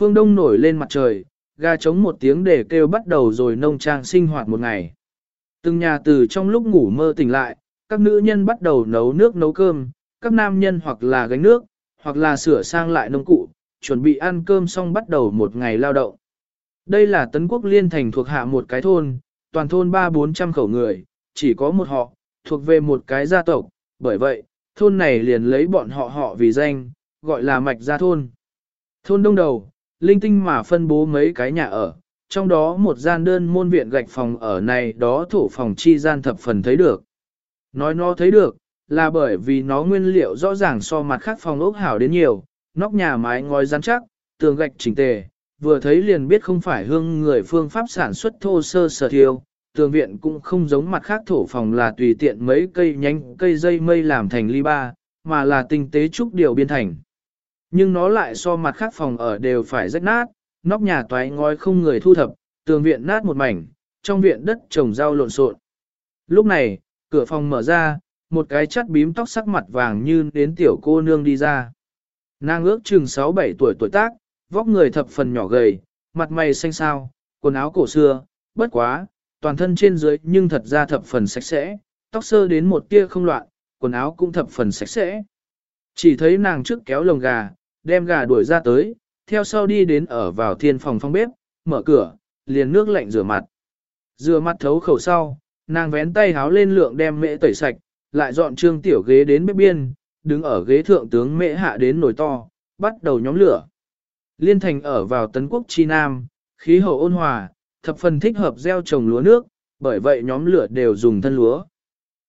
phương đông nổi lên mặt trời, gà trống một tiếng để kêu bắt đầu rồi nông trang sinh hoạt một ngày. Từng nhà từ trong lúc ngủ mơ tỉnh lại, các nữ nhân bắt đầu nấu nước nấu cơm, các nam nhân hoặc là gánh nước, hoặc là sửa sang lại nông cụ, chuẩn bị ăn cơm xong bắt đầu một ngày lao động. Đây là Tấn Quốc Liên Thành thuộc hạ một cái thôn, toàn thôn ba bốn trăm khẩu người, chỉ có một họ, thuộc về một cái gia tộc, bởi vậy, thôn này liền lấy bọn họ họ vì danh, gọi là mạch gia thôn. Thôn đông đầu, linh tinh mà phân bố mấy cái nhà ở, trong đó một gian đơn môn viện gạch phòng ở này đó thổ phòng chi gian thập phần thấy được. Nói nó thấy được, là bởi vì nó nguyên liệu rõ ràng so mặt khác phòng ốc hảo đến nhiều, nóc nhà mái ngói rắn chắc, tường gạch chỉnh tề, vừa thấy liền biết không phải hương người phương pháp sản xuất thô sơ sở thiêu, tường viện cũng không giống mặt khác thổ phòng là tùy tiện mấy cây nhánh cây dây mây làm thành ly ba, mà là tinh tế trúc điều biên thành. Nhưng nó lại so mặt khác phòng ở đều phải rách nát, nóc nhà toái ngói không người thu thập, tường viện nát một mảnh, trong viện đất trồng rau lộn xộn. Lúc này, cửa phòng mở ra, một cái chắt bím tóc sắc mặt vàng như đến tiểu cô nương đi ra. Nàng ước chừng 6-7 tuổi tuổi tác, vóc người thập phần nhỏ gầy, mặt mày xanh xao, quần áo cổ xưa, bất quá, toàn thân trên dưới nhưng thật ra thập phần sạch sẽ, tóc sơ đến một tia không loạn, quần áo cũng thập phần sạch sẽ. Chỉ thấy nàng trước kéo lồng gà, đem gà đuổi ra tới, theo sau đi đến ở vào thiên phòng phong bếp, mở cửa, liền nước lạnh rửa mặt. Rửa mặt thấu khẩu sau, nàng vén tay háo lên lượng đem mễ tẩy sạch, lại dọn trương tiểu ghế đến bếp biên, đứng ở ghế thượng tướng mễ hạ đến nồi to, bắt đầu nhóm lửa. Liên thành ở vào tấn quốc chi nam, khí hậu ôn hòa, thập phần thích hợp gieo trồng lúa nước, bởi vậy nhóm lửa đều dùng thân lúa.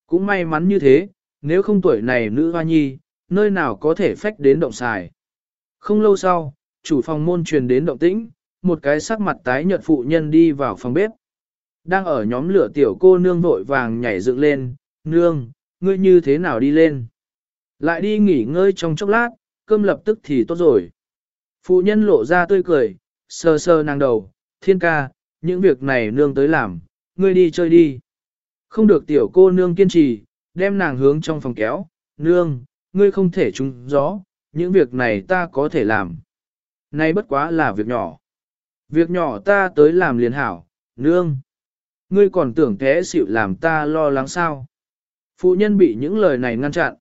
Cũng may mắn như thế, nếu không tuổi này nữ hoa nhi, nơi nào có thể phách đến động xài. Không lâu sau, chủ phòng môn truyền đến động tĩnh, một cái sắc mặt tái nhợt phụ nhân đi vào phòng bếp. Đang ở nhóm lửa tiểu cô nương vội vàng nhảy dựng lên, nương, ngươi như thế nào đi lên? Lại đi nghỉ ngơi trong chốc lát, cơm lập tức thì tốt rồi. Phụ nhân lộ ra tươi cười, sờ sờ nàng đầu, thiên ca, những việc này nương tới làm, ngươi đi chơi đi. Không được tiểu cô nương kiên trì, đem nàng hướng trong phòng kéo, nương, ngươi không thể trúng gió, những việc này ta có thể làm. Nay bất quá là việc nhỏ. Việc nhỏ ta tới làm liền hảo, nương. Ngươi còn tưởng thế xịu làm ta lo lắng sao. Phụ nhân bị những lời này ngăn chặn.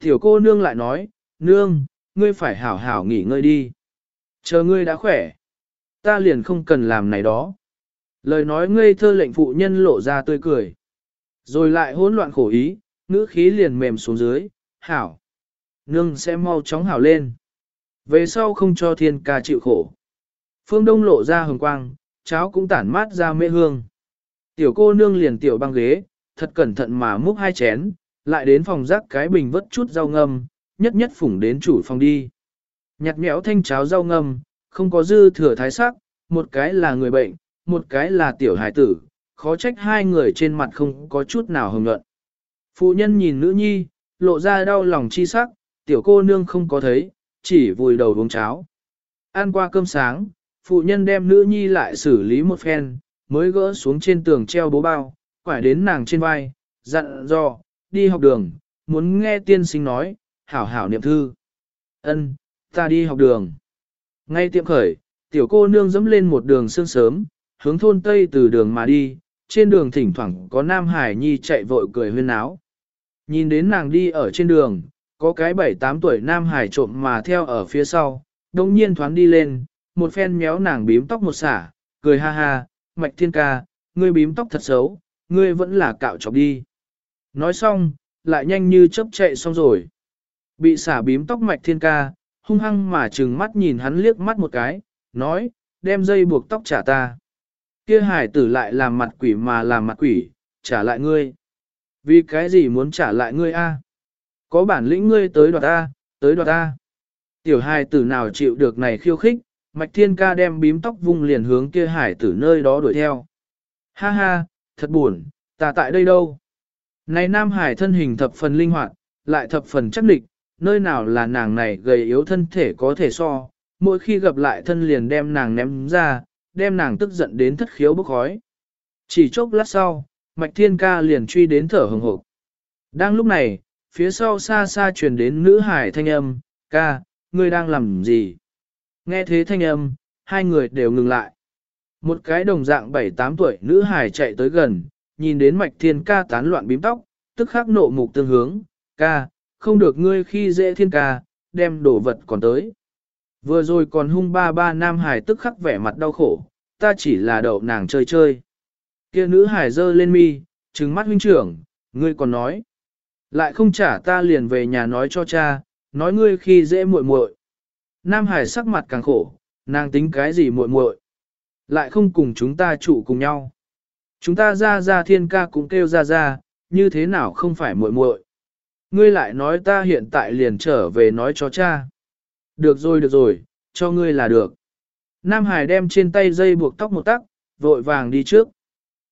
Tiểu cô nương lại nói, nương, ngươi phải hảo hảo nghỉ ngơi đi. Chờ ngươi đã khỏe. Ta liền không cần làm này đó. Lời nói ngây thơ lệnh phụ nhân lộ ra tươi cười. Rồi lại hỗn loạn khổ ý, ngữ khí liền mềm xuống dưới, hảo. Nương sẽ mau chóng hảo lên. Về sau không cho thiên ca chịu khổ. Phương Đông lộ ra hồng quang, cháo cũng tản mát ra mê hương. Tiểu cô nương liền tiểu băng ghế, thật cẩn thận mà múc hai chén, lại đến phòng rác cái bình vất chút rau ngâm, nhất nhất phủng đến chủ phòng đi. Nhặt nhẽo thanh cháo rau ngâm, không có dư thừa thái sắc, một cái là người bệnh, một cái là tiểu hải tử, khó trách hai người trên mặt không có chút nào hồng luận Phụ nhân nhìn nữ nhi, lộ ra đau lòng chi sắc, tiểu cô nương không có thấy, chỉ vùi đầu uống cháo. Ăn qua cơm sáng, phụ nhân đem nữ nhi lại xử lý một phen, mới gỡ xuống trên tường treo bố bao, quải đến nàng trên vai, dặn dò, đi học đường, muốn nghe tiên sinh nói, hảo hảo niệm thư. Ân, ta đi học đường. Ngay tiệm khởi, tiểu cô nương dẫm lên một đường sương sớm, hướng thôn Tây từ đường mà đi, trên đường thỉnh thoảng có Nam Hải Nhi chạy vội cười huyên áo. Nhìn đến nàng đi ở trên đường, có cái bảy tám tuổi Nam Hải trộm mà theo ở phía sau, đồng nhiên thoáng đi lên, một phen méo nàng bím tóc một xả, cười ha ha, mạch thiên ca, ngươi bím tóc thật xấu, ngươi vẫn là cạo chọc đi. Nói xong, lại nhanh như chớp chạy xong rồi. Bị xả bím tóc mạch thiên ca, hung hăng mà trừng mắt nhìn hắn liếc mắt một cái, nói, đem dây buộc tóc trả ta. Kia hải tử lại làm mặt quỷ mà làm mặt quỷ, trả lại ngươi. Vì cái gì muốn trả lại ngươi a? Có bản lĩnh ngươi tới đoạt ta, tới đoạt ta. Tiểu hải tử nào chịu được này khiêu khích, mạch thiên ca đem bím tóc vung liền hướng kia hải tử nơi đó đuổi theo. Ha ha, thật buồn, ta tại đây đâu? Này Nam Hải thân hình thập phần linh hoạt, lại thập phần chắc địch, nơi nào là nàng này gầy yếu thân thể có thể so, mỗi khi gặp lại thân liền đem nàng ném ra, đem nàng tức giận đến thất khiếu bốc khói. Chỉ chốc lát sau, Mạch Thiên Ca liền truy đến thở hừng hộp. Đang lúc này, phía sau xa xa truyền đến nữ hải thanh âm, ca, ngươi đang làm gì? Nghe thế thanh âm, hai người đều ngừng lại. Một cái đồng dạng 7-8 tuổi nữ hải chạy tới gần, nhìn đến mạch thiên ca tán loạn bím tóc, tức khắc nộ mục tương hướng, ca, không được ngươi khi dễ thiên ca, đem đổ vật còn tới. Vừa rồi còn hung ba ba nam hải tức khắc vẻ mặt đau khổ, ta chỉ là đậu nàng chơi chơi. Kia nữ hải dơ lên mi, trừng mắt huynh trưởng, ngươi còn nói. Lại không trả ta liền về nhà nói cho cha, nói ngươi khi dễ muội muội. Nam hải sắc mặt càng khổ, nàng tính cái gì muội muội, Lại không cùng chúng ta trụ cùng nhau. Chúng ta ra ra thiên ca cũng kêu ra ra, như thế nào không phải muội muội. Ngươi lại nói ta hiện tại liền trở về nói cho cha. Được rồi được rồi, cho ngươi là được. Nam Hải đem trên tay dây buộc tóc một tắc, vội vàng đi trước.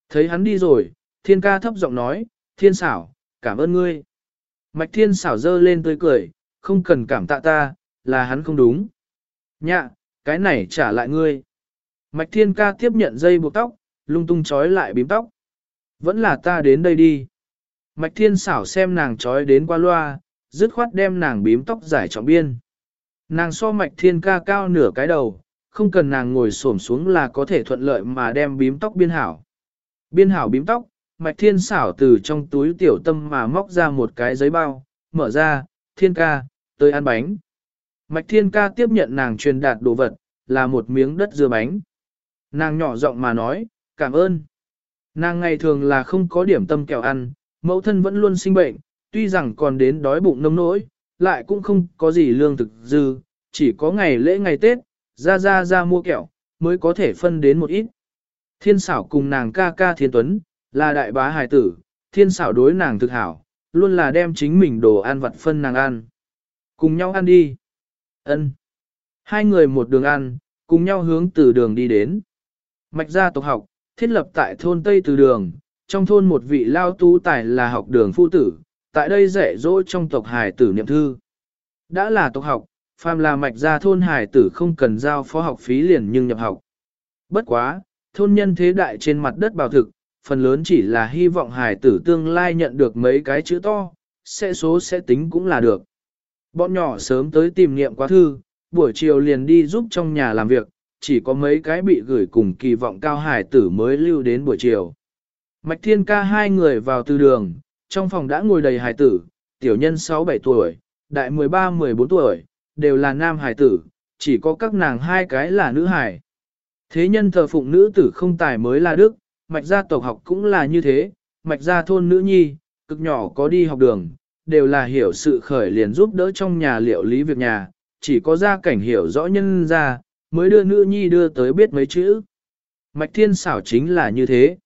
Thấy hắn đi rồi, thiên ca thấp giọng nói, thiên xảo, cảm ơn ngươi. Mạch thiên xảo dơ lên tươi cười, không cần cảm tạ ta, là hắn không đúng. Nhạ, cái này trả lại ngươi. Mạch thiên ca tiếp nhận dây buộc tóc, lung tung trói lại bím tóc. Vẫn là ta đến đây đi. Mạch thiên xảo xem nàng trói đến qua loa, dứt khoát đem nàng bím tóc giải trọng biên. Nàng so mạch thiên ca cao nửa cái đầu, không cần nàng ngồi xổm xuống là có thể thuận lợi mà đem bím tóc biên hảo. Biên hảo bím tóc, mạch thiên xảo từ trong túi tiểu tâm mà móc ra một cái giấy bao, mở ra, thiên ca, tới ăn bánh. Mạch thiên ca tiếp nhận nàng truyền đạt đồ vật, là một miếng đất dưa bánh. Nàng nhỏ giọng mà nói, cảm ơn. Nàng ngày thường là không có điểm tâm kẹo ăn, mẫu thân vẫn luôn sinh bệnh, tuy rằng còn đến đói bụng nông nỗi, lại cũng không có gì lương thực dư, chỉ có ngày lễ ngày Tết, ra ra ra mua kẹo, mới có thể phân đến một ít. Thiên xảo cùng nàng ca ca thiên tuấn, là đại bá hài tử, thiên xảo đối nàng thực hảo, luôn là đem chính mình đồ ăn vặt phân nàng ăn. Cùng nhau ăn đi. ân Hai người một đường ăn, cùng nhau hướng từ đường đi đến. Mạch gia tộc học, thiết lập tại thôn Tây Từ Đường, trong thôn một vị lao tu tài là học đường phu tử, tại đây dạy dỗ trong tộc hài tử niệm thư. Đã là tộc học, phàm là mạch gia thôn hài tử không cần giao phó học phí liền nhưng nhập học. Bất quá, thôn nhân thế đại trên mặt đất bảo thực, phần lớn chỉ là hy vọng hài tử tương lai nhận được mấy cái chữ to, sẽ số sẽ tính cũng là được. Bọn nhỏ sớm tới tìm niệm quá thư, buổi chiều liền đi giúp trong nhà làm việc, chỉ có mấy cái bị gửi cùng kỳ vọng cao hài tử mới lưu đến buổi chiều. Mạch Thiên ca hai người vào từ đường, trong phòng đã ngồi đầy hài tử, tiểu nhân 6-7 tuổi, đại 13-14 tuổi, đều là nam hài tử, chỉ có các nàng hai cái là nữ hài. Thế nhân thờ phụng nữ tử không tài mới là đức, mạch gia tộc học cũng là như thế, mạch gia thôn nữ nhi, cực nhỏ có đi học đường, đều là hiểu sự khởi liền giúp đỡ trong nhà liệu lý việc nhà, chỉ có gia cảnh hiểu rõ nhân ra, mới đưa nữ nhi đưa tới biết mấy chữ. Mạch thiên xảo chính là như thế.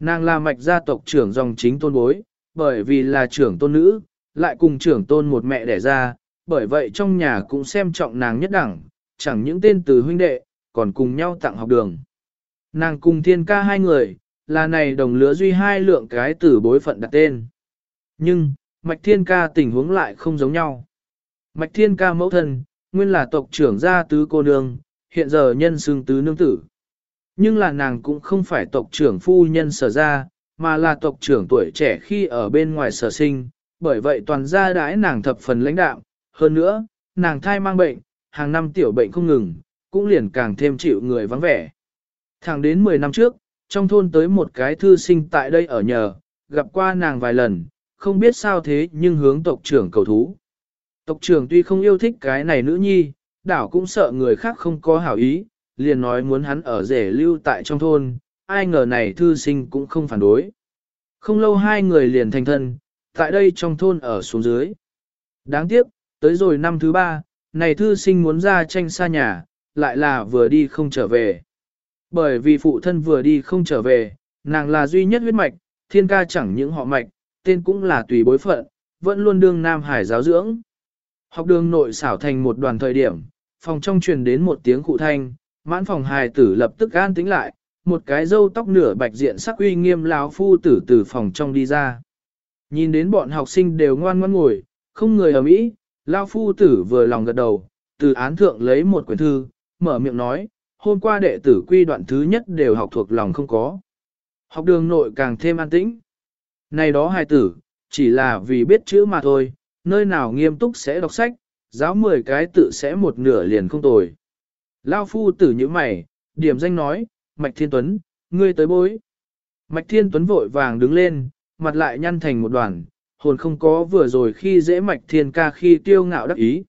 Nàng là mạch gia tộc trưởng dòng chính tôn bối, bởi vì là trưởng tôn nữ, lại cùng trưởng tôn một mẹ đẻ ra, bởi vậy trong nhà cũng xem trọng nàng nhất đẳng, chẳng những tên từ huynh đệ, còn cùng nhau tặng học đường. Nàng cùng thiên ca hai người, là này đồng lứa duy hai lượng cái tử bối phận đặt tên. Nhưng, mạch thiên ca tình huống lại không giống nhau. Mạch thiên ca mẫu thân, nguyên là tộc trưởng gia tứ cô nương, hiện giờ nhân xương tứ nương tử. Nhưng là nàng cũng không phải tộc trưởng phu nhân sở ra, mà là tộc trưởng tuổi trẻ khi ở bên ngoài sở sinh, bởi vậy toàn gia đãi nàng thập phần lãnh đạo. Hơn nữa, nàng thai mang bệnh, hàng năm tiểu bệnh không ngừng, cũng liền càng thêm chịu người vắng vẻ. Thẳng đến 10 năm trước, trong thôn tới một cái thư sinh tại đây ở nhờ, gặp qua nàng vài lần, không biết sao thế nhưng hướng tộc trưởng cầu thú. Tộc trưởng tuy không yêu thích cái này nữ nhi, đảo cũng sợ người khác không có hảo ý, liền nói muốn hắn ở rể lưu tại trong thôn, ai ngờ này thư sinh cũng không phản đối. Không lâu hai người liền thành thân, tại đây trong thôn ở xuống dưới. Đáng tiếc, tới rồi năm thứ ba, này thư sinh muốn ra tranh xa nhà, lại là vừa đi không trở về. Bởi vì phụ thân vừa đi không trở về, nàng là duy nhất huyết mạch, thiên ca chẳng những họ mạch, tên cũng là tùy bối phận, vẫn luôn đương Nam Hải giáo dưỡng. Học đường nội xảo thành một đoàn thời điểm, phòng trong truyền đến một tiếng cụ thanh, mãn phòng hài tử lập tức an tính lại, một cái râu tóc nửa bạch diện sắc uy nghiêm lão phu tử từ phòng trong đi ra. Nhìn đến bọn học sinh đều ngoan ngoãn ngồi, không người ở mỹ, lão phu tử vừa lòng gật đầu, từ án thượng lấy một quyển thư, mở miệng nói, hôm qua đệ tử quy đoạn thứ nhất đều học thuộc lòng không có. Học đường nội càng thêm an tĩnh. Này đó hài tử, chỉ là vì biết chữ mà thôi, nơi nào nghiêm túc sẽ đọc sách, giáo 10 cái tự sẽ một nửa liền không tồi. Lao phu tử như mày, điểm danh nói, Mạch Thiên Tuấn, ngươi tới bối. Mạch Thiên Tuấn vội vàng đứng lên, mặt lại nhăn thành một đoàn, hồn không có vừa rồi khi dễ Mạch Thiên ca khi tiêu ngạo đắc ý.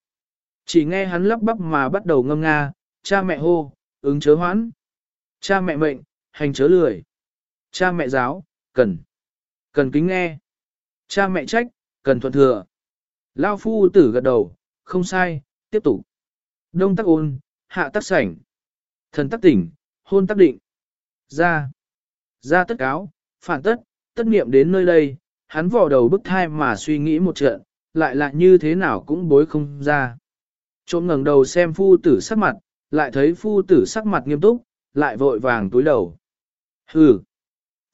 Chỉ nghe hắn lắp bắp mà bắt đầu ngâm nga, cha mẹ hô, ứng chớ hoãn. Cha mẹ mệnh, hành chớ lười. Cha mẹ giáo, cần. Cần kính nghe. Cha mẹ trách, cần thuận thừa. Lao phu tử gật đầu, không sai, tiếp tục. Đông tắc ôn, hạ tắc sảnh. Thần tắc tỉnh, hôn tắc định. Ra. Ra tất cáo, phản tất, tất niệm đến nơi đây, hắn vò đầu bức thai mà suy nghĩ một trận, lại lại như thế nào cũng bối không ra. Trộm ngẩng đầu xem phu tử sắc mặt, lại thấy phu tử sắc mặt nghiêm túc, lại vội vàng túi đầu. Hừ.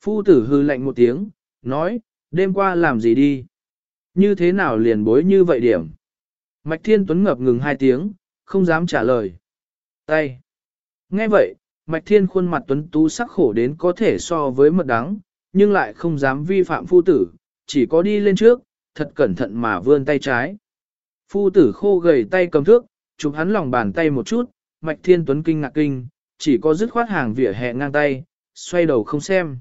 Phu tử hư lạnh một tiếng, nói, đêm qua làm gì đi? Như thế nào liền bối như vậy điểm? Mạch Thiên Tuấn ngập ngừng hai tiếng, không dám trả lời. Tay. Nghe vậy, Mạch Thiên khuôn mặt Tuấn Tú sắc khổ đến có thể so với mật đắng, nhưng lại không dám vi phạm phu tử, chỉ có đi lên trước, thật cẩn thận mà vươn tay trái. Phu tử khô gầy tay cầm thước, chụp hắn lòng bàn tay một chút, Mạch Thiên Tuấn kinh ngạc kinh, chỉ có dứt khoát hàng vỉa hè ngang tay, xoay đầu không xem.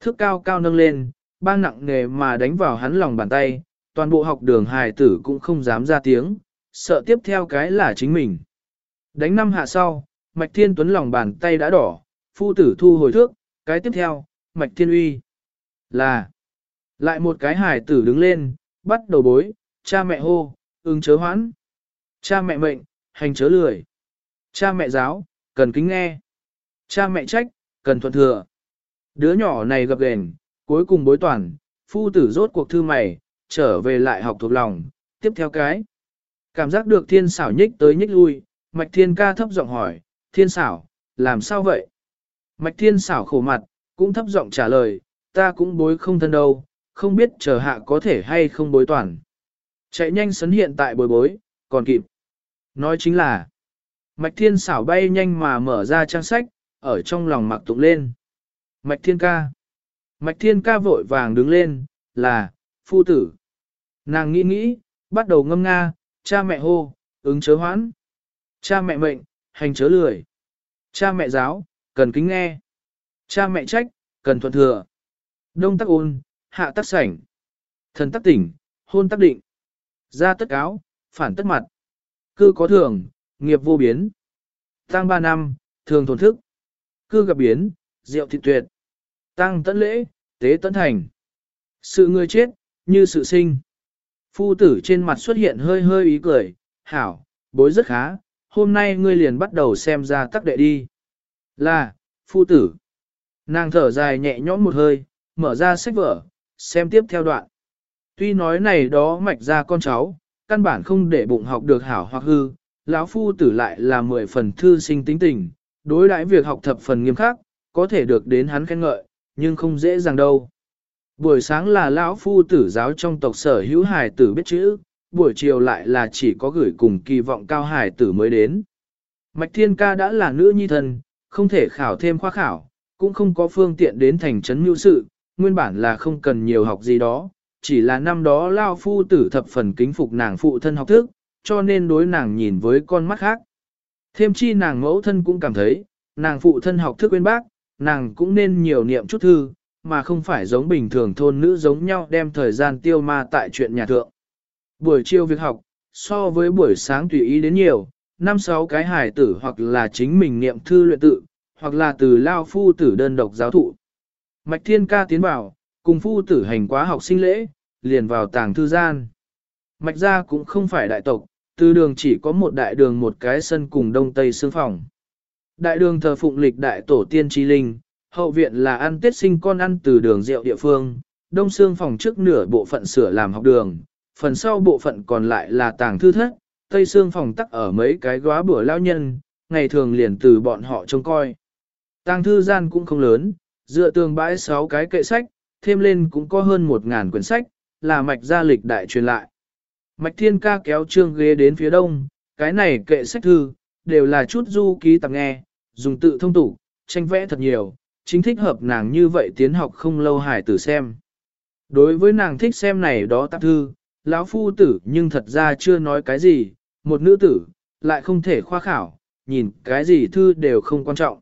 Thước cao cao nâng lên, bang nặng nghề mà đánh vào hắn lòng bàn tay, toàn bộ học đường hài tử cũng không dám ra tiếng, sợ tiếp theo cái là chính mình. Đánh năm hạ sau, Mạch Thiên Tuấn lòng bàn tay đã đỏ, phu tử thu hồi thước, cái tiếp theo, Mạch Thiên Uy. Là, lại một cái hài tử đứng lên, bắt đầu bối, cha mẹ hô, ứng chớ hoãn. Cha mẹ mệnh, hành chớ lười. Cha mẹ giáo, cần kính nghe. Cha mẹ trách, cần thuận thừa. Đứa nhỏ này gặp gền, cuối cùng bối toàn, phu tử rốt cuộc thư mày, trở về lại học thuộc lòng, tiếp theo cái. Cảm giác được thiên xảo nhích tới nhích lui, mạch thiên ca thấp giọng hỏi, thiên xảo, làm sao vậy? Mạch thiên xảo khổ mặt, cũng thấp giọng trả lời, ta cũng bối không thân đâu, không biết chờ hạ có thể hay không bối toàn. Chạy nhanh sấn hiện tại bối bối, còn kịp. Nói chính là, mạch thiên xảo bay nhanh mà mở ra trang sách, ở trong lòng mặc tụng lên. Mạch thiên ca. Mạch thiên ca vội vàng đứng lên, là, phu tử. Nàng nghĩ nghĩ, bắt đầu ngâm nga, cha mẹ hô, ứng chớ hoãn. Cha mẹ mệnh, hành chớ lười. Cha mẹ giáo, cần kính nghe. Cha mẹ trách, cần thuận thừa. Đông tắc ôn, hạ tắc sảnh. Thần tắc tỉnh, hôn tắc định. Ra tất áo, phản tất mặt. Cư có thường, nghiệp vô biến. Tăng ba năm, thường thổn thức. Cư gặp biến, diệu thị tuyệt. Tăng tấn lễ, tế tấn thành. Sự người chết, như sự sinh. Phu tử trên mặt xuất hiện hơi hơi ý cười, hảo, bối rất khá, hôm nay ngươi liền bắt đầu xem ra tắc đệ đi. Là, phu tử. Nàng thở dài nhẹ nhõm một hơi, mở ra sách vở, xem tiếp theo đoạn. Tuy nói này đó mạch ra con cháu, căn bản không để bụng học được hảo hoặc hư, lão phu tử lại là mười phần thư sinh tính tình, đối đãi việc học thập phần nghiêm khắc, có thể được đến hắn khen ngợi, nhưng không dễ dàng đâu. Buổi sáng là lão phu tử giáo trong tộc sở hữu hài tử biết chữ, buổi chiều lại là chỉ có gửi cùng kỳ vọng cao hài tử mới đến. Mạch Thiên Ca đã là nữ nhi thân, không thể khảo thêm khoa khảo, cũng không có phương tiện đến thành trấn mưu sự, nguyên bản là không cần nhiều học gì đó, chỉ là năm đó lao phu tử thập phần kính phục nàng phụ thân học thức, cho nên đối nàng nhìn với con mắt khác. Thêm chi nàng mẫu thân cũng cảm thấy, nàng phụ thân học thức quên bác, nàng cũng nên nhiều niệm chút thư, mà không phải giống bình thường thôn nữ giống nhau đem thời gian tiêu ma tại chuyện nhà thượng. Buổi chiều việc học, so với buổi sáng tùy ý đến nhiều, năm sáu cái hài tử hoặc là chính mình niệm thư luyện tự, hoặc là từ lao phu tử đơn độc giáo thụ. Mạch Thiên Ca tiến vào, cùng phu tử hành quá học sinh lễ, liền vào tàng thư gian. Mạch gia cũng không phải đại tộc, từ đường chỉ có một đại đường một cái sân cùng đông tây xương phòng. Đại đường thờ phụng lịch đại tổ tiên trí linh, hậu viện là ăn tết sinh con ăn từ đường rượu địa phương, đông xương phòng trước nửa bộ phận sửa làm học đường, phần sau bộ phận còn lại là tàng thư thất, tây xương phòng tắc ở mấy cái góa bữa lao nhân, ngày thường liền từ bọn họ trông coi. Tàng thư gian cũng không lớn, dựa tường bãi sáu cái kệ sách, thêm lên cũng có hơn một ngàn quyển sách, là mạch gia lịch đại truyền lại. Mạch thiên ca kéo trương ghế đến phía đông, cái này kệ sách thư, đều là chút du ký tặng nghe, dùng tự thông tủ, tranh vẽ thật nhiều, chính thích hợp nàng như vậy tiến học không lâu hải tử xem. Đối với nàng thích xem này đó tạp thư, lão phu tử nhưng thật ra chưa nói cái gì, một nữ tử, lại không thể khoa khảo, nhìn cái gì thư đều không quan trọng.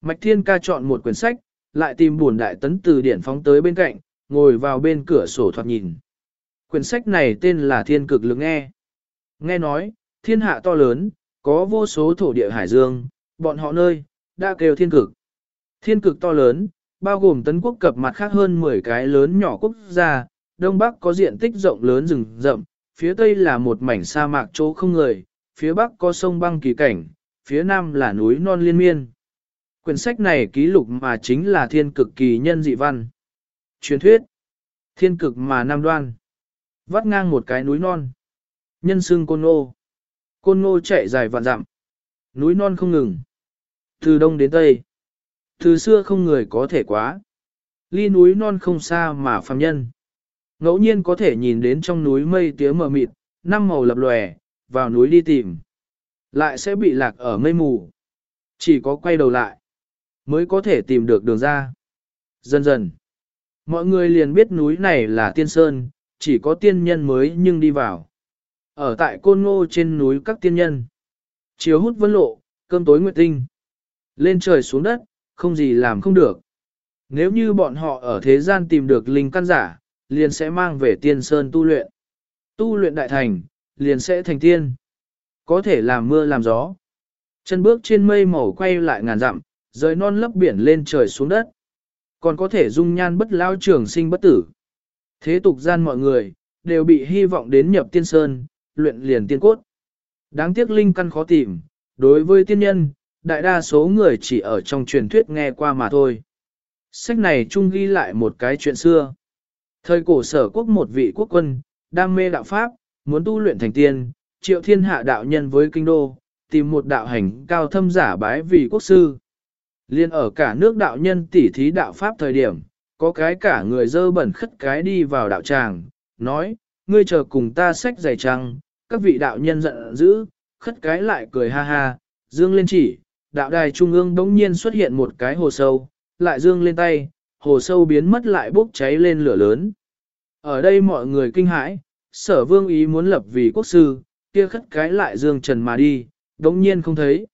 Mạch Thiên ca chọn một quyển sách, lại tìm buồn đại tấn từ điển phóng tới bên cạnh, ngồi vào bên cửa sổ thoạt nhìn. Quyển sách này tên là Thiên Cực Lực Nghe. Nghe nói, thiên hạ to lớn, có vô số thổ địa hải dương, bọn họ nơi, đã kêu thiên cực. Thiên cực to lớn, bao gồm tấn quốc cập mặt khác hơn 10 cái lớn nhỏ quốc gia, Đông Bắc có diện tích rộng lớn rừng rậm, phía Tây là một mảnh sa mạc chỗ không người, phía Bắc có sông băng kỳ cảnh, phía Nam là núi non liên miên. Quyển sách này ký lục mà chính là thiên cực kỳ nhân dị văn. Truyền thuyết, thiên cực mà Nam đoan, vắt ngang một cái núi non. Nhân xương côn ngô. Côn ngô chạy dài vạn dặm. Núi non không ngừng. Từ đông đến tây. Từ xưa không người có thể quá. Ly núi non không xa mà phàm nhân. Ngẫu nhiên có thể nhìn đến trong núi mây tía mờ mịt, năm màu lập lòe, vào núi đi tìm. Lại sẽ bị lạc ở mây mù. Chỉ có quay đầu lại, mới có thể tìm được đường ra. Dần dần, mọi người liền biết núi này là tiên sơn, chỉ có tiên nhân mới nhưng đi vào. Ở tại côn ngô trên núi các tiên nhân. Chiếu hút vân lộ, cơm tối nguyệt tinh. Lên trời xuống đất, không gì làm không được. Nếu như bọn họ ở thế gian tìm được linh căn giả, liền sẽ mang về tiên sơn tu luyện. Tu luyện đại thành, liền sẽ thành tiên. Có thể làm mưa làm gió. Chân bước trên mây màu quay lại ngàn dặm, rời non lấp biển lên trời xuống đất. Còn có thể dung nhan bất lao trường sinh bất tử. Thế tục gian mọi người, đều bị hy vọng đến nhập tiên sơn, luyện liền tiên cốt. Đáng tiếc linh căn khó tìm, đối với tiên nhân, đại đa số người chỉ ở trong truyền thuyết nghe qua mà thôi. Sách này chung ghi lại một cái chuyện xưa. Thời cổ sở quốc một vị quốc quân, đam mê đạo Pháp, muốn tu luyện thành tiên, triệu thiên hạ đạo nhân với kinh đô, tìm một đạo hành cao thâm giả bái vì quốc sư. Liên ở cả nước đạo nhân tỉ thí đạo Pháp thời điểm, có cái cả người dơ bẩn khất cái đi vào đạo tràng, nói, ngươi chờ cùng ta sách giày trăng, các vị đạo nhân giận dữ, khất cái lại cười ha ha, dương lên chỉ, đạo đài trung ương đống nhiên xuất hiện một cái hồ sâu, lại dương lên tay, hồ sâu biến mất lại bốc cháy lên lửa lớn. Ở đây mọi người kinh hãi, sở vương ý muốn lập vì quốc sư, kia khất cái lại dương trần mà đi, đống nhiên không thấy.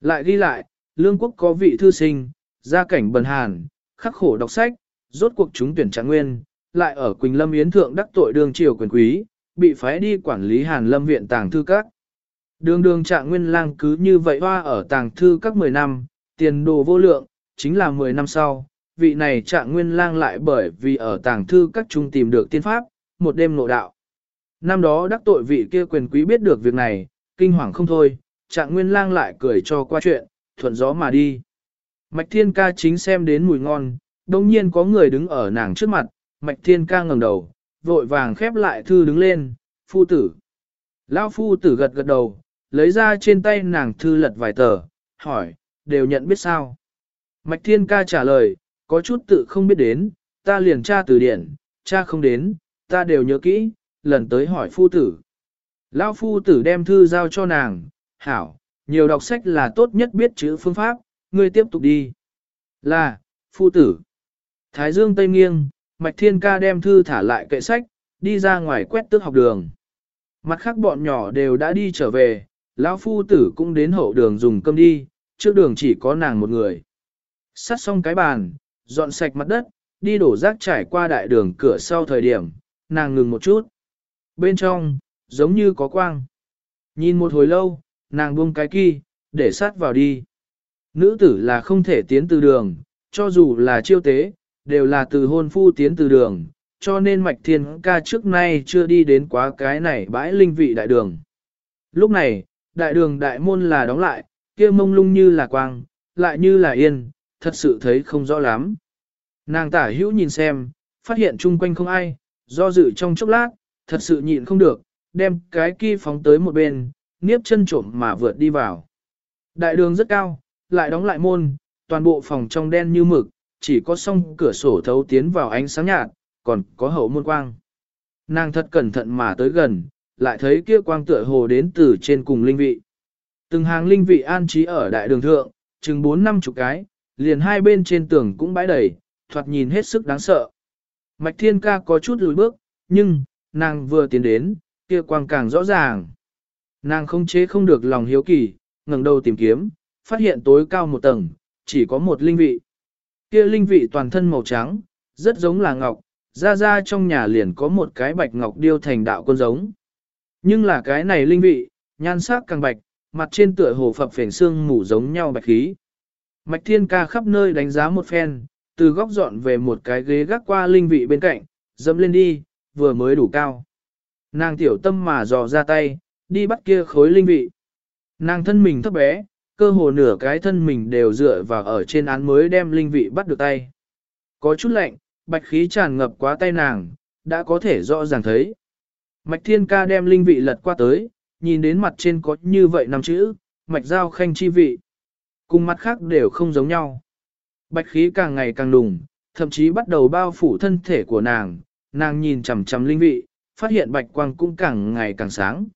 Lại ghi lại, lương quốc có vị thư sinh, gia cảnh bần hàn, khắc khổ đọc sách, rốt cuộc chúng tuyển trạng nguyên, lại ở Quỳnh Lâm Yến Thượng đắc tội đường triều quyền quý, bị phái đi quản lý Hàn Lâm viện tàng thư các. Đường đường trạng nguyên lang cứ như vậy hoa ở tàng thư các 10 năm, tiền đồ vô lượng, chính là 10 năm sau, vị này trạng nguyên lang lại bởi vì ở tàng thư các trung tìm được tiên pháp, một đêm nội đạo. Năm đó đắc tội vị kia quyền quý biết được việc này, kinh hoàng không thôi, trạng nguyên lang lại cười cho qua chuyện, thuận gió mà đi. Mạch thiên ca chính xem đến mùi ngon, đồng nhiên có người đứng ở nàng trước mặt, mạch thiên ca ngẩng đầu, vội vàng khép lại thư đứng lên, phu tử. Lão phu tử gật gật đầu, lấy ra trên tay nàng thư lật vài tờ, hỏi, đều nhận biết sao. Mạch thiên ca trả lời, có chút tự không biết đến, ta liền tra từ điển, cha không đến, ta đều nhớ kỹ, lần tới hỏi phu tử. Lão phu tử đem thư giao cho nàng, hảo, nhiều đọc sách là tốt nhất biết chữ phương pháp, ngươi tiếp tục đi. Là, phu tử. Thái dương tây nghiêng, Mạch Thiên Ca đem thư thả lại kệ sách, đi ra ngoài quét tước học đường. Mặt khác bọn nhỏ đều đã đi trở về, lão phu tử cũng đến hậu đường dùng cơm đi, trước đường chỉ có nàng một người. Sát xong cái bàn, dọn sạch mặt đất, đi đổ rác trải qua đại đường cửa sau thời điểm, nàng ngừng một chút. Bên trong, giống như có quang. Nhìn một hồi lâu, nàng buông cái kỳ, để sát vào đi. Nữ tử là không thể tiến từ đường, cho dù là chiêu tế, đều là từ hôn phu tiến từ đường, cho nên mạch thiên ca trước nay chưa đi đến quá cái này bãi linh vị đại đường. Lúc này, đại đường đại môn là đóng lại, kia mông lung như là quang, lại như là yên, thật sự thấy không rõ lắm. Nàng tả hữu nhìn xem, phát hiện chung quanh không ai, do dự trong chốc lát, thật sự nhịn không được, đem cái kia phóng tới một bên, niếp chân trộm mà vượt đi vào. Đại đường rất cao, lại đóng lại môn, toàn bộ phòng trong đen như mực, chỉ có song cửa sổ thấu tiến vào ánh sáng nhạt, còn có hậu môn quang. Nàng thật cẩn thận mà tới gần, lại thấy kia quang tựa hồ đến từ trên cùng linh vị. Từng hàng linh vị an trí ở đại đường thượng, chừng bốn năm chục cái, liền hai bên trên tường cũng bãi đầy, thoạt nhìn hết sức đáng sợ. Mạch thiên ca có chút lùi bước, nhưng, nàng vừa tiến đến, kia quang càng rõ ràng. Nàng không chế không được lòng hiếu kỳ, ngẩng đầu tìm kiếm, phát hiện tối cao một tầng, chỉ có một linh vị. Kia linh vị toàn thân màu trắng, rất giống là ngọc, ra ra trong nhà liền có một cái bạch ngọc điêu thành đạo quân giống. Nhưng là cái này linh vị, nhan sắc càng bạch, mặt trên tựa hồ phập phền xương mủ giống nhau bạch khí. Mạch thiên ca khắp nơi đánh giá một phen, từ góc dọn về một cái ghế gác qua linh vị bên cạnh, dẫm lên đi, vừa mới đủ cao. Nàng tiểu tâm mà dò ra tay, đi bắt kia khối linh vị. Nàng thân mình thấp bé, cơ hồ nửa cái thân mình đều dựa vào ở trên án mới đem linh vị bắt được tay. Có chút lạnh, bạch khí tràn ngập quá tay nàng, đã có thể rõ ràng thấy. Mạch thiên ca đem linh vị lật qua tới, nhìn đến mặt trên có như vậy năm chữ, mạch giao khanh chi vị. Cùng mặt khác đều không giống nhau. Bạch khí càng ngày càng đùng, thậm chí bắt đầu bao phủ thân thể của nàng, nàng nhìn chằm chằm linh vị, phát hiện bạch quang cũng càng ngày càng sáng.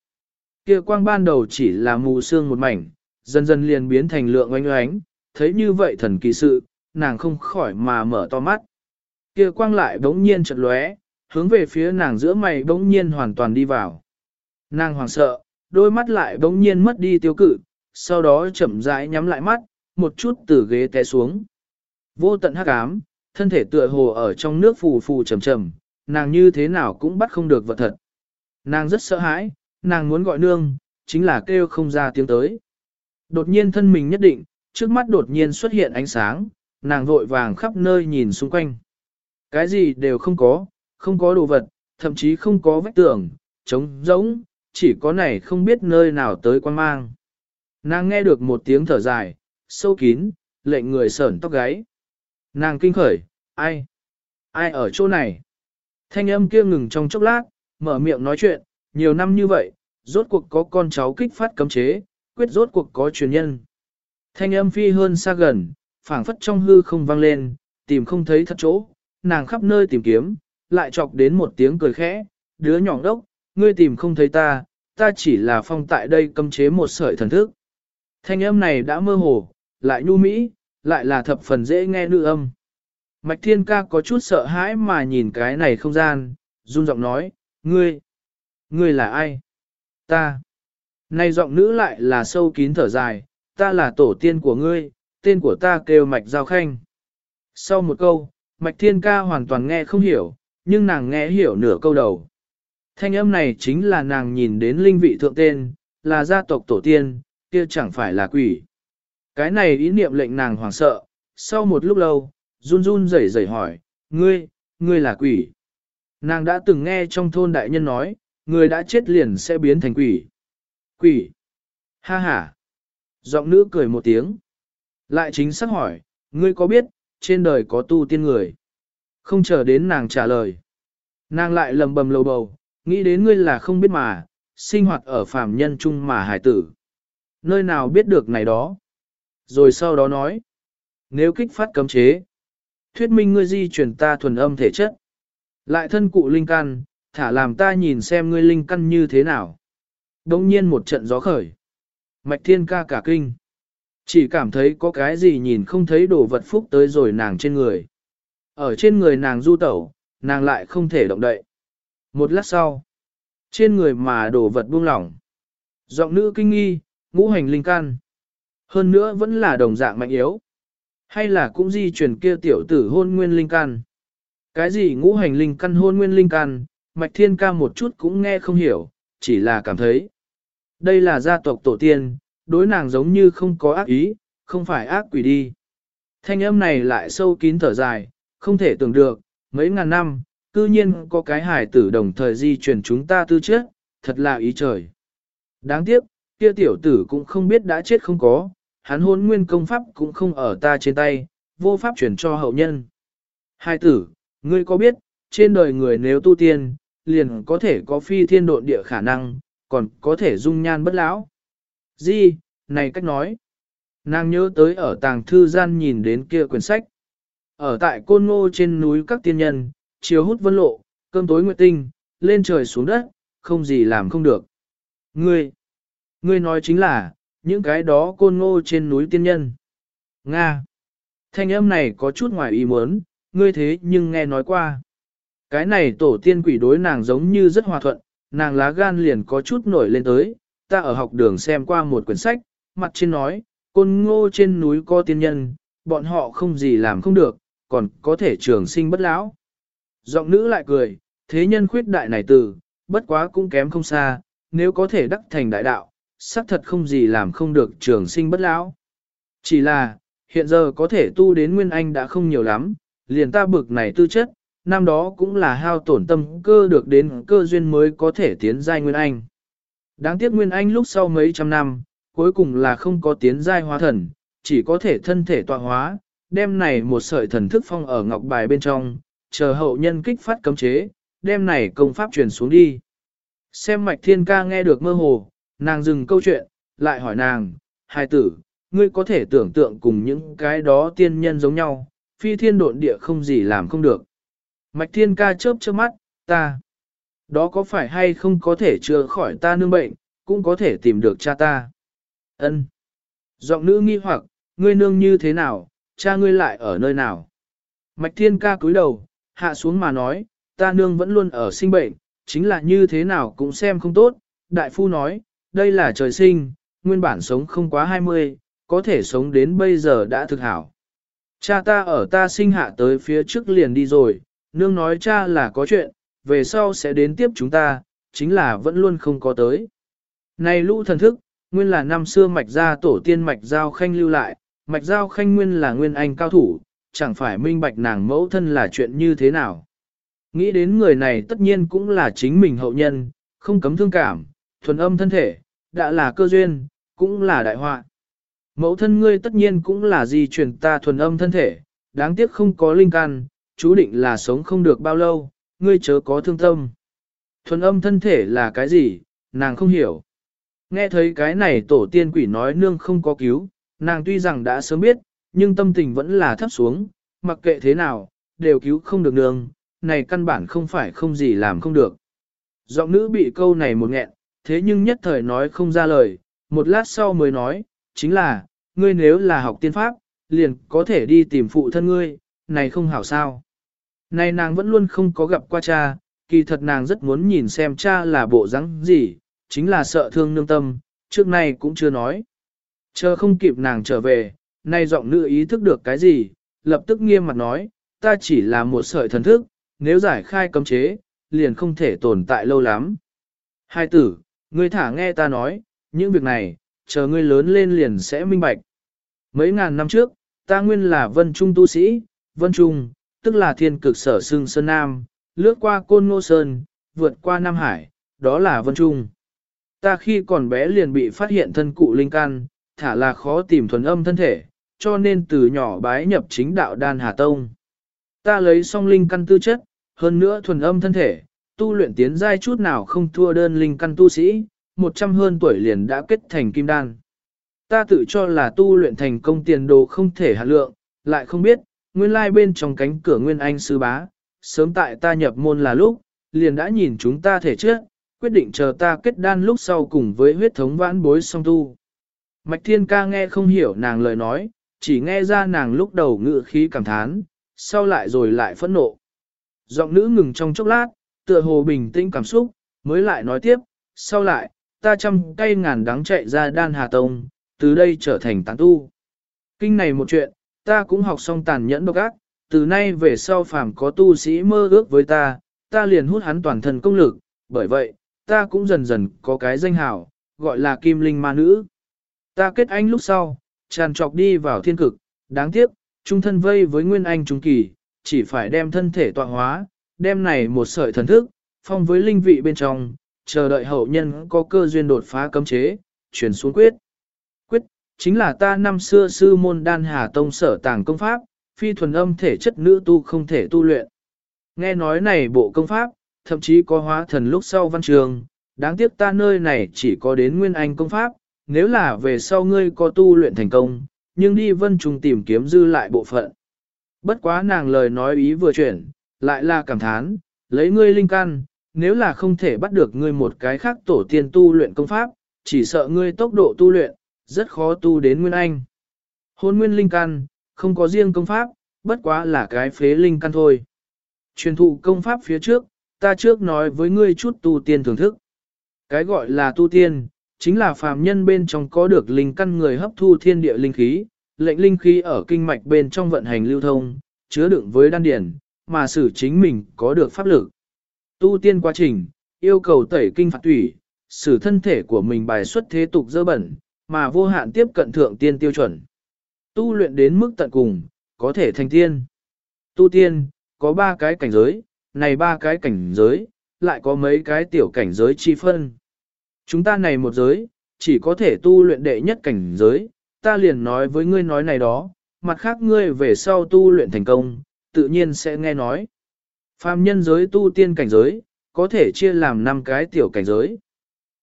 Kia quang ban đầu chỉ là mù sương một mảnh, dần dần liền biến thành lượng oanh oánh, thấy như vậy thần kỳ sự, nàng không khỏi mà mở to mắt. Kia quang lại bỗng nhiên chợt lóe, hướng về phía nàng giữa mày bỗng nhiên hoàn toàn đi vào. Nàng hoảng sợ, đôi mắt lại bỗng nhiên mất đi tiêu cự, sau đó chậm rãi nhắm lại mắt, một chút từ ghế té xuống. Vô tận hắc ám, thân thể tựa hồ ở trong nước phù phù trầm trầm, nàng như thế nào cũng bắt không được vật thật. Nàng rất sợ hãi, nàng muốn gọi nương, chính là kêu không ra tiếng tới. Đột nhiên thân mình nhất định, trước mắt đột nhiên xuất hiện ánh sáng, nàng vội vàng khắp nơi nhìn xung quanh. Cái gì đều không có, không có đồ vật, thậm chí không có vách tường, trống rỗng, chỉ có này không biết nơi nào tới quan mang. Nàng nghe được một tiếng thở dài, sâu kín, lệnh người sởn tóc gáy. Nàng kinh khởi, ai? Ai ở chỗ này? Thanh âm kia ngừng trong chốc lát, mở miệng nói chuyện, nhiều năm như vậy, rốt cuộc có con cháu kích phát cấm chế, quyết rốt cuộc có truyền nhân. Thanh âm phi hơn xa gần, phảng phất trong hư không vang lên, tìm không thấy thật chỗ, nàng khắp nơi tìm kiếm, lại chọc đến một tiếng cười khẽ, đứa nhỏ đốc, ngươi tìm không thấy ta, ta chỉ là phong tại đây cấm chế một sợi thần thức. Thanh âm này đã mơ hồ, lại nhu mỹ, lại là thập phần dễ nghe nữ âm. Mạch Thiên Ca có chút sợ hãi mà nhìn cái này không gian, run giọng nói, ngươi, ngươi là ai? Ta. Này giọng nữ lại là sâu kín thở dài, ta là tổ tiên của ngươi, tên của ta kêu Mạch Giao Khanh. Sau một câu, Mạch Thiên Ca hoàn toàn nghe không hiểu, nhưng nàng nghe hiểu nửa câu đầu. Thanh âm này chính là nàng nhìn đến linh vị thượng tên, là gia tộc tổ tiên, kia chẳng phải là quỷ. Cái này ý niệm lệnh nàng hoảng sợ, sau một lúc lâu, run run rẩy rẩy hỏi, ngươi, ngươi là quỷ. Nàng đã từng nghe trong thôn đại nhân nói, người đã chết liền sẽ biến thành quỷ. Quỷ. Ha ha. Giọng nữ cười một tiếng. Lại chính xác hỏi, ngươi có biết, trên đời có tu tiên người. Không chờ đến nàng trả lời. Nàng lại lầm bầm lầu bầu, nghĩ đến ngươi là không biết mà, sinh hoạt ở phàm nhân chung mà hải tử. Nơi nào biết được này đó. Rồi sau đó nói, nếu kích phát cấm chế, thuyết minh ngươi di chuyển ta thuần âm thể chất. Lại thân cụ linh căn, thả làm ta nhìn xem ngươi linh căn như thế nào. Đông nhiên một trận gió khởi. Mạch thiên ca cả kinh. Chỉ cảm thấy có cái gì nhìn không thấy đồ vật phúc tới rồi nàng trên người. Ở trên người nàng du tẩu, nàng lại không thể động đậy. Một lát sau, trên người mà đồ vật buông lỏng. Giọng nữ kinh nghi, ngũ hành linh can, Hơn nữa vẫn là đồng dạng mạnh yếu. Hay là cũng di chuyển kia tiểu tử hôn nguyên linh can, Cái gì ngũ hành linh căn hôn nguyên linh căn, mạch thiên ca một chút cũng nghe không hiểu, chỉ là cảm thấy. Đây là gia tộc tổ tiên, đối nàng giống như không có ác ý, không phải ác quỷ đi. Thanh âm này lại sâu kín thở dài, không thể tưởng được, mấy ngàn năm, cư nhiên có cái hải tử đồng thời di chuyển chúng ta tư trước, thật là ý trời. Đáng tiếc, kia tiểu tử cũng không biết đã chết không có, hắn hôn nguyên công pháp cũng không ở ta trên tay, vô pháp chuyển cho hậu nhân. Hai tử, ngươi có biết, trên đời người nếu tu tiên, liền có thể có phi thiên độn địa khả năng, còn có thể dung nhan bất lão. Di, này cách nói. Nàng nhớ tới ở tàng thư gian nhìn đến kia quyển sách. Ở tại côn ngô trên núi các tiên nhân, chiếu hút vân lộ, cơm tối nguyệt tinh, lên trời xuống đất, không gì làm không được. Ngươi, ngươi nói chính là, những cái đó côn ngô trên núi tiên nhân. Nga. Thanh âm này có chút ngoài ý muốn, ngươi thế nhưng nghe nói qua. Cái này tổ tiên quỷ đối nàng giống như rất hòa thuận, nàng lá gan liền có chút nổi lên tới, ta ở học đường xem qua một quyển sách, mặt trên nói, côn ngô trên núi có tiên nhân, bọn họ không gì làm không được, còn có thể trường sinh bất lão. Giọng nữ lại cười, thế nhân khuyết đại này từ, bất quá cũng kém không xa, nếu có thể đắc thành đại đạo, xác thật không gì làm không được trường sinh bất lão. Chỉ là, hiện giờ có thể tu đến Nguyên Anh đã không nhiều lắm, liền ta bực này tư chất, năm đó cũng là hao tổn tâm cơ được đến cơ duyên mới có thể tiến giai Nguyên Anh. Đáng tiếc Nguyên Anh lúc sau mấy trăm năm, cuối cùng là không có tiến giai hóa thần, chỉ có thể thân thể tọa hóa, đem này một sợi thần thức phong ở ngọc bài bên trong, chờ hậu nhân kích phát cấm chế, đem này công pháp truyền xuống đi. Xem mạch thiên ca nghe được mơ hồ, nàng dừng câu chuyện, lại hỏi nàng, hài tử, ngươi có thể tưởng tượng cùng những cái đó tiên nhân giống nhau, phi thiên độn địa không gì làm không được. Mạch thiên ca chớp chớp mắt, ta, đó có phải hay không có thể chữa khỏi ta nương bệnh, cũng có thể tìm được cha ta. Ân. Giọng nữ nghi hoặc, ngươi nương như thế nào, cha ngươi lại ở nơi nào. Mạch thiên ca cúi đầu, hạ xuống mà nói, ta nương vẫn luôn ở sinh bệnh, chính là như thế nào cũng xem không tốt. Đại phu nói, đây là trời sinh, nguyên bản sống không quá 20, có thể sống đến bây giờ đã thực hảo. Cha ta ở ta sinh hạ tới phía trước liền đi rồi, nương nói cha là có chuyện, về sau sẽ đến tiếp chúng ta, chính là vẫn luôn không có tới. Này lũ thần thức, nguyên là năm xưa mạch gia tổ tiên mạch giao khanh lưu lại, mạch giao khanh nguyên là nguyên anh cao thủ, chẳng phải minh bạch nàng mẫu thân là chuyện như thế nào. Nghĩ đến người này tất nhiên cũng là chính mình hậu nhân, không cấm thương cảm, thuần âm thân thể, đã là cơ duyên, cũng là đại họa. Mẫu thân ngươi tất nhiên cũng là di truyền ta thuần âm thân thể, đáng tiếc không có linh can, chú định là sống không được bao lâu, ngươi chớ có thương tâm. Thuần âm thân thể là cái gì, nàng không hiểu. Nghe thấy cái này tổ tiên quỷ nói nương không có cứu, nàng tuy rằng đã sớm biết, nhưng tâm tình vẫn là thấp xuống, mặc kệ thế nào, đều cứu không được nương, này căn bản không phải không gì làm không được. Giọng nữ bị câu này một nghẹn, thế nhưng nhất thời nói không ra lời, một lát sau mới nói, chính là, ngươi nếu là học tiên pháp, liền có thể đi tìm phụ thân ngươi, này không hảo sao. Này nàng vẫn luôn không có gặp qua cha, kỳ thật nàng rất muốn nhìn xem cha là bộ dáng gì, chính là sợ thương nương tâm, trước nay cũng chưa nói. Chờ không kịp nàng trở về, nay giọng nữ ý thức được cái gì, lập tức nghiêm mặt nói, ta chỉ là một sợi thần thức, nếu giải khai cấm chế, liền không thể tồn tại lâu lắm. Hai tử, ngươi thả nghe ta nói, những việc này, chờ ngươi lớn lên liền sẽ minh bạch. Mấy ngàn năm trước, ta nguyên là vân trung tu sĩ, vân trung, tức là thiên cực sở xương sơn nam, lướt qua côn ngô sơn, vượt qua Nam Hải, đó là vân trung. Ta khi còn bé liền bị phát hiện thân cụ linh căn, thả là khó tìm thuần âm thân thể, cho nên từ nhỏ bái nhập chính đạo đan hà tông. Ta lấy song linh căn tư chất, hơn nữa thuần âm thân thể, tu luyện tiến giai chút nào không thua đơn linh căn tu sĩ, một trăm hơn tuổi liền đã kết thành kim đan. Ta tự cho là tu luyện thành công tiền đồ không thể hạ lượng, lại không biết, nguyên lai bên trong cánh cửa nguyên anh sư bá, sớm tại ta nhập môn là lúc, liền đã nhìn chúng ta thể trước, quyết định chờ ta kết đan lúc sau cùng với huyết thống vãn bối song tu. Mạch Thiên Ca nghe không hiểu nàng lời nói, chỉ nghe ra nàng lúc đầu ngự khí cảm thán, sau lại rồi lại phẫn nộ. Giọng nữ ngừng trong chốc lát, tựa hồ bình tĩnh cảm xúc, mới lại nói tiếp, sau lại, ta trăm cây ngàn đắng chạy ra đan hà tông, từ đây trở thành tán tu. Kinh này một chuyện, ta cũng học xong tàn nhẫn độc ác, từ nay về sau phàm có tu sĩ mơ ước với ta, ta liền hút hắn toàn thân công lực, bởi vậy, ta cũng dần dần có cái danh hào, gọi là kim linh ma nữ. Ta kết anh lúc sau, tràn trọc đi vào thiên cực, đáng tiếc, trung thân vây với nguyên anh trung kỳ, chỉ phải đem thân thể tọa hóa, đem này một sợi thần thức, phong với linh vị bên trong, chờ đợi hậu nhân có cơ duyên đột phá cấm chế, chuyển xuống quyết. Chính là ta năm xưa sư môn đan hà tông sở tàng công pháp, phi thuần âm thể chất nữ tu không thể tu luyện. Nghe nói này bộ công pháp, thậm chí có hóa thần lúc sau văn trường, đáng tiếc ta nơi này chỉ có đến nguyên anh công pháp, nếu là về sau ngươi có tu luyện thành công, nhưng đi vân trùng tìm kiếm dư lại bộ phận. Bất quá nàng lời nói ý vừa chuyển, lại là cảm thán, lấy ngươi linh căn, nếu là không thể bắt được ngươi một cái khác tổ tiên tu luyện công pháp, chỉ sợ ngươi tốc độ tu luyện, rất khó tu đến nguyên anh. Hôn nguyên linh căn, không có riêng công pháp, bất quá là cái phế linh căn thôi. Truyền thụ công pháp phía trước, ta trước nói với ngươi chút tu tiên thưởng thức. Cái gọi là tu tiên, chính là phàm nhân bên trong có được linh căn người hấp thu thiên địa linh khí, lệnh linh khí ở kinh mạch bên trong vận hành lưu thông, chứa đựng với đan điển, mà xử chính mình có được pháp lực. Tu tiên quá trình, yêu cầu tẩy kinh phạt tủy, xử thân thể của mình bài xuất thế tục dơ bẩn, mà vô hạn tiếp cận thượng tiên tiêu chuẩn. Tu luyện đến mức tận cùng, có thể thành tiên. Tu tiên, có ba cái cảnh giới, này ba cái cảnh giới, lại có mấy cái tiểu cảnh giới chi phân. Chúng ta này một giới, chỉ có thể tu luyện đệ nhất cảnh giới, ta liền nói với ngươi nói này đó, mặt khác ngươi về sau tu luyện thành công, tự nhiên sẽ nghe nói. Phàm nhân giới tu tiên cảnh giới, có thể chia làm 5 cái tiểu cảnh giới.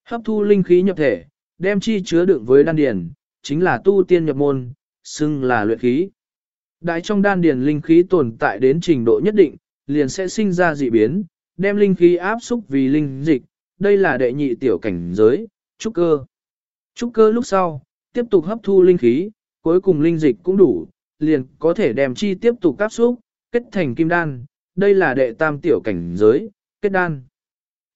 Hấp thu linh khí nhập thể, đem chi chứa đựng với đan điền, chính là tu tiên nhập môn, xưng là luyện khí. Đại trong đan điền linh khí tồn tại đến trình độ nhất định, liền sẽ sinh ra dị biến, đem linh khí áp xúc vì linh dịch, đây là đệ nhị tiểu cảnh giới, trúc cơ. Trúc cơ lúc sau, tiếp tục hấp thu linh khí, cuối cùng linh dịch cũng đủ, liền có thể đem chi tiếp tục áp xúc, kết thành kim đan, đây là đệ tam tiểu cảnh giới, kết đan.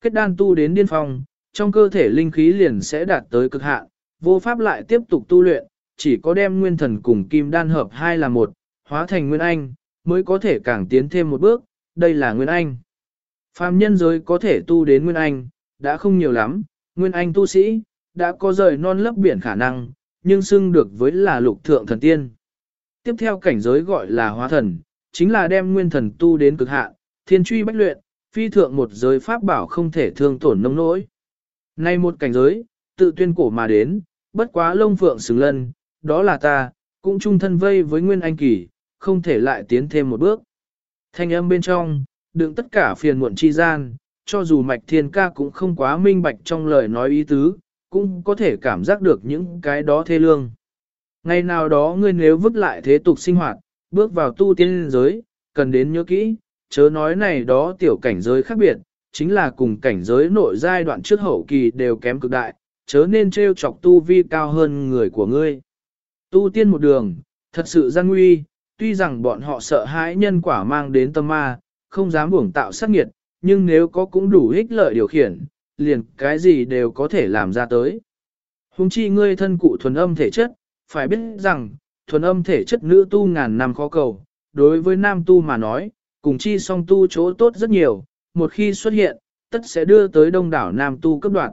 Kết đan tu đến điên phong, trong cơ thể linh khí liền sẽ đạt tới cực hạn, vô pháp lại tiếp tục tu luyện, chỉ có đem nguyên thần cùng kim đan hợp hai là một, hóa thành nguyên anh, mới có thể càng tiến thêm một bước, đây là nguyên anh. Phàm nhân giới có thể tu đến nguyên anh, đã không nhiều lắm, nguyên anh tu sĩ, đã có rời non lấp biển khả năng, nhưng xưng được với là lục thượng thần tiên. Tiếp theo cảnh giới gọi là hóa thần, chính là đem nguyên thần tu đến cực hạn, thiên truy bách luyện, phi thượng một giới pháp bảo không thể thương tổn nông nỗi. Nay một cảnh giới, tự tuyên cổ mà đến, bất quá lông phượng xứng lân, đó là ta, cũng chung thân vây với nguyên anh kỳ, không thể lại tiến thêm một bước. Thanh âm bên trong, đựng tất cả phiền muộn chi gian, cho dù mạch thiên ca cũng không quá minh bạch trong lời nói ý tứ, cũng có thể cảm giác được những cái đó thê lương. Ngày nào đó ngươi nếu vứt lại thế tục sinh hoạt, bước vào tu tiên giới, cần đến nhớ kỹ, chớ nói này đó tiểu cảnh giới khác biệt, chính là cùng cảnh giới nội giai đoạn trước hậu kỳ đều kém cực đại, chớ nên trêu chọc tu vi cao hơn người của ngươi. Tu tiên một đường, thật sự gian nguy, tuy rằng bọn họ sợ hãi nhân quả mang đến tâm ma, không dám buồng tạo sát nghiệt, nhưng nếu có cũng đủ ích lợi điều khiển, liền cái gì đều có thể làm ra tới. Hùng chi ngươi thân cụ thuần âm thể chất, phải biết rằng, thuần âm thể chất nữ tu ngàn năm khó cầu, đối với nam tu mà nói, cùng chi song tu chỗ tốt rất nhiều, một khi xuất hiện, tất sẽ đưa tới đông đảo nam tu cấp đoạn.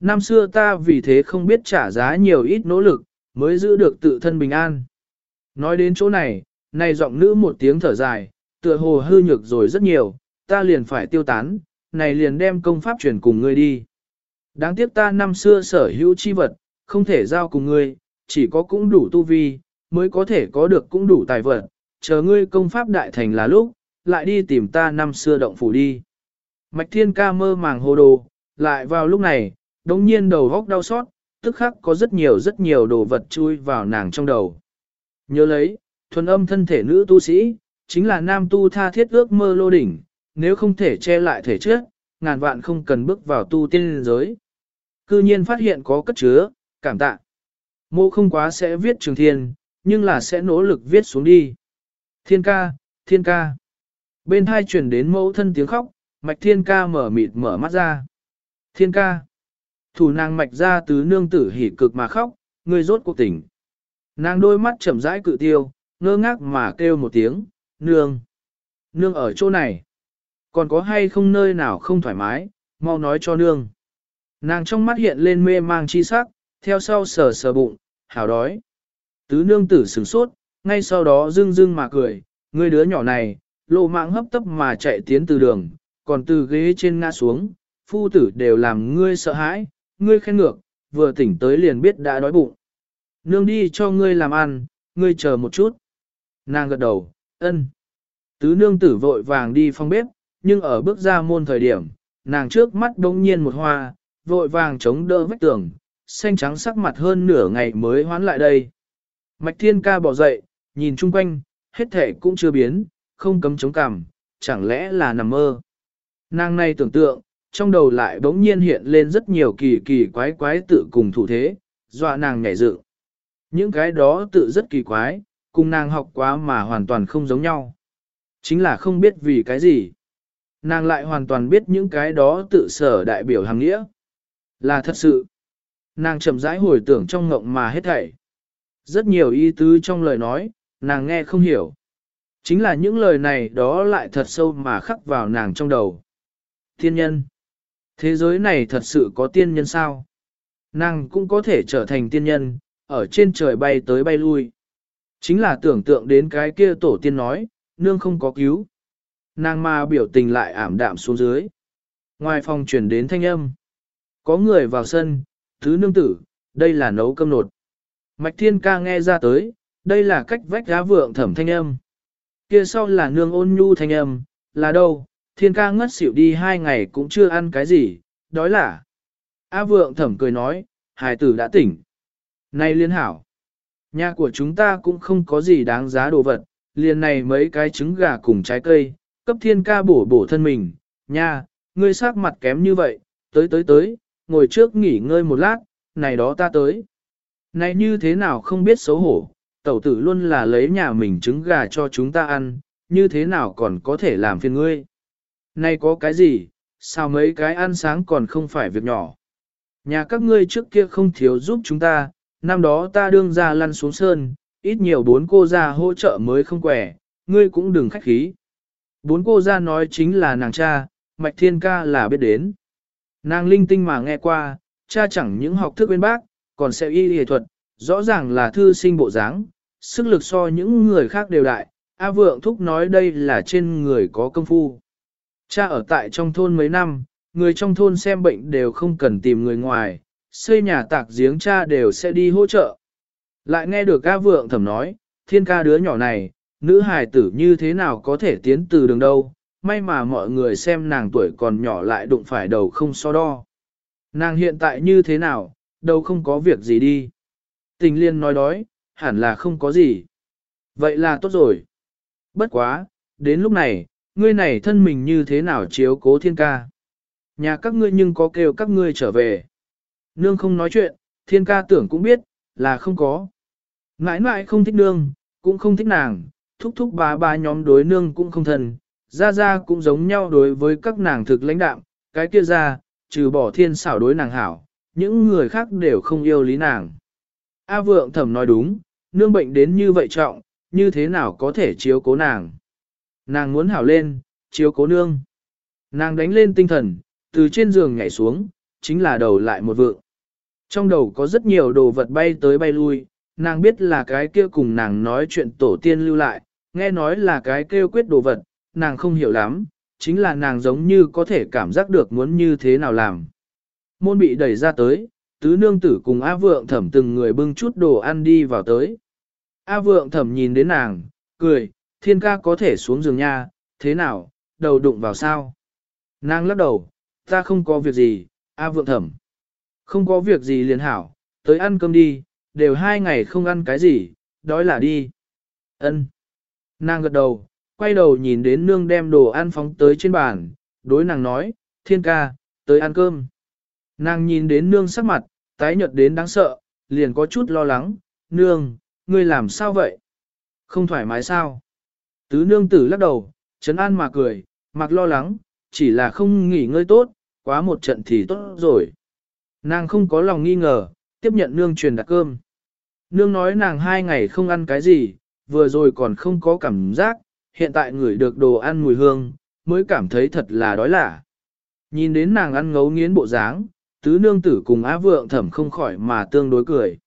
Năm xưa ta vì thế không biết trả giá nhiều ít nỗ lực, mới giữ được tự thân bình an. Nói đến chỗ này, này giọng nữ một tiếng thở dài, tựa hồ hư nhược rồi rất nhiều, ta liền phải tiêu tán, này liền đem công pháp truyền cùng ngươi đi. Đáng tiếc ta năm xưa sở hữu chi vật, không thể giao cùng ngươi, chỉ có cũng đủ tu vi, mới có thể có được cũng đủ tài vật, chờ ngươi công pháp đại thành là lúc, lại đi tìm ta năm xưa động phủ đi. Mạch thiên ca mơ màng hồ đồ, lại vào lúc này, đống nhiên đầu góc đau xót, tức khắc có rất nhiều rất nhiều đồ vật chui vào nàng trong đầu. Nhớ lấy, thuần âm thân thể nữ tu sĩ, chính là nam tu tha thiết ước mơ lô đỉnh, nếu không thể che lại thể trước, ngàn vạn không cần bước vào tu tiên giới. Cư nhiên phát hiện có cất chứa, cảm tạ. Mô không quá sẽ viết trường thiên, nhưng là sẽ nỗ lực viết xuống đi. Thiên ca, thiên ca. Bên hai chuyển đến mẫu thân tiếng khóc, mạch thiên ca mở mịt mở mắt ra. Thiên ca. Thủ nàng mạch ra tứ nương tử hỉ cực mà khóc, người rốt cuộc tỉnh. Nàng đôi mắt chậm rãi cự tiêu, ngơ ngác mà kêu một tiếng, nương. Nương ở chỗ này. Còn có hay không nơi nào không thoải mái, mau nói cho nương. Nàng trong mắt hiện lên mê mang chi sắc, theo sau sờ sờ bụng, hào đói. Tứ nương tử sửng sốt, ngay sau đó dưng dưng mà cười, người đứa nhỏ này, lộ mạng hấp tấp mà chạy tiến từ đường, còn từ ghế trên ngã xuống, phu tử đều làm ngươi sợ hãi, ngươi khen ngược, vừa tỉnh tới liền biết đã đói bụng. Nương đi cho ngươi làm ăn, ngươi chờ một chút. Nàng gật đầu, ân. Tứ nương tử vội vàng đi phong bếp, nhưng ở bước ra môn thời điểm, nàng trước mắt đông nhiên một hoa, vội vàng chống đỡ vách tường, xanh trắng sắc mặt hơn nửa ngày mới hoán lại đây. Mạch thiên ca bỏ dậy, nhìn chung quanh, hết thể cũng chưa biến, không cấm chống cằm, chẳng lẽ là nằm mơ. Nàng này tưởng tượng, trong đầu lại bỗng nhiên hiện lên rất nhiều kỳ kỳ quái quái tự cùng thủ thế, dọa nàng nhảy dựng. Những cái đó tự rất kỳ quái, cùng nàng học quá mà hoàn toàn không giống nhau. Chính là không biết vì cái gì. Nàng lại hoàn toàn biết những cái đó tự sở đại biểu hàng nghĩa. Là thật sự. Nàng chậm rãi hồi tưởng trong ngộng mà hết thảy. Rất nhiều ý tứ trong lời nói, nàng nghe không hiểu. Chính là những lời này đó lại thật sâu mà khắc vào nàng trong đầu. Tiên nhân. Thế giới này thật sự có tiên nhân sao? Nàng cũng có thể trở thành tiên nhân, ở trên trời bay tới bay lui. Chính là tưởng tượng đến cái kia tổ tiên nói, nương không có cứu. Nàng ma biểu tình lại ảm đạm xuống dưới. Ngoài phòng chuyển đến thanh âm. Có người vào sân, thứ nương tử, đây là nấu cơm nột. Mạch thiên ca nghe ra tới, đây là cách vách giá vượng thẩm thanh âm. Kia sau là nương ôn nhu thanh âm, là đâu, thiên ca ngất xỉu đi hai ngày cũng chưa ăn cái gì, đói là. A vượng thẩm cười nói, hài tử đã tỉnh. Này liên hảo, nhà của chúng ta cũng không có gì đáng giá đồ vật, liền này mấy cái trứng gà cùng trái cây, cấp thiên ca bổ bổ thân mình, nha, ngươi sắc mặt kém như vậy, tới tới tới, ngồi trước nghỉ ngơi một lát, này đó ta tới. Này như thế nào không biết xấu hổ, tẩu tử luôn là lấy nhà mình trứng gà cho chúng ta ăn, như thế nào còn có thể làm phiền ngươi. Nay có cái gì, sao mấy cái ăn sáng còn không phải việc nhỏ. Nhà các ngươi trước kia không thiếu giúp chúng ta, năm đó ta đương ra lăn xuống sơn, ít nhiều bốn cô ra hỗ trợ mới không quẻ, ngươi cũng đừng khách khí. Bốn cô ra nói chính là nàng cha, Mạch Thiên Ca là biết đến. Nàng linh tinh mà nghe qua, cha chẳng những học thức bên bác, còn sẽ y y thuật, rõ ràng là thư sinh bộ dáng, sức lực so những người khác đều đại. A Vượng Thúc nói đây là trên người có công phu. Cha ở tại trong thôn mấy năm, người trong thôn xem bệnh đều không cần tìm người ngoài, xây nhà tạc giếng cha đều sẽ đi hỗ trợ. Lại nghe được A Vượng thầm nói, thiên ca đứa nhỏ này, nữ hài tử như thế nào có thể tiến từ đường đâu, may mà mọi người xem nàng tuổi còn nhỏ lại đụng phải đầu không so đo. Nàng hiện tại như thế nào, đâu không có việc gì đi. Tình liên nói đói, hẳn là không có gì. Vậy là tốt rồi. Bất quá, đến lúc này, ngươi này thân mình như thế nào chiếu cố thiên ca. Nhà các ngươi nhưng có kêu các ngươi trở về. Nương không nói chuyện, thiên ca tưởng cũng biết, là không có. Ngãi ngãi không thích nương, cũng không thích nàng, thúc thúc bà bà nhóm đối nương cũng không thân, ra ra cũng giống nhau đối với các nàng thực lãnh đạm, cái kia ra, trừ bỏ thiên xảo đối nàng hảo, những người khác đều không yêu lý nàng. A vượng thẩm nói đúng, nương bệnh đến như vậy trọng, như thế nào có thể chiếu cố nàng. Nàng muốn hảo lên, chiếu cố nương. Nàng đánh lên tinh thần, từ trên giường nhảy xuống, chính là đầu lại một vượng. Trong đầu có rất nhiều đồ vật bay tới bay lui, nàng biết là cái kia cùng nàng nói chuyện tổ tiên lưu lại, nghe nói là cái kêu quyết đồ vật, nàng không hiểu lắm, chính là nàng giống như có thể cảm giác được muốn như thế nào làm. Môn bị đẩy ra tới, tứ nương tử cùng A vượng thẩm từng người bưng chút đồ ăn đi vào tới. A vượng thẩm nhìn đến nàng, cười, thiên ca có thể xuống giường nha, thế nào, đầu đụng vào sao? Nàng lắc đầu, ta không có việc gì, A vượng thẩm. Không có việc gì liền hảo, tới ăn cơm đi, đều hai ngày không ăn cái gì, đói là đi. Ân. Nàng gật đầu, quay đầu nhìn đến nương đem đồ ăn phóng tới trên bàn, đối nàng nói, thiên ca, tới ăn cơm. Nàng nhìn đến nương sắc mặt, tái nhợt đến đáng sợ, liền có chút lo lắng, nương, ngươi làm sao vậy? Không thoải mái sao? Tứ nương tử lắc đầu, chấn an mà cười, mặc lo lắng, chỉ là không nghỉ ngơi tốt, quá một trận thì tốt rồi. Nàng không có lòng nghi ngờ, tiếp nhận nương truyền đặt cơm. Nương nói nàng hai ngày không ăn cái gì, vừa rồi còn không có cảm giác, hiện tại ngửi được đồ ăn mùi hương, mới cảm thấy thật là đói lạ. Nhìn đến nàng ăn ngấu nghiến bộ dáng, tứ nương tử cùng á vượng thẩm không khỏi mà tương đối cười.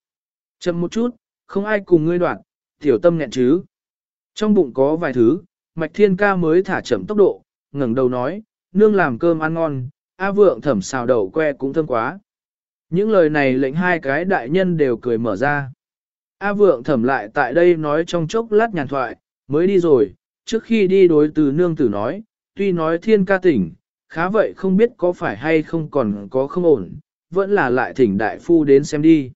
Chậm một chút, không ai cùng ngươi đoạn, tiểu tâm nghẹn chứ. Trong bụng có vài thứ, mạch thiên ca mới thả chậm tốc độ, ngẩng đầu nói, nương làm cơm ăn ngon, á vượng thẩm xào đậu que cũng thơm quá. Những lời này lệnh hai cái đại nhân đều cười mở ra. A vượng thẩm lại tại đây nói trong chốc lát nhàn thoại, mới đi rồi, trước khi đi đối từ nương tử nói, tuy nói thiên ca tỉnh, khá vậy không biết có phải hay không còn có không ổn, vẫn là lại thỉnh đại phu đến xem đi.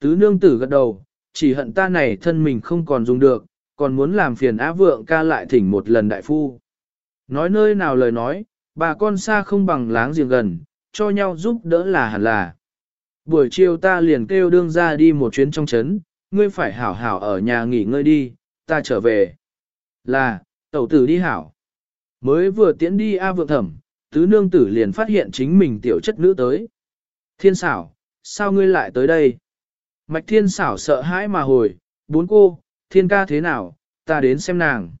Tứ nương tử gật đầu, chỉ hận ta này thân mình không còn dùng được, còn muốn làm phiền á vượng ca lại thỉnh một lần đại phu. Nói nơi nào lời nói, bà con xa không bằng láng giềng gần, cho nhau giúp đỡ là hẳn là. Buổi chiều ta liền kêu đương ra đi một chuyến trong trấn, ngươi phải hảo hảo ở nhà nghỉ ngơi đi, ta trở về. Là, tẩu tử đi hảo. Mới vừa tiễn đi A vượng thẩm, tứ nương tử liền phát hiện chính mình tiểu chất nữ tới. Thiên xảo, sao ngươi lại tới đây? Mạch thiên xảo sợ hãi mà hồi, bốn cô, thiên ca thế nào, ta đến xem nàng.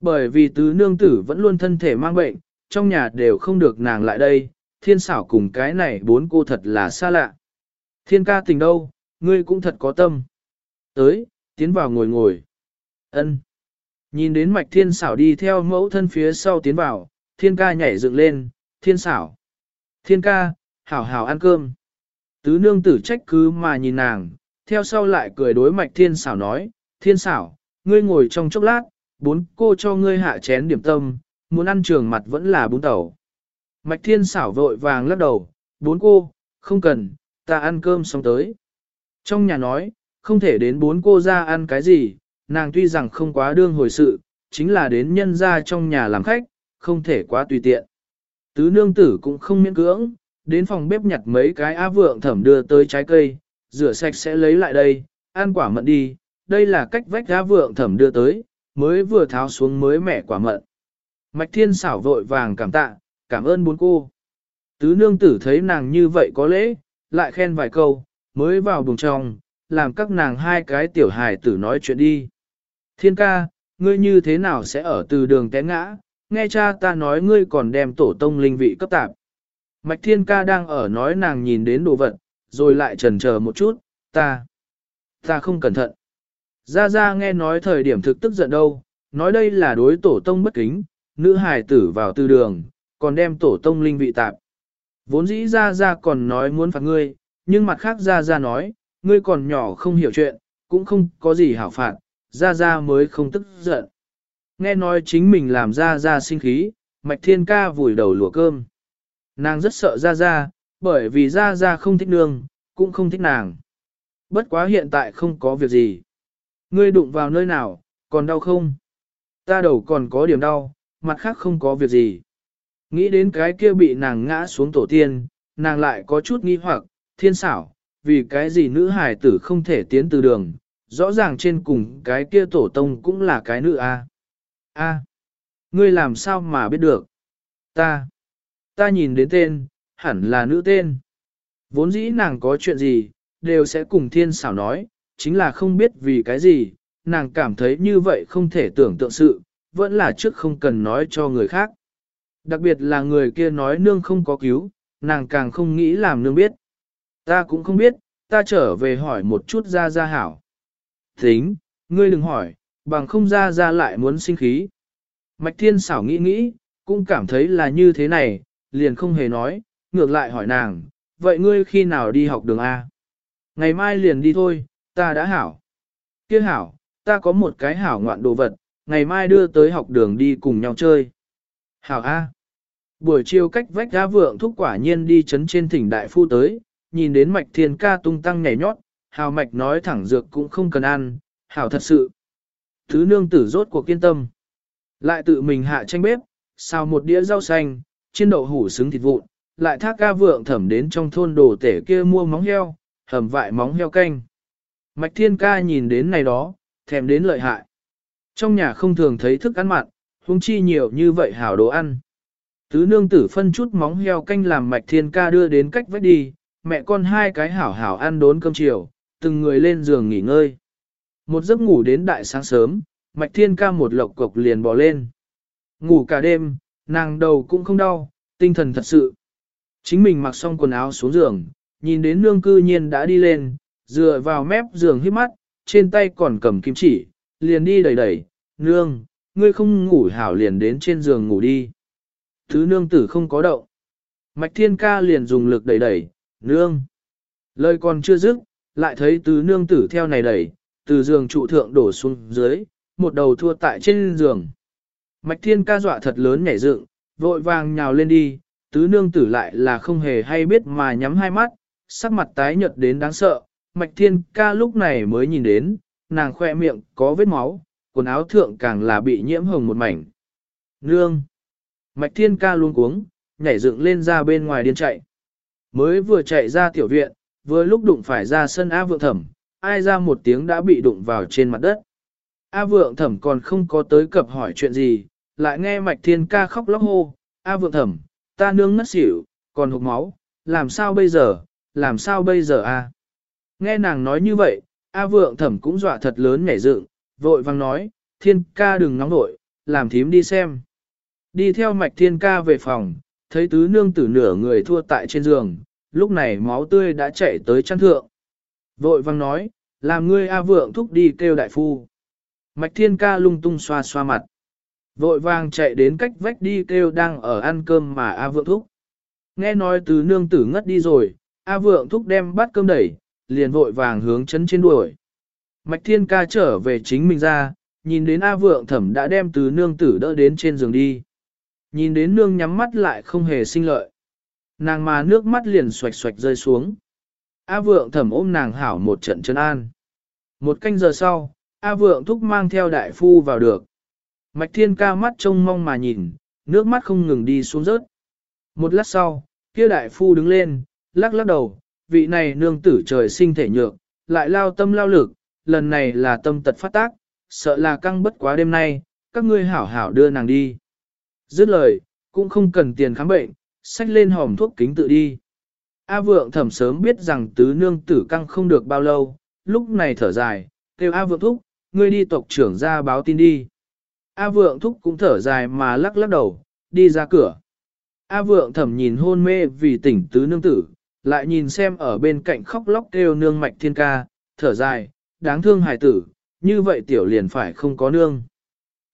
Bởi vì tứ nương tử vẫn luôn thân thể mang bệnh, trong nhà đều không được nàng lại đây, thiên xảo cùng cái này bốn cô thật là xa lạ. Thiên ca tình đâu, ngươi cũng thật có tâm. Tới, tiến vào ngồi ngồi. ân Nhìn đến mạch thiên xảo đi theo mẫu thân phía sau tiến vào, thiên ca nhảy dựng lên, thiên xảo. Thiên ca, hảo hảo ăn cơm. Tứ nương tử trách cứ mà nhìn nàng, theo sau lại cười đối mạch thiên xảo nói, thiên xảo, ngươi ngồi trong chốc lát, bốn cô cho ngươi hạ chén điểm tâm, muốn ăn trường mặt vẫn là bún tàu. Mạch thiên xảo vội vàng lắc đầu, bốn cô, không cần, ta ăn cơm xong tới. Trong nhà nói, không thể đến bốn cô ra ăn cái gì, nàng tuy rằng không quá đương hồi sự, chính là đến nhân ra trong nhà làm khách, không thể quá tùy tiện. Tứ nương tử cũng không miễn cưỡng, đến phòng bếp nhặt mấy cái á vượng thẩm đưa tới trái cây, rửa sạch sẽ lấy lại đây, ăn quả mận đi, đây là cách vách á vượng thẩm đưa tới, mới vừa tháo xuống mới mẻ quả mận. Mạch thiên xảo vội vàng cảm tạ, cảm ơn bốn cô. Tứ nương tử thấy nàng như vậy có lễ, lại khen vài câu, mới vào buồng trong, làm các nàng hai cái tiểu hài tử nói chuyện đi. Thiên ca, ngươi như thế nào sẽ ở từ đường té ngã, nghe cha ta nói ngươi còn đem tổ tông linh vị cấp tạp. Mạch thiên ca đang ở nói nàng nhìn đến đồ vật, rồi lại trần chờ một chút, ta, ta không cẩn thận. Gia Gia nghe nói thời điểm thực tức giận đâu, nói đây là đối tổ tông bất kính, nữ hài tử vào tư đường, còn đem tổ tông linh vị tạp. Vốn dĩ Gia Gia còn nói muốn phạt ngươi, nhưng mặt khác Gia Gia nói, ngươi còn nhỏ không hiểu chuyện, cũng không có gì hảo phạt, Gia Gia mới không tức giận. Nghe nói chính mình làm ra ra sinh khí, Mạch Thiên Ca vùi đầu lùa cơm. Nàng rất sợ Ra Ra, bởi vì Ra Ra không thích nương, cũng không thích nàng. Bất quá hiện tại không có việc gì. Ngươi đụng vào nơi nào, còn đau không? Ta đầu còn có điểm đau, mặt khác không có việc gì. Nghĩ đến cái kia bị nàng ngã xuống tổ tiên, nàng lại có chút nghi hoặc, thiên xảo, vì cái gì nữ hải tử không thể tiến từ đường, rõ ràng trên cùng cái kia tổ tông cũng là cái nữ a. A, ngươi làm sao mà biết được? Ta, ta nhìn đến tên, hẳn là nữ tên. Vốn dĩ nàng có chuyện gì, đều sẽ cùng thiên xảo nói, chính là không biết vì cái gì, nàng cảm thấy như vậy không thể tưởng tượng sự, vẫn là trước không cần nói cho người khác. Đặc biệt là người kia nói nương không có cứu, nàng càng không nghĩ làm nương biết. Ta cũng không biết, ta trở về hỏi một chút ra ra hảo. Tính, ngươi đừng hỏi, bằng không ra ra lại muốn sinh khí. Mạch thiên xảo nghĩ nghĩ, cũng cảm thấy là như thế này, liền không hề nói, ngược lại hỏi nàng, vậy ngươi khi nào đi học đường A? Ngày mai liền đi thôi, ta đã hảo. Kia hảo, ta có một cái hảo ngoạn đồ vật, ngày mai đưa tới học đường đi cùng nhau chơi. Hảo A. Buổi chiều cách vách ra vượng thúc quả nhiên đi chấn trên thỉnh đại phu tới, nhìn đến mạch thiên ca tung tăng nhảy nhót, hào mạch nói thẳng dược cũng không cần ăn, hảo thật sự. Thứ nương tử rốt cuộc kiên tâm. Lại tự mình hạ tranh bếp, xào một đĩa rau xanh, chiên đậu hủ xứng thịt vụn, lại thác ca vượng thẩm đến trong thôn đồ tể kia mua móng heo, hầm vại móng heo canh. Mạch thiên ca nhìn đến này đó, thèm đến lợi hại. Trong nhà không thường thấy thức ăn mặn, huống chi nhiều như vậy hảo đồ ăn. Tứ nương tử phân chút móng heo canh làm mạch thiên ca đưa đến cách vách đi, mẹ con hai cái hảo hảo ăn đốn cơm chiều, từng người lên giường nghỉ ngơi. Một giấc ngủ đến đại sáng sớm, mạch thiên ca một lộc cộc liền bò lên. Ngủ cả đêm, nàng đầu cũng không đau, tinh thần thật sự. Chính mình mặc xong quần áo xuống giường, nhìn đến nương cư nhiên đã đi lên, dựa vào mép giường hít mắt, trên tay còn cầm kim chỉ, liền đi đẩy đẩy, nương, ngươi không ngủ hảo liền đến trên giường ngủ đi. Thứ nương tử không có động. Mạch thiên ca liền dùng lực đẩy đẩy, nương. Lời còn chưa dứt, lại thấy tứ nương tử theo này đẩy, từ giường trụ thượng đổ xuống dưới, một đầu thua tại trên giường. Mạch thiên ca dọa thật lớn nhảy dựng, vội vàng nhào lên đi, tứ nương tử lại là không hề hay biết mà nhắm hai mắt, sắc mặt tái nhợt đến đáng sợ, Mạch Thiên ca lúc này mới nhìn đến, nàng khoe miệng có vết máu, quần áo thượng càng là bị nhiễm hồng một mảnh. Nương! Mạch Thiên ca luôn cuống, nhảy dựng lên ra bên ngoài điên chạy. Mới vừa chạy ra tiểu viện, vừa lúc đụng phải ra sân A vượng thẩm, ai ra một tiếng đã bị đụng vào trên mặt đất. A vượng thẩm còn không có tới cập hỏi chuyện gì, lại nghe Mạch Thiên ca khóc lóc hô, A vượng thẩm, ta nương ngất xỉu, còn hụt máu, làm sao bây giờ, làm sao bây giờ a? Nghe nàng nói như vậy, A vượng thẩm cũng dọa thật lớn nhảy dựng, vội vang nói, thiên ca đừng nóng vội, làm thím đi xem. Đi theo mạch thiên ca về phòng, thấy tứ nương tử nửa người thua tại trên giường, lúc này máu tươi đã chảy tới chăn thượng. Vội vang nói, làm ngươi A vượng thúc đi kêu đại phu. Mạch thiên ca lung tung xoa xoa mặt. Vội vàng chạy đến cách vách đi kêu đang ở ăn cơm mà A vượng thúc. Nghe nói từ nương tử ngất đi rồi, A vượng thúc đem bát cơm đẩy, liền vội vàng hướng chân trên đuổi. Mạch thiên ca trở về chính mình ra, nhìn đến A vượng thẩm đã đem từ nương tử đỡ đến trên giường đi. Nhìn đến nương nhắm mắt lại không hề sinh lợi. Nàng mà nước mắt liền xoạch xoạch rơi xuống. A vượng thẩm ôm nàng hảo một trận chân an. Một canh giờ sau, A vượng thúc mang theo đại phu vào được. Mạch thiên ca mắt trông mong mà nhìn, nước mắt không ngừng đi xuống rớt. Một lát sau, kia đại phu đứng lên, lắc lắc đầu, vị này nương tử trời sinh thể nhược, lại lao tâm lao lực, lần này là tâm tật phát tác, sợ là căng bất quá đêm nay, các ngươi hảo hảo đưa nàng đi. Dứt lời, cũng không cần tiền khám bệnh, xách lên hòm thuốc kính tự đi. A vượng thẩm sớm biết rằng tứ nương tử căng không được bao lâu, lúc này thở dài, kêu A vượng thúc, ngươi đi tộc trưởng ra báo tin đi. A vượng thúc cũng thở dài mà lắc lắc đầu, đi ra cửa. A vượng thẩm nhìn hôn mê vì tỉnh tứ nương tử, lại nhìn xem ở bên cạnh khóc lóc kêu nương mạch thiên ca, thở dài, đáng thương hài tử, như vậy tiểu liền phải không có nương.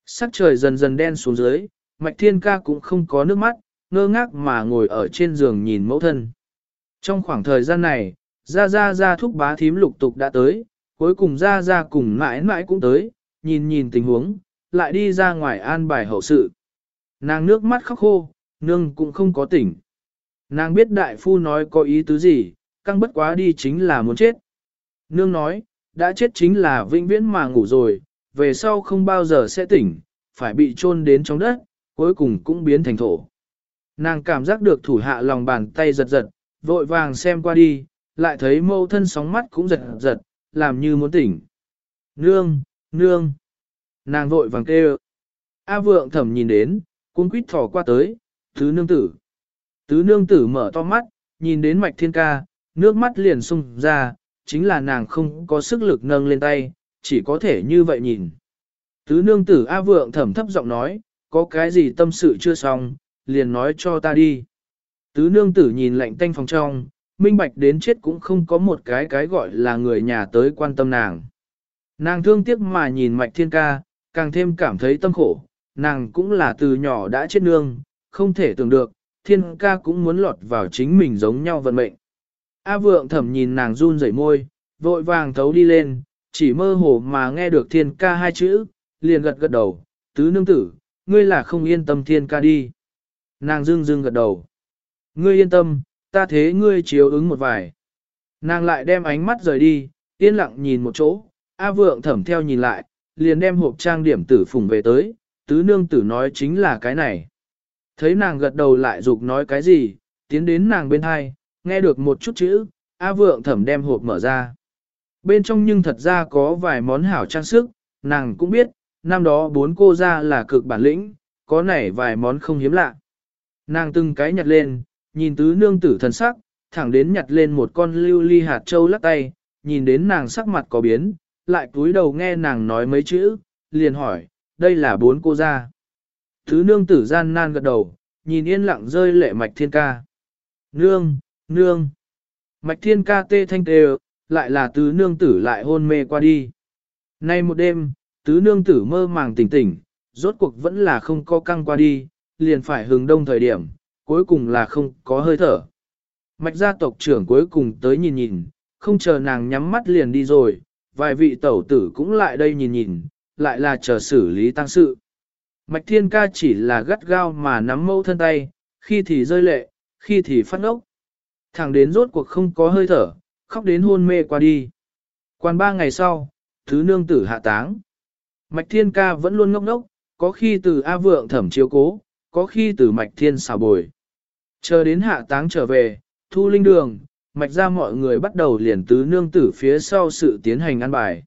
Sắc trời dần dần đen xuống dưới, mạch thiên ca cũng không có nước mắt, ngơ ngác mà ngồi ở trên giường nhìn mẫu thân. Trong khoảng thời gian này, gia gia gia thúc bá thím lục tục đã tới, cuối cùng gia gia cùng mãi mãi cũng tới, nhìn nhìn tình huống, lại đi ra ngoài an bài hậu sự. Nàng nước mắt khóc khô, nương cũng không có tỉnh. Nàng biết đại phu nói có ý tứ gì, căng bất quá đi chính là muốn chết. Nương nói, đã chết chính là vĩnh viễn mà ngủ rồi, về sau không bao giờ sẽ tỉnh, phải bị chôn đến trong đất, cuối cùng cũng biến thành thổ. Nàng cảm giác được thủ hạ lòng bàn tay giật giật, vội vàng xem qua đi, lại thấy mâu thân sóng mắt cũng giật giật, làm như muốn tỉnh. Nương, nương. Nàng vội vàng kêu. A vượng thẩm nhìn đến, cuốn quýt thỏ qua tới, thứ nương tử. Tứ nương tử mở to mắt, nhìn đến mạch thiên ca, nước mắt liền sung ra, chính là nàng không có sức lực nâng lên tay, chỉ có thể như vậy nhìn. Tứ nương tử A vượng thẩm thấp giọng nói, có cái gì tâm sự chưa xong, liền nói cho ta đi. Tứ nương tử nhìn lạnh tanh phòng trong, minh bạch đến chết cũng không có một cái cái gọi là người nhà tới quan tâm nàng. Nàng thương tiếc mà nhìn mạch thiên ca, càng thêm cảm thấy tâm khổ, nàng cũng là từ nhỏ đã chết nương, không thể tưởng được, thiên ca cũng muốn lọt vào chính mình giống nhau vận mệnh. A vượng thẩm nhìn nàng run rẩy môi, vội vàng thấu đi lên, chỉ mơ hồ mà nghe được thiên ca hai chữ, liền gật gật đầu, tứ nương tử, ngươi là không yên tâm thiên ca đi. Nàng dương dương gật đầu. Ngươi yên tâm, ta thế ngươi chiếu ứng một vài. Nàng lại đem ánh mắt rời đi, yên lặng nhìn một chỗ, A vượng thẩm theo nhìn lại, liền đem hộp trang điểm tử phùng về tới, tứ nương tử nói chính là cái này. Thấy nàng gật đầu lại dục nói cái gì, tiến đến nàng bên hai, nghe được một chút chữ, A vượng thẩm đem hộp mở ra. Bên trong nhưng thật ra có vài món hảo trang sức, nàng cũng biết, năm đó bốn cô ra là cực bản lĩnh, có nảy vài món không hiếm lạ. Nàng từng cái nhặt lên, nhìn tứ nương tử thần sắc, thẳng đến nhặt lên một con lưu ly hạt châu lắc tay, nhìn đến nàng sắc mặt có biến, lại cúi đầu nghe nàng nói mấy chữ, liền hỏi, đây là bốn cô gia Tứ nương tử gian nan gật đầu, nhìn yên lặng rơi lệ mạch thiên ca. Nương, nương. Mạch thiên ca tê thanh tê lại là tứ nương tử lại hôn mê qua đi. Nay một đêm, tứ nương tử mơ màng tỉnh tỉnh, rốt cuộc vẫn là không có căng qua đi, liền phải hừng đông thời điểm, cuối cùng là không có hơi thở. Mạch gia tộc trưởng cuối cùng tới nhìn nhìn, không chờ nàng nhắm mắt liền đi rồi, vài vị tẩu tử cũng lại đây nhìn nhìn, lại là chờ xử lý tăng sự. Mạch thiên ca chỉ là gắt gao mà nắm mâu thân tay, khi thì rơi lệ, khi thì phát ốc. Thẳng đến rốt cuộc không có hơi thở, khóc đến hôn mê qua đi. Quan ba ngày sau, thứ nương tử hạ táng. Mạch thiên ca vẫn luôn ngốc ngốc, có khi từ A vượng thẩm chiếu cố, có khi từ mạch thiên xào bồi. Chờ đến hạ táng trở về, thu linh đường, mạch ra mọi người bắt đầu liền tứ nương tử phía sau sự tiến hành ăn bài.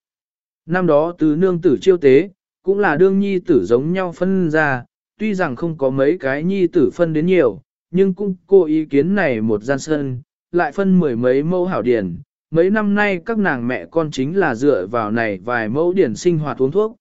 Năm đó tứ nương tử chiêu tế, cũng là đương nhi tử giống nhau phân ra, tuy rằng không có mấy cái nhi tử phân đến nhiều, nhưng cũng cô ý kiến này một gian sân, lại phân mười mấy mẫu hảo điển. Mấy năm nay các nàng mẹ con chính là dựa vào này vài mẫu điển sinh hoạt uống thuốc.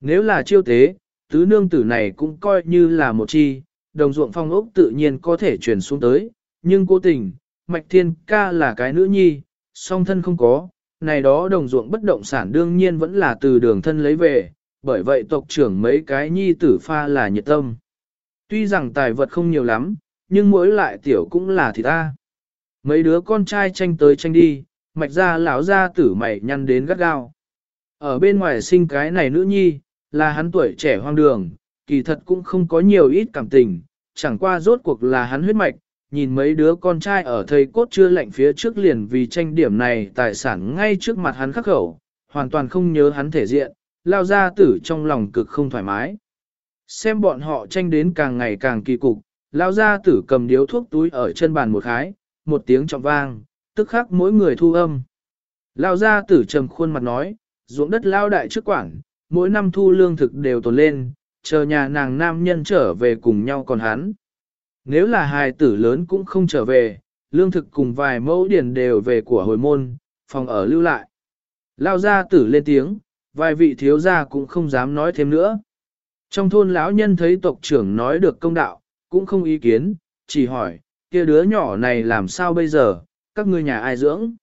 Nếu là chiêu tế, tứ nương tử này cũng coi như là một chi, đồng ruộng phong ốc tự nhiên có thể chuyển xuống tới, nhưng cố tình, Mạch Thiên Ca là cái nữ nhi, song thân không có, này đó đồng ruộng bất động sản đương nhiên vẫn là từ đường thân lấy về, bởi vậy tộc trưởng mấy cái nhi tử pha là nhiệt tâm. Tuy rằng tài vật không nhiều lắm, nhưng mỗi lại tiểu cũng là thì ta. Mấy đứa con trai tranh tới tranh đi, mạch ra lão ra tử mày nhăn đến gắt gao. Ở bên ngoài sinh cái này nữ nhi, là hắn tuổi trẻ hoang đường, kỳ thật cũng không có nhiều ít cảm tình, chẳng qua rốt cuộc là hắn huyết mạch, nhìn mấy đứa con trai ở thầy cốt chưa lạnh phía trước liền vì tranh điểm này tài sản ngay trước mặt hắn khắc khẩu, hoàn toàn không nhớ hắn thể diện, lao ra tử trong lòng cực không thoải mái. Xem bọn họ tranh đến càng ngày càng kỳ cục, lao ra tử cầm điếu thuốc túi ở chân bàn một khái, một tiếng trọng vang, tức khắc mỗi người thu âm. Lao ra tử trầm khuôn mặt nói, ruộng đất lao đại trước quảng, mỗi năm thu lương thực đều tồn lên, chờ nhà nàng nam nhân trở về cùng nhau còn hắn. Nếu là hài tử lớn cũng không trở về, lương thực cùng vài mẫu điển đều về của hồi môn, phòng ở lưu lại. Lao ra tử lên tiếng, vài vị thiếu gia cũng không dám nói thêm nữa. Trong thôn lão nhân thấy tộc trưởng nói được công đạo, cũng không ý kiến, chỉ hỏi, kia đứa nhỏ này làm sao bây giờ, các ngươi nhà ai dưỡng?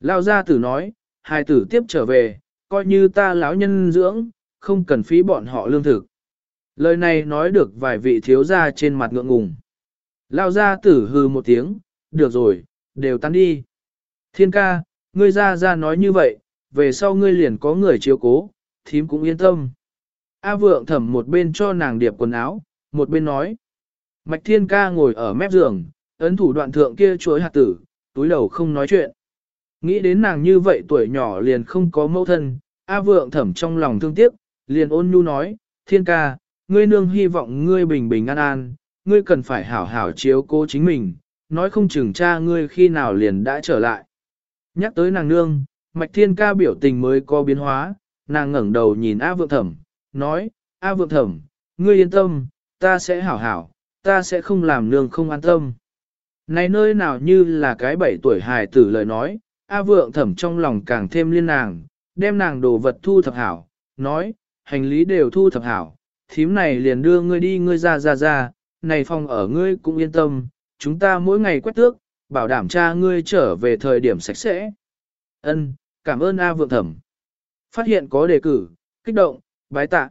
Lao gia tử nói, hài tử tiếp trở về, coi như ta lão nhân dưỡng, không cần phí bọn họ lương thực. Lời này nói được vài vị thiếu gia trên mặt ngượng ngùng. Lao ra tử hư một tiếng, được rồi, đều tan đi. Thiên ca, ngươi ra ra nói như vậy, về sau ngươi liền có người chiếu cố, thím cũng yên tâm. A vượng thẩm một bên cho nàng điệp quần áo, một bên nói. Mạch thiên ca ngồi ở mép giường, ấn thủ đoạn thượng kia chuối hạt tử, túi đầu không nói chuyện. Nghĩ đến nàng như vậy tuổi nhỏ liền không có mẫu thân, A vượng thẩm trong lòng thương tiếc, liền ôn nhu nói, thiên ca, ngươi nương hy vọng ngươi bình bình an an, ngươi cần phải hảo hảo chiếu cố chính mình, nói không chừng cha ngươi khi nào liền đã trở lại. Nhắc tới nàng nương, mạch thiên ca biểu tình mới có biến hóa, nàng ngẩng đầu nhìn A vượng thẩm, nói, A vượng thẩm, ngươi yên tâm, ta sẽ hảo hảo, ta sẽ không làm nương không an tâm. Này nơi nào như là cái bảy tuổi hài tử lời nói, A vượng thẩm trong lòng càng thêm liên nàng, đem nàng đồ vật thu thập hảo, nói, hành lý đều thu thập hảo, thím này liền đưa ngươi đi ngươi ra ra ra, này phòng ở ngươi cũng yên tâm, chúng ta mỗi ngày quét tước, bảo đảm cha ngươi trở về thời điểm sạch sẽ. Ân, cảm ơn A vượng thẩm. Phát hiện có đề cử, kích động, bái tạ.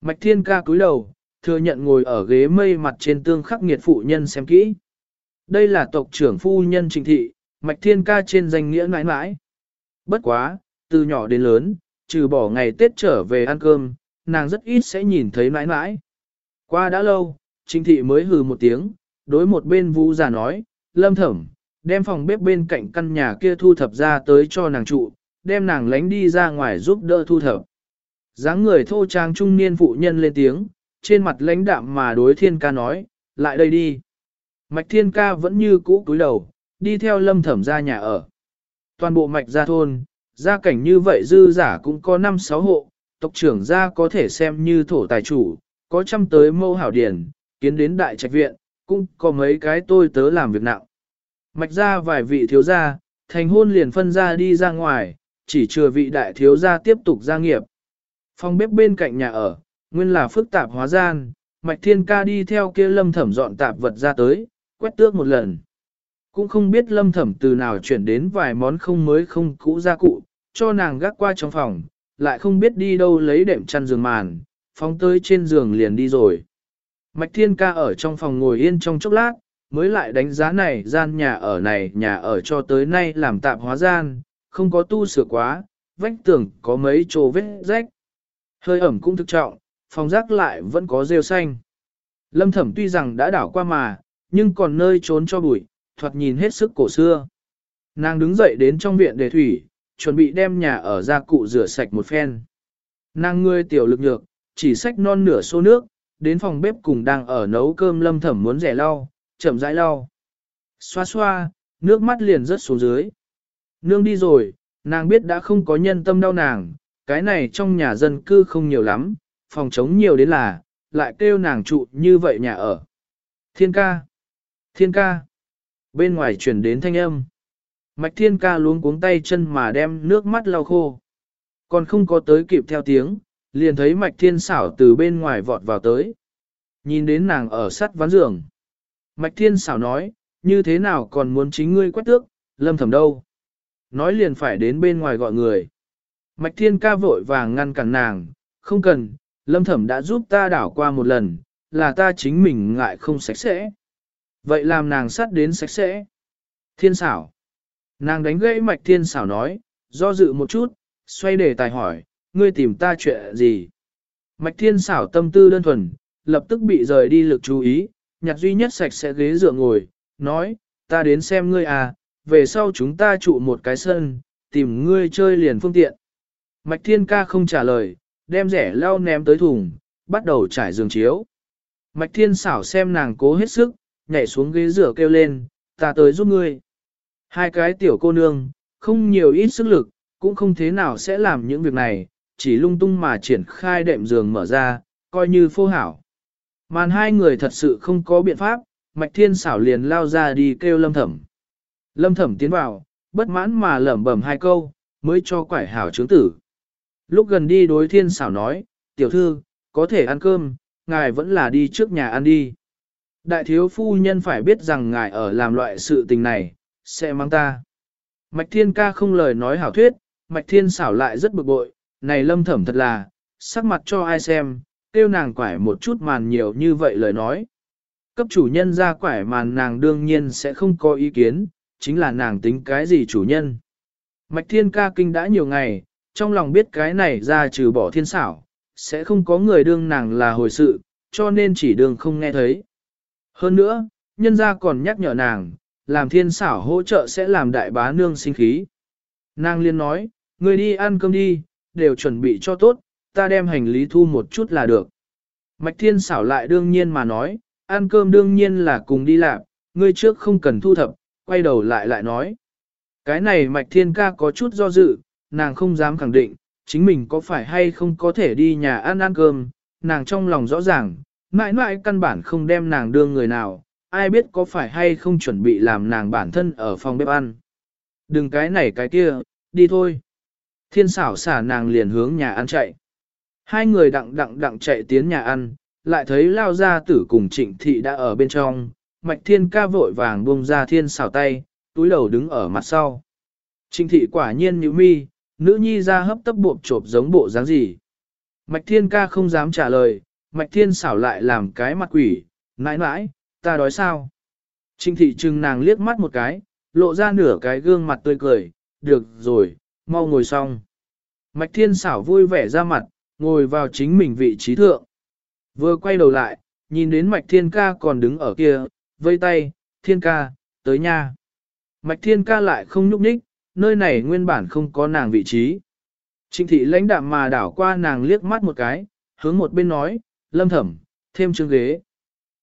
Mạch thiên ca cúi đầu, thừa nhận ngồi ở ghế mây mặt trên tương khắc nghiệt phụ nhân xem kỹ. Đây là tộc trưởng phu nhân trình thị, mạch thiên ca trên danh nghĩa mãi mãi. Bất quá, từ nhỏ đến lớn, trừ bỏ ngày Tết trở về ăn cơm, nàng rất ít sẽ nhìn thấy mãi mãi. Qua đã lâu, trình thị mới hừ một tiếng, đối một bên vũ già nói, lâm thẩm, đem phòng bếp bên cạnh căn nhà kia thu thập ra tới cho nàng trụ, đem nàng lánh đi ra ngoài giúp đỡ thu thập dáng người thô trang trung niên phụ nhân lên tiếng, trên mặt lãnh đạm mà đối thiên ca nói, lại đây đi. Mạch thiên ca vẫn như cũ cúi đầu, đi theo lâm thẩm ra nhà ở. Toàn bộ mạch gia thôn, gia cảnh như vậy dư giả cũng có 5-6 hộ, tộc trưởng gia có thể xem như thổ tài chủ, có trăm tới mâu hảo điển, kiến đến đại trạch viện, cũng có mấy cái tôi tớ làm việc nặng. Mạch gia vài vị thiếu gia, thành hôn liền phân ra đi ra ngoài, chỉ chừa vị đại thiếu gia tiếp tục gia nghiệp. Phòng bếp bên cạnh nhà ở, nguyên là phức tạp hóa gian, Mạch Thiên Ca đi theo kia lâm thẩm dọn tạp vật ra tới, quét tước một lần. Cũng không biết lâm thẩm từ nào chuyển đến vài món không mới không cũ gia cụ, cho nàng gác qua trong phòng, lại không biết đi đâu lấy đệm chăn giường màn, phóng tới trên giường liền đi rồi. Mạch Thiên Ca ở trong phòng ngồi yên trong chốc lát, mới lại đánh giá này gian nhà ở này nhà ở cho tới nay làm tạm hóa gian, không có tu sửa quá, vách tường có mấy chỗ vết rách. Hơi ẩm cũng thực trọng, phòng rác lại vẫn có rêu xanh. Lâm thẩm tuy rằng đã đảo qua mà, nhưng còn nơi trốn cho bụi, thoạt nhìn hết sức cổ xưa. Nàng đứng dậy đến trong viện để thủy, chuẩn bị đem nhà ở gia cụ rửa sạch một phen. Nàng ngươi tiểu lực nhược, chỉ xách non nửa xô nước, đến phòng bếp cùng đang ở nấu cơm lâm thẩm muốn rẻ lau, chậm rãi lau. Xoa xoa, nước mắt liền rớt xuống dưới. Nương đi rồi, nàng biết đã không có nhân tâm đau nàng, cái này trong nhà dân cư không nhiều lắm, phòng chống nhiều đến là, lại kêu nàng trụ như vậy nhà ở. Thiên ca! Thiên ca! Bên ngoài chuyển đến thanh âm. Mạch thiên ca luống cuống tay chân mà đem nước mắt lau khô. Còn không có tới kịp theo tiếng, liền thấy mạch thiên xảo từ bên ngoài vọt vào tới. Nhìn đến nàng ở sắt ván giường. Mạch thiên xảo nói, như thế nào còn muốn chính ngươi quét tước, lâm thẩm đâu. Nói liền phải đến bên ngoài gọi người. Mạch thiên ca vội vàng ngăn cản nàng, không cần, lâm thẩm đã giúp ta đảo qua một lần, là ta chính mình ngại không sạch sẽ. Vậy làm nàng sắt đến sạch sẽ. Thiên xảo. Nàng đánh gãy mạch thiên xảo nói, do dự một chút, xoay đề tài hỏi, ngươi tìm ta chuyện gì? Mạch thiên xảo tâm tư đơn thuần, lập tức bị rời đi lực chú ý, nhặt duy nhất sạch sẽ ghế dựa ngồi, nói, ta đến xem ngươi à, về sau chúng ta trụ một cái sân, tìm ngươi chơi liền phương tiện. Mạch thiên ca không trả lời, đem rẻ lau ném tới thùng, bắt đầu trải giường chiếu. Mạch thiên xảo xem nàng cố hết sức, nhảy xuống ghế rửa kêu lên, ta tới giúp ngươi. Hai cái tiểu cô nương, không nhiều ít sức lực, cũng không thế nào sẽ làm những việc này, chỉ lung tung mà triển khai đệm giường mở ra, coi như phô hảo. Màn hai người thật sự không có biện pháp, Mạch Thiên xảo liền lao ra đi kêu Lâm Thẩm. Lâm Thẩm tiến vào, bất mãn mà lẩm bẩm hai câu, mới cho quải hảo chứng tử. Lúc gần đi đối Thiên xảo nói, tiểu thư, có thể ăn cơm, ngài vẫn là đi trước nhà ăn đi. Đại thiếu phu nhân phải biết rằng ngài ở làm loại sự tình này, sẽ mang ta. Mạch Thiên ca không lời nói hảo thuyết, Mạch Thiên xảo lại rất bực bội, này lâm thẩm thật là, sắc mặt cho ai xem, tiêu nàng quải một chút màn nhiều như vậy lời nói. Cấp chủ nhân ra quải màn nàng đương nhiên sẽ không có ý kiến, chính là nàng tính cái gì chủ nhân. Mạch Thiên ca kinh đã nhiều ngày, trong lòng biết cái này ra trừ bỏ thiên xảo, sẽ không có người đương nàng là hồi sự, cho nên chỉ đương không nghe thấy. Hơn nữa, nhân gia còn nhắc nhở nàng, làm thiên xảo hỗ trợ sẽ làm đại bá nương sinh khí. Nàng liên nói, người đi ăn cơm đi, đều chuẩn bị cho tốt, ta đem hành lý thu một chút là được. Mạch thiên xảo lại đương nhiên mà nói, ăn cơm đương nhiên là cùng đi làm, ngươi trước không cần thu thập, quay đầu lại lại nói. Cái này mạch thiên ca có chút do dự, nàng không dám khẳng định, chính mình có phải hay không có thể đi nhà ăn ăn cơm, nàng trong lòng rõ ràng, mãi mãi căn bản không đem nàng đưa người nào, ai biết có phải hay không chuẩn bị làm nàng bản thân ở phòng bếp ăn. Đừng cái này cái kia, đi thôi. Thiên xảo xả nàng liền hướng nhà ăn chạy. Hai người đặng đặng đặng chạy tiến nhà ăn, lại thấy lao gia tử cùng trịnh thị đã ở bên trong, mạch thiên ca vội vàng buông ra thiên xảo tay, túi đầu đứng ở mặt sau. Trịnh thị quả nhiên như mi, nữ nhi ra hấp tấp bộp chộp giống bộ dáng gì. Mạch thiên ca không dám trả lời, mạch thiên xảo lại làm cái mặt quỷ, nãi nãi ta đói sao? Trinh thị trừng nàng liếc mắt một cái, lộ ra nửa cái gương mặt tươi cười, được rồi, mau ngồi xong. Mạch thiên xảo vui vẻ ra mặt, ngồi vào chính mình vị trí thượng. Vừa quay đầu lại, nhìn đến mạch thiên ca còn đứng ở kia, vây tay, thiên ca, tới nha. Mạch thiên ca lại không nhúc nhích, nơi này nguyên bản không có nàng vị trí. Trịnh thị lãnh đạm mà đảo qua nàng liếc mắt một cái, hướng một bên nói, lâm thẩm, thêm chương ghế.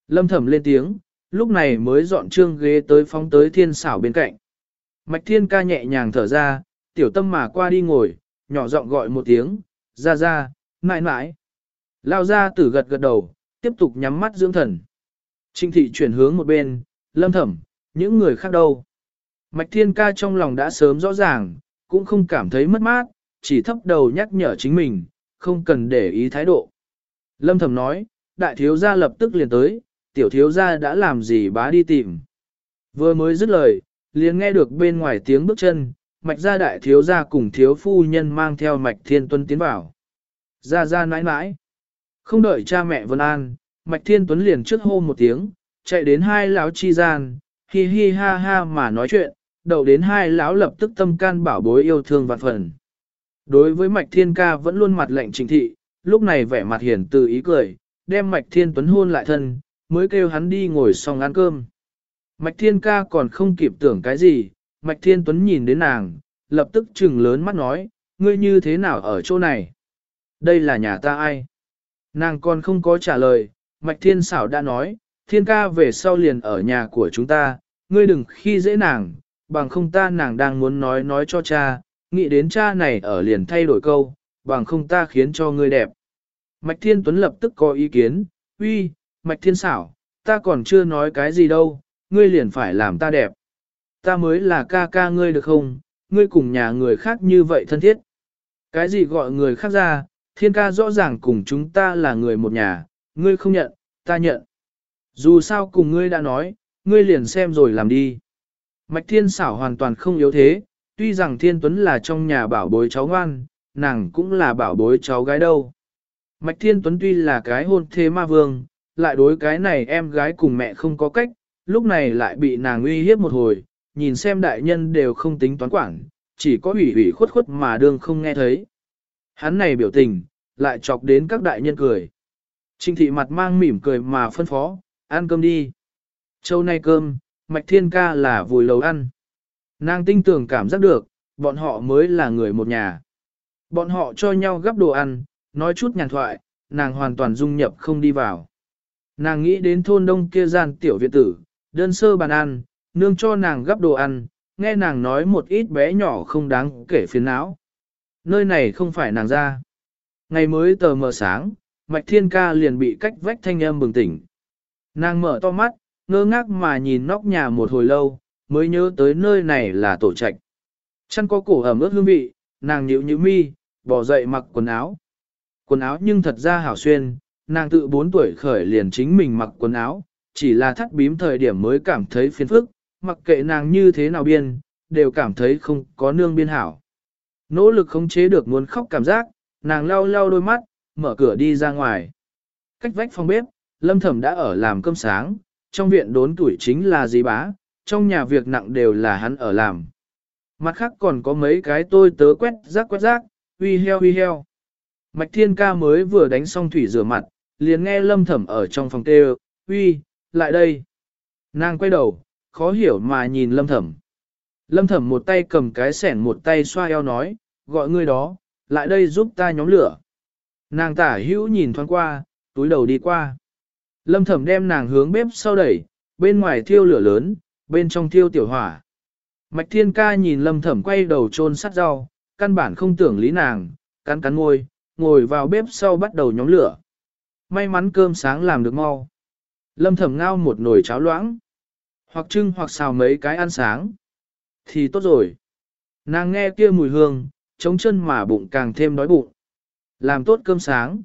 Lâm thẩm lên tiếng, lúc này mới dọn trương ghế tới phóng tới thiên xảo bên cạnh. Mạch thiên ca nhẹ nhàng thở ra, tiểu tâm mà qua đi ngồi, nhỏ giọng gọi một tiếng, ra ra, mãi mãi. Lao ra tử gật gật đầu, tiếp tục nhắm mắt dưỡng thần. Trinh thị chuyển hướng một bên, lâm thẩm, những người khác đâu. Mạch thiên ca trong lòng đã sớm rõ ràng, cũng không cảm thấy mất mát, chỉ thấp đầu nhắc nhở chính mình, không cần để ý thái độ. Lâm thẩm nói, đại thiếu gia lập tức liền tới, tiểu thiếu gia đã làm gì bá đi tìm. Vừa mới dứt lời, liền nghe được bên ngoài tiếng bước chân, mạch gia đại thiếu gia cùng thiếu phu nhân mang theo mạch thiên tuấn tiến vào. Ra ra nãi nãi. Không đợi cha mẹ Vân An, mạch thiên tuấn liền trước hô một tiếng, chạy đến hai lão chi gian, hi hi ha ha mà nói chuyện, Đậu đến hai lão lập tức tâm can bảo bối yêu thương vạn phần. Đối với mạch thiên ca vẫn luôn mặt lệnh trình thị, lúc này vẻ mặt hiển từ ý cười, đem mạch thiên tuấn hôn lại thân, mới kêu hắn đi ngồi xong ăn cơm. Mạch thiên ca còn không kịp tưởng cái gì, mạch thiên tuấn nhìn đến nàng, lập tức trừng lớn mắt nói, ngươi như thế nào ở chỗ này? Đây là nhà ta ai? Nàng còn không có trả lời, mạch thiên xảo đã nói, thiên ca về sau liền ở nhà của chúng ta, ngươi đừng khi dễ nàng, bằng không ta nàng đang muốn nói nói cho cha, nghĩ đến cha này ở liền thay đổi câu, bằng không ta khiến cho ngươi đẹp. Mạch thiên tuấn lập tức có ý kiến, uy, Mạch Thiên xảo, ta còn chưa nói cái gì đâu, ngươi liền phải làm ta đẹp. Ta mới là ca ca ngươi được không, ngươi cùng nhà người khác như vậy thân thiết. Cái gì gọi người khác ra, thiên ca rõ ràng cùng chúng ta là người một nhà, ngươi không nhận, ta nhận. Dù sao cùng ngươi đã nói, ngươi liền xem rồi làm đi. Mạch thiên xảo hoàn toàn không yếu thế, tuy rằng thiên tuấn là trong nhà bảo bối cháu ngoan, nàng cũng là bảo bối cháu gái đâu. Mạch thiên tuấn tuy là cái hôn thế ma vương, lại đối cái này em gái cùng mẹ không có cách, lúc này lại bị nàng uy hiếp một hồi, nhìn xem đại nhân đều không tính toán quản, chỉ có ủy ủy khuất khuất mà đương không nghe thấy. Hắn này biểu tình, lại chọc đến các đại nhân cười. Trinh thị mặt mang mỉm cười mà phân phó, ăn cơm đi. Châu nay cơm, mạch thiên ca là vùi lầu ăn. Nàng tinh tưởng cảm giác được, bọn họ mới là người một nhà. Bọn họ cho nhau gấp đồ ăn, nói chút nhàn thoại, nàng hoàn toàn dung nhập không đi vào. Nàng nghĩ đến thôn đông kia gian tiểu viện tử, đơn sơ bàn ăn, nương cho nàng gấp đồ ăn, nghe nàng nói một ít bé nhỏ không đáng kể phiền não. Nơi này không phải nàng ra. Ngày mới tờ mờ sáng, Mạch Thiên Ca liền bị cách vách thanh âm bừng tỉnh. Nàng mở to mắt, ngơ ngác mà nhìn nóc nhà một hồi lâu, mới nhớ tới nơi này là tổ trạch. Chân có cổ ẩm ướt hương vị, nàng nhíu nhíu mi, bỏ dậy mặc quần áo. Quần áo nhưng thật ra hảo xuyên, nàng tự 4 tuổi khởi liền chính mình mặc quần áo, chỉ là thắt bím thời điểm mới cảm thấy phiền phức, mặc kệ nàng như thế nào biên, đều cảm thấy không có nương biên hảo. Nỗ lực khống chế được muốn khóc cảm giác, nàng lau lau đôi mắt, mở cửa đi ra ngoài. Cách vách phòng bếp, lâm thẩm đã ở làm cơm sáng, trong viện đốn tuổi chính là dì bá, trong nhà việc nặng đều là hắn ở làm. Mặt khác còn có mấy cái tôi tớ quét rác quét rác, huy heo huy heo. Mạch thiên ca mới vừa đánh xong thủy rửa mặt, liền nghe lâm thẩm ở trong phòng kêu, uy, lại đây. Nàng quay đầu, khó hiểu mà nhìn lâm thẩm. Lâm thẩm một tay cầm cái sẻn một tay xoa eo nói, gọi người đó, lại đây giúp ta nhóm lửa. Nàng tả hữu nhìn thoáng qua, túi đầu đi qua. Lâm thẩm đem nàng hướng bếp sau đẩy, bên ngoài thiêu lửa lớn, bên trong thiêu tiểu hỏa. Mạch thiên ca nhìn lâm thẩm quay đầu chôn sắt rau, căn bản không tưởng lý nàng, cắn cắn ngôi, ngồi vào bếp sau bắt đầu nhóm lửa. May mắn cơm sáng làm được mau. Lâm thẩm ngao một nồi cháo loãng. Hoặc trưng hoặc xào mấy cái ăn sáng. Thì tốt rồi. Nàng nghe kia mùi hương, chống chân mà bụng càng thêm đói bụng. Làm tốt cơm sáng.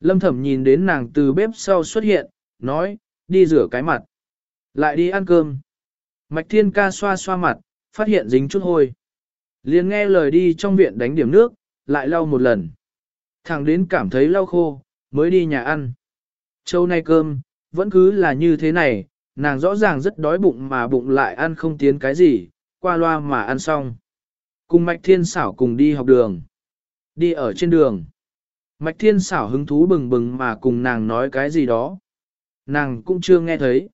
Lâm thẩm nhìn đến nàng từ bếp sau xuất hiện, nói, đi rửa cái mặt. Lại đi ăn cơm. Mạch thiên ca xoa xoa mặt, phát hiện dính chút hôi. liền nghe lời đi trong viện đánh điểm nước, lại lau một lần. Thẳng đến cảm thấy lau khô, mới đi nhà ăn. Châu nay cơm, vẫn cứ là như thế này, nàng rõ ràng rất đói bụng mà bụng lại ăn không tiến cái gì, qua loa mà ăn xong. Cùng Mạch Thiên Xảo cùng đi học đường. Đi ở trên đường. Mạch Thiên Xảo hứng thú bừng bừng mà cùng nàng nói cái gì đó. Nàng cũng chưa nghe thấy.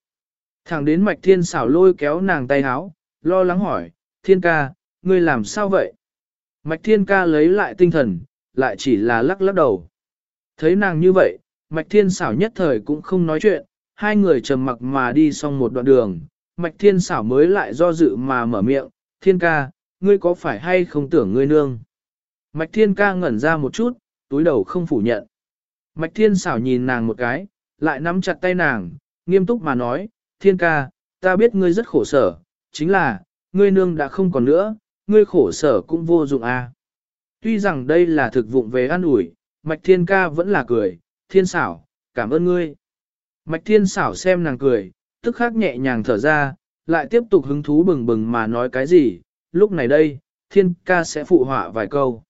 Thẳng đến Mạch Thiên Xảo lôi kéo nàng tay háo, lo lắng hỏi, Thiên ca, ngươi làm sao vậy? Mạch Thiên ca lấy lại tinh thần, lại chỉ là lắc lắc đầu. Thấy nàng như vậy, Mạch Thiên Xảo nhất thời cũng không nói chuyện, hai người trầm mặc mà đi xong một đoạn đường, Mạch Thiên Xảo mới lại do dự mà mở miệng, Thiên ca, ngươi có phải hay không tưởng ngươi nương? Mạch Thiên ca ngẩn ra một chút, túi đầu không phủ nhận. Mạch Thiên Xảo nhìn nàng một cái, lại nắm chặt tay nàng, nghiêm túc mà nói, Thiên ca, ta biết ngươi rất khổ sở, chính là, ngươi nương đã không còn nữa, ngươi khổ sở cũng vô dụng à. Tuy rằng đây là thực vụng về an ủi, Mạch Thiên ca vẫn là cười, Thiên Xảo, cảm ơn ngươi. Mạch Thiên Xảo xem nàng cười, tức khắc nhẹ nhàng thở ra, lại tiếp tục hứng thú bừng bừng mà nói cái gì, lúc này đây, Thiên ca sẽ phụ họa vài câu.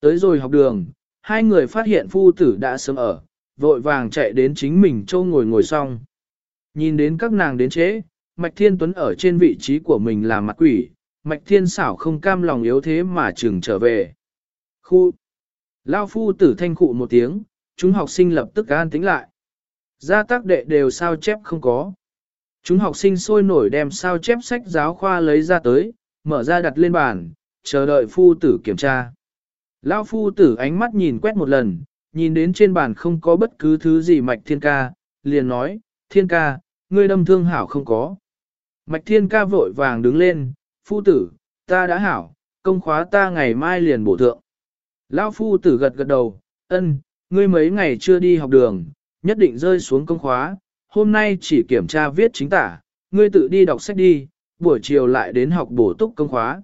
Tới rồi học đường, hai người phát hiện phu tử đã sớm ở, vội vàng chạy đến chính mình châu ngồi ngồi xong. Nhìn đến các nàng đến chế, Mạch Thiên Tuấn ở trên vị trí của mình là mặt quỷ, Mạch Thiên xảo không cam lòng yếu thế mà chừng trở về. Khu! Lao phu tử thanh khụ một tiếng, chúng học sinh lập tức an tính lại. Gia tác đệ đều sao chép không có. Chúng học sinh sôi nổi đem sao chép sách giáo khoa lấy ra tới, mở ra đặt lên bàn, chờ đợi phu tử kiểm tra. Lão phu tử ánh mắt nhìn quét một lần, nhìn đến trên bàn không có bất cứ thứ gì mạch thiên ca, liền nói, thiên ca, ngươi đâm thương hảo không có. Mạch thiên ca vội vàng đứng lên, phu tử, ta đã hảo, công khóa ta ngày mai liền bổ thượng. Lão phu tử gật gật đầu, ân, ngươi mấy ngày chưa đi học đường, nhất định rơi xuống công khóa, hôm nay chỉ kiểm tra viết chính tả, ngươi tự đi đọc sách đi, buổi chiều lại đến học bổ túc công khóa.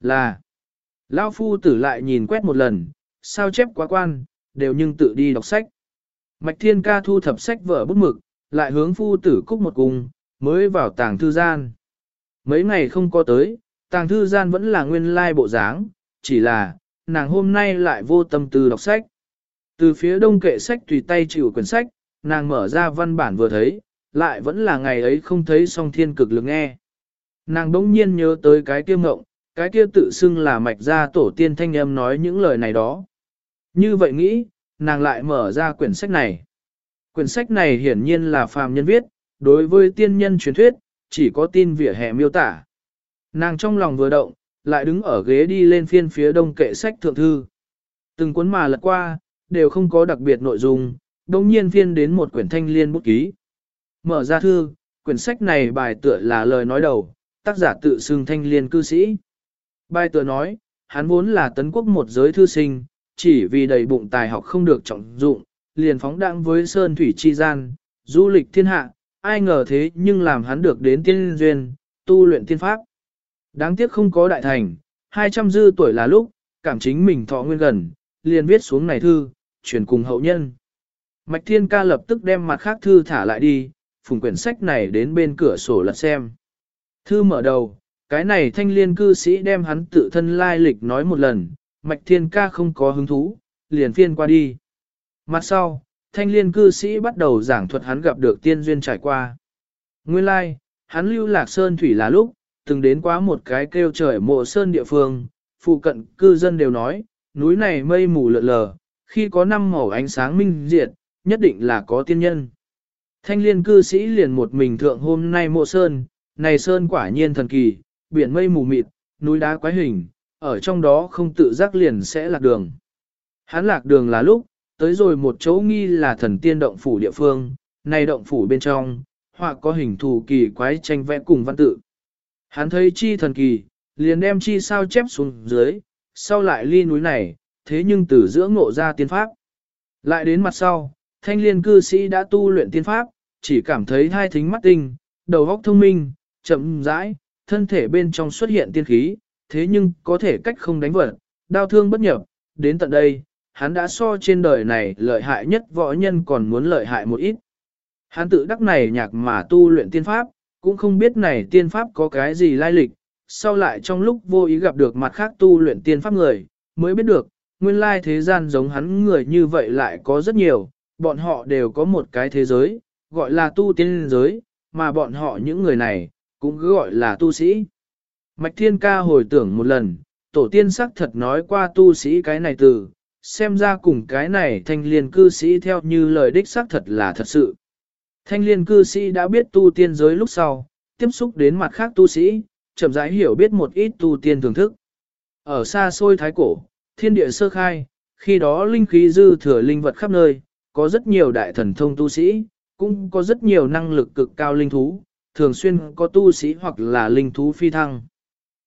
Là, Lao Phu tử lại nhìn quét một lần, sao chép quá quan, đều nhưng tự đi đọc sách. Mạch Thiên Ca thu thập sách vở bút mực, lại hướng Phu tử cúc một cùng, mới vào tàng thư gian. Mấy ngày không có tới, tàng thư gian vẫn là nguyên lai bộ dáng, chỉ là, nàng hôm nay lại vô tâm tư đọc sách. Từ phía đông kệ sách tùy tay chịu quyển sách, nàng mở ra văn bản vừa thấy, lại vẫn là ngày ấy không thấy song thiên cực lực nghe. Nàng bỗng nhiên nhớ tới cái kia mộng, cái kia tự xưng là mạch ra tổ tiên thanh âm nói những lời này đó. Như vậy nghĩ, nàng lại mở ra quyển sách này. Quyển sách này hiển nhiên là phàm nhân viết, đối với tiên nhân truyền thuyết, chỉ có tin vỉa hè miêu tả. Nàng trong lòng vừa động, lại đứng ở ghế đi lên phiên phía đông kệ sách thượng thư. Từng cuốn mà lật qua, đều không có đặc biệt nội dung, đồng nhiên phiên đến một quyển thanh liên bút ký. Mở ra thư, quyển sách này bài tựa là lời nói đầu, tác giả tự xưng thanh liên cư sĩ. Bài tựa nói, hắn vốn là tấn quốc một giới thư sinh, chỉ vì đầy bụng tài học không được trọng dụng, liền phóng đẳng với sơn thủy chi gian, du lịch thiên hạ, ai ngờ thế nhưng làm hắn được đến tiên duyên, tu luyện tiên pháp. Đáng tiếc không có đại thành, 200 dư tuổi là lúc, cảm chính mình thọ nguyên gần, liền viết xuống này thư, truyền cùng hậu nhân. Mạch Thiên Ca lập tức đem mặt khác thư thả lại đi, phùng quyển sách này đến bên cửa sổ lật xem. Thư mở đầu, cái này thanh liên cư sĩ đem hắn tự thân lai lịch nói một lần, Mạch Thiên Ca không có hứng thú, liền phiên qua đi. Mặt sau, thanh liên cư sĩ bắt đầu giảng thuật hắn gặp được tiên duyên trải qua. Nguyên lai, hắn lưu lạc sơn thủy là lúc, từng đến quá một cái kêu trời mộ sơn địa phương, phụ cận cư dân đều nói, núi này mây mù lợn lờ, khi có năm màu ánh sáng minh diệt, nhất định là có tiên nhân. Thanh liên cư sĩ liền một mình thượng hôm nay mộ sơn, này sơn quả nhiên thần kỳ, biển mây mù mịt, núi đá quái hình, ở trong đó không tự giác liền sẽ lạc đường. Hắn lạc đường là lúc, tới rồi một chỗ nghi là thần tiên động phủ địa phương, này động phủ bên trong, hoặc có hình thù kỳ quái tranh vẽ cùng văn tự. Hắn thấy chi thần kỳ, liền đem chi sao chép xuống dưới, sau lại ly núi này, thế nhưng từ giữa ngộ ra tiên pháp. Lại đến mặt sau, thanh liên cư sĩ đã tu luyện tiên pháp, chỉ cảm thấy hai thính mắt tinh, đầu óc thông minh, chậm rãi, thân thể bên trong xuất hiện tiên khí, thế nhưng có thể cách không đánh vật, đau thương bất nhập, đến tận đây, hắn đã so trên đời này lợi hại nhất võ nhân còn muốn lợi hại một ít. Hắn tự đắc này nhạc mà tu luyện tiên pháp, cũng không biết này tiên pháp có cái gì lai lịch, sau lại trong lúc vô ý gặp được mặt khác tu luyện tiên pháp người, mới biết được, nguyên lai thế gian giống hắn người như vậy lại có rất nhiều, bọn họ đều có một cái thế giới, gọi là tu tiên giới, mà bọn họ những người này, cũng cứ gọi là tu sĩ. Mạch Thiên Ca hồi tưởng một lần, tổ tiên sắc thật nói qua tu sĩ cái này từ, xem ra cùng cái này thanh liên cư sĩ theo như lời đích xác thật là thật sự. Thanh liên cư sĩ đã biết tu tiên giới lúc sau, tiếp xúc đến mặt khác tu sĩ, chậm rãi hiểu biết một ít tu tiên thưởng thức. Ở xa xôi thái cổ, thiên địa sơ khai, khi đó linh khí dư thừa linh vật khắp nơi, có rất nhiều đại thần thông tu sĩ, cũng có rất nhiều năng lực cực cao linh thú, thường xuyên có tu sĩ hoặc là linh thú phi thăng.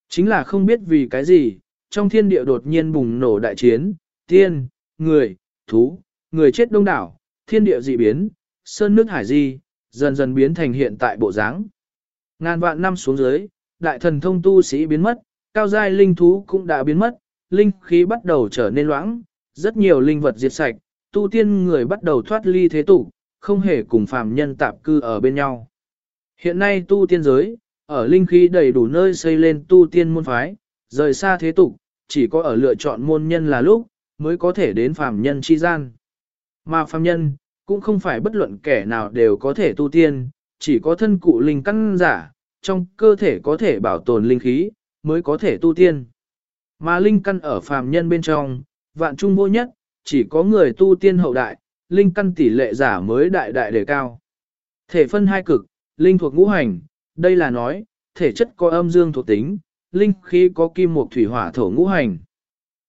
Chính là không biết vì cái gì, trong thiên địa đột nhiên bùng nổ đại chiến, tiên, người, thú, người chết đông đảo, thiên địa dị biến, sơn nước hải di, dần dần biến thành hiện tại bộ dáng. Ngàn vạn năm xuống dưới, đại thần thông tu sĩ biến mất, cao giai linh thú cũng đã biến mất, linh khí bắt đầu trở nên loãng, rất nhiều linh vật diệt sạch, tu tiên người bắt đầu thoát ly thế tục, không hề cùng phàm nhân tạp cư ở bên nhau. Hiện nay tu tiên giới, ở linh khí đầy đủ nơi xây lên tu tiên môn phái, rời xa thế tục, chỉ có ở lựa chọn môn nhân là lúc, mới có thể đến phàm nhân chi gian. Mà phàm nhân, cũng không phải bất luận kẻ nào đều có thể tu tiên, chỉ có thân cụ linh căn giả, trong cơ thể có thể bảo tồn linh khí, mới có thể tu tiên. Mà linh căn ở phàm nhân bên trong, vạn trung vô nhất, chỉ có người tu tiên hậu đại, linh căn tỷ lệ giả mới đại đại đề cao. Thể phân hai cực, linh thuộc ngũ hành, đây là nói, thể chất có âm dương thuộc tính, linh khí có kim mộc thủy hỏa thổ ngũ hành.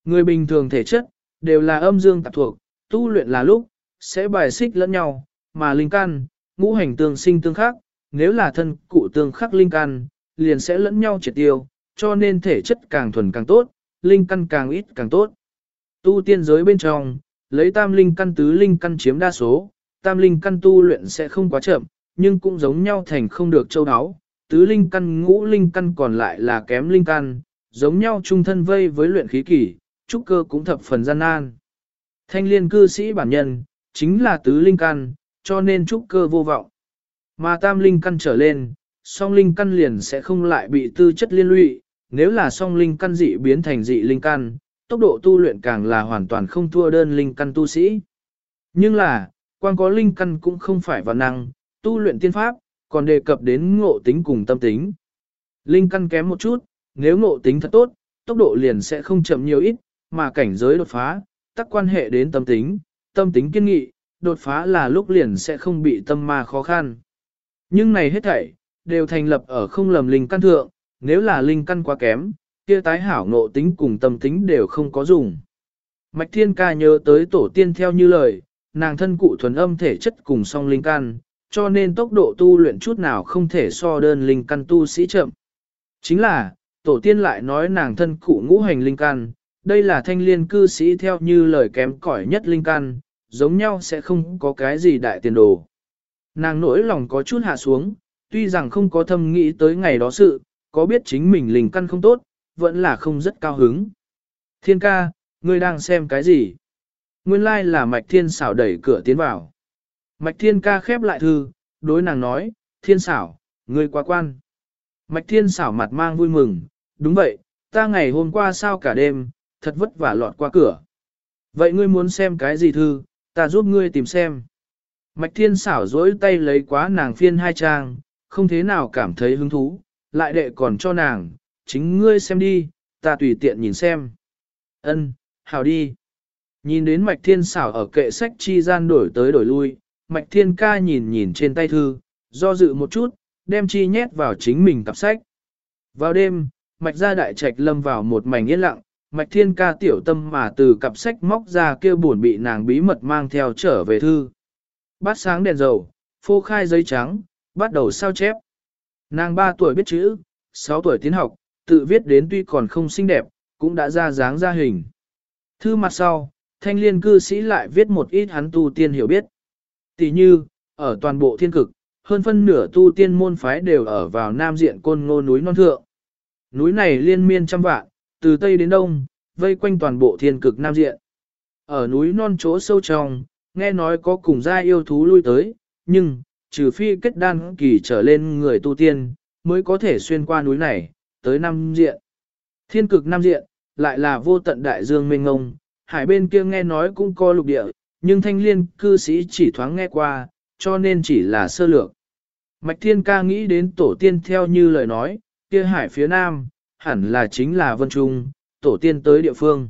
Người bình thường thể chất, đều là âm dương tạp thuộc, tu luyện là lúc, sẽ bài xích lẫn nhau, mà linh căn, ngũ hành tương sinh tương khắc, nếu là thân cụ tương khắc linh căn, liền sẽ lẫn nhau triệt tiêu, cho nên thể chất càng thuần càng tốt, linh căn càng ít càng tốt. Tu tiên giới bên trong, lấy tam linh căn tứ linh căn chiếm đa số, tam linh căn tu luyện sẽ không quá chậm, nhưng cũng giống nhau thành không được châu đáo, tứ linh căn ngũ linh căn còn lại là kém linh căn, giống nhau trung thân vây với luyện khí kỳ, trúc cơ cũng thập phần gian nan. Thanh liên cư sĩ bản nhân, chính là tứ linh căn, cho nên trúc cơ vô vọng. Mà tam linh căn trở lên, song linh căn liền sẽ không lại bị tư chất liên lụy, nếu là song linh căn dị biến thành dị linh căn, tốc độ tu luyện càng là hoàn toàn không thua đơn linh căn tu sĩ. Nhưng là, quan có linh căn cũng không phải vào năng, tu luyện tiên pháp, còn đề cập đến ngộ tính cùng tâm tính. Linh căn kém một chút, nếu ngộ tính thật tốt, tốc độ liền sẽ không chậm nhiều ít, mà cảnh giới đột phá, tắc quan hệ đến tâm tính, tâm tính kiên nghị, đột phá là lúc liền sẽ không bị tâm ma khó khăn. Nhưng này hết thảy, đều thành lập ở không lầm linh căn thượng, nếu là linh căn quá kém, kia tái hảo ngộ tính cùng tâm tính đều không có dùng. Mạch Thiên Ca nhớ tới tổ tiên theo như lời, nàng thân cụ thuần âm thể chất cùng song linh căn, cho nên tốc độ tu luyện chút nào không thể so đơn linh căn tu sĩ chậm. Chính là, tổ tiên lại nói nàng thân cụ ngũ hành linh căn, đây là thanh liên cư sĩ theo như lời kém cỏi nhất linh căn, giống nhau sẽ không có cái gì đại tiền đồ. Nàng nỗi lòng có chút hạ xuống, tuy rằng không có thâm nghĩ tới ngày đó sự, có biết chính mình linh căn không tốt, vẫn là không rất cao hứng. Thiên ca, ngươi đang xem cái gì? Nguyên lai là Mạch Thiên xảo đẩy cửa tiến vào. Mạch Thiên ca khép lại thư, đối nàng nói, Thiên xảo, ngươi quá quan. Mạch Thiên xảo mặt mang vui mừng, đúng vậy, ta ngày hôm qua sao cả đêm, thật vất vả lọt qua cửa. Vậy ngươi muốn xem cái gì thư, ta giúp ngươi tìm xem. Mạch Thiên xảo dỗi tay lấy quá nàng phiên hai trang, không thế nào cảm thấy hứng thú, lại đệ còn cho nàng, chính ngươi xem đi, ta tùy tiện nhìn xem. Ân, hào đi. Nhìn đến Mạch Thiên xảo ở kệ sách chi gian đổi tới đổi lui, Mạch Thiên ca nhìn nhìn trên tay thư, do dự một chút, đem chi nhét vào chính mình tập sách. Vào đêm, Mạch gia đại trạch lâm vào một mảnh yên lặng, Mạch Thiên ca tiểu tâm mà từ cặp sách móc ra kia buồn bị nàng bí mật mang theo trở về thư. Bát sáng đèn dầu, phô khai giấy trắng, bắt đầu sao chép. Nàng 3 tuổi biết chữ, 6 tuổi tiến học, tự viết đến tuy còn không xinh đẹp, cũng đã ra dáng ra hình. Thư mặt sau, thanh liên cư sĩ lại viết một ít hắn tu tiên hiểu biết. Tỷ như, ở toàn bộ thiên cực, hơn phân nửa tu tiên môn phái đều ở vào nam diện côn ngô núi non thượng. Núi này liên miên trăm vạn, từ Tây đến Đông, vây quanh toàn bộ thiên cực nam diện. Ở núi non chỗ sâu trong, nghe nói có cùng gia yêu thú lui tới, nhưng, trừ phi kết đan kỳ trở lên người tu tiên, mới có thể xuyên qua núi này, tới Nam Diện. Thiên cực Nam Diện, lại là vô tận đại dương mênh ngông, hải bên kia nghe nói cũng có lục địa, nhưng thanh liên cư sĩ chỉ thoáng nghe qua, cho nên chỉ là sơ lược. Mạch Thiên ca nghĩ đến tổ tiên theo như lời nói, kia hải phía nam, hẳn là chính là Vân Trung, tổ tiên tới địa phương.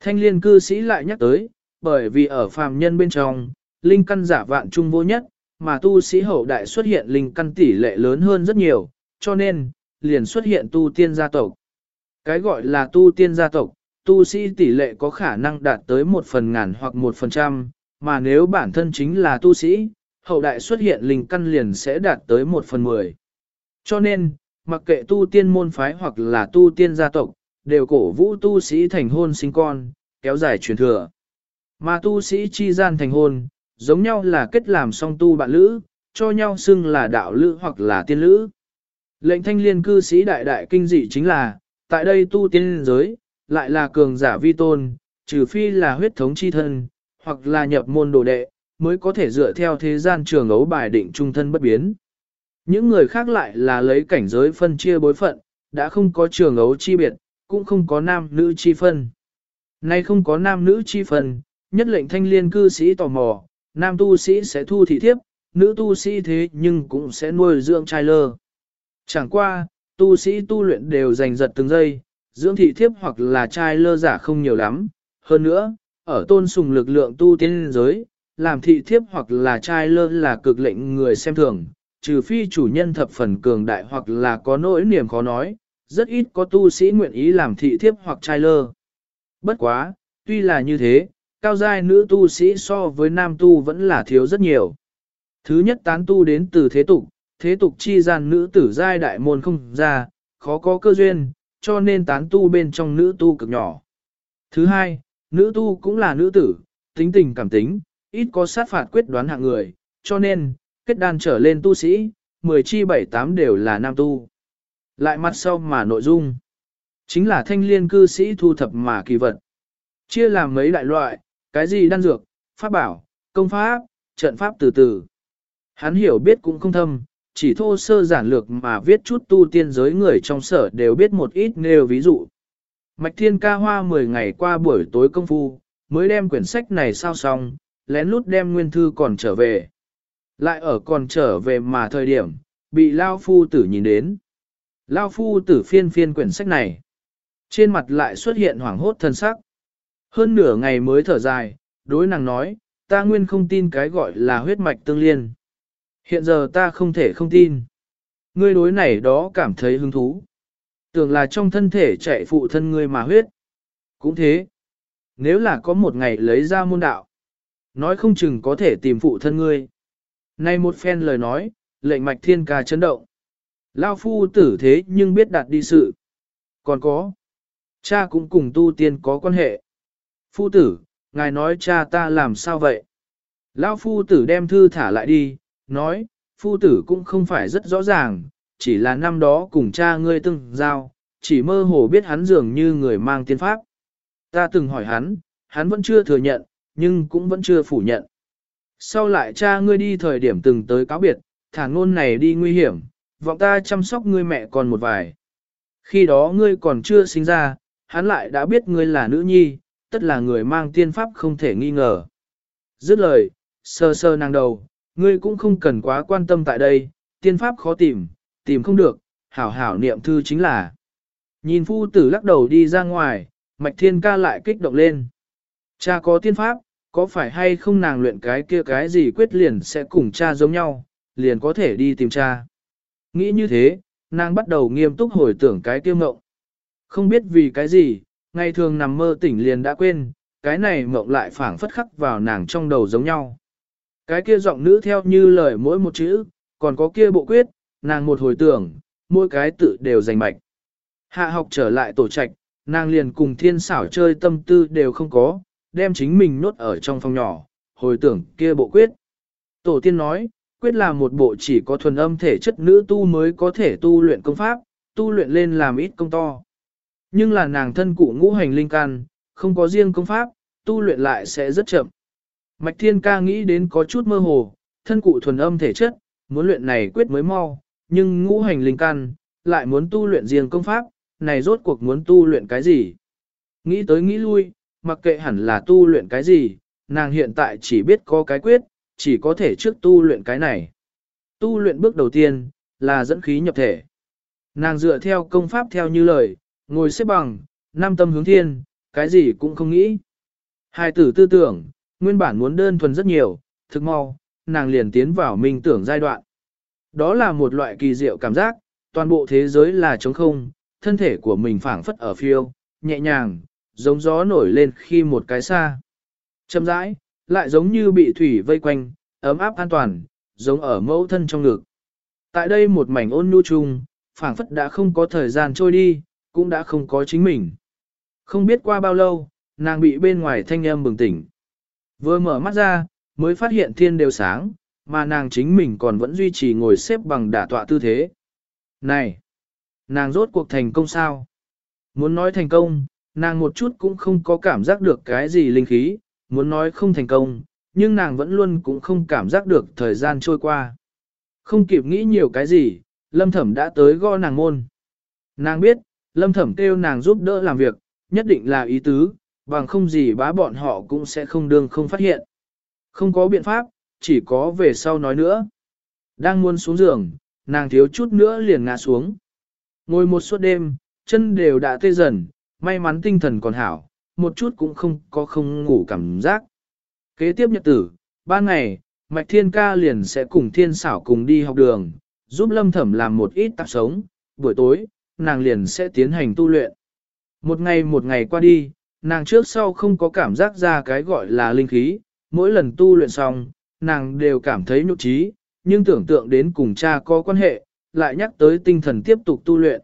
Thanh liên cư sĩ lại nhắc tới, bởi vì ở phàm nhân bên trong, linh căn giả vạn trung vô nhất, mà tu sĩ hậu đại xuất hiện linh căn tỷ lệ lớn hơn rất nhiều, cho nên, liền xuất hiện tu tiên gia tộc. Cái gọi là tu tiên gia tộc, tu sĩ tỷ lệ có khả năng đạt tới một phần ngàn hoặc một phần trăm, mà nếu bản thân chính là tu sĩ, hậu đại xuất hiện linh căn liền sẽ đạt tới một phần mười. Cho nên, mặc kệ tu tiên môn phái hoặc là tu tiên gia tộc, đều cổ vũ tu sĩ thành hôn sinh con, kéo dài truyền thừa. Mà tu sĩ chi gian thành hôn, giống nhau là kết làm song tu bạn lữ, cho nhau xưng là đạo lữ hoặc là tiên lữ. Lệnh thanh liên cư sĩ đại đại kinh dị chính là, tại đây tu tiên giới, lại là cường giả vi tôn, trừ phi là huyết thống chi thân, hoặc là nhập môn đồ đệ, mới có thể dựa theo thế gian trường ấu bài định trung thân bất biến. Những người khác lại là lấy cảnh giới phân chia bối phận, đã không có trường ấu chi biệt, cũng không có nam nữ chi phân. Nay không có nam nữ chi phân, nhất lệnh thanh liên cư sĩ tò mò, nam tu sĩ sẽ thu thị thiếp, nữ tu sĩ thế nhưng cũng sẽ nuôi dưỡng trai lơ. Chẳng qua, tu sĩ tu luyện đều giành giật từng giây, dưỡng thị thiếp hoặc là trai lơ giả không nhiều lắm. Hơn nữa, ở tôn sùng lực lượng tu tiên giới, làm thị thiếp hoặc là trai lơ là cực lệnh người xem thường, trừ phi chủ nhân thập phần cường đại hoặc là có nỗi niềm khó nói, rất ít có tu sĩ nguyện ý làm thị thiếp hoặc trai lơ. Bất quá, tuy là như thế, cao giai nữ tu sĩ so với nam tu vẫn là thiếu rất nhiều. Thứ nhất tán tu đến từ thế tục, thế tục chi gian nữ tử giai đại môn không ra, khó có cơ duyên, cho nên tán tu bên trong nữ tu cực nhỏ. Thứ hai, nữ tu cũng là nữ tử, tính tình cảm tính, ít có sát phạt quyết đoán hạng người, cho nên, kết đan trở lên tu sĩ, 10 chi 7-8 đều là nam tu. Lại mặt sau mà nội dung, chính là thanh liên cư sĩ thu thập mà kỳ vật. Chia làm mấy đại loại, cái gì đan dược, pháp bảo, công pháp, trận pháp từ từ. Hắn hiểu biết cũng không thâm, chỉ thô sơ giản lược mà viết chút tu tiên giới người trong sở đều biết một ít nêu ví dụ. Mạch Thiên ca hoa 10 ngày qua buổi tối công phu, mới đem quyển sách này sao xong, lén lút đem nguyên thư còn trở về. Lại ở còn trở về mà thời điểm, bị Lao Phu tử nhìn đến. Lao Phu tử phiên phiên quyển sách này. Trên mặt lại xuất hiện hoảng hốt thân sắc. Hơn nửa ngày mới thở dài, đối nàng nói, ta nguyên không tin cái gọi là huyết mạch tương liên. Hiện giờ ta không thể không tin. Ngươi đối này đó cảm thấy hứng thú. Tưởng là trong thân thể chạy phụ thân ngươi mà huyết. Cũng thế. Nếu là có một ngày lấy ra môn đạo, nói không chừng có thể tìm phụ thân ngươi. Nay một phen lời nói, lệnh mạch thiên ca chấn động. Lao phu tử thế nhưng biết đạt đi sự. Còn có. Cha cũng cùng tu tiên có quan hệ. Phu tử, ngài nói cha ta làm sao vậy? Lao phu tử đem thư thả lại đi, nói, phu tử cũng không phải rất rõ ràng, chỉ là năm đó cùng cha ngươi từng giao, chỉ mơ hồ biết hắn dường như người mang tiên pháp. Ta từng hỏi hắn, hắn vẫn chưa thừa nhận, nhưng cũng vẫn chưa phủ nhận. Sau lại cha ngươi đi thời điểm từng tới cáo biệt, thả ngôn này đi nguy hiểm, vọng ta chăm sóc ngươi mẹ còn một vài. Khi đó ngươi còn chưa sinh ra, hắn lại đã biết ngươi là nữ nhi, tất là người mang tiên pháp không thể nghi ngờ. Dứt lời, sơ sơ nàng đầu, ngươi cũng không cần quá quan tâm tại đây, tiên pháp khó tìm, tìm không được, hảo hảo niệm thư chính là. Nhìn phu tử lắc đầu đi ra ngoài, mạch thiên ca lại kích động lên. Cha có tiên pháp, có phải hay không nàng luyện cái kia cái gì quyết liền sẽ cùng cha giống nhau, liền có thể đi tìm cha. Nghĩ như thế, nàng bắt đầu nghiêm túc hồi tưởng cái kia mộng. Không biết vì cái gì, ngày thường nằm mơ tỉnh liền đã quên, cái này mộng lại phảng phất khắc vào nàng trong đầu giống nhau. Cái kia giọng nữ theo như lời mỗi một chữ, còn có kia bộ quyết, nàng một hồi tưởng, mỗi cái tự đều giành mạch. Hạ học trở lại tổ trạch, nàng liền cùng thiên xảo chơi tâm tư đều không có, đem chính mình nốt ở trong phòng nhỏ, hồi tưởng kia bộ quyết. Tổ tiên nói, quyết là một bộ chỉ có thuần âm thể chất nữ tu mới có thể tu luyện công pháp, tu luyện lên làm ít công to. Nhưng là nàng thân cụ ngũ hành linh can, không có riêng công pháp, tu luyện lại sẽ rất chậm. Mạch Thiên Ca nghĩ đến có chút mơ hồ, thân cụ thuần âm thể chất, muốn luyện này quyết mới mau, nhưng ngũ hành linh căn, lại muốn tu luyện riêng công pháp, này rốt cuộc muốn tu luyện cái gì? Nghĩ tới nghĩ lui, mặc kệ hẳn là tu luyện cái gì, nàng hiện tại chỉ biết có cái quyết, chỉ có thể trước tu luyện cái này. Tu luyện bước đầu tiên, là dẫn khí nhập thể. Nàng dựa theo công pháp theo như lời, ngồi xếp bằng, nam tâm hướng thiên, cái gì cũng không nghĩ. Hai tử tư tưởng, nguyên bản muốn đơn thuần rất nhiều, thực mau, nàng liền tiến vào minh tưởng giai đoạn. Đó là một loại kỳ diệu cảm giác, toàn bộ thế giới là trống không, thân thể của mình phảng phất ở phiêu, nhẹ nhàng, giống gió nổi lên khi một cái xa. châm rãi, lại giống như bị thủy vây quanh, ấm áp an toàn, giống ở mẫu thân trong ngực. Tại đây một mảnh ôn nhu chung, phảng phất đã không có thời gian trôi đi, cũng đã không có chính mình. Không biết qua bao lâu, nàng bị bên ngoài thanh âm bừng tỉnh. Vừa mở mắt ra, mới phát hiện thiên đều sáng, mà nàng chính mình còn vẫn duy trì ngồi xếp bằng đả tọa tư thế. Này! Nàng rốt cuộc thành công sao? Muốn nói thành công, nàng một chút cũng không có cảm giác được cái gì linh khí, muốn nói không thành công, nhưng nàng vẫn luôn cũng không cảm giác được thời gian trôi qua. Không kịp nghĩ nhiều cái gì, lâm thẩm đã tới gõ nàng môn. Nàng biết, lâm thẩm kêu nàng giúp đỡ làm việc, nhất định là ý tứ, bằng không gì bá bọn họ cũng sẽ không đương không phát hiện. Không có biện pháp, chỉ có về sau nói nữa. Đang muốn xuống giường, nàng thiếu chút nữa liền ngã xuống. Ngồi một suốt đêm, chân đều đã tê dần, may mắn tinh thần còn hảo, một chút cũng không có không ngủ cảm giác. Kế tiếp nhật tử, ba ngày, Mạch Thiên Ca liền sẽ cùng Thiên Xảo cùng đi học đường, giúp Lâm Thẩm làm một ít tạp sống, buổi tối, nàng liền sẽ tiến hành tu luyện. Một ngày một ngày qua đi, nàng trước sau không có cảm giác ra cái gọi là linh khí, mỗi lần tu luyện xong, nàng đều cảm thấy nhục trí, nhưng tưởng tượng đến cùng cha có quan hệ, lại nhắc tới tinh thần tiếp tục tu luyện.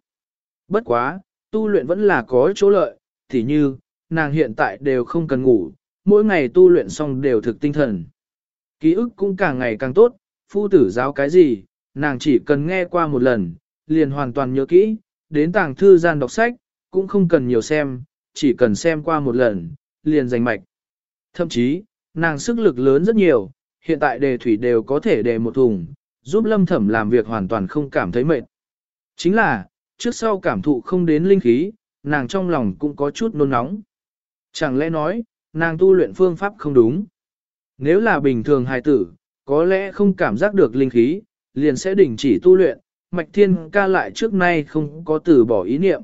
Bất quá, tu luyện vẫn là có chỗ lợi, thì như, nàng hiện tại đều không cần ngủ, mỗi ngày tu luyện xong đều thực tinh thần. Ký ức cũng càng ngày càng tốt, phu tử giáo cái gì, nàng chỉ cần nghe qua một lần, liền hoàn toàn nhớ kỹ, đến tàng thư gian đọc sách, cũng không cần nhiều xem, chỉ cần xem qua một lần, liền giành mạch. Thậm chí, nàng sức lực lớn rất nhiều, hiện tại đề thủy đều có thể đề một thùng, giúp lâm thẩm làm việc hoàn toàn không cảm thấy mệt. Chính là, trước sau cảm thụ không đến linh khí, nàng trong lòng cũng có chút nôn nóng. Chẳng lẽ nói, nàng tu luyện phương pháp không đúng. Nếu là bình thường hài tử, có lẽ không cảm giác được linh khí, liền sẽ đình chỉ tu luyện, mạch thiên ca lại trước nay không có từ bỏ ý niệm.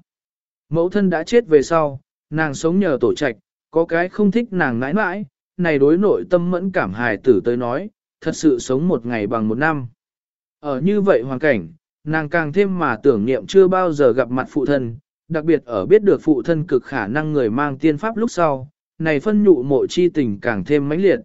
Mẫu thân đã chết về sau, nàng sống nhờ tổ trạch, có cái không thích nàng mãi mãi, này đối nội tâm mẫn cảm hài tử tới nói, thật sự sống một ngày bằng một năm. Ở như vậy hoàn cảnh, nàng càng thêm mà tưởng niệm chưa bao giờ gặp mặt phụ thân, đặc biệt ở biết được phụ thân cực khả năng người mang tiên pháp lúc sau, này phân nhụ mộ chi tình càng thêm mãnh liệt.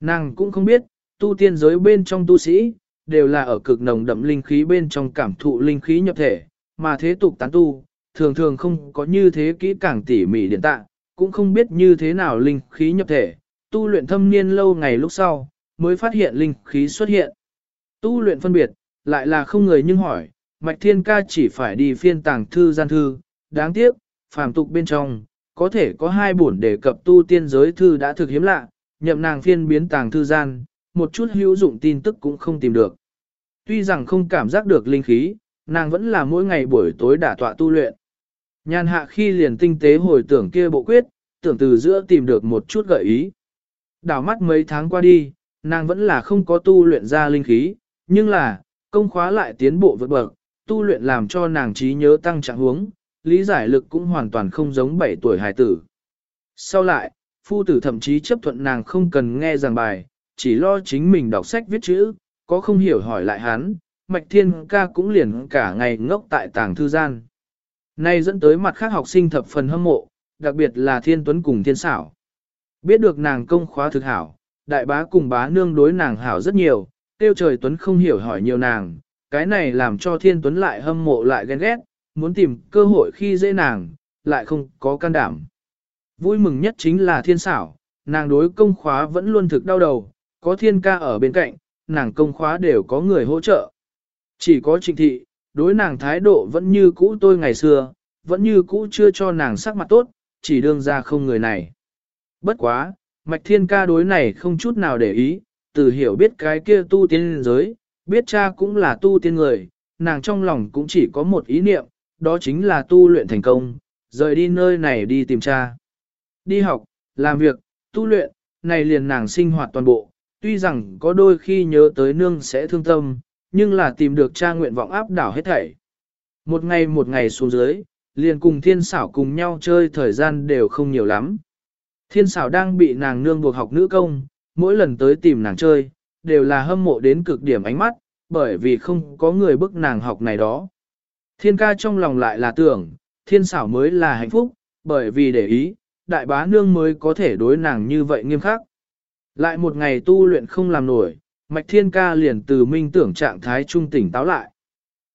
Nàng cũng không biết, tu tiên giới bên trong tu sĩ, đều là ở cực nồng đậm linh khí bên trong cảm thụ linh khí nhập thể, mà thế tục tán tu, thường thường không có như thế kỹ càng tỉ mỉ điện tạ, cũng không biết như thế nào linh khí nhập thể, tu luyện thâm niên lâu ngày lúc sau, mới phát hiện linh khí xuất hiện. Tu luyện phân biệt, lại là không người nhưng hỏi, Mạch Thiên Ca chỉ phải đi phiên tàng thư gian thư, đáng tiếc, phàm tục bên trong, có thể có hai bổn đề cập tu tiên giới thư đã thực hiếm lạ, nhậm nàng phiên biến tàng thư gian, một chút hữu dụng tin tức cũng không tìm được. Tuy rằng không cảm giác được linh khí, nàng vẫn là mỗi ngày buổi tối đả tọa tu luyện. Nhàn hạ khi liền tinh tế hồi tưởng kia bộ quyết, tưởng từ giữa tìm được một chút gợi ý. Đảo mắt mấy tháng qua đi, nàng vẫn là không có tu luyện ra linh khí, nhưng là, công khóa lại tiến bộ vượt bậc, tu luyện làm cho nàng trí nhớ tăng trạng huống, lý giải lực cũng hoàn toàn không giống 7 tuổi hài tử. Sau lại, phu tử thậm chí chấp thuận nàng không cần nghe giảng bài, chỉ lo chính mình đọc sách viết chữ, có không hiểu hỏi lại hắn, Mạch Thiên ca cũng liền cả ngày ngốc tại tàng thư gian. Nay dẫn tới mặt khác học sinh thập phần hâm mộ, đặc biệt là Thiên Tuấn cùng Thiên Xảo. Biết được nàng công khóa thực hảo, đại bá cùng bá nương đối nàng hảo rất nhiều, tiêu trời Tuấn không hiểu hỏi nhiều nàng, cái này làm cho Thiên Tuấn lại hâm mộ lại ghen ghét, muốn tìm cơ hội khi dễ nàng, lại không có can đảm. Vui mừng nhất chính là Thiên Xảo, nàng đối công khóa vẫn luôn thực đau đầu, có Thiên ca ở bên cạnh, nàng công khóa đều có người hỗ trợ. Chỉ có trịnh thị, đối nàng thái độ vẫn như cũ tôi ngày xưa, vẫn như cũ chưa cho nàng sắc mặt tốt, chỉ đương ra không người này. Bất quá, mạch thiên ca đối này không chút nào để ý, từ hiểu biết cái kia tu tiên giới, biết cha cũng là tu tiên người, nàng trong lòng cũng chỉ có một ý niệm, đó chính là tu luyện thành công, rời đi nơi này đi tìm cha. Đi học, làm việc, tu luyện, này liền nàng sinh hoạt toàn bộ, tuy rằng có đôi khi nhớ tới nương sẽ thương tâm, nhưng là tìm được cha nguyện vọng áp đảo hết thảy. Một ngày một ngày xuống dưới, liền cùng thiên xảo cùng nhau chơi thời gian đều không nhiều lắm. Thiên xảo đang bị nàng nương buộc học nữ công, mỗi lần tới tìm nàng chơi, đều là hâm mộ đến cực điểm ánh mắt, bởi vì không có người bức nàng học này đó. Thiên ca trong lòng lại là tưởng, thiên xảo mới là hạnh phúc, bởi vì để ý, đại bá nương mới có thể đối nàng như vậy nghiêm khắc. Lại một ngày tu luyện không làm nổi, Mạch Thiên Ca liền từ minh tưởng trạng thái trung tỉnh táo lại.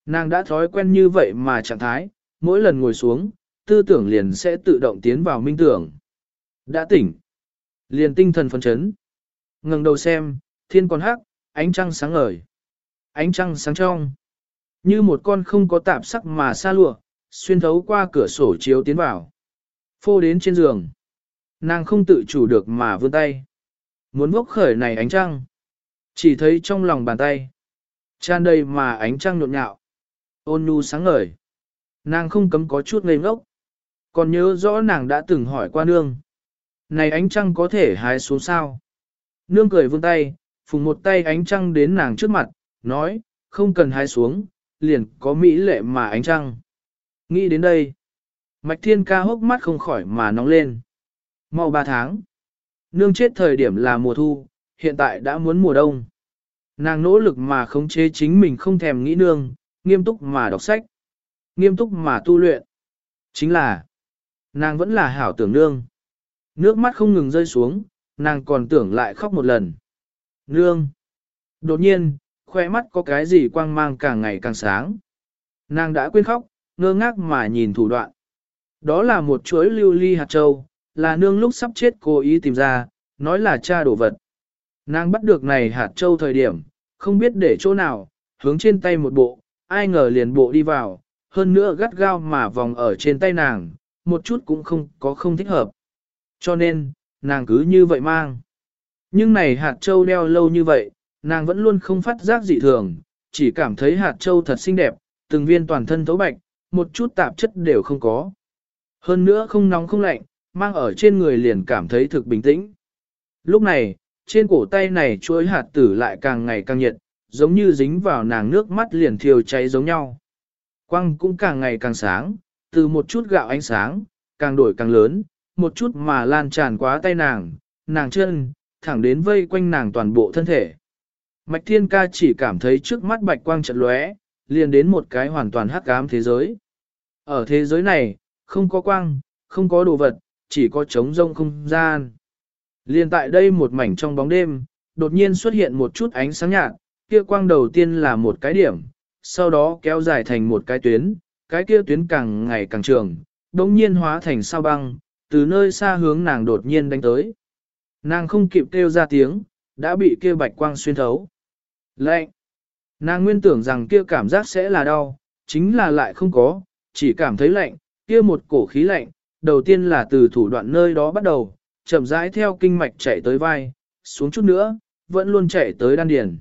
Nàng đã thói quen như vậy mà trạng thái, mỗi lần ngồi xuống, tư tưởng liền sẽ tự động tiến vào minh tưởng. Đã tỉnh. Liền tinh thần phấn chấn ngẩng đầu xem, thiên còn hắc, ánh trăng sáng ngời. Ánh trăng sáng trong. Như một con không có tạp sắc mà xa lụa, xuyên thấu qua cửa sổ chiếu tiến vào. Phô đến trên giường. Nàng không tự chủ được mà vươn tay. Muốn bốc khởi này ánh trăng. Chỉ thấy trong lòng bàn tay. Tràn đầy mà ánh trăng nhộn nhạo. Ôn nhu sáng ngời. Nàng không cấm có chút ngây ngốc. Còn nhớ rõ nàng đã từng hỏi qua nương. Này ánh trăng có thể hái xuống sao? Nương cười vươn tay, phùng một tay ánh trăng đến nàng trước mặt, nói, không cần hái xuống, liền có mỹ lệ mà ánh trăng. Nghĩ đến đây, mạch thiên ca hốc mắt không khỏi mà nóng lên. Mau ba tháng. Nương chết thời điểm là mùa thu, hiện tại đã muốn mùa đông. Nàng nỗ lực mà khống chế chính mình không thèm nghĩ nương, nghiêm túc mà đọc sách, nghiêm túc mà tu luyện. Chính là, nàng vẫn là hảo tưởng nương. Nước mắt không ngừng rơi xuống, nàng còn tưởng lại khóc một lần. Nương! Đột nhiên, khoe mắt có cái gì quang mang càng ngày càng sáng. Nàng đã quên khóc, ngơ ngác mà nhìn thủ đoạn. Đó là một chuỗi lưu ly hạt châu, là nương lúc sắp chết cố ý tìm ra, nói là cha đổ vật. Nàng bắt được này hạt châu thời điểm, không biết để chỗ nào, hướng trên tay một bộ, ai ngờ liền bộ đi vào, hơn nữa gắt gao mà vòng ở trên tay nàng, một chút cũng không có không thích hợp. Cho nên, nàng cứ như vậy mang. Nhưng này hạt châu đeo lâu như vậy, nàng vẫn luôn không phát giác dị thường, chỉ cảm thấy hạt châu thật xinh đẹp, từng viên toàn thân thấu bạch, một chút tạp chất đều không có. Hơn nữa không nóng không lạnh, mang ở trên người liền cảm thấy thực bình tĩnh. Lúc này, trên cổ tay này chuối hạt tử lại càng ngày càng nhiệt, giống như dính vào nàng nước mắt liền thiêu cháy giống nhau. Quang cũng càng ngày càng sáng, từ một chút gạo ánh sáng, càng đổi càng lớn, một chút mà lan tràn quá tay nàng, nàng chân, thẳng đến vây quanh nàng toàn bộ thân thể. Mạch Thiên Ca chỉ cảm thấy trước mắt bạch quang trận lóe, liền đến một cái hoàn toàn hắc ám thế giới. Ở thế giới này, không có quang, không có đồ vật, chỉ có trống rông không gian. Liền tại đây một mảnh trong bóng đêm, đột nhiên xuất hiện một chút ánh sáng nhạt, kia quang đầu tiên là một cái điểm, sau đó kéo dài thành một cái tuyến, cái kia tuyến càng ngày càng trường, đồng nhiên hóa thành sao băng, từ nơi xa hướng nàng đột nhiên đánh tới. Nàng không kịp kêu ra tiếng, đã bị kia bạch quang xuyên thấu. Lạnh! Nàng nguyên tưởng rằng kia cảm giác sẽ là đau, chính là lại không có, chỉ cảm thấy lạnh, kia một cổ khí lạnh, đầu tiên là từ thủ đoạn nơi đó bắt đầu, chậm rãi theo kinh mạch chạy tới vai, xuống chút nữa, vẫn luôn chạy tới đan điền.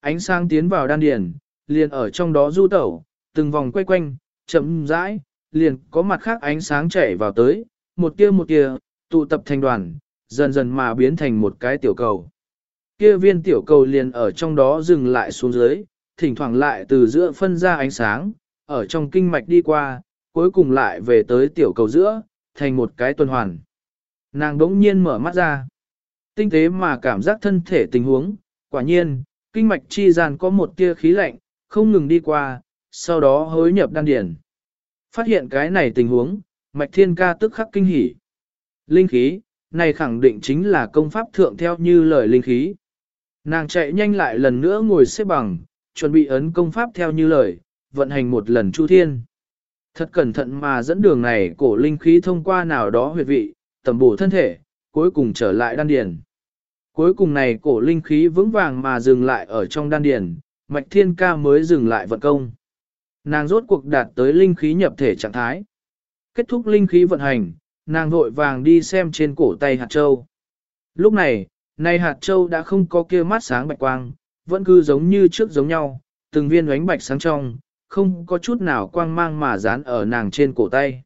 Ánh sáng tiến vào đan điền, liền ở trong đó du tẩu, từng vòng quay quanh, chậm rãi, liền có mặt khác ánh sáng chạy vào tới, một kia một kia, tụ tập thành đoàn, dần dần mà biến thành một cái tiểu cầu. Kia viên tiểu cầu liền ở trong đó dừng lại xuống dưới, thỉnh thoảng lại từ giữa phân ra ánh sáng, ở trong kinh mạch đi qua, cuối cùng lại về tới tiểu cầu giữa, thành một cái tuần hoàn. Nàng đống nhiên mở mắt ra. Tinh tế mà cảm giác thân thể tình huống, quả nhiên, kinh mạch chi gian có một tia khí lạnh, không ngừng đi qua, sau đó hối nhập đan điển. Phát hiện cái này tình huống, mạch thiên ca tức khắc kinh hỉ. Linh khí, này khẳng định chính là công pháp thượng theo như lời linh khí. Nàng chạy nhanh lại lần nữa ngồi xếp bằng, chuẩn bị ấn công pháp theo như lời, vận hành một lần chu thiên. Thật cẩn thận mà dẫn đường này cổ linh khí thông qua nào đó huyệt vị, tầm bổ thân thể, cuối cùng trở lại đan điền. Cuối cùng này cổ linh khí vững vàng mà dừng lại ở trong đan điền, mạch thiên ca mới dừng lại vận công. Nàng rốt cuộc đạt tới linh khí nhập thể trạng thái. Kết thúc linh khí vận hành, nàng vội vàng đi xem trên cổ tay hạt châu. Lúc này, nay hạt châu đã không có kia mắt sáng bạch quang, vẫn cứ giống như trước giống nhau, từng viên ánh bạch sáng trong, không có chút nào quang mang mà dán ở nàng trên cổ tay.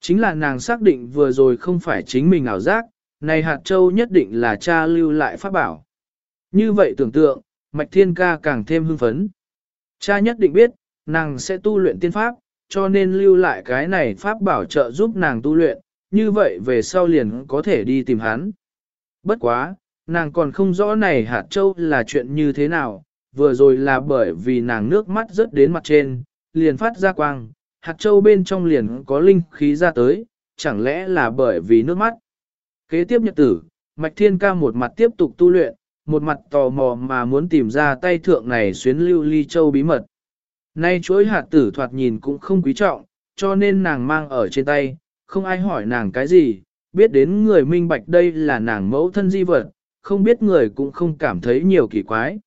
Chính là nàng xác định vừa rồi không phải chính mình ảo giác, này hạt châu nhất định là cha lưu lại pháp bảo. Như vậy tưởng tượng, Mạch Thiên Ca càng thêm hưng phấn. Cha nhất định biết, nàng sẽ tu luyện tiên pháp, cho nên lưu lại cái này pháp bảo trợ giúp nàng tu luyện, như vậy về sau liền có thể đi tìm hắn. Bất quá, nàng còn không rõ này hạt châu là chuyện như thế nào, vừa rồi là bởi vì nàng nước mắt rớt đến mặt trên, liền phát ra quang, hạt châu bên trong liền có linh khí ra tới, chẳng lẽ là bởi vì nước mắt. Kế tiếp nhật tử, Mạch Thiên Ca một mặt tiếp tục tu luyện, một mặt tò mò mà muốn tìm ra tay thượng này xuyến lưu ly châu bí mật. Nay chuỗi hạt tử thoạt nhìn cũng không quý trọng, cho nên nàng mang ở trên tay, không ai hỏi nàng cái gì, biết đến người minh bạch đây là nàng mẫu thân di vật, không biết người cũng không cảm thấy nhiều kỳ quái.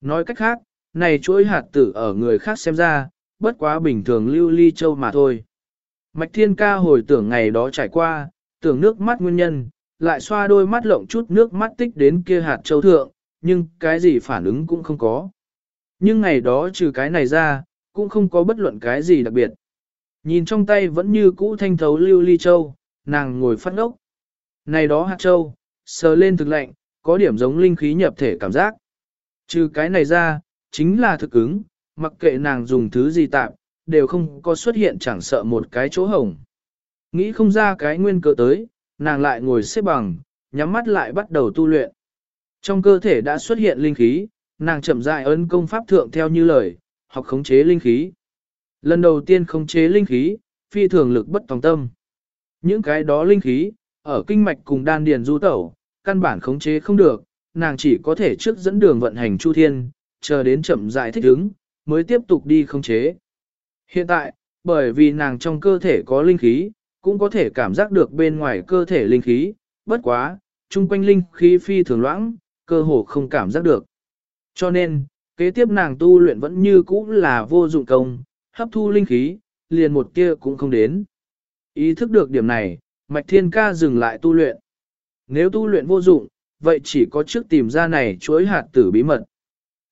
Nói cách khác, này chuỗi hạt tử ở người khác xem ra, bất quá bình thường lưu ly châu mà thôi. Mạch thiên ca hồi tưởng ngày đó trải qua, tưởng nước mắt nguyên nhân, lại xoa đôi mắt lộng chút nước mắt tích đến kia hạt châu thượng, nhưng cái gì phản ứng cũng không có. Nhưng ngày đó trừ cái này ra, cũng không có bất luận cái gì đặc biệt. Nhìn trong tay vẫn như cũ thanh thấu lưu ly châu, nàng ngồi phát ốc. Này đó hạt châu, sờ lên thực lạnh, có điểm giống linh khí nhập thể cảm giác. Trừ cái này ra, chính là thực ứng, mặc kệ nàng dùng thứ gì tạm, đều không có xuất hiện chẳng sợ một cái chỗ hồng. Nghĩ không ra cái nguyên cớ tới, nàng lại ngồi xếp bằng, nhắm mắt lại bắt đầu tu luyện. Trong cơ thể đã xuất hiện linh khí, nàng chậm rãi ấn công pháp thượng theo như lời, học khống chế linh khí. Lần đầu tiên khống chế linh khí, phi thường lực bất tòng tâm. Những cái đó linh khí, ở kinh mạch cùng đan điền du tẩu, căn bản khống chế không được, nàng chỉ có thể trước dẫn đường vận hành chu thiên, chờ đến chậm rãi thích ứng, mới tiếp tục đi khống chế. Hiện tại, bởi vì nàng trong cơ thể có linh khí, cũng có thể cảm giác được bên ngoài cơ thể linh khí, bất quá, chung quanh linh khí phi thường loãng, cơ hồ không cảm giác được. Cho nên, Kế tiếp nàng tu luyện vẫn như cũ là vô dụng công, hấp thu linh khí, liền một kia cũng không đến. Ý thức được điểm này, Mạch Thiên Ca dừng lại tu luyện. Nếu tu luyện vô dụng, vậy chỉ có trước tìm ra này chuỗi hạt tử bí mật.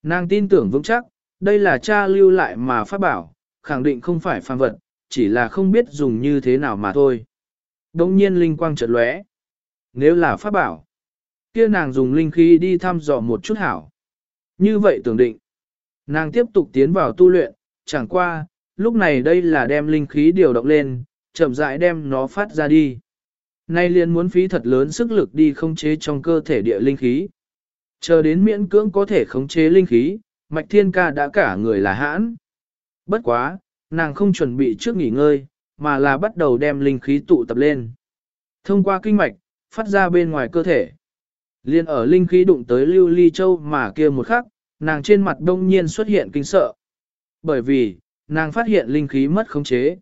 Nàng tin tưởng vững chắc, đây là cha lưu lại mà phát bảo, khẳng định không phải phàm vật, chỉ là không biết dùng như thế nào mà thôi. Đông nhiên linh quang chợt lóe. Nếu là pháp bảo, kia nàng dùng linh khí đi thăm dò một chút hảo. Như vậy tưởng định, nàng tiếp tục tiến vào tu luyện, chẳng qua, lúc này đây là đem linh khí điều động lên, chậm rãi đem nó phát ra đi. Nay liền muốn phí thật lớn sức lực đi khống chế trong cơ thể địa linh khí. Chờ đến miễn cưỡng có thể khống chế linh khí, Mạch Thiên Ca đã cả người là hãn. Bất quá, nàng không chuẩn bị trước nghỉ ngơi, mà là bắt đầu đem linh khí tụ tập lên. Thông qua kinh mạch, phát ra bên ngoài cơ thể. Liên ở linh khí đụng tới lưu ly châu mà kia một khắc, nàng trên mặt đông nhiên xuất hiện kinh sợ. Bởi vì, nàng phát hiện linh khí mất khống chế.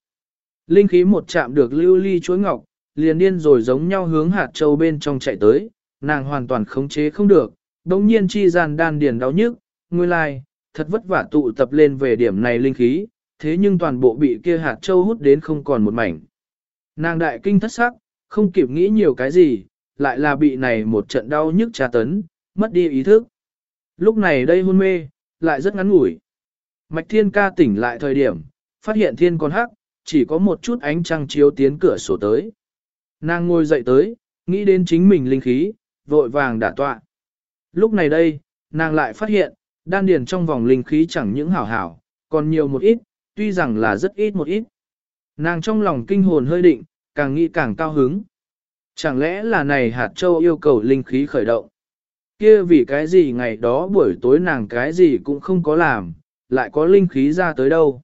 Linh khí một chạm được lưu ly chuối ngọc, liền điên rồi giống nhau hướng hạt châu bên trong chạy tới, nàng hoàn toàn khống chế không được, đông nhiên chi gian đan điền đau nhức, nguyên lai, thật vất vả tụ tập lên về điểm này linh khí, thế nhưng toàn bộ bị kia hạt châu hút đến không còn một mảnh. Nàng đại kinh thất sắc, không kịp nghĩ nhiều cái gì, lại là bị này một trận đau nhức tra tấn, mất đi ý thức. Lúc này đây hôn mê, lại rất ngắn ngủi. Mạch thiên ca tỉnh lại thời điểm, phát hiện thiên còn hắc, chỉ có một chút ánh trăng chiếu tiến cửa sổ tới. Nàng ngồi dậy tới, nghĩ đến chính mình linh khí, vội vàng đả tọa. Lúc này đây, nàng lại phát hiện, đan điền trong vòng linh khí chẳng những hảo hảo, còn nhiều một ít, tuy rằng là rất ít một ít. Nàng trong lòng kinh hồn hơi định, càng nghĩ càng cao hứng. Chẳng lẽ là này hạt châu yêu cầu linh khí khởi động? Kia vì cái gì ngày đó buổi tối nàng cái gì cũng không có làm, lại có linh khí ra tới đâu?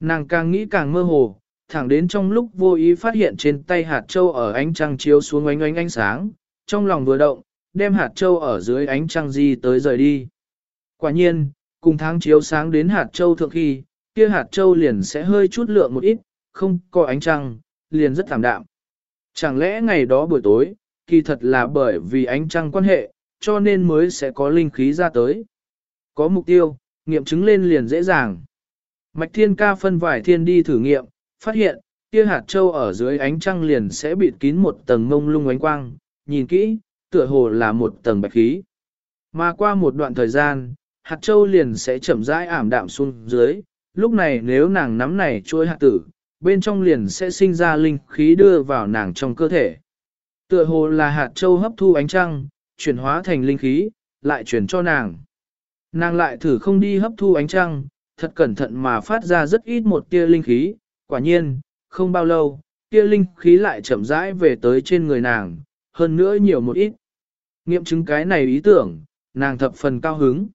Nàng càng nghĩ càng mơ hồ, thẳng đến trong lúc vô ý phát hiện trên tay hạt châu ở ánh trăng chiếu xuống ánh ánh ánh sáng, trong lòng vừa động, đem hạt châu ở dưới ánh trăng di tới rời đi. Quả nhiên, cùng tháng chiếu sáng đến hạt châu thượng khi, kia hạt châu liền sẽ hơi chút lượng một ít, không có ánh trăng, liền rất thảm đạm. Chẳng lẽ ngày đó buổi tối, kỳ thật là bởi vì ánh trăng quan hệ, cho nên mới sẽ có linh khí ra tới. Có mục tiêu, nghiệm chứng lên liền dễ dàng. Mạch thiên ca phân vải thiên đi thử nghiệm, phát hiện, kia hạt châu ở dưới ánh trăng liền sẽ bịt kín một tầng mông lung ánh quang, nhìn kỹ, tựa hồ là một tầng bạch khí. Mà qua một đoạn thời gian, hạt châu liền sẽ chậm rãi ảm đạm xuống dưới, lúc này nếu nàng nắm này chuôi hạt tử, bên trong liền sẽ sinh ra linh khí đưa vào nàng trong cơ thể. Tựa hồ là hạt châu hấp thu ánh trăng, chuyển hóa thành linh khí, lại chuyển cho nàng. Nàng lại thử không đi hấp thu ánh trăng, thật cẩn thận mà phát ra rất ít một tia linh khí, quả nhiên, không bao lâu, tia linh khí lại chậm rãi về tới trên người nàng, hơn nữa nhiều một ít. Nghiệm chứng cái này ý tưởng, nàng thập phần cao hứng.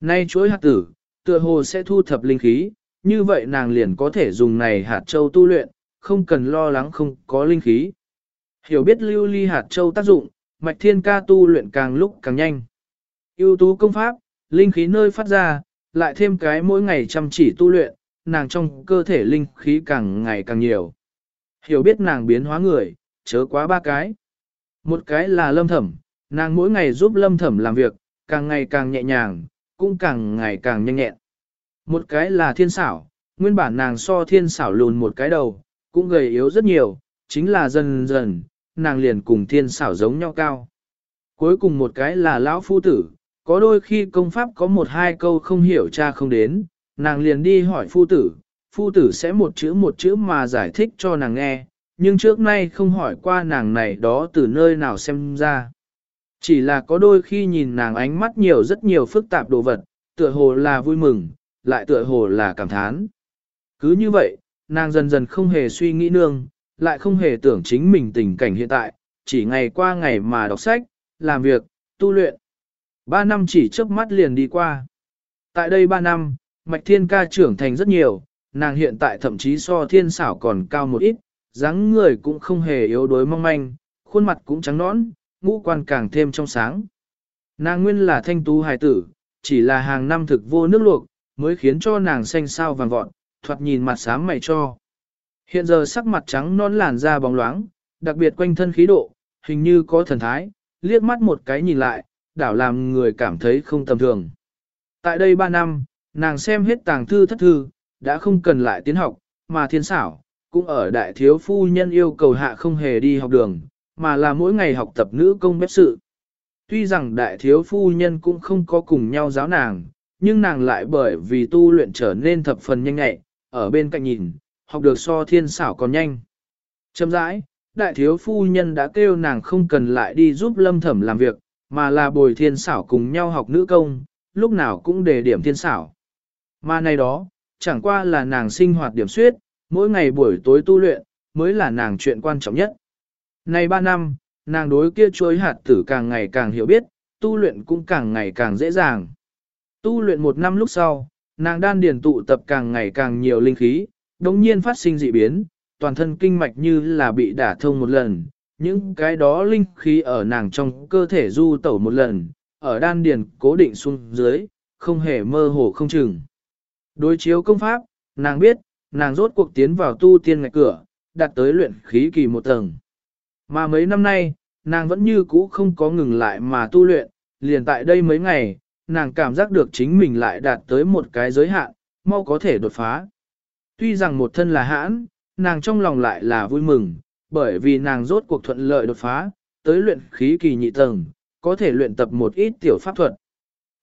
Nay chuỗi hạt tử, tựa hồ sẽ thu thập linh khí, như vậy nàng liền có thể dùng này hạt châu tu luyện, không cần lo lắng không có linh khí. Hiểu biết lưu ly hạt châu tác dụng, mạch thiên ca tu luyện càng lúc càng nhanh. ưu tú công pháp, linh khí nơi phát ra, lại thêm cái mỗi ngày chăm chỉ tu luyện, nàng trong cơ thể linh khí càng ngày càng nhiều. Hiểu biết nàng biến hóa người, chớ quá ba cái. Một cái là lâm thẩm, nàng mỗi ngày giúp lâm thẩm làm việc, càng ngày càng nhẹ nhàng, cũng càng ngày càng nhanh nhẹn. Một cái là thiên xảo, nguyên bản nàng so thiên xảo lùn một cái đầu, cũng gầy yếu rất nhiều, chính là dần dần, nàng liền cùng thiên xảo giống nhau cao. Cuối cùng một cái là lão phu tử, có đôi khi công pháp có một hai câu không hiểu cha không đến, nàng liền đi hỏi phu tử, phu tử sẽ một chữ một chữ mà giải thích cho nàng nghe, nhưng trước nay không hỏi qua nàng này đó từ nơi nào xem ra. Chỉ là có đôi khi nhìn nàng ánh mắt nhiều rất nhiều phức tạp đồ vật, tựa hồ là vui mừng, lại tựa hồ là cảm thán. Cứ như vậy, nàng dần dần không hề suy nghĩ nương, lại không hề tưởng chính mình tình cảnh hiện tại, chỉ ngày qua ngày mà đọc sách, làm việc, tu luyện. Ba năm chỉ chớp mắt liền đi qua. Tại đây ba năm, Mạch Thiên ca trưởng thành rất nhiều, nàng hiện tại thậm chí so thiên xảo còn cao một ít, dáng người cũng không hề yếu đuối mong manh, khuôn mặt cũng trắng nõn, ngũ quan càng thêm trong sáng. Nàng nguyên là thanh tú hài tử, chỉ là hàng năm thực vô nước luộc, mới khiến cho nàng xanh sao vàng vọt, thoạt nhìn mặt sáng mày cho. Hiện giờ sắc mặt trắng non làn da bóng loáng, đặc biệt quanh thân khí độ, hình như có thần thái, liếc mắt một cái nhìn lại, đảo làm người cảm thấy không tầm thường. Tại đây 3 năm, nàng xem hết tàng thư thất thư, đã không cần lại tiến học, mà thiên xảo, cũng ở đại thiếu phu nhân yêu cầu hạ không hề đi học đường, mà là mỗi ngày học tập nữ công bếp sự. Tuy rằng đại thiếu phu nhân cũng không có cùng nhau giáo nàng, nhưng nàng lại bởi vì tu luyện trở nên thập phần nhanh nhẹ, ở bên cạnh nhìn, học được so thiên xảo còn nhanh. Châm rãi, đại thiếu phu nhân đã kêu nàng không cần lại đi giúp lâm thẩm làm việc, mà là bồi thiên xảo cùng nhau học nữ công, lúc nào cũng đề điểm thiên xảo. Mà này đó, chẳng qua là nàng sinh hoạt điểm suyết, mỗi ngày buổi tối tu luyện, mới là nàng chuyện quan trọng nhất. Này ba năm, nàng đối kia chuối hạt tử càng ngày càng hiểu biết, tu luyện cũng càng ngày càng dễ dàng. Tu luyện một năm lúc sau, nàng đan điền tụ tập càng ngày càng nhiều linh khí, đồng nhiên phát sinh dị biến, toàn thân kinh mạch như là bị đả thông một lần, những cái đó linh khí ở nàng trong cơ thể du tẩu một lần, ở đan điền cố định xuống dưới, không hề mơ hồ không chừng. Đối chiếu công pháp, nàng biết, nàng rốt cuộc tiến vào tu tiên ngạch cửa, đạt tới luyện khí kỳ một tầng. Mà mấy năm nay, nàng vẫn như cũ không có ngừng lại mà tu luyện, liền tại đây mấy ngày, nàng cảm giác được chính mình lại đạt tới một cái giới hạn, mau có thể đột phá. Tuy rằng một thân là hãn, nàng trong lòng lại là vui mừng, bởi vì nàng rốt cuộc thuận lợi đột phá, tới luyện khí kỳ nhị tầng, có thể luyện tập một ít tiểu pháp thuật.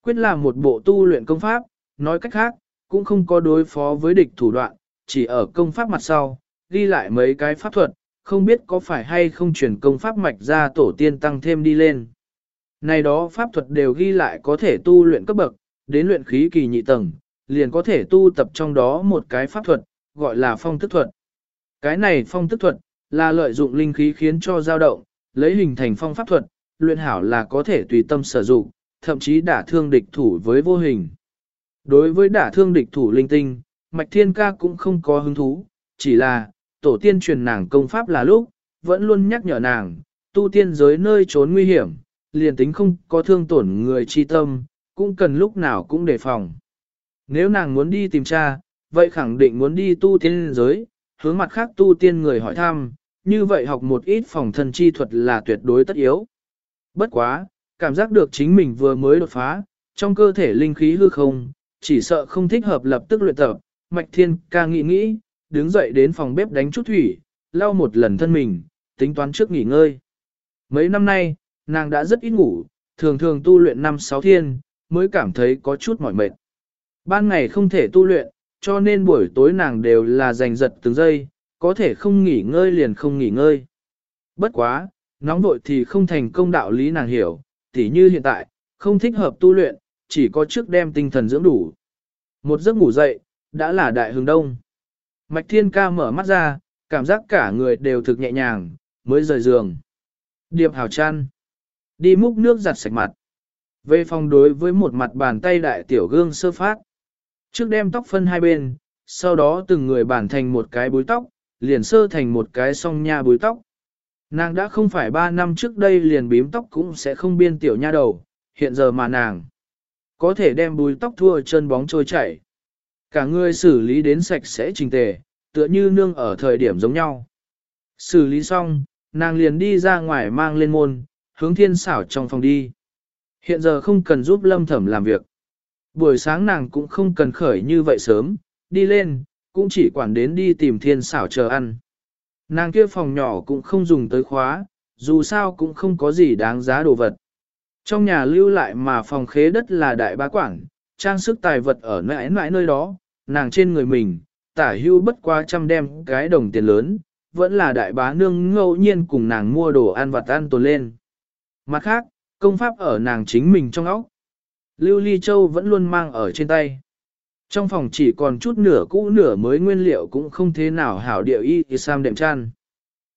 Quyết là một bộ tu luyện công pháp, nói cách khác, cũng không có đối phó với địch thủ đoạn, chỉ ở công pháp mặt sau, ghi lại mấy cái pháp thuật, không biết có phải hay không chuyển công pháp mạch ra tổ tiên tăng thêm đi lên. Này đó pháp thuật đều ghi lại có thể tu luyện cấp bậc, đến luyện khí kỳ nhị tầng, liền có thể tu tập trong đó một cái pháp thuật, gọi là phong tức thuật. Cái này phong tức thuật, là lợi dụng linh khí khiến cho dao động, lấy hình thành phong pháp thuật, luyện hảo là có thể tùy tâm sử dụng, thậm chí đả thương địch thủ với vô hình. Đối với đả thương địch thủ linh tinh, Mạch Thiên Ca cũng không có hứng thú, chỉ là, tổ tiên truyền nàng công pháp là lúc, vẫn luôn nhắc nhở nàng, tu tiên giới nơi trốn nguy hiểm, liền tính không có thương tổn người chi tâm, cũng cần lúc nào cũng đề phòng. Nếu nàng muốn đi tìm cha, vậy khẳng định muốn đi tu tiên giới, hướng mặt khác tu tiên người hỏi thăm, như vậy học một ít phòng thân chi thuật là tuyệt đối tất yếu. Bất quá, cảm giác được chính mình vừa mới đột phá, trong cơ thể linh khí hư không, chỉ sợ không thích hợp lập tức luyện tập, Mạch Thiên ca nghĩ nghĩ, đứng dậy đến phòng bếp đánh chút thủy, lau một lần thân mình, tính toán trước nghỉ ngơi. Mấy năm nay, nàng đã rất ít ngủ, thường thường tu luyện năm sáu thiên, mới cảm thấy có chút mỏi mệt. Ban ngày không thể tu luyện, cho nên buổi tối nàng đều là giành giật từng giây, có thể không nghỉ ngơi liền không nghỉ ngơi. Bất quá, nóng vội thì không thành công đạo lý nàng hiểu, tỉ như hiện tại, không thích hợp tu luyện, chỉ có trước đem tinh thần dưỡng đủ. Một giấc ngủ dậy, đã là đại hướng đông. Mạch Thiên Ca mở mắt ra, cảm giác cả người đều thực nhẹ nhàng, mới rời giường. Điệp hào chăn. Đi múc nước giặt sạch mặt. Về phòng đối với một mặt bàn tay đại tiểu gương sơ phát. Trước đem tóc phân hai bên, sau đó từng người bản thành một cái búi tóc, liền sơ thành một cái song nha búi tóc. Nàng đã không phải ba năm trước đây liền bím tóc cũng sẽ không biên tiểu nha đầu, hiện giờ mà nàng có thể đem búi tóc thua chân bóng trôi chảy. Cả người xử lý đến sạch sẽ trình tề, tựa như nương ở thời điểm giống nhau. Xử lý xong, nàng liền đi ra ngoài mang lên môn, hướng thiên xảo trong phòng đi. Hiện giờ không cần giúp lâm thẩm làm việc. Buổi sáng nàng cũng không cần khởi như vậy sớm, đi lên, cũng chỉ quản đến đi tìm thiên xảo chờ ăn. Nàng kia phòng nhỏ cũng không dùng tới khóa, dù sao cũng không có gì đáng giá đồ vật. Trong nhà lưu lại mà phòng khế đất là đại bá quản, trang sức tài vật ở mãi mãi nơi đó, nàng trên người mình, tả hưu bất quá trăm đem cái đồng tiền lớn, vẫn là đại bá nương ngẫu nhiên cùng nàng mua đồ ăn vặt ăn tồn lên. Mặt khác, công pháp ở nàng chính mình trong óc. Lưu Ly Châu vẫn luôn mang ở trên tay. Trong phòng chỉ còn chút nửa cũ nửa mới nguyên liệu cũng không thế nào hảo điệu y thì sam đệm chăn.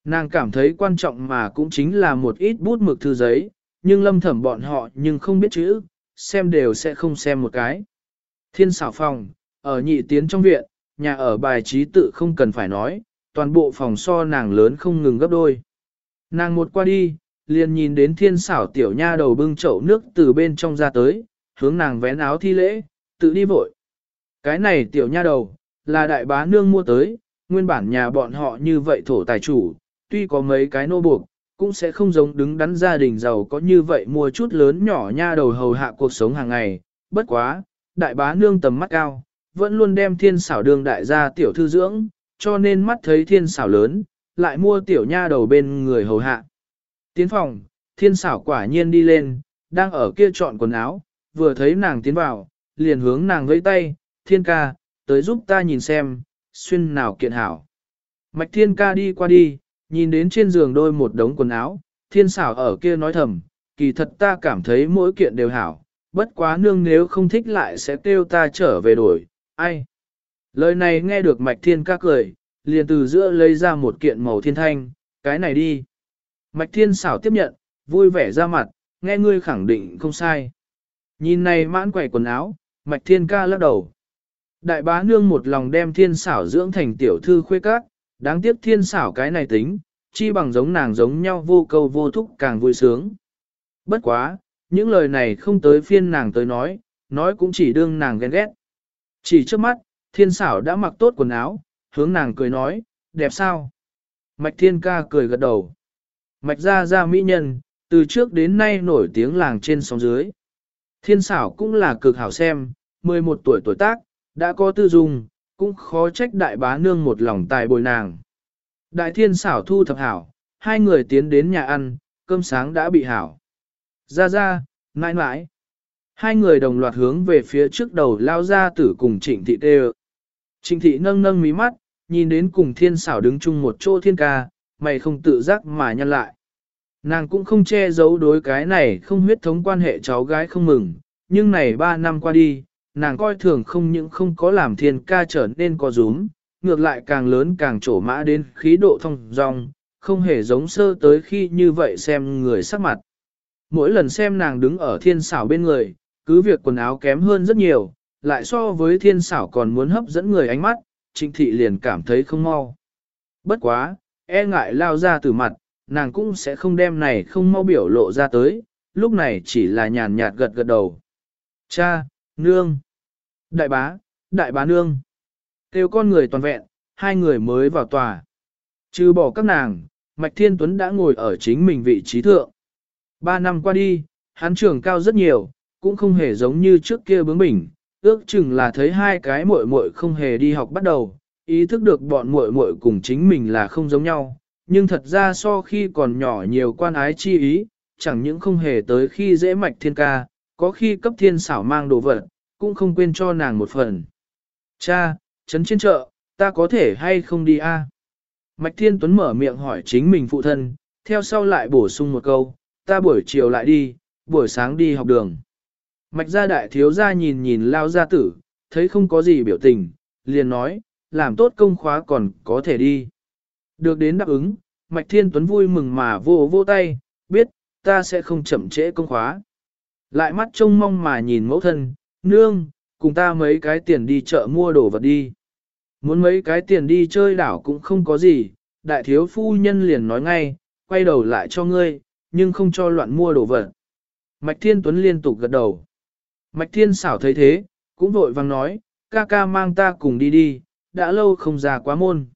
Nàng cảm thấy quan trọng mà cũng chính là một ít bút mực thư giấy, nhưng lâm thẩm bọn họ nhưng không biết chữ, xem đều sẽ không xem một cái. Thiên xảo phòng, ở nhị tiến trong viện, nhà ở bài trí tự không cần phải nói, toàn bộ phòng so nàng lớn không ngừng gấp đôi. Nàng một qua đi, liền nhìn đến thiên xảo tiểu nha đầu bưng chậu nước từ bên trong ra tới, hướng nàng vén áo thi lễ, tự đi vội. Cái này tiểu nha đầu, là đại bá nương mua tới, nguyên bản nhà bọn họ như vậy thổ tài chủ, tuy có mấy cái nô buộc, cũng sẽ không giống đứng đắn gia đình giàu có như vậy mua chút lớn nhỏ nha đầu hầu hạ cuộc sống hàng ngày, bất quá, đại bá nương tầm mắt cao, vẫn luôn đem thiên xảo đường đại gia tiểu thư dưỡng, cho nên mắt thấy thiên xảo lớn, lại mua tiểu nha đầu bên người hầu hạ. Tiến phòng, thiên xảo quả nhiên đi lên, đang ở kia chọn quần áo, vừa thấy nàng tiến vào, liền hướng nàng vẫy tay, thiên ca, tới giúp ta nhìn xem, xuyên nào kiện hảo. Mạch thiên ca đi qua đi, nhìn đến trên giường đôi một đống quần áo, thiên xảo ở kia nói thầm, kỳ thật ta cảm thấy mỗi kiện đều hảo, bất quá nương nếu không thích lại sẽ kêu ta trở về đổi, ai. Lời này nghe được mạch thiên ca cười, liền từ giữa lấy ra một kiện màu thiên thanh, cái này đi. Mạch thiên xảo tiếp nhận, vui vẻ ra mặt, nghe ngươi khẳng định không sai. Nhìn này mãn quẻ quần áo, mạch thiên ca lắc đầu. Đại bá nương một lòng đem thiên xảo dưỡng thành tiểu thư khuê các, đáng tiếc thiên xảo cái này tính, chi bằng giống nàng giống nhau vô câu vô thúc càng vui sướng. Bất quá, những lời này không tới phiên nàng tới nói, nói cũng chỉ đương nàng ghen ghét. Chỉ trước mắt, thiên xảo đã mặc tốt quần áo, hướng nàng cười nói, đẹp sao? Mạch thiên ca cười gật đầu. Mạch ra ra mỹ nhân, từ trước đến nay nổi tiếng làng trên sóng dưới. Thiên xảo cũng là cực hảo xem, 11 tuổi tuổi tác, đã có tư dung, cũng khó trách đại bá nương một lòng tài bồi nàng. Đại thiên xảo thu thập hảo, hai người tiến đến nhà ăn, cơm sáng đã bị hảo. Ra ra, nãi nãi. Hai người đồng loạt hướng về phía trước đầu lao ra tử cùng trịnh thị tê Trịnh thị nâng nâng mí mắt, nhìn đến cùng thiên xảo đứng chung một chỗ thiên ca, mày không tự giác mà nhăn lại. Nàng cũng không che giấu đối cái này không huyết thống quan hệ cháu gái không mừng, nhưng này ba năm qua đi, nàng coi thường không những không có làm thiên ca trở nên có rúm, ngược lại càng lớn càng trổ mã đến khí độ thông dong, không hề giống sơ tới khi như vậy xem người sắc mặt. Mỗi lần xem nàng đứng ở thiên xảo bên người, cứ việc quần áo kém hơn rất nhiều, lại so với thiên xảo còn muốn hấp dẫn người ánh mắt, trịnh thị liền cảm thấy không mau. Bất quá, e ngại lao ra từ mặt, nàng cũng sẽ không đem này không mau biểu lộ ra tới, lúc này chỉ là nhàn nhạt gật gật đầu. Cha, nương, đại bá, đại bá nương, kêu con người toàn vẹn, hai người mới vào tòa. Trừ bỏ các nàng, Mạch Thiên Tuấn đã ngồi ở chính mình vị trí thượng. Ba năm qua đi, hắn trưởng cao rất nhiều, cũng không hề giống như trước kia bướng bỉnh, ước chừng là thấy hai cái muội muội không hề đi học bắt đầu, ý thức được bọn muội muội cùng chính mình là không giống nhau, nhưng thật ra so khi còn nhỏ nhiều quan ái chi ý, chẳng những không hề tới khi dễ mạch thiên ca, có khi cấp thiên xảo mang đồ vật, cũng không quên cho nàng một phần. Cha, trấn trên chợ, ta có thể hay không đi a? Mạch Thiên Tuấn mở miệng hỏi chính mình phụ thân, theo sau lại bổ sung một câu, ta buổi chiều lại đi, buổi sáng đi học đường. Mạch gia đại thiếu gia nhìn nhìn lao gia tử, thấy không có gì biểu tình, liền nói, làm tốt công khóa còn có thể đi. Được đến đáp ứng, Mạch Thiên Tuấn vui mừng mà vô vô tay, biết, ta sẽ không chậm trễ công khóa. Lại mắt trông mong mà nhìn mẫu thân, nương, cùng ta mấy cái tiền đi chợ mua đồ vật đi. Muốn mấy cái tiền đi chơi đảo cũng không có gì, đại thiếu phu nhân liền nói ngay, quay đầu lại cho ngươi, nhưng không cho loạn mua đồ vật. Mạch Thiên Tuấn liên tục gật đầu. Mạch Thiên xảo thấy thế, cũng vội vang nói, ca ca mang ta cùng đi đi, đã lâu không ra quá môn.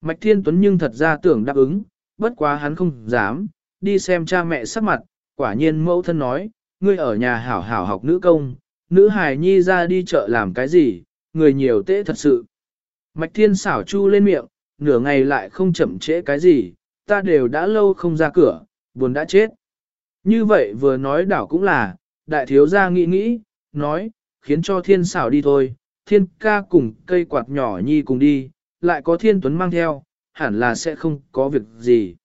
Mạch Thiên Tuấn nhưng thật ra tưởng đáp ứng, bất quá hắn không dám, đi xem cha mẹ sắc mặt, quả nhiên mẫu thân nói, ngươi ở nhà hảo hảo học nữ công, nữ hài nhi ra đi chợ làm cái gì, người nhiều tệ thật sự. Mạch Thiên xảo chu lên miệng, nửa ngày lại không chậm trễ cái gì, ta đều đã lâu không ra cửa, buồn đã chết. Như vậy vừa nói đảo cũng là, đại thiếu gia nghĩ nghĩ, nói, khiến cho thiên xảo đi thôi, thiên ca cùng cây quạt nhỏ nhi cùng đi, lại có thiên tuấn mang theo, hẳn là sẽ không có việc gì.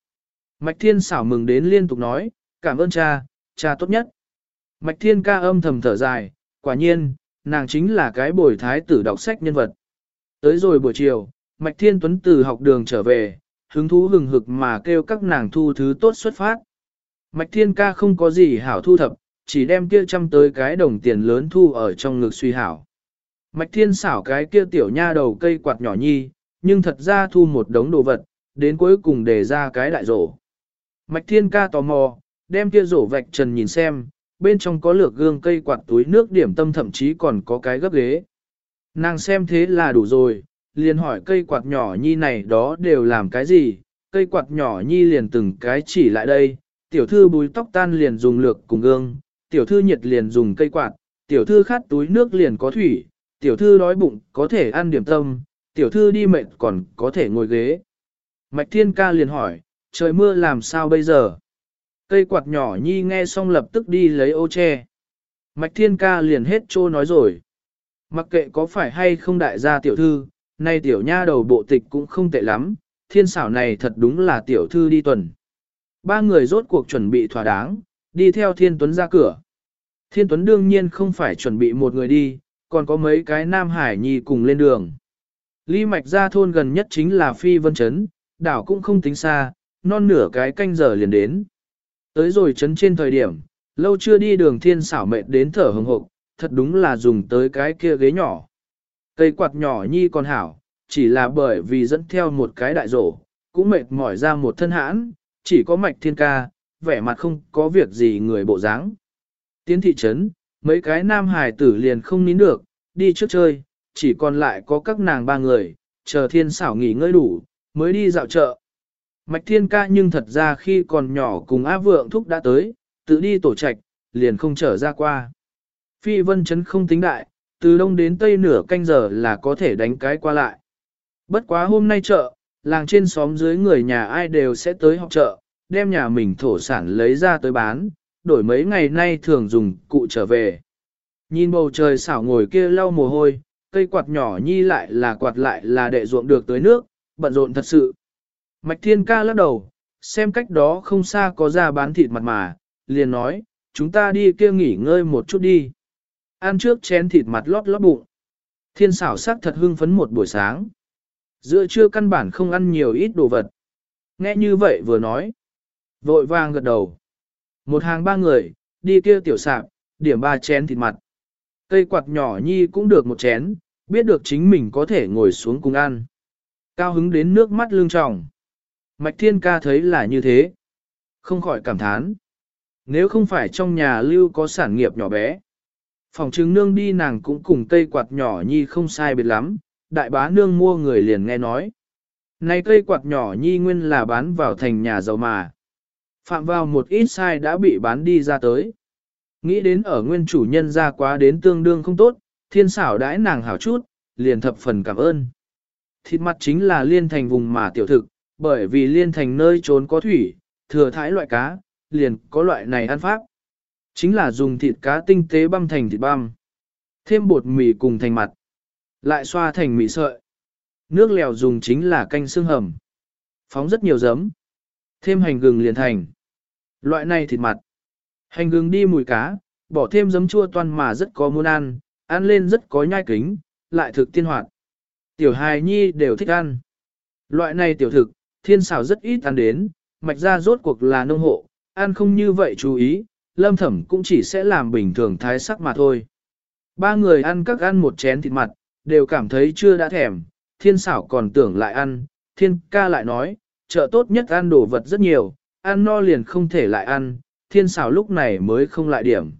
Mạch thiên xảo mừng đến liên tục nói, cảm ơn cha, cha tốt nhất. Mạch thiên ca âm thầm thở dài, quả nhiên, nàng chính là cái bồi thái tử đọc sách nhân vật. Tới rồi buổi chiều, Mạch thiên tuấn từ học đường trở về, hứng thú hừng hực mà kêu các nàng thu thứ tốt xuất phát. Mạch thiên ca không có gì hảo thu thập, chỉ đem kia chăm tới cái đồng tiền lớn thu ở trong ngực suy hảo. Mạch thiên xảo cái kia tiểu nha đầu cây quạt nhỏ nhi, nhưng thật ra thu một đống đồ vật, đến cuối cùng để ra cái đại rổ. Mạch thiên ca tò mò, đem kia rổ vạch trần nhìn xem, bên trong có lược gương cây quạt túi nước điểm tâm thậm chí còn có cái gấp ghế. Nàng xem thế là đủ rồi, liền hỏi cây quạt nhỏ nhi này đó đều làm cái gì, cây quạt nhỏ nhi liền từng cái chỉ lại đây, tiểu thư búi tóc tan liền dùng lược cùng gương, tiểu thư nhiệt liền dùng cây quạt, tiểu thư khát túi nước liền có thủy, tiểu thư đói bụng có thể ăn điểm tâm, tiểu thư đi mệt còn có thể ngồi ghế. Mạch Thiên Ca liền hỏi, trời mưa làm sao bây giờ? Cây quạt nhỏ nhi nghe xong lập tức đi lấy ô che. Mạch Thiên Ca liền hết trô nói rồi. Mặc kệ có phải hay không đại gia tiểu thư, nay tiểu nha đầu bộ tịch cũng không tệ lắm, thiên xảo này thật đúng là tiểu thư đi tuần. Ba người rốt cuộc chuẩn bị thỏa đáng, đi theo Thiên Tuấn ra cửa. Thiên Tuấn đương nhiên không phải chuẩn bị một người đi, còn có mấy cái Nam Hải Nhi cùng lên đường. Ly mạch ra thôn gần nhất chính là Phi Vân Trấn, đảo cũng không tính xa, non nửa cái canh giờ liền đến. Tới rồi trấn trên thời điểm, lâu chưa đi đường thiên xảo mệt đến thở hồng hộc, thật đúng là dùng tới cái kia ghế nhỏ. Cây quạt nhỏ nhi còn hảo, chỉ là bởi vì dẫn theo một cái đại rổ, cũng mệt mỏi ra một thân hãn, chỉ có mạch thiên ca, vẻ mặt không có việc gì người bộ dáng. Tiến thị trấn, mấy cái nam hài tử liền không nín được, đi trước chơi, chỉ còn lại có các nàng ba người, chờ thiên xảo nghỉ ngơi đủ, mới đi dạo chợ. Mạch thiên ca nhưng thật ra khi còn nhỏ cùng á vượng thúc đã tới, tự đi tổ trạch, liền không trở ra qua. Phi vân chấn không tính đại, từ đông đến tây nửa canh giờ là có thể đánh cái qua lại. Bất quá hôm nay chợ, làng trên xóm dưới người nhà ai đều sẽ tới học chợ, đem nhà mình thổ sản lấy ra tới bán, đổi mấy ngày nay thường dùng cụ trở về. Nhìn bầu trời xảo ngồi kia lau mồ hôi, cây quạt nhỏ nhi lại là quạt lại là để ruộng được tới nước, bận rộn thật sự. Mạch thiên ca lắc đầu, xem cách đó không xa có ra bán thịt mặt mà, liền nói, chúng ta đi kia nghỉ ngơi một chút đi. Ăn trước chén thịt mặt lót lót bụng. Thiên xảo sắc thật hưng phấn một buổi sáng. Giữa trưa căn bản không ăn nhiều ít đồ vật. Nghe như vậy vừa nói. Vội vàng gật đầu. Một hàng ba người, đi kia tiểu sạp, điểm ba chén thịt mặt. Cây quạt nhỏ nhi cũng được một chén, biết được chính mình có thể ngồi xuống cùng ăn. Cao hứng đến nước mắt lưng tròng. Mạch thiên ca thấy là như thế. Không khỏi cảm thán. Nếu không phải trong nhà lưu có sản nghiệp nhỏ bé. Phòng trứng nương đi nàng cũng cùng cây quạt nhỏ nhi không sai biệt lắm, đại bá nương mua người liền nghe nói. Này cây quạt nhỏ nhi nguyên là bán vào thành nhà giàu mà. Phạm vào một ít sai đã bị bán đi ra tới. Nghĩ đến ở nguyên chủ nhân ra quá đến tương đương không tốt, thiên xảo đãi nàng hảo chút, liền thập phần cảm ơn. Thịt mặt chính là liên thành vùng mà tiểu thực, bởi vì liên thành nơi trốn có thủy, thừa thái loại cá, liền có loại này ăn pháp. Chính là dùng thịt cá tinh tế băm thành thịt băm. Thêm bột mì cùng thành mặt. Lại xoa thành mì sợi. Nước lèo dùng chính là canh xương hầm. Phóng rất nhiều giấm. Thêm hành gừng liền thành. Loại này thịt mặt. Hành gừng đi mùi cá, bỏ thêm giấm chua toan mà rất có muốn ăn, ăn lên rất có nhai kính, lại thực tiên hoạt. Tiểu hài nhi đều thích ăn. Loại này tiểu thực, thiên xào rất ít ăn đến, mạch ra rốt cuộc là nông hộ, ăn không như vậy chú ý, lâm thẩm cũng chỉ sẽ làm bình thường thái sắc mà thôi. Ba người ăn các ăn một chén thịt mặt, đều cảm thấy chưa đã thèm, thiên xảo còn tưởng lại ăn, thiên ca lại nói, chợ tốt nhất ăn đồ vật rất nhiều, ăn no liền không thể lại ăn, thiên xảo lúc này mới không lại điểm.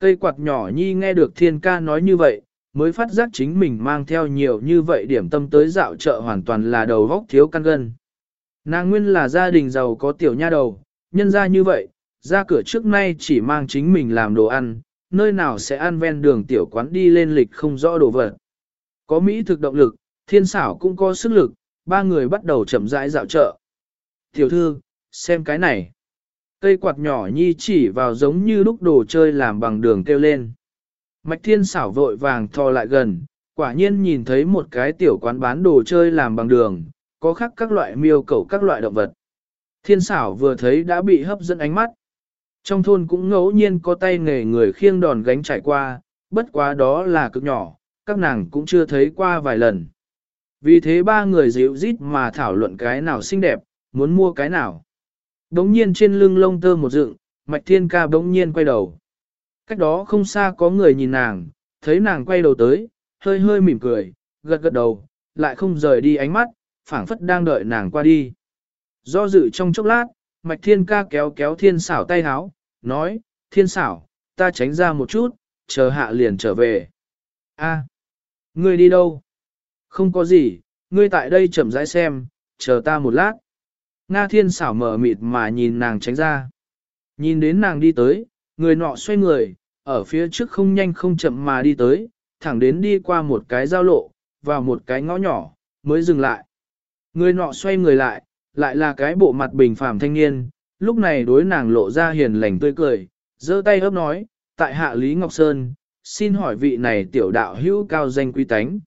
Cây quạt nhỏ nhi nghe được thiên ca nói như vậy, mới phát giác chính mình mang theo nhiều như vậy điểm tâm tới dạo chợ hoàn toàn là đầu góc thiếu căn gân. Nàng nguyên là gia đình giàu có tiểu nha đầu, nhân ra như vậy, ra cửa trước nay chỉ mang chính mình làm đồ ăn, nơi nào sẽ ăn ven đường tiểu quán đi lên lịch không rõ đồ vật. Có Mỹ thực động lực, thiên xảo cũng có sức lực, ba người bắt đầu chậm rãi dạo chợ. Tiểu thư, xem cái này. Cây quạt nhỏ nhi chỉ vào giống như lúc đồ chơi làm bằng đường kêu lên. Mạch thiên xảo vội vàng thò lại gần, quả nhiên nhìn thấy một cái tiểu quán bán đồ chơi làm bằng đường, có khắc các loại miêu cầu các loại động vật. Thiên xảo vừa thấy đã bị hấp dẫn ánh mắt. Trong thôn cũng ngẫu nhiên có tay nghề người khiêng đòn gánh trải qua, bất quá đó là cực nhỏ, các nàng cũng chưa thấy qua vài lần. Vì thế ba người dịu rít mà thảo luận cái nào xinh đẹp, muốn mua cái nào. Đống nhiên trên lưng lông tơ một dựng, mạch thiên ca đống nhiên quay đầu. Cách đó không xa có người nhìn nàng, thấy nàng quay đầu tới, hơi hơi mỉm cười, gật gật đầu, lại không rời đi ánh mắt, phảng phất đang đợi nàng qua đi. Do dự trong chốc lát, mạch thiên ca kéo kéo thiên xảo tay háo, nói, thiên xảo, ta tránh ra một chút, chờ hạ liền trở về. A, ngươi đi đâu? Không có gì, ngươi tại đây chậm rãi xem, chờ ta một lát. Nga thiên xảo mở mịt mà nhìn nàng tránh ra. Nhìn đến nàng đi tới, người nọ xoay người, ở phía trước không nhanh không chậm mà đi tới, thẳng đến đi qua một cái giao lộ, vào một cái ngõ nhỏ, mới dừng lại. Người nọ xoay người lại, lại là cái bộ mặt bình phàm thanh niên, lúc này đối nàng lộ ra hiền lành tươi cười, giơ tay ấp nói, tại hạ Lý Ngọc Sơn, xin hỏi vị này tiểu đạo hữu cao danh quý tánh.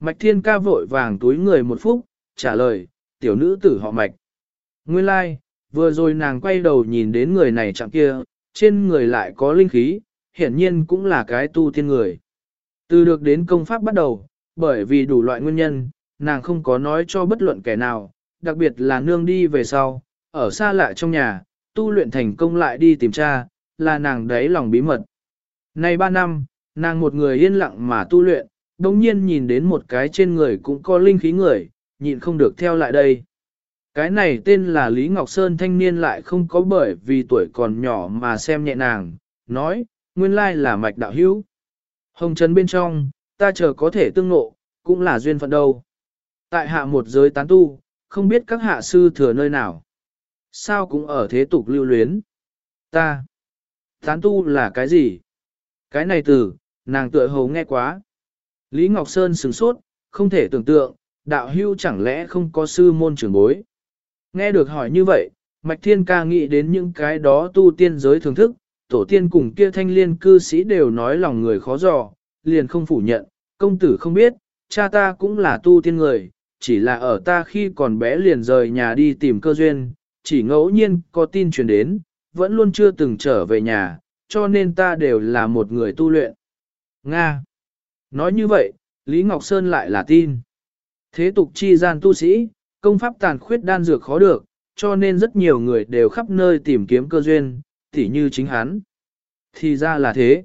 Mạch thiên ca vội vàng túi người một phút, trả lời, tiểu nữ tử họ mạch. Nguyên lai, like, vừa rồi nàng quay đầu nhìn đến người này chẳng kia, trên người lại có linh khí, hiển nhiên cũng là cái tu tiên người. Từ được đến công pháp bắt đầu, bởi vì đủ loại nguyên nhân, nàng không có nói cho bất luận kẻ nào, đặc biệt là nương đi về sau, ở xa lạ trong nhà, tu luyện thành công lại đi tìm cha, là nàng đấy lòng bí mật. Nay ba năm, nàng một người yên lặng mà tu luyện, đồng nhiên nhìn đến một cái trên người cũng có linh khí người, nhịn không được theo lại đây. Cái này tên là Lý Ngọc Sơn thanh niên lại không có bởi vì tuổi còn nhỏ mà xem nhẹ nàng, nói, nguyên lai là mạch đạo hữu. Hồng Trần bên trong, ta chờ có thể tương ngộ, cũng là duyên phận đâu. Tại hạ một giới tán tu, không biết các hạ sư thừa nơi nào. Sao cũng ở thế tục lưu luyến. Ta. Tán tu là cái gì? Cái này từ, nàng tựa hầu nghe quá. Lý Ngọc Sơn sửng sốt, không thể tưởng tượng, đạo hưu chẳng lẽ không có sư môn trưởng bối. Nghe được hỏi như vậy, Mạch Thiên ca nghĩ đến những cái đó tu tiên giới thưởng thức, tổ tiên cùng kia thanh liên cư sĩ đều nói lòng người khó dò, liền không phủ nhận, công tử không biết, cha ta cũng là tu tiên người, chỉ là ở ta khi còn bé liền rời nhà đi tìm cơ duyên, chỉ ngẫu nhiên có tin truyền đến, vẫn luôn chưa từng trở về nhà, cho nên ta đều là một người tu luyện. Nga Nói như vậy, Lý Ngọc Sơn lại là tin. Thế tục chi gian tu sĩ, công pháp tàn khuyết đan dược khó được, cho nên rất nhiều người đều khắp nơi tìm kiếm cơ duyên, tỉ như chính hắn. Thì ra là thế.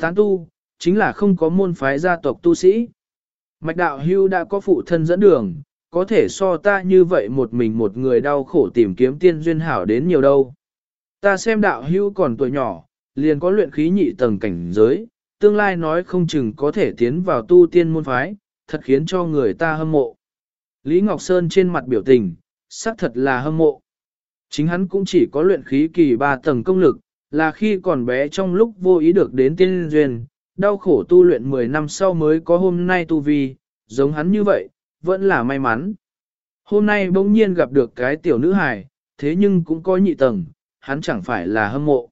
Tán tu, chính là không có môn phái gia tộc tu sĩ. Mạch đạo hưu đã có phụ thân dẫn đường, có thể so ta như vậy một mình một người đau khổ tìm kiếm tiên duyên hảo đến nhiều đâu. Ta xem đạo hưu còn tuổi nhỏ, liền có luyện khí nhị tầng cảnh giới, tương lai nói không chừng có thể tiến vào tu tiên môn phái, thật khiến cho người ta hâm mộ. Lý Ngọc Sơn trên mặt biểu tình, xác thật là hâm mộ. Chính hắn cũng chỉ có luyện khí kỳ ba tầng công lực, là khi còn bé trong lúc vô ý được đến tiên duyên, đau khổ tu luyện 10 năm sau mới có hôm nay tu vi, giống hắn như vậy, vẫn là may mắn. Hôm nay bỗng nhiên gặp được cái tiểu nữ hài, thế nhưng cũng có nhị tầng, hắn chẳng phải là hâm mộ.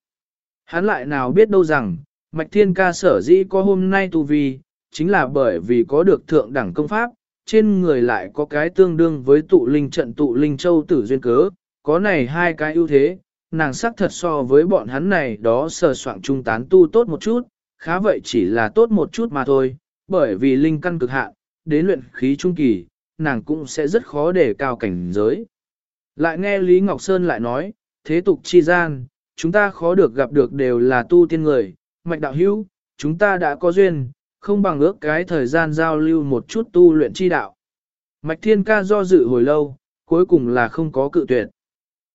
Hắn lại nào biết đâu rằng, Mạch Thiên Ca sở dĩ có hôm nay tu vi, chính là bởi vì có được thượng đẳng công pháp, trên người lại có cái tương đương với tụ linh trận tụ linh châu tử duyên cớ, có này hai cái ưu thế, nàng sắc thật so với bọn hắn này đó sờ soạn trung tán tu tốt một chút, khá vậy chỉ là tốt một chút mà thôi, bởi vì linh căn cực hạn, đến luyện khí trung kỳ, nàng cũng sẽ rất khó để cao cảnh giới. Lại nghe Lý Ngọc Sơn lại nói, thế tục chi gian, chúng ta khó được gặp được đều là tu tiên người, mạch đạo hữu, chúng ta đã có duyên, không bằng ước cái thời gian giao lưu một chút tu luyện chi đạo. Mạch thiên ca do dự hồi lâu, cuối cùng là không có cự tuyệt.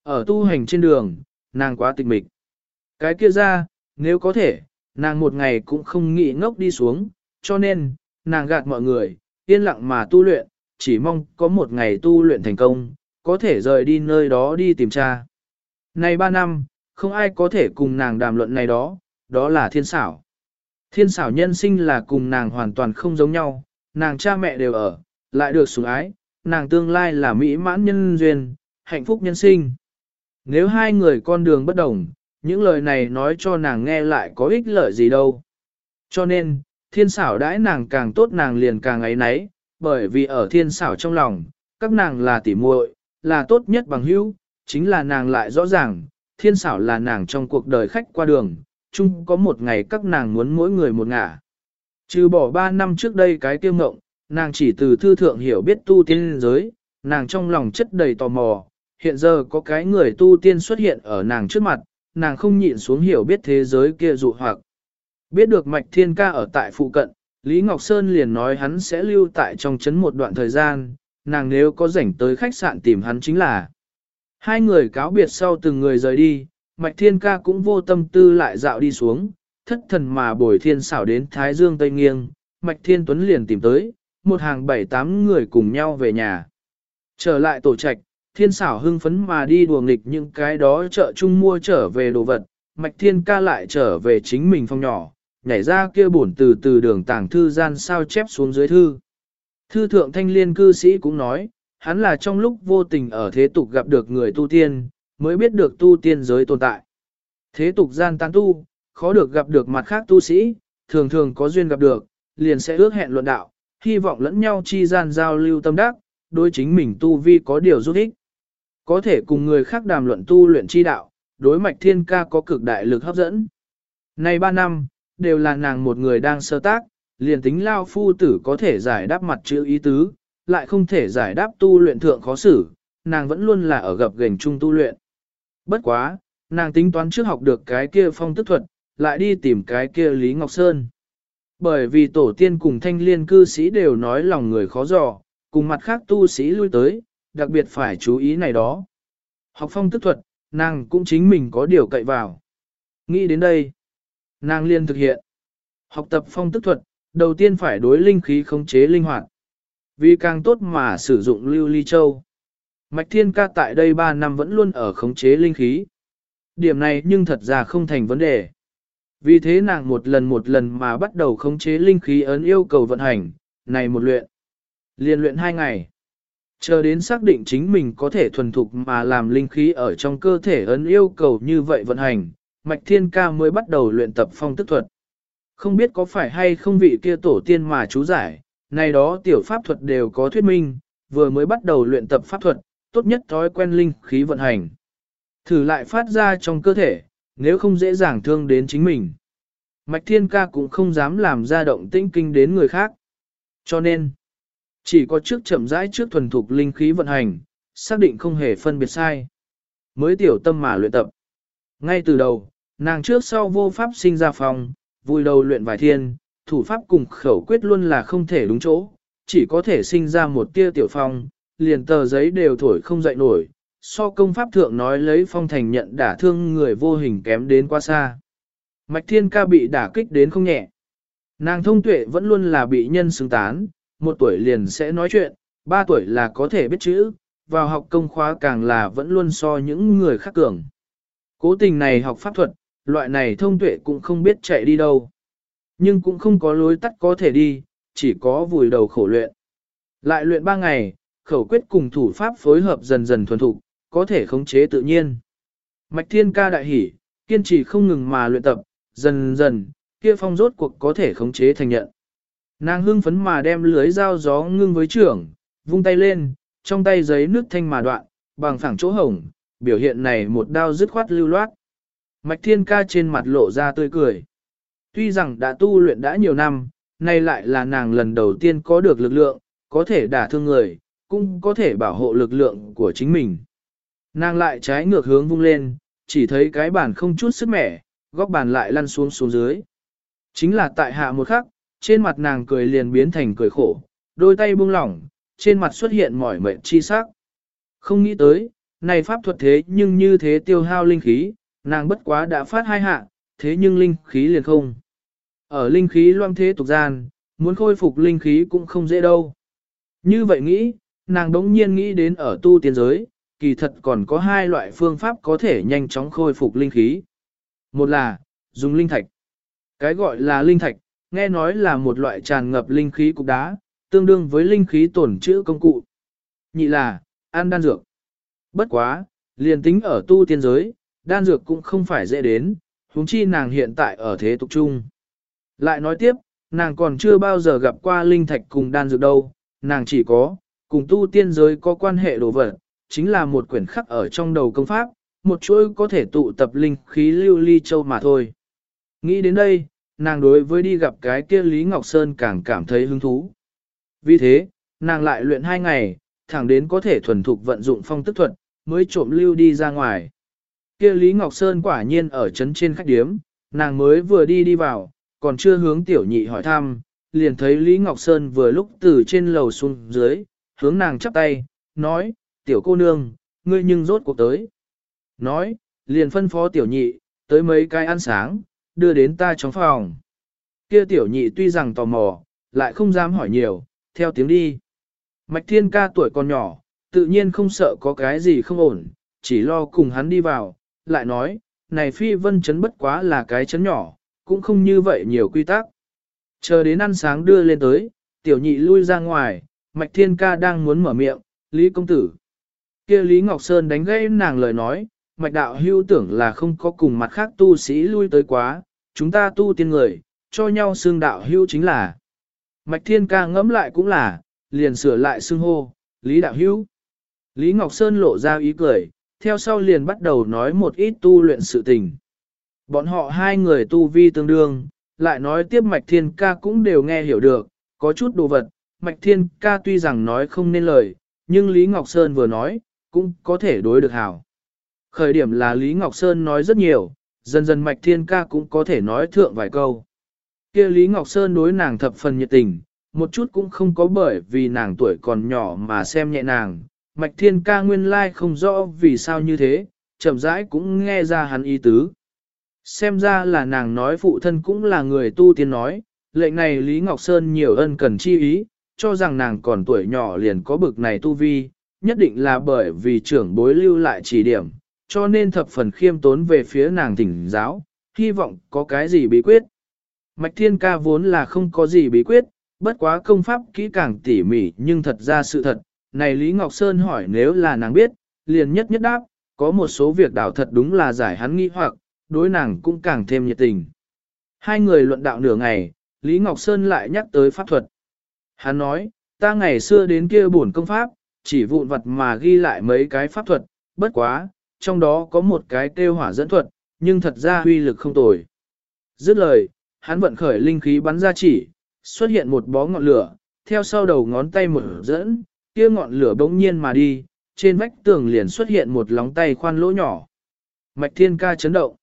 Ở tu hành trên đường, nàng quá tịch mịch. Cái kia ra, nếu có thể, nàng một ngày cũng không nghĩ ngốc đi xuống, cho nên, nàng gạt mọi người, yên lặng mà tu luyện, chỉ mong có một ngày tu luyện thành công, có thể rời đi nơi đó đi tìm cha. Này ba năm, không ai có thể cùng nàng đàm luận này đó, đó là thiên xảo. Thiên xảo nhân sinh là cùng nàng hoàn toàn không giống nhau, nàng cha mẹ đều ở, lại được sủng ái, nàng tương lai là mỹ mãn nhân duyên, hạnh phúc nhân sinh. Nếu hai người con đường bất đồng, những lời này nói cho nàng nghe lại có ích lợi gì đâu. Cho nên, thiên xảo đãi nàng càng tốt nàng liền càng ấy nấy, bởi vì ở thiên xảo trong lòng, các nàng là tỉ muội, là tốt nhất bằng hữu, chính là nàng lại rõ ràng, thiên xảo là nàng trong cuộc đời khách qua đường, chung có một ngày các nàng muốn mỗi người một ngả. Trừ bỏ ba năm trước đây cái kiêu ngộng, nàng chỉ từ thư thượng hiểu biết tu tiên giới, nàng trong lòng chất đầy tò mò, hiện giờ có cái người tu tiên xuất hiện ở nàng trước mặt, nàng không nhịn xuống hiểu biết thế giới kia dụ hoặc. Biết được Mạch Thiên Ca ở tại phụ cận, Lý Ngọc Sơn liền nói hắn sẽ lưu tại trong trấn một đoạn thời gian, nàng nếu có rảnh tới khách sạn tìm hắn chính là. Hai người cáo biệt sau từng người rời đi, Mạch Thiên Ca cũng vô tâm tư lại dạo đi xuống, thất thần mà bồi thiên xảo đến Thái Dương Tây Nghiêng, Mạch Thiên Tuấn liền tìm tới, một hàng bảy tám người cùng nhau về nhà. Trở lại tổ trạch, thiên xảo hưng phấn mà đi đùa nghịch những cái đó chợ chung mua trở về đồ vật, Mạch Thiên ca lại trở về chính mình phòng nhỏ, nhảy ra kia bổn từ từ đường tàng thư gian sao chép xuống dưới thư. Thư thượng thanh liên cư sĩ cũng nói, hắn là trong lúc vô tình ở thế tục gặp được người tu tiên, mới biết được tu tiên giới tồn tại. Thế tục gian tán tu, khó được gặp được mặt khác tu sĩ, thường thường có duyên gặp được, liền sẽ ước hẹn luận đạo, hy vọng lẫn nhau chi gian giao lưu tâm đắc, đối chính mình tu vi có điều giúp ích. Có thể cùng người khác đàm luận tu luyện chi đạo, đối mạch thiên ca có cực đại lực hấp dẫn. Nay ba năm, đều là nàng một người đang sơ tác, liền tính lao phu tử có thể giải đáp mặt chữ ý tứ, lại không thể giải đáp tu luyện thượng khó xử, nàng vẫn luôn là ở gặp gành chung tu luyện. Bất quá, nàng tính toán trước học được cái kia phong tức thuật, lại đi tìm cái kia Lý Ngọc Sơn. Bởi vì tổ tiên cùng thanh liên cư sĩ đều nói lòng người khó dò, cùng mặt khác tu sĩ lui tới, đặc biệt phải chú ý này đó. Học phong tức thuật, nàng cũng chính mình có điều cậy vào. Nghĩ đến đây, nàng liên thực hiện. Học tập phong tức thuật, đầu tiên phải đối linh khí khống chế linh hoạt. Vì càng tốt mà sử dụng lưu ly châu. Mạch Thiên Ca tại đây 3 năm vẫn luôn ở khống chế linh khí. Điểm này nhưng thật ra không thành vấn đề. Vì thế nàng một lần một lần mà bắt đầu khống chế linh khí ấn yêu cầu vận hành, này một luyện. Liên luyện hai ngày. Chờ đến xác định chính mình có thể thuần thục mà làm linh khí ở trong cơ thể ấn yêu cầu như vậy vận hành, Mạch Thiên Ca mới bắt đầu luyện tập phong tức thuật. Không biết có phải hay không vị kia tổ tiên mà chú giải, này đó tiểu pháp thuật đều có thuyết minh, vừa mới bắt đầu luyện tập pháp thuật, tốt nhất thói quen linh khí vận hành. Thử lại phát ra trong cơ thể, nếu không dễ dàng thương đến chính mình. Mạch Thiên Ca cũng không dám làm ra động tĩnh kinh đến người khác. Cho nên, chỉ có trước chậm rãi trước thuần thục linh khí vận hành, xác định không hề phân biệt sai. Mới tiểu tâm mà luyện tập. Ngay từ đầu, nàng trước sau vô pháp sinh ra phòng, vui đầu luyện vài thiên, thủ pháp cùng khẩu quyết luôn là không thể đúng chỗ, chỉ có thể sinh ra một tia tiểu phong, liền tờ giấy đều thổi không dậy nổi, so công pháp thượng nói lấy phong thành nhận đả thương người vô hình kém đến quá xa. Mạch thiên ca bị đả kích đến không nhẹ. Nàng thông tuệ vẫn luôn là bị nhân xứng tán, một tuổi liền sẽ nói chuyện, ba tuổi là có thể biết chữ, vào học công khóa càng là vẫn luôn so những người khác cường. Cố tình này học pháp thuật, loại này thông tuệ cũng không biết chạy đi đâu. Nhưng cũng không có lối tắt có thể đi, chỉ có vùi đầu khổ luyện. Lại luyện ba ngày, khẩu quyết cùng thủ pháp phối hợp dần dần thuần thục, có thể khống chế tự nhiên. Mạch thiên ca đại hỉ, kiên trì không ngừng mà luyện tập, dần dần, kia phong rốt cuộc có thể khống chế thành nhận. Nàng hưng phấn mà đem lưới dao gió ngưng với trưởng, vung tay lên, trong tay giấy nước thanh mà đoạn, bằng phẳng chỗ hồng, biểu hiện này một đao dứt khoát lưu loát. Mạch thiên ca trên mặt lộ ra tươi cười. Tuy rằng đã tu luyện đã nhiều năm, nay lại là nàng lần đầu tiên có được lực lượng, có thể đả thương người, cũng có thể bảo hộ lực lượng của chính mình. Nàng lại trái ngược hướng vung lên, chỉ thấy cái bàn không chút sức mẻ, góc bàn lại lăn xuống xuống dưới. Chính là tại hạ một khắc, trên mặt nàng cười liền biến thành cười khổ, đôi tay buông lỏng, trên mặt xuất hiện mỏi mệt chi sắc. Không nghĩ tới, này pháp thuật thế nhưng như thế tiêu hao linh khí, nàng bất quá đã phát hai hạ, thế nhưng linh khí liền không. Ở linh khí loang thế tục gian, muốn khôi phục linh khí cũng không dễ đâu. Như vậy nghĩ, nàng đống nhiên nghĩ đến ở tu tiên giới, kỳ thật còn có hai loại phương pháp có thể nhanh chóng khôi phục linh khí. Một là, dùng linh thạch. Cái gọi là linh thạch, nghe nói là một loại tràn ngập linh khí cục đá, tương đương với linh khí tổn trữ công cụ. Nhị là, ăn đan dược. Bất quá, liền tính ở tu tiên giới, đan dược cũng không phải dễ đến, huống chi nàng hiện tại ở thế tục trung. Lại nói tiếp, nàng còn chưa bao giờ gặp qua linh thạch cùng đan dược đâu, nàng chỉ có, cùng tu tiên giới có quan hệ đồ vật, chính là một quyển khắc ở trong đầu công pháp, một chuỗi có thể tụ tập linh khí lưu ly châu mà thôi. Nghĩ đến đây, nàng đối với đi gặp cái kia Lý Ngọc Sơn càng cảm thấy hứng thú. Vì thế, nàng lại luyện hai ngày, thẳng đến có thể thuần thục vận dụng phong tức thuật, mới trộm lưu đi ra ngoài. Kia Lý Ngọc Sơn quả nhiên ở trấn trên khách điếm, nàng mới vừa đi đi vào, còn chưa hướng tiểu nhị hỏi thăm, liền thấy Lý Ngọc Sơn vừa lúc từ trên lầu xuống dưới, hướng nàng chắp tay, nói, tiểu cô nương, ngươi nhưng rốt cuộc tới. Nói, liền phân phó tiểu nhị, tới mấy cái ăn sáng, đưa đến ta trong phòng. Kia tiểu nhị tuy rằng tò mò, lại không dám hỏi nhiều, theo tiếng đi. Mạch thiên ca tuổi còn nhỏ, tự nhiên không sợ có cái gì không ổn, chỉ lo cùng hắn đi vào, lại nói, này phi vân chấn bất quá là cái chấn nhỏ, cũng không như vậy nhiều quy tắc. Chờ đến ăn sáng đưa lên tới, tiểu nhị lui ra ngoài, Mạch Thiên Ca đang muốn mở miệng, Lý Công Tử. kia Lý Ngọc Sơn đánh gãy nàng lời nói, Mạch Đạo hưu tưởng là không có cùng mặt khác tu sĩ lui tới quá, chúng ta tu tiên người, cho nhau xương đạo hưu chính là. Mạch Thiên Ca ngẫm lại cũng là, liền sửa lại xương hô, Lý Đạo hưu. Lý Ngọc Sơn lộ ra ý cười, theo sau liền bắt đầu nói một ít tu luyện sự tình. Bọn họ hai người tu vi tương đương, lại nói tiếp Mạch Thiên Ca cũng đều nghe hiểu được, có chút đồ vật, Mạch Thiên Ca tuy rằng nói không nên lời, nhưng Lý Ngọc Sơn vừa nói, cũng có thể đối được hảo. Khởi điểm là Lý Ngọc Sơn nói rất nhiều, dần dần Mạch Thiên Ca cũng có thể nói thượng vài câu. kia Lý Ngọc Sơn đối nàng thập phần nhiệt tình, một chút cũng không có bởi vì nàng tuổi còn nhỏ mà xem nhẹ nàng. Mạch Thiên Ca nguyên lai không rõ vì sao như thế, chậm rãi cũng nghe ra hắn ý tứ. Xem ra là nàng nói phụ thân cũng là người tu tiên nói, lệnh này Lý Ngọc Sơn nhiều ân cần chi ý, cho rằng nàng còn tuổi nhỏ liền có bực này tu vi, nhất định là bởi vì trưởng bối lưu lại chỉ điểm, cho nên thập phần khiêm tốn về phía nàng thỉnh giáo, hy vọng có cái gì bí quyết. Mạch Thiên Ca vốn là không có gì bí quyết, bất quá công pháp kỹ càng tỉ mỉ nhưng thật ra sự thật, này Lý Ngọc Sơn hỏi nếu là nàng biết, liền nhất nhất đáp, có một số việc đảo thật đúng là giải hắn nghi hoặc, đối nàng cũng càng thêm nhiệt tình. Hai người luận đạo nửa ngày, Lý Ngọc Sơn lại nhắc tới pháp thuật. Hắn nói, ta ngày xưa đến kia buồn công pháp, chỉ vụn vật mà ghi lại mấy cái pháp thuật, bất quá, trong đó có một cái tiêu hỏa dẫn thuật, nhưng thật ra huy lực không tồi. Dứt lời, hắn vận khởi linh khí bắn ra chỉ, xuất hiện một bó ngọn lửa, theo sau đầu ngón tay mở dẫn, kia ngọn lửa bỗng nhiên mà đi, trên vách tường liền xuất hiện một lóng tay khoan lỗ nhỏ. Mạch thiên ca chấn động.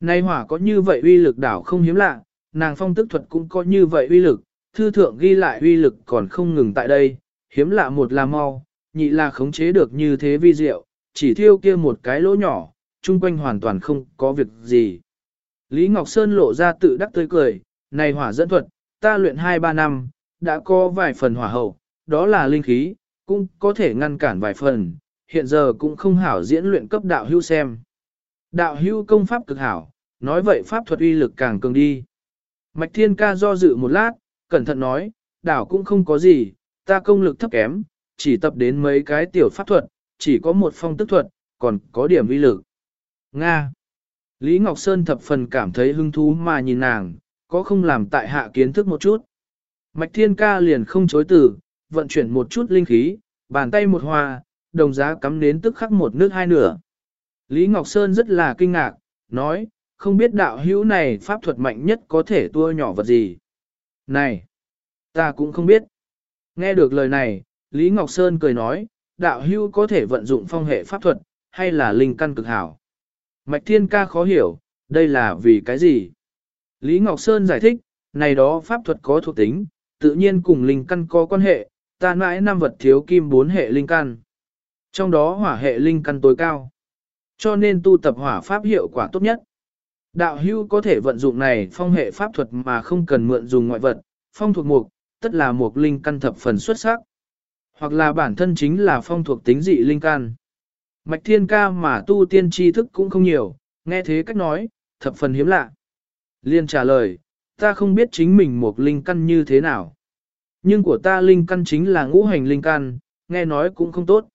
Nay hỏa có như vậy uy lực đảo không hiếm lạ, nàng phong tức thuật cũng có như vậy uy lực, thư thượng ghi lại uy lực còn không ngừng tại đây, hiếm lạ một là mau, nhị là khống chế được như thế vi diệu, chỉ thiêu kia một cái lỗ nhỏ, chung quanh hoàn toàn không có việc gì. Lý Ngọc Sơn lộ ra tự đắc tươi cười, này hỏa dẫn thuật, ta luyện 2-3 năm, đã có vài phần hỏa hậu, đó là linh khí, cũng có thể ngăn cản vài phần, hiện giờ cũng không hảo diễn luyện cấp đạo hưu xem. Đạo hưu công pháp cực hảo, nói vậy pháp thuật uy lực càng cường đi. Mạch Thiên Ca do dự một lát, cẩn thận nói, đảo cũng không có gì, ta công lực thấp kém, chỉ tập đến mấy cái tiểu pháp thuật, chỉ có một phong tức thuật, còn có điểm uy lực. Nga. Lý Ngọc Sơn thập phần cảm thấy hứng thú mà nhìn nàng, có không làm tại hạ kiến thức một chút. Mạch Thiên Ca liền không chối từ, vận chuyển một chút linh khí, bàn tay một hoa, đồng giá cắm đến tức khắc một nước hai nửa. Lý Ngọc Sơn rất là kinh ngạc, nói, không biết đạo hữu này pháp thuật mạnh nhất có thể tua nhỏ vật gì. Này, ta cũng không biết. Nghe được lời này, Lý Ngọc Sơn cười nói, đạo hữu có thể vận dụng phong hệ pháp thuật, hay là linh căn cực hảo. Mạch Thiên Ca khó hiểu, đây là vì cái gì? Lý Ngọc Sơn giải thích, này đó pháp thuật có thuộc tính, tự nhiên cùng linh căn có quan hệ, ta mãi năm vật thiếu kim bốn hệ linh căn. Trong đó hỏa hệ linh căn tối cao. Cho nên tu tập hỏa pháp hiệu quả tốt nhất. Đạo hưu có thể vận dụng này phong hệ pháp thuật mà không cần mượn dùng ngoại vật, phong thuộc mục, tất là mục linh căn thập phần xuất sắc. Hoặc là bản thân chính là phong thuộc tính dị linh căn. Mạch thiên ca mà tu tiên tri thức cũng không nhiều, nghe thế cách nói, thập phần hiếm lạ. Liên trả lời, ta không biết chính mình mục linh căn như thế nào. Nhưng của ta linh căn chính là ngũ hành linh căn, nghe nói cũng không tốt.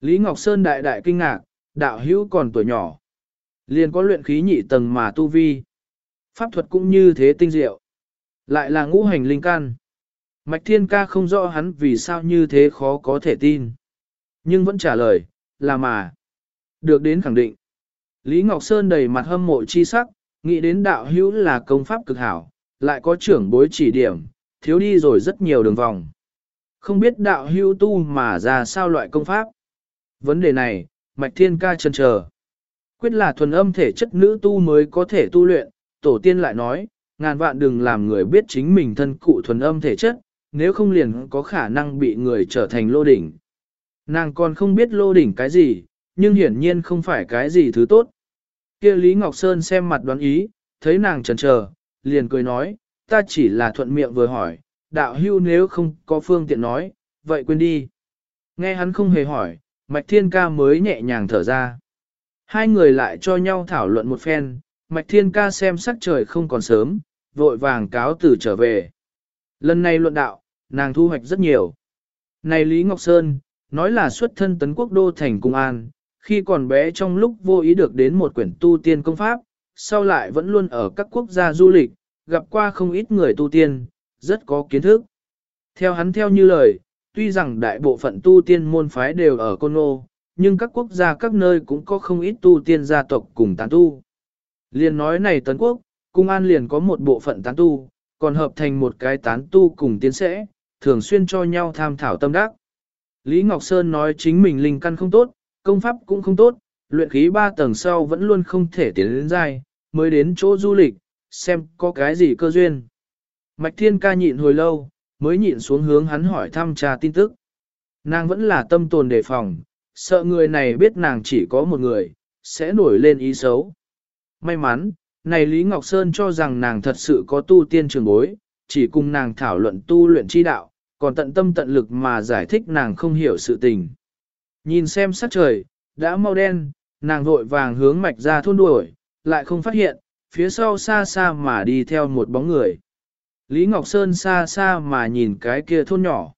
Lý Ngọc Sơn đại đại kinh ngạc, đạo hữu còn tuổi nhỏ. Liền có luyện khí nhị tầng mà tu vi. Pháp thuật cũng như thế tinh diệu. Lại là ngũ hành linh căn. Mạch Thiên Ca không rõ hắn vì sao như thế khó có thể tin. Nhưng vẫn trả lời, là mà. Được đến khẳng định. Lý Ngọc Sơn đầy mặt hâm mộ chi sắc, nghĩ đến đạo hữu là công pháp cực hảo, lại có trưởng bối chỉ điểm, thiếu đi rồi rất nhiều đường vòng. Không biết đạo hữu tu mà ra sao loại công pháp. Vấn đề này, Mạch Thiên Ca chân chờ. Quyết là thuần âm thể chất nữ tu mới có thể tu luyện, tổ tiên lại nói, ngàn vạn đừng làm người biết chính mình thân cụ thuần âm thể chất, nếu không liền có khả năng bị người trở thành lô đỉnh. Nàng còn không biết lô đỉnh cái gì, nhưng hiển nhiên không phải cái gì thứ tốt. kia Lý Ngọc Sơn xem mặt đoán ý, thấy nàng chần chờ, liền cười nói, ta chỉ là thuận miệng vừa hỏi, đạo hưu nếu không có phương tiện nói, vậy quên đi. Nghe hắn không hề hỏi, Mạch Thiên Ca mới nhẹ nhàng thở ra. Hai người lại cho nhau thảo luận một phen, Mạch Thiên Ca xem sắc trời không còn sớm, vội vàng cáo từ trở về. Lần này luận đạo, nàng thu hoạch rất nhiều. Này Lý Ngọc Sơn, nói là xuất thân tấn quốc đô thành cung an, khi còn bé trong lúc vô ý được đến một quyển tu tiên công pháp, sau lại vẫn luôn ở các quốc gia du lịch, gặp qua không ít người tu tiên, rất có kiến thức. Theo hắn theo như lời, tuy rằng đại bộ phận tu tiên môn phái đều ở Côn Ngô, nhưng các quốc gia các nơi cũng có không ít tu tiên gia tộc cùng tán tu. Liền nói này tấn quốc, cung an liền có một bộ phận tán tu, còn hợp thành một cái tán tu cùng tiến sẽ, thường xuyên cho nhau tham thảo tâm đắc. Lý Ngọc Sơn nói chính mình linh căn không tốt, công pháp cũng không tốt, luyện khí ba tầng sau vẫn luôn không thể tiến đến dài, mới đến chỗ du lịch, xem có cái gì cơ duyên. Mạch Thiên ca nhịn hồi lâu, mới nhịn xuống hướng hắn hỏi thăm trà tin tức. Nàng vẫn là tâm tồn đề phòng, sợ người này biết nàng chỉ có một người, sẽ nổi lên ý xấu. May mắn, này Lý Ngọc Sơn cho rằng nàng thật sự có tu tiên trường bối, chỉ cùng nàng thảo luận tu luyện chi đạo, còn tận tâm tận lực mà giải thích nàng không hiểu sự tình. Nhìn xem sắc trời, đã mau đen, nàng vội vàng hướng mạch ra thôn đuổi, lại không phát hiện, phía sau xa xa mà đi theo một bóng người. Lý Ngọc Sơn xa xa mà nhìn cái kia thôn nhỏ.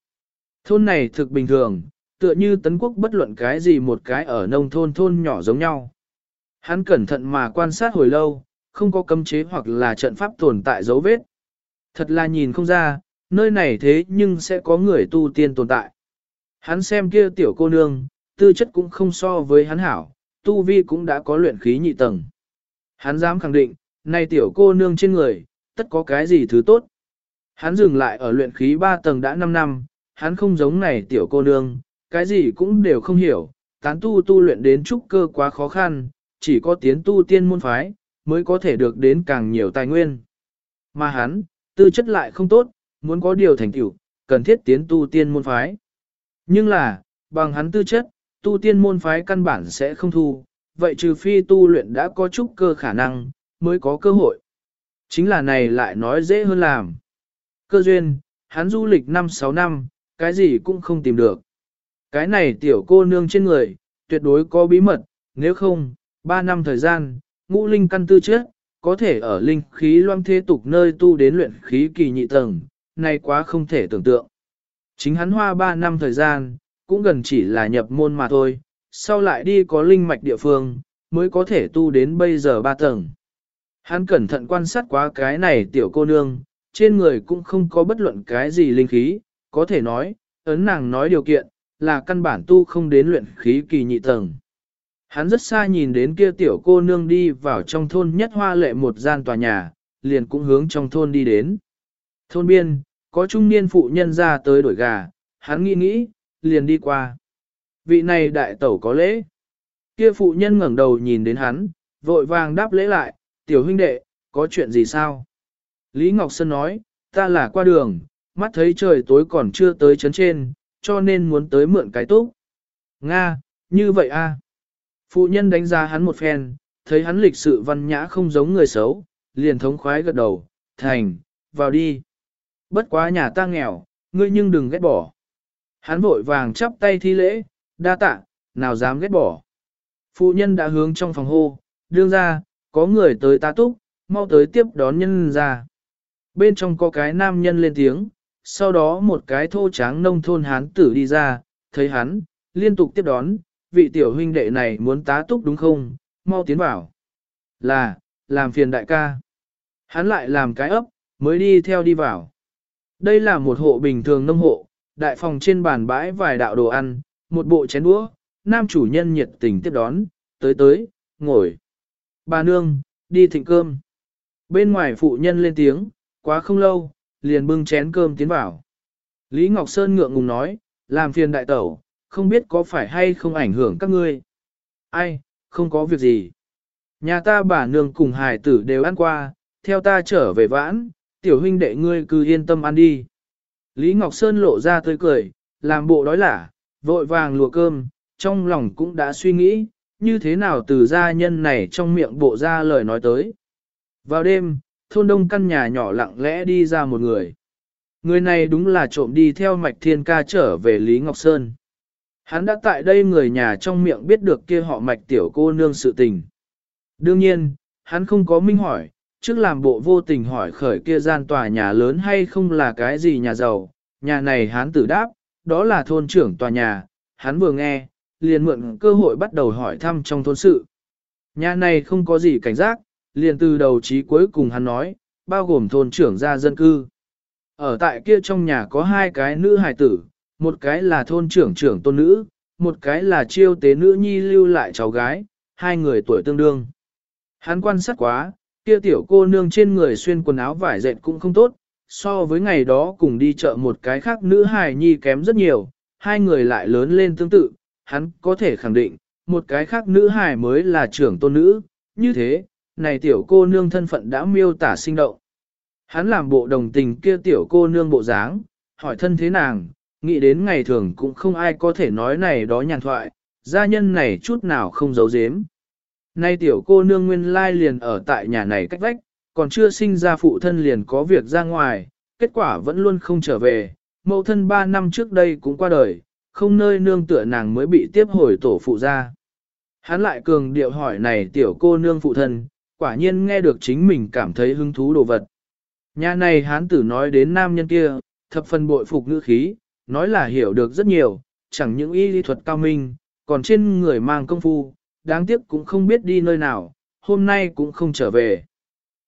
Thôn này thực bình thường, tựa như tấn quốc bất luận cái gì một cái ở nông thôn thôn nhỏ giống nhau. Hắn cẩn thận mà quan sát hồi lâu, không có cấm chế hoặc là trận pháp tồn tại dấu vết. Thật là nhìn không ra, nơi này thế nhưng sẽ có người tu tiên tồn tại. Hắn xem kia tiểu cô nương, tư chất cũng không so với hắn hảo, tu vi cũng đã có luyện khí nhị tầng. Hắn dám khẳng định, này tiểu cô nương trên người, tất có cái gì thứ tốt. Hắn dừng lại ở luyện khí 3 tầng đã 5 năm, hắn không giống này tiểu cô nương, cái gì cũng đều không hiểu, tán tu tu luyện đến trúc cơ quá khó khăn, chỉ có tiến tu tiên môn phái, mới có thể được đến càng nhiều tài nguyên. Mà hắn, tư chất lại không tốt, muốn có điều thành tựu, cần thiết tiến tu tiên môn phái. Nhưng là, bằng hắn tư chất, tu tiên môn phái căn bản sẽ không thu, vậy trừ phi tu luyện đã có chút cơ khả năng, mới có cơ hội. Chính là này lại nói dễ hơn làm. Cơ duyên, hắn du lịch 5-6 năm, cái gì cũng không tìm được. Cái này tiểu cô nương trên người, tuyệt đối có bí mật, nếu không, 3 năm thời gian, ngũ linh căn tư chết có thể ở linh khí loang thế tục nơi tu đến luyện khí kỳ nhị tầng, này quá không thể tưởng tượng. Chính hắn hoa 3 năm thời gian, cũng gần chỉ là nhập môn mà thôi, sau lại đi có linh mạch địa phương, mới có thể tu đến bây giờ 3 tầng. Hắn cẩn thận quan sát quá cái này tiểu cô nương, trên người cũng không có bất luận cái gì linh khí, có thể nói, ấn nàng nói điều kiện, là căn bản tu không đến luyện khí kỳ nhị tầng. Hắn rất xa nhìn đến kia tiểu cô nương đi vào trong thôn nhất hoa lệ một gian tòa nhà, liền cũng hướng trong thôn đi đến. Thôn biên, có trung niên phụ nhân ra tới đổi gà, hắn nghĩ nghĩ, liền đi qua. Vị này đại tẩu có lễ. Kia phụ nhân ngẩng đầu nhìn đến hắn, vội vàng đáp lễ lại, tiểu huynh đệ, có chuyện gì sao? Lý Ngọc Sơn nói, ta là qua đường, mắt thấy trời tối còn chưa tới chấn trên, cho nên muốn tới mượn cái túc. Nga, như vậy a. Phụ nhân đánh giá hắn một phen, thấy hắn lịch sự văn nhã không giống người xấu, liền thống khoái gật đầu, thành, vào đi. Bất quá nhà ta nghèo, ngươi nhưng đừng ghét bỏ. Hắn vội vàng chắp tay thi lễ, đa tạ, nào dám ghét bỏ. Phụ nhân đã hướng trong phòng hô, đương ra, có người tới ta túc, mau tới tiếp đón nhân ra. Bên trong có cái nam nhân lên tiếng, sau đó một cái thô tráng nông thôn hán tử đi ra, thấy hắn, liên tục tiếp đón, vị tiểu huynh đệ này muốn tá túc đúng không, mau tiến vào. Là, làm phiền đại ca. Hắn lại làm cái ấp, mới đi theo đi vào. Đây là một hộ bình thường nông hộ, đại phòng trên bàn bãi vài đạo đồ ăn, một bộ chén đũa, nam chủ nhân nhiệt tình tiếp đón, tới tới, ngồi. Bà nương, đi thịnh cơm. Bên ngoài phụ nhân lên tiếng, quá không lâu, liền bưng chén cơm tiến vào. Lý Ngọc Sơn ngượng ngùng nói, làm phiền đại tẩu, không biết có phải hay không ảnh hưởng các ngươi. Ai, không có việc gì. Nhà ta bà nương cùng hài tử đều ăn qua, theo ta trở về vãn, tiểu huynh đệ ngươi cứ yên tâm ăn đi. Lý Ngọc Sơn lộ ra tươi cười, làm bộ đói lả, vội vàng lùa cơm, trong lòng cũng đã suy nghĩ, như thế nào từ gia nhân này trong miệng bộ ra lời nói tới. Vào đêm, thôn đông căn nhà nhỏ lặng lẽ đi ra một người. Người này đúng là trộm đi theo mạch thiên ca trở về Lý Ngọc Sơn. Hắn đã tại đây người nhà trong miệng biết được kia họ mạch tiểu cô nương sự tình. Đương nhiên, hắn không có minh hỏi, trước làm bộ vô tình hỏi khởi kia gian tòa nhà lớn hay không là cái gì nhà giàu, nhà này hắn tử đáp, đó là thôn trưởng tòa nhà, hắn vừa nghe, liền mượn cơ hội bắt đầu hỏi thăm trong thôn sự. Nhà này không có gì cảnh giác, liền từ đầu chí cuối cùng hắn nói, bao gồm thôn trưởng gia dân cư. Ở tại kia trong nhà có hai cái nữ hài tử, một cái là thôn trưởng trưởng tôn nữ, một cái là chiêu tế nữ nhi lưu lại cháu gái, hai người tuổi tương đương. Hắn quan sát quá, kia tiểu cô nương trên người xuyên quần áo vải dệt cũng không tốt, so với ngày đó cùng đi chợ một cái khác nữ hài nhi kém rất nhiều, hai người lại lớn lên tương tự, hắn có thể khẳng định, một cái khác nữ hài mới là trưởng tôn nữ, như thế, này tiểu cô nương thân phận đã miêu tả sinh động. Hắn làm bộ đồng tình kia tiểu cô nương bộ dáng, hỏi thân thế nàng, nghĩ đến ngày thường cũng không ai có thể nói này đó nhàn thoại, gia nhân này chút nào không giấu giếm. Nay tiểu cô nương nguyên lai liền ở tại nhà này cách vách, còn chưa sinh ra phụ thân liền có việc ra ngoài, kết quả vẫn luôn không trở về, mẫu thân ba năm trước đây cũng qua đời, không nơi nương tựa nàng mới bị tiếp hồi tổ phụ ra. Hắn lại cường điệu hỏi này tiểu cô nương phụ thân, quả nhiên nghe được chính mình cảm thấy hứng thú đồ vật. Nhà này hán tử nói đến nam nhân kia, thập phần bội phục ngữ khí, nói là hiểu được rất nhiều, chẳng những y lý thuật cao minh, còn trên người mang công phu, đáng tiếc cũng không biết đi nơi nào, hôm nay cũng không trở về.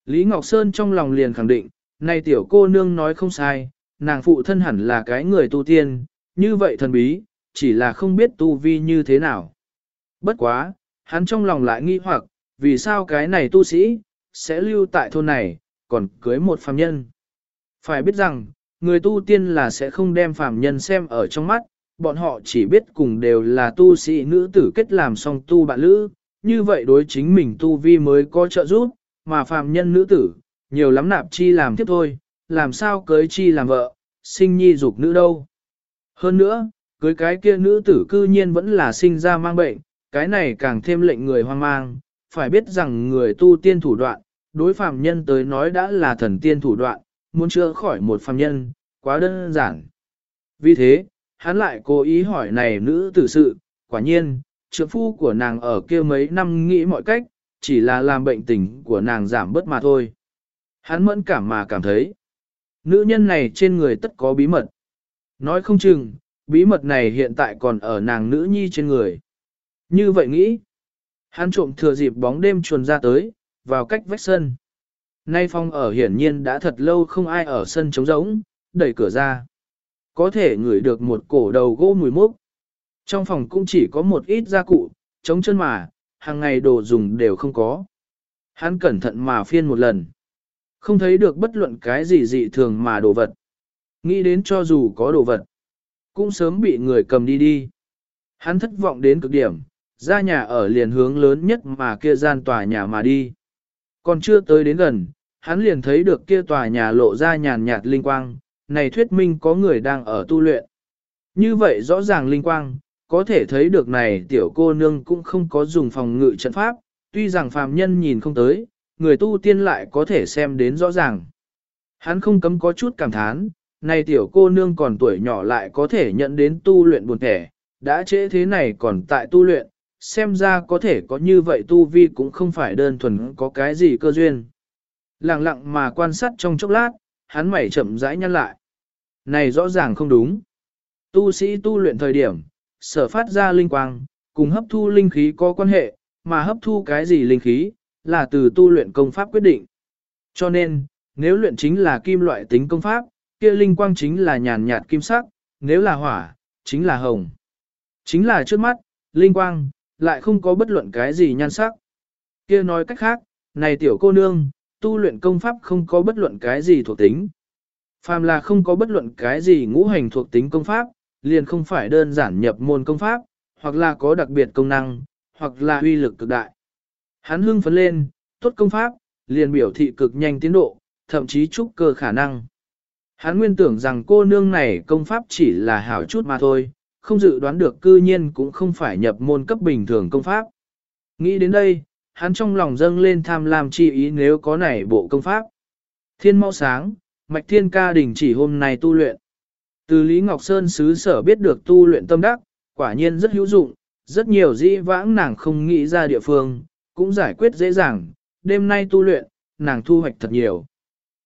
Lý Ngọc Sơn trong lòng liền khẳng định, này tiểu cô nương nói không sai, nàng phụ thân hẳn là cái người tu tiên, như vậy thần bí, chỉ là không biết tu vi như thế nào. Bất quá, hắn trong lòng lại nghi hoặc, vì sao cái này tu sĩ, sẽ lưu tại thôn này, còn cưới một phàm nhân. Phải biết rằng, người tu tiên là sẽ không đem phàm nhân xem ở trong mắt, bọn họ chỉ biết cùng đều là tu sĩ nữ tử kết làm song tu bạn lữ, như vậy đối chính mình tu vi mới có trợ giúp, mà phàm nhân nữ tử, nhiều lắm nạp chi làm tiếp thôi, làm sao cưới chi làm vợ, sinh nhi dục nữ đâu. Hơn nữa, cưới cái kia nữ tử cư nhiên vẫn là sinh ra mang bệnh, cái này càng thêm lệnh người hoang mang, phải biết rằng người tu tiên thủ đoạn, đối phàm nhân tới nói đã là thần tiên thủ đoạn, muốn chữa khỏi một phàm nhân, quá đơn giản. Vì thế, hắn lại cố ý hỏi này nữ tử sự, quả nhiên, trượng phu của nàng ở kia mấy năm nghĩ mọi cách, chỉ là làm bệnh tình của nàng giảm bớt mà thôi. Hắn mẫn cảm mà cảm thấy, nữ nhân này trên người tất có bí mật. Nói không chừng, bí mật này hiện tại còn ở nàng nữ nhi trên người. Như vậy nghĩ, hắn trộm thừa dịp bóng đêm chuồn ra tới, vào cách vách sân. Nay phong ở hiển nhiên đã thật lâu không ai ở sân trống rỗng, đẩy cửa ra. Có thể ngửi được một cổ đầu gỗ mùi mốc. Trong phòng cũng chỉ có một ít gia cụ, chống chân mà, hàng ngày đồ dùng đều không có. Hắn cẩn thận mà phiên một lần. Không thấy được bất luận cái gì dị thường mà đồ vật. Nghĩ đến cho dù có đồ vật, cũng sớm bị người cầm đi đi. Hắn thất vọng đến cực điểm, ra nhà ở liền hướng lớn nhất mà kia gian tòa nhà mà đi. Còn chưa tới đến gần, hắn liền thấy được kia tòa nhà lộ ra nhàn nhạt linh quang, này thuyết minh có người đang ở tu luyện. Như vậy rõ ràng linh quang, có thể thấy được này tiểu cô nương cũng không có dùng phòng ngự trận pháp, tuy rằng phàm nhân nhìn không tới, người tu tiên lại có thể xem đến rõ ràng. Hắn không cấm có chút cảm thán, này tiểu cô nương còn tuổi nhỏ lại có thể nhận đến tu luyện buồn thẻ, đã trễ thế này còn tại tu luyện, xem ra có thể có như vậy tu vi cũng không phải đơn thuần có cái gì cơ duyên. Lặng lặng mà quan sát trong chốc lát, hắn mày chậm rãi nhăn lại. Này rõ ràng không đúng. Tu sĩ tu luyện thời điểm, sở phát ra linh quang, cùng hấp thu linh khí có quan hệ, mà hấp thu cái gì linh khí, là từ tu luyện công pháp quyết định. Cho nên, nếu luyện chính là kim loại tính công pháp, kia linh quang chính là nhàn nhạt kim sắc, nếu là hỏa, chính là hồng. Chính là trước mắt, linh quang, lại không có bất luận cái gì nhan sắc. Kia nói cách khác, này tiểu cô nương, tu luyện công pháp không có bất luận cái gì thuộc tính. Phàm là không có bất luận cái gì ngũ hành thuộc tính công pháp, liền không phải đơn giản nhập môn công pháp, hoặc là có đặc biệt công năng, hoặc là uy lực cực đại. Hắn hưng phấn lên, tốt công pháp, liền biểu thị cực nhanh tiến độ, thậm chí trúc cơ khả năng. Hắn nguyên tưởng rằng cô nương này công pháp chỉ là hảo chút mà thôi, không dự đoán được cư nhiên cũng không phải nhập môn cấp bình thường công pháp. Nghĩ đến đây, hắn trong lòng dâng lên tham lam chi ý nếu có này bộ công pháp. Thiên mau sáng, Mạch Thiên Ca đình chỉ hôm nay tu luyện. Từ Lý Ngọc Sơn xứ sở biết được tu luyện tâm đắc, Quả nhiên rất hữu dụng, rất nhiều dĩ vãng nàng không nghĩ ra địa phương, cũng giải quyết dễ dàng, đêm nay tu luyện, nàng thu hoạch thật nhiều.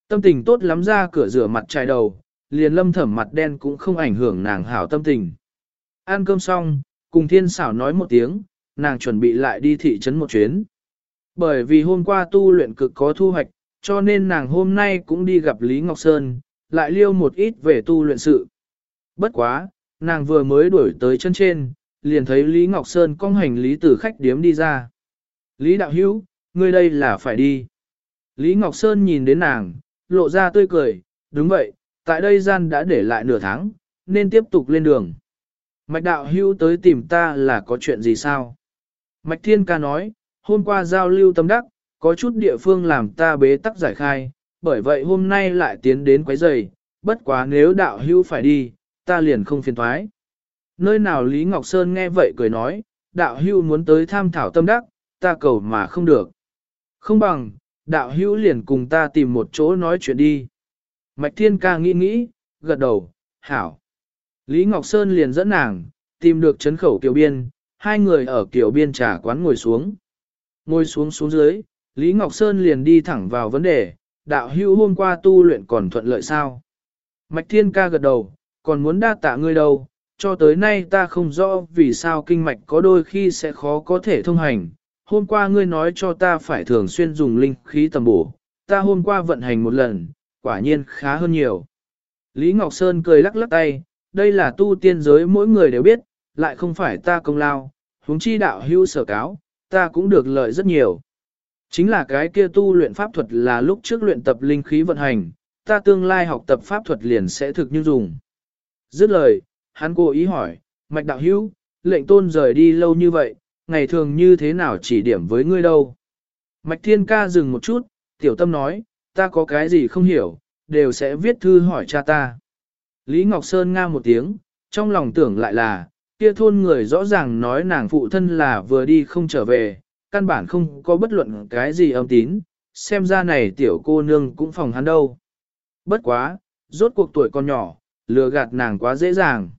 Tâm tình tốt lắm ra cửa rửa mặt chai đầu, liền lâm thẩm mặt đen cũng không ảnh hưởng nàng hảo tâm tình. Ăn cơm xong, cùng thiên xảo nói một tiếng, nàng chuẩn bị lại đi thị trấn một chuyến. Bởi vì hôm qua tu luyện cực có thu hoạch, cho nên nàng hôm nay cũng đi gặp Lý Ngọc Sơn, lại liêu một ít về tu luyện sự. Bất quá, nàng vừa mới đuổi tới chân trên, liền thấy Lý Ngọc Sơn cong hành lý từ khách điếm đi ra. Lý Đạo Hữu ngươi đây là phải đi. Lý Ngọc Sơn nhìn đến nàng, lộ ra tươi cười, đúng vậy, tại đây gian đã để lại nửa tháng, nên tiếp tục lên đường. Mạch Đạo hưu tới tìm ta là có chuyện gì sao? Mạch Thiên Ca nói, hôm qua giao lưu tâm đắc, có chút địa phương làm ta bế tắc giải khai, bởi vậy hôm nay lại tiến đến quấy rầy, bất quá nếu đạo hưu phải đi, ta liền không phiền thoái. Nơi nào Lý Ngọc Sơn nghe vậy cười nói, đạo hưu muốn tới tham thảo tâm đắc, ta cầu mà không được. Không bằng, đạo hưu liền cùng ta tìm một chỗ nói chuyện đi. Mạch Thiên ca nghĩ nghĩ, gật đầu, hảo. Lý Ngọc Sơn liền dẫn nàng, tìm được chấn khẩu kiều biên, hai người ở kiều biên trà quán ngồi xuống. Ngồi xuống xuống dưới, Lý Ngọc Sơn liền đi thẳng vào vấn đề, đạo hữu hôm qua tu luyện còn thuận lợi sao? Mạch Thiên ca gật đầu, còn muốn đa tạ ngươi đâu, cho tới nay ta không rõ vì sao kinh mạch có đôi khi sẽ khó có thể thông hành. Hôm qua ngươi nói cho ta phải thường xuyên dùng linh khí tầm bổ, ta hôm qua vận hành một lần, quả nhiên khá hơn nhiều. Lý Ngọc Sơn cười lắc lắc tay, đây là tu tiên giới mỗi người đều biết, lại không phải ta công lao, huống chi đạo hưu sở cáo, ta cũng được lợi rất nhiều. Chính là cái kia tu luyện pháp thuật là lúc trước luyện tập linh khí vận hành, ta tương lai học tập pháp thuật liền sẽ thực như dùng. Dứt lời, hắn cố ý hỏi, mạch đạo hữu, lệnh tôn rời đi lâu như vậy, ngày thường như thế nào chỉ điểm với ngươi đâu. Mạch thiên ca dừng một chút, tiểu tâm nói, ta có cái gì không hiểu, đều sẽ viết thư hỏi cha ta. Lý Ngọc Sơn nga một tiếng, trong lòng tưởng lại là, kia thôn người rõ ràng nói nàng phụ thân là vừa đi không trở về, căn bản không có bất luận cái gì âm tín, xem ra này tiểu cô nương cũng phòng hắn đâu. Bất quá, rốt cuộc tuổi còn nhỏ, lừa gạt nàng quá dễ dàng.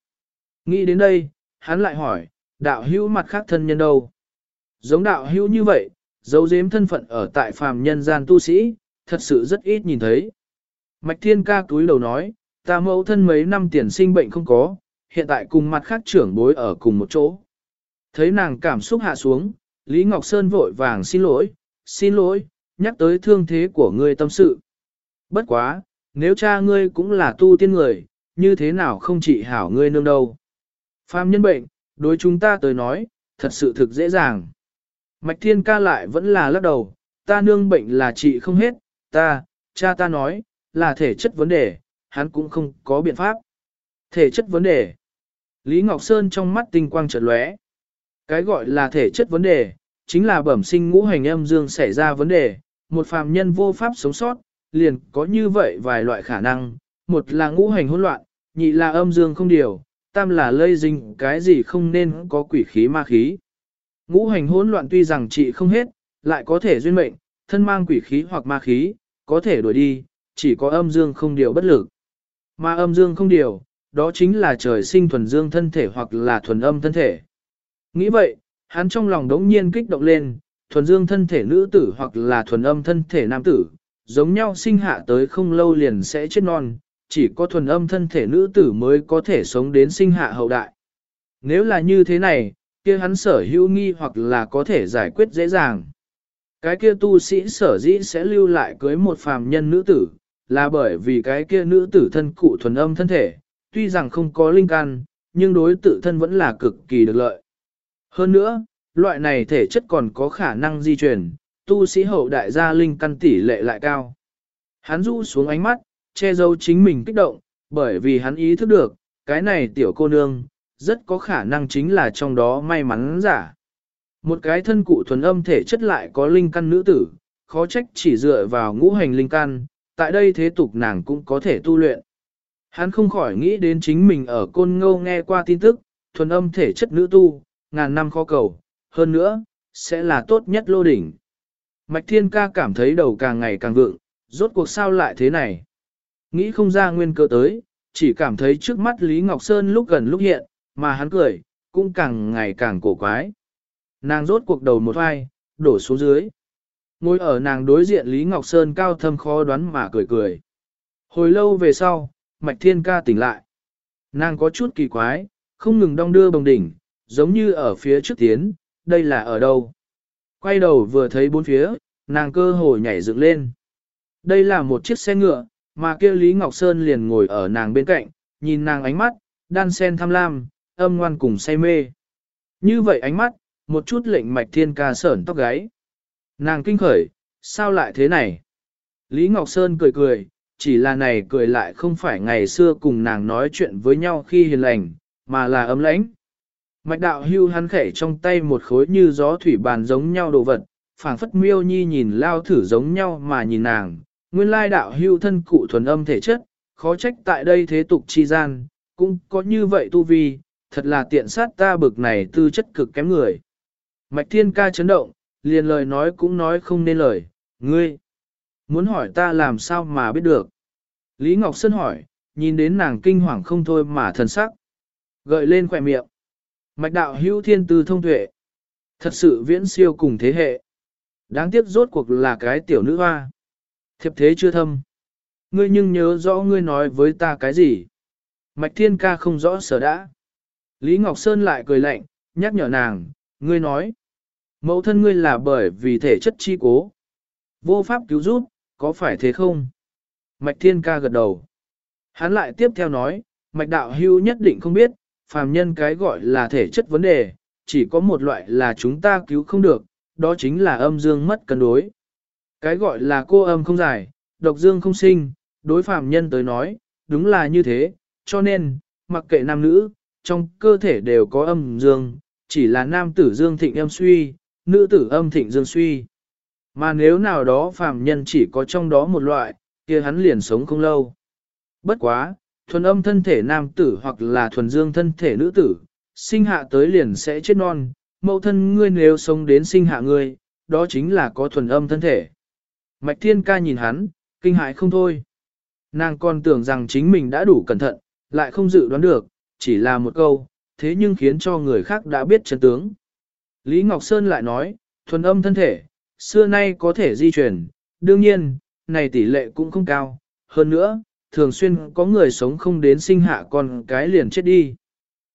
Nghĩ đến đây, hắn lại hỏi, đạo hữu mặt khác thân nhân đâu? Giống đạo hữu như vậy, dấu giếm thân phận ở tại phàm nhân gian tu sĩ, thật sự rất ít nhìn thấy. Mạch thiên ca túi đầu nói, ta mẫu thân mấy năm tiền sinh bệnh không có, hiện tại cùng mặt khác trưởng bối ở cùng một chỗ. Thấy nàng cảm xúc hạ xuống, Lý Ngọc Sơn vội vàng xin lỗi, xin lỗi, nhắc tới thương thế của ngươi tâm sự. Bất quá, nếu cha ngươi cũng là tu tiên người, như thế nào không trị hảo ngươi nương đâu. Phàm nhân bệnh, đối chúng ta tới nói, thật sự thực dễ dàng. Mạch Thiên ca lại vẫn là lắc đầu, ta nương bệnh là trị không hết, ta, cha ta nói, là thể chất vấn đề, hắn cũng không có biện pháp. Thể chất vấn đề. Lý Ngọc Sơn trong mắt tinh quang chợt lóe. Cái gọi là thể chất vấn đề, chính là bẩm sinh ngũ hành âm dương xảy ra vấn đề, một phàm nhân vô pháp sống sót, liền có như vậy vài loại khả năng, một là ngũ hành hỗn loạn, nhị là âm dương không điều, tam là lây dinh cái gì không nên có quỷ khí ma khí. Ngũ hành hỗn loạn tuy rằng trị không hết, lại có thể duyên mệnh, thân mang quỷ khí hoặc ma khí, có thể đuổi đi, chỉ có âm dương không điều bất lực. Mà âm dương không điều, đó chính là trời sinh thuần dương thân thể hoặc là thuần âm thân thể. Nghĩ vậy, hắn trong lòng đống nhiên kích động lên, thuần dương thân thể nữ tử hoặc là thuần âm thân thể nam tử, giống nhau sinh hạ tới không lâu liền sẽ chết non, chỉ có thuần âm thân thể nữ tử mới có thể sống đến sinh hạ hậu đại. Nếu là như thế này, kia hắn sở hữu nghi hoặc là có thể giải quyết dễ dàng. Cái kia tu sĩ sở dĩ sẽ lưu lại cưới một phàm nhân nữ tử, là bởi vì cái kia nữ tử thân cụ thuần âm thân thể, tuy rằng không có linh căn, nhưng đối tự thân vẫn là cực kỳ được lợi. Hơn nữa, loại này thể chất còn có khả năng di truyền, tu sĩ hậu đại gia linh căn tỷ lệ lại cao. Hắn du xuống ánh mắt, che giấu chính mình kích động, bởi vì hắn ý thức được, cái này tiểu cô nương, rất có khả năng chính là trong đó may mắn giả. Một cái thân cụ thuần âm thể chất lại có linh căn nữ tử, khó trách chỉ dựa vào ngũ hành linh căn, tại đây thế tục nàng cũng có thể tu luyện. Hắn không khỏi nghĩ đến chính mình ở côn ngâu nghe qua tin tức, thuần âm thể chất nữ tu, ngàn năm khó cầu, hơn nữa, sẽ là tốt nhất lô đỉnh. Mạch Thiên Ca cảm thấy đầu càng ngày càng vượng, rốt cuộc sao lại thế này. Nghĩ không ra nguyên cơ tới, chỉ cảm thấy trước mắt Lý Ngọc Sơn lúc gần lúc hiện, mà hắn cười, cũng càng ngày càng cổ quái. Nàng rốt cuộc đầu một vai, đổ xuống dưới. Ngồi ở nàng đối diện Lý Ngọc Sơn cao thâm khó đoán mà cười cười. Hồi lâu về sau, Mạch Thiên ca tỉnh lại. Nàng có chút kỳ quái, không ngừng đong đưa bồng đỉnh, giống như ở phía trước tiến, đây là ở đâu. Quay đầu vừa thấy bốn phía, nàng cơ hồ nhảy dựng lên. Đây là một chiếc xe ngựa, mà kia Lý Ngọc Sơn liền ngồi ở nàng bên cạnh, nhìn nàng ánh mắt, đan sen tham lam, âm ngoan cùng say mê. Như vậy ánh mắt, một chút lệnh mạch thiên ca sởn tóc gáy. Nàng kinh khởi, sao lại thế này? Lý Ngọc Sơn cười cười, chỉ là này cười lại không phải ngày xưa cùng nàng nói chuyện với nhau khi hiền lành, mà là ấm lãnh. Mạch đạo hưu hắn khẽ trong tay một khối như gió thủy bàn giống nhau đồ vật, phảng phất miêu nhi nhìn lao thử giống nhau mà nhìn nàng, nguyên lai đạo hưu thân cụ thuần âm thể chất, khó trách tại đây thế tục chi gian, cũng có như vậy tu vi, thật là tiện sát ta bực này tư chất cực kém người. Mạch thiên ca chấn động, liền lời nói cũng nói không nên lời, ngươi, muốn hỏi ta làm sao mà biết được. Lý Ngọc Sơn hỏi, nhìn đến nàng kinh hoàng không thôi mà thần sắc. Gợi lên khỏe miệng. Mạch đạo hữu thiên tư thông tuệ. Thật sự viễn siêu cùng thế hệ. Đáng tiếc rốt cuộc là cái tiểu nữ hoa. Thiệp thế chưa thâm. Ngươi nhưng nhớ rõ ngươi nói với ta cái gì. Mạch thiên ca không rõ sở đã. Lý Ngọc Sơn lại cười lạnh, nhắc nhở nàng, ngươi nói. Mẫu thân ngươi là bởi vì thể chất chi cố. Vô pháp cứu giúp, có phải thế không? Mạch thiên ca gật đầu. Hắn lại tiếp theo nói, mạch đạo hưu nhất định không biết, phàm nhân cái gọi là thể chất vấn đề, chỉ có một loại là chúng ta cứu không được, đó chính là âm dương mất cân đối. Cái gọi là cô âm không giải, độc dương không sinh, đối phàm nhân tới nói, đúng là như thế, cho nên, mặc kệ nam nữ, trong cơ thể đều có âm dương, chỉ là nam tử dương thịnh âm suy, nữ tử âm thịnh dương suy. Mà nếu nào đó phàm nhân chỉ có trong đó một loại, kia hắn liền sống không lâu. Bất quá, thuần âm thân thể nam tử hoặc là thuần dương thân thể nữ tử, sinh hạ tới liền sẽ chết non, mẫu thân ngươi nếu sống đến sinh hạ ngươi, đó chính là có thuần âm thân thể. Mạch thiên ca nhìn hắn, kinh hại không thôi. Nàng còn tưởng rằng chính mình đã đủ cẩn thận, lại không dự đoán được, chỉ là một câu, thế nhưng khiến cho người khác đã biết chân tướng. Lý Ngọc Sơn lại nói, thuần âm thân thể, xưa nay có thể di chuyển, đương nhiên, này tỷ lệ cũng không cao, hơn nữa, thường xuyên có người sống không đến sinh hạ con cái liền chết đi.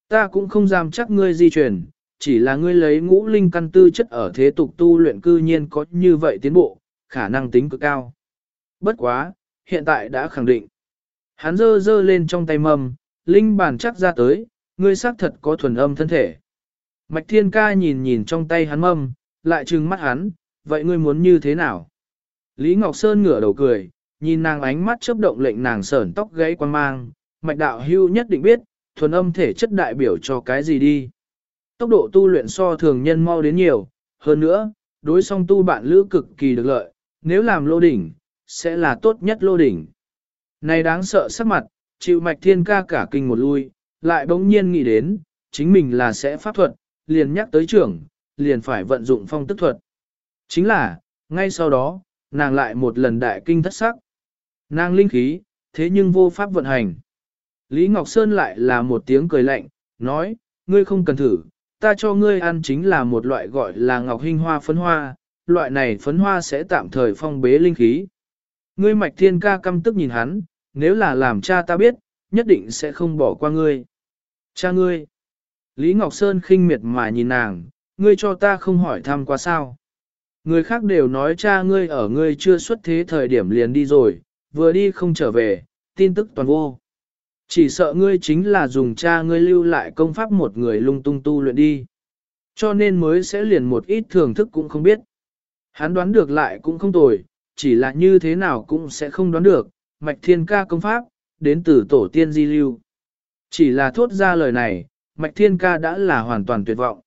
Ta cũng không dám chắc ngươi di chuyển, chỉ là ngươi lấy ngũ linh căn tư chất ở thế tục tu luyện cư nhiên có như vậy tiến bộ, khả năng tính cực cao. Bất quá, hiện tại đã khẳng định. Hắn dơ dơ lên trong tay mầm, linh bản chắc ra tới, ngươi xác thật có thuần âm thân thể. Mạch thiên ca nhìn nhìn trong tay hắn mâm, lại trừng mắt hắn, vậy ngươi muốn như thế nào? Lý Ngọc Sơn ngửa đầu cười, nhìn nàng ánh mắt chớp động lệnh nàng sởn tóc gãy quan mang, mạch đạo hưu nhất định biết, thuần âm thể chất đại biểu cho cái gì đi. Tốc độ tu luyện so thường nhân mau đến nhiều, hơn nữa, đối song tu bạn lữ cực kỳ được lợi, nếu làm lô đỉnh, sẽ là tốt nhất lô đỉnh. Này đáng sợ sắc mặt, chịu mạch thiên ca cả kinh một lui, lại bỗng nhiên nghĩ đến, chính mình là sẽ pháp thuật, liền nhắc tới trưởng, liền phải vận dụng phong tức thuật. Chính là, ngay sau đó, nàng lại một lần đại kinh thất sắc. Nàng linh khí, thế nhưng vô pháp vận hành. Lý Ngọc Sơn lại là một tiếng cười lạnh, nói, ngươi không cần thử, ta cho ngươi ăn chính là một loại gọi là ngọc hình hoa phấn hoa, loại này phấn hoa sẽ tạm thời phong bế linh khí. Ngươi mạch thiên ca căm tức nhìn hắn, nếu là làm cha ta biết, nhất định sẽ không bỏ qua ngươi. Cha ngươi. Lý Ngọc Sơn khinh miệt mà nhìn nàng, ngươi cho ta không hỏi thăm qua sao. Người khác đều nói cha ngươi ở ngươi chưa xuất thế thời điểm liền đi rồi, vừa đi không trở về, tin tức toàn vô. Chỉ sợ ngươi chính là dùng cha ngươi lưu lại công pháp một người lung tung tu luyện đi. Cho nên mới sẽ liền một ít thưởng thức cũng không biết. Hắn đoán được lại cũng không tồi, chỉ là như thế nào cũng sẽ không đoán được, mạch thiên ca công pháp, đến từ tổ tiên di lưu. Chỉ là thốt ra lời này, mạch thiên ca đã là hoàn toàn tuyệt vọng.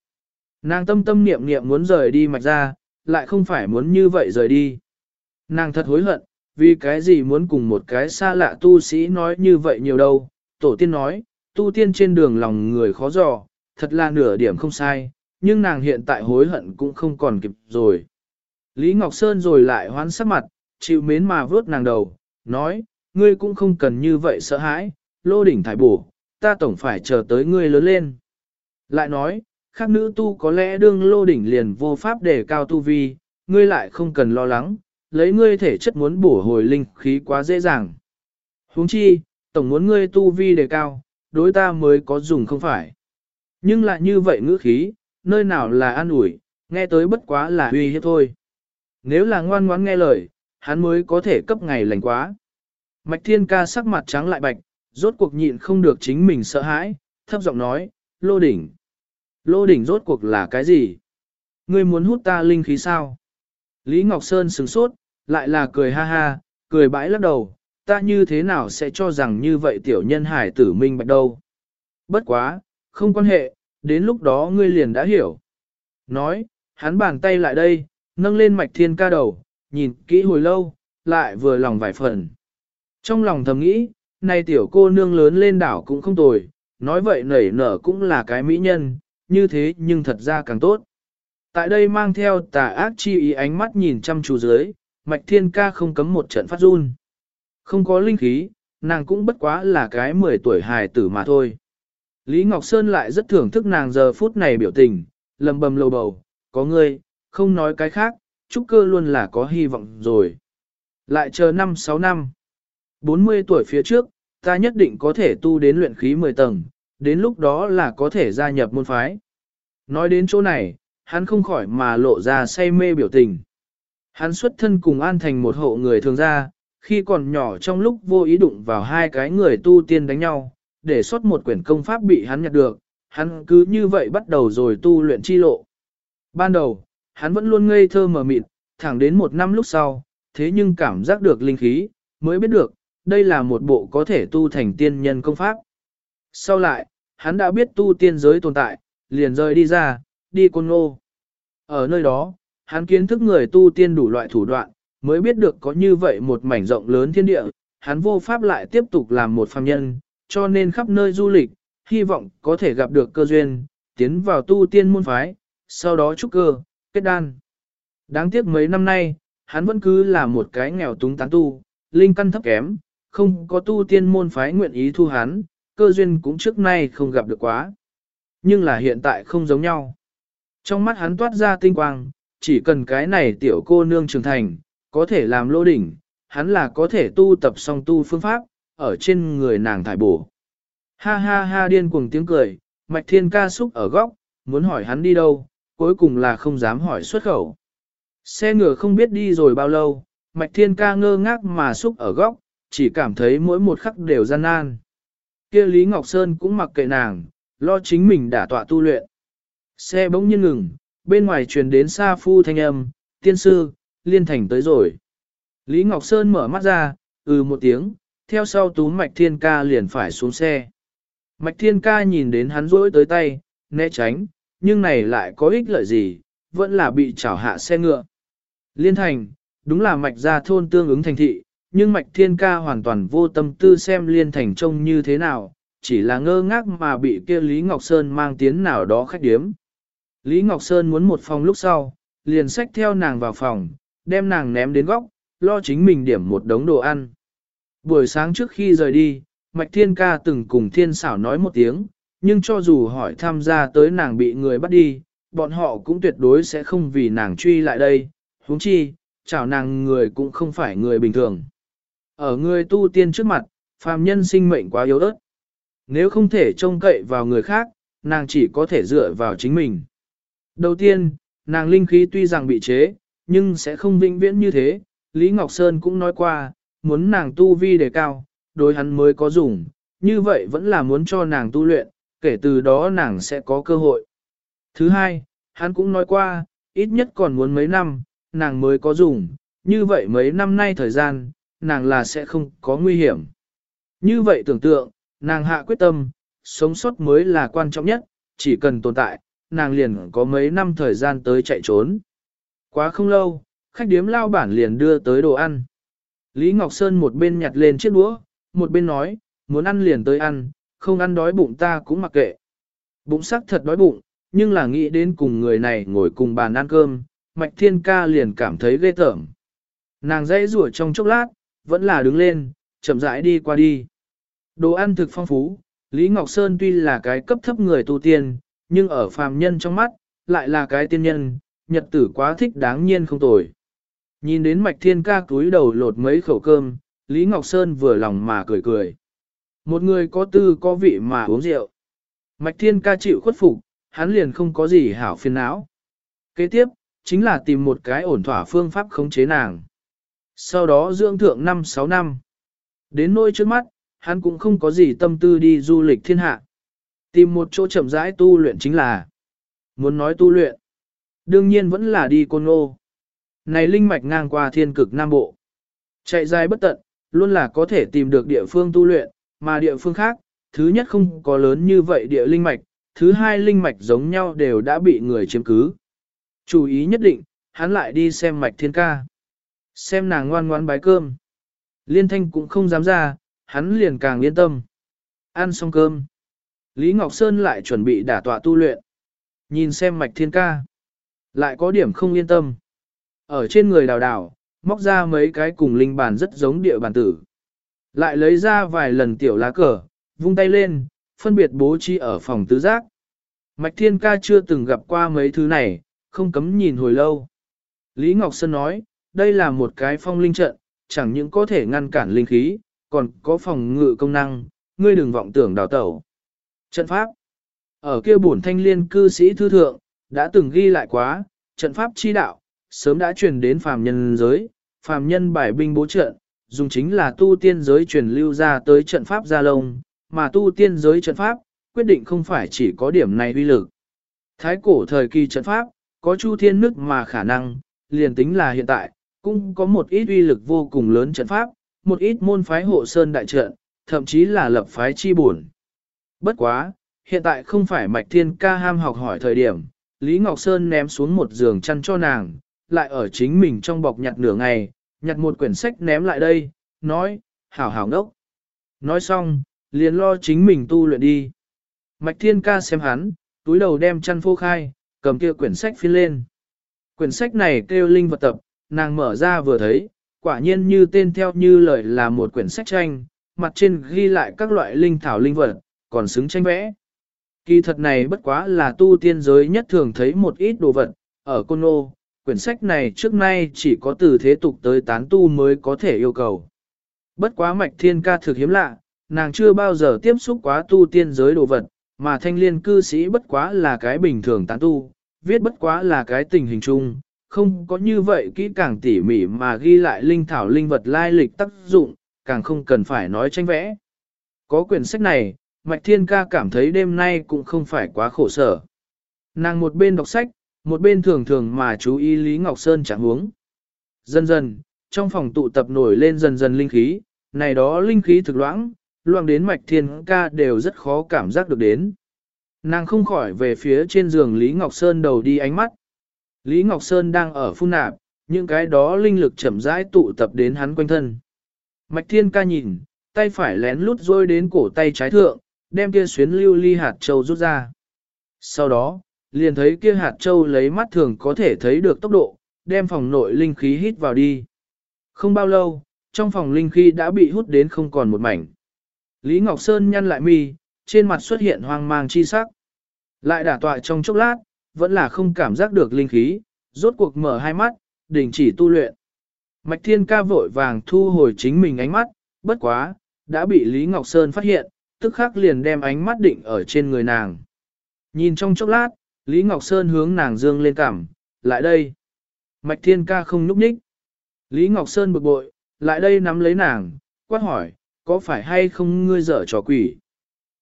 Nàng tâm tâm niệm niệm muốn rời đi mạch ra, lại không phải muốn như vậy rời đi. Nàng thật hối hận, vì cái gì muốn cùng một cái xa lạ tu sĩ nói như vậy nhiều đâu. Tổ tiên nói, tu tiên trên đường lòng người khó dò, thật là nửa điểm không sai, nhưng nàng hiện tại hối hận cũng không còn kịp rồi. Lý Ngọc Sơn rồi lại hoán sắc mặt, chịu mến mà vớt nàng đầu, nói, ngươi cũng không cần như vậy sợ hãi, lô đỉnh thải bổ, ta tổng phải chờ tới ngươi lớn lên. Lại nói, khác nữ tu có lẽ đương lô đỉnh liền vô pháp để cao tu vi, ngươi lại không cần lo lắng, lấy ngươi thể chất muốn bổ hồi linh khí quá dễ dàng. huống chi, tổng muốn ngươi tu vi đề cao, đối ta mới có dùng không phải. Nhưng lại như vậy ngữ khí, nơi nào là an ủi, nghe tới bất quá là uy hiếp thôi. Nếu là ngoan ngoãn nghe lời, hắn mới có thể cấp ngày lành quá. Mạch thiên ca sắc mặt trắng lại bạch, rốt cuộc nhịn không được chính mình sợ hãi, thấp giọng nói, lô đỉnh. Lô đỉnh rốt cuộc là cái gì? Ngươi muốn hút ta linh khí sao? Lý Ngọc Sơn sừng sốt, lại là cười ha ha, cười bãi lắc đầu, ta như thế nào sẽ cho rằng như vậy tiểu nhân hải tử minh bạch đâu. Bất quá, không quan hệ, đến lúc đó ngươi liền đã hiểu. Nói, hắn bàn tay lại đây, nâng lên mạch thiên ca đầu, nhìn kỹ hồi lâu, lại vừa lòng vài phần. Trong lòng thầm nghĩ, nay tiểu cô nương lớn lên đảo cũng không tồi, nói vậy nảy nở cũng là cái mỹ nhân, như thế nhưng thật ra càng tốt. Tại đây mang theo tà ác chi ý ánh mắt nhìn chăm chú dưới, mạch thiên ca không cấm một trận phát run. Không có linh khí, nàng cũng bất quá là cái 10 tuổi hài tử mà thôi. Lý Ngọc Sơn lại rất thưởng thức nàng giờ phút này biểu tình, lầm bầm lầu bầu, có ngươi, không nói cái khác, trúc cơ luôn là có hy vọng rồi. Lại chờ 5-6 năm. 40 tuổi phía trước, ta nhất định có thể tu đến luyện khí 10 tầng, đến lúc đó là có thể gia nhập môn phái. Nói đến chỗ này, hắn không khỏi mà lộ ra say mê biểu tình. Hắn xuất thân cùng an thành một hộ người thường gia, khi còn nhỏ trong lúc vô ý đụng vào hai cái người tu tiên đánh nhau, để xuất một quyển công pháp bị hắn nhặt được, hắn cứ như vậy bắt đầu rồi tu luyện chi lộ. Ban đầu, hắn vẫn luôn ngây thơ mờ mịt, thẳng đến một năm lúc sau, thế nhưng cảm giác được linh khí, mới biết được, đây là một bộ có thể tu thành tiên nhân công pháp. Sau lại, hắn đã biết tu tiên giới tồn tại, liền rời đi ra, đi côn ngô. Ở nơi đó, hắn kiến thức người tu tiên đủ loại thủ đoạn, mới biết được có như vậy một mảnh rộng lớn thiên địa, hắn vô pháp lại tiếp tục làm một phàm nhân, cho nên khắp nơi du lịch, hy vọng có thể gặp được cơ duyên, tiến vào tu tiên môn phái, sau đó trúc cơ, kết đan. Đáng tiếc mấy năm nay, hắn vẫn cứ là một cái nghèo túng tán tu, linh căn thấp kém, không có tu tiên môn phái nguyện ý thu hắn, cơ duyên cũng trước nay không gặp được quá. Nhưng là hiện tại không giống nhau. Trong mắt hắn toát ra tinh quang, chỉ cần cái này tiểu cô nương trưởng thành, có thể làm lô đỉnh, hắn là có thể tu tập song tu phương pháp, ở trên người nàng thải bổ. Ha ha ha điên cuồng tiếng cười, mạch thiên ca xúc ở góc, muốn hỏi hắn đi đâu, cuối cùng là không dám hỏi xuất khẩu. Xe ngựa không biết đi rồi bao lâu, mạch thiên ca ngơ ngác mà xúc ở góc, chỉ cảm thấy mỗi một khắc đều gian nan. kia Lý Ngọc Sơn cũng mặc kệ nàng, lo chính mình đả tọa tu luyện. Xe bỗng nhiên ngừng, bên ngoài truyền đến xa phu thanh âm, tiên sư, liên thành tới rồi. Lý Ngọc Sơn mở mắt ra, ừ một tiếng, theo sau tú mạch thiên ca liền phải xuống xe. Mạch thiên ca nhìn đến hắn rỗi tới tay, né tránh, nhưng này lại có ích lợi gì, vẫn là bị chảo hạ xe ngựa. Liên thành, đúng là mạch ra thôn tương ứng thành thị, nhưng mạch thiên ca hoàn toàn vô tâm tư xem liên thành trông như thế nào, chỉ là ngơ ngác mà bị kia Lý Ngọc Sơn mang tiến nào đó khách điếm. Lý Ngọc Sơn muốn một phòng lúc sau, liền xách theo nàng vào phòng, đem nàng ném đến góc, lo chính mình điểm một đống đồ ăn. Buổi sáng trước khi rời đi, Mạch Thiên Ca từng cùng Thiên Xảo nói một tiếng, nhưng cho dù hỏi tham gia tới nàng bị người bắt đi, bọn họ cũng tuyệt đối sẽ không vì nàng truy lại đây, huống chi, chào nàng người cũng không phải người bình thường. Ở người tu tiên trước mặt, phàm nhân sinh mệnh quá yếu ớt. Nếu không thể trông cậy vào người khác, nàng chỉ có thể dựa vào chính mình. Đầu tiên, nàng linh khí tuy rằng bị chế, nhưng sẽ không vĩnh viễn như thế. Lý Ngọc Sơn cũng nói qua, muốn nàng tu vi đề cao, đối hắn mới có dùng, như vậy vẫn là muốn cho nàng tu luyện, kể từ đó nàng sẽ có cơ hội. Thứ hai, hắn cũng nói qua, ít nhất còn muốn mấy năm, nàng mới có dùng, như vậy mấy năm nay thời gian, nàng là sẽ không có nguy hiểm. Như vậy tưởng tượng, nàng hạ quyết tâm, sống sót mới là quan trọng nhất, chỉ cần tồn tại, nàng liền có mấy năm thời gian tới chạy trốn. Quá không lâu, khách điếm lao bản liền đưa tới đồ ăn. Lý Ngọc Sơn một bên nhặt lên chiếc đũa, một bên nói, muốn ăn liền tới ăn, không ăn đói bụng ta cũng mặc kệ. Bụng sắc thật đói bụng, nhưng là nghĩ đến cùng người này ngồi cùng bàn ăn cơm, Mạch Thiên Ca liền cảm thấy ghê tởm. Nàng dãy rủa trong chốc lát, vẫn là đứng lên, chậm rãi đi qua đi. Đồ ăn thực phong phú, Lý Ngọc Sơn tuy là cái cấp thấp người tu tiên, nhưng ở phàm nhân trong mắt, lại là cái tiên nhân, nhật tử quá thích đáng nhiên không tồi. Nhìn đến mạch thiên ca túi đầu lột mấy khẩu cơm, Lý Ngọc Sơn vừa lòng mà cười cười. Một người có tư có vị mà uống rượu. Mạch thiên ca chịu khuất phục, hắn liền không có gì hảo phiền não. Kế tiếp, chính là tìm một cái ổn thỏa phương pháp khống chế nàng. Sau đó dưỡng thượng 5-6 năm. Đến nỗi trước mắt, hắn cũng không có gì tâm tư đi du lịch thiên hạ. Tìm một chỗ chậm rãi tu luyện chính là muốn nói tu luyện. Đương nhiên vẫn là đi côn Ngô Này linh mạch ngang qua thiên cực Nam Bộ. Chạy dài bất tận, luôn là có thể tìm được địa phương tu luyện, mà địa phương khác, thứ nhất không có lớn như vậy địa linh mạch, thứ hai linh mạch giống nhau đều đã bị người chiếm cứ. Chú ý nhất định, hắn lại đi xem mạch thiên ca. Xem nàng ngoan ngoan bái cơm. Liên thanh cũng không dám ra, hắn liền càng yên tâm. Ăn xong cơm. Lý Ngọc Sơn lại chuẩn bị đả tọa tu luyện. Nhìn xem mạch thiên ca. Lại có điểm không yên tâm. Ở trên người đào đào, móc ra mấy cái cùng linh bàn rất giống địa bàn tử. Lại lấy ra vài lần tiểu lá cờ, vung tay lên, phân biệt bố trí ở phòng tứ giác. Mạch thiên ca chưa từng gặp qua mấy thứ này, không cấm nhìn hồi lâu. Lý Ngọc Sơn nói, đây là một cái phong linh trận, chẳng những có thể ngăn cản linh khí, còn có phòng ngự công năng, ngươi đừng vọng tưởng đào tẩu. Trận pháp Ở kia bổn thanh liên cư sĩ thư thượng, đã từng ghi lại quá, trận pháp chi đạo, sớm đã truyền đến phàm nhân giới, phàm nhân bài binh bố trận, dùng chính là tu tiên giới truyền lưu ra tới trận pháp gia lông, mà tu tiên giới trận pháp, quyết định không phải chỉ có điểm này uy lực. Thái cổ thời kỳ trận pháp, có chu thiên nước mà khả năng, liền tính là hiện tại, cũng có một ít uy lực vô cùng lớn trận pháp, một ít môn phái hộ sơn đại trận, thậm chí là lập phái chi buồn. Bất quá, hiện tại không phải mạch thiên ca ham học hỏi thời điểm, Lý Ngọc Sơn ném xuống một giường chăn cho nàng, lại ở chính mình trong bọc nhặt nửa ngày, nhặt một quyển sách ném lại đây, nói, hảo hảo ngốc. Nói xong, liền lo chính mình tu luyện đi. Mạch thiên ca xem hắn, túi đầu đem chăn phô khai, cầm kia quyển sách phiên lên. Quyển sách này kêu linh vật tập, nàng mở ra vừa thấy, quả nhiên như tên theo như lời là một quyển sách tranh, mặt trên ghi lại các loại linh thảo linh vật, còn xứng tranh vẽ. Kỳ thật này bất quá là tu tiên giới nhất thường thấy một ít đồ vật, ở Côn Ô, quyển sách này trước nay chỉ có từ thế tục tới tán tu mới có thể yêu cầu. Bất quá mạch thiên ca thực hiếm lạ, nàng chưa bao giờ tiếp xúc quá tu tiên giới đồ vật, mà thanh liên cư sĩ bất quá là cái bình thường tán tu, viết bất quá là cái tình hình chung, không có như vậy kỹ càng tỉ mỉ mà ghi lại linh thảo linh vật lai lịch tác dụng, càng không cần phải nói tranh vẽ. Có quyển sách này, Mạch Thiên Ca cảm thấy đêm nay cũng không phải quá khổ sở. Nàng một bên đọc sách, một bên thường thường mà chú ý Lý Ngọc Sơn chẳng huống. Dần dần, trong phòng tụ tập nổi lên dần dần linh khí, này đó linh khí thực loãng, loãng đến Mạch Thiên Ca đều rất khó cảm giác được đến. Nàng không khỏi về phía trên giường Lý Ngọc Sơn đầu đi ánh mắt. Lý Ngọc Sơn đang ở phun nạp, những cái đó linh lực chậm rãi tụ tập đến hắn quanh thân. Mạch Thiên ca nhìn, tay phải lén lút rôi đến cổ tay trái thượng, đem kia xuyến lưu ly hạt châu rút ra. Sau đó, liền thấy kia hạt châu lấy mắt thường có thể thấy được tốc độ, đem phòng nội linh khí hít vào đi. Không bao lâu, trong phòng linh khí đã bị hút đến không còn một mảnh. Lý Ngọc Sơn nhăn lại mi, trên mặt xuất hiện hoang mang chi sắc. Lại đả tọa trong chốc lát, vẫn là không cảm giác được linh khí, rốt cuộc mở hai mắt, đình chỉ tu luyện. Mạch Thiên ca vội vàng thu hồi chính mình ánh mắt, bất quá, đã bị Lý Ngọc Sơn phát hiện, tức khắc liền đem ánh mắt định ở trên người nàng. Nhìn trong chốc lát, Lý Ngọc Sơn hướng nàng dương lên cảm, lại đây. Mạch Thiên ca không núp ních. Lý Ngọc Sơn bực bội, lại đây nắm lấy nàng, quát hỏi, có phải hay không ngươi dở trò quỷ?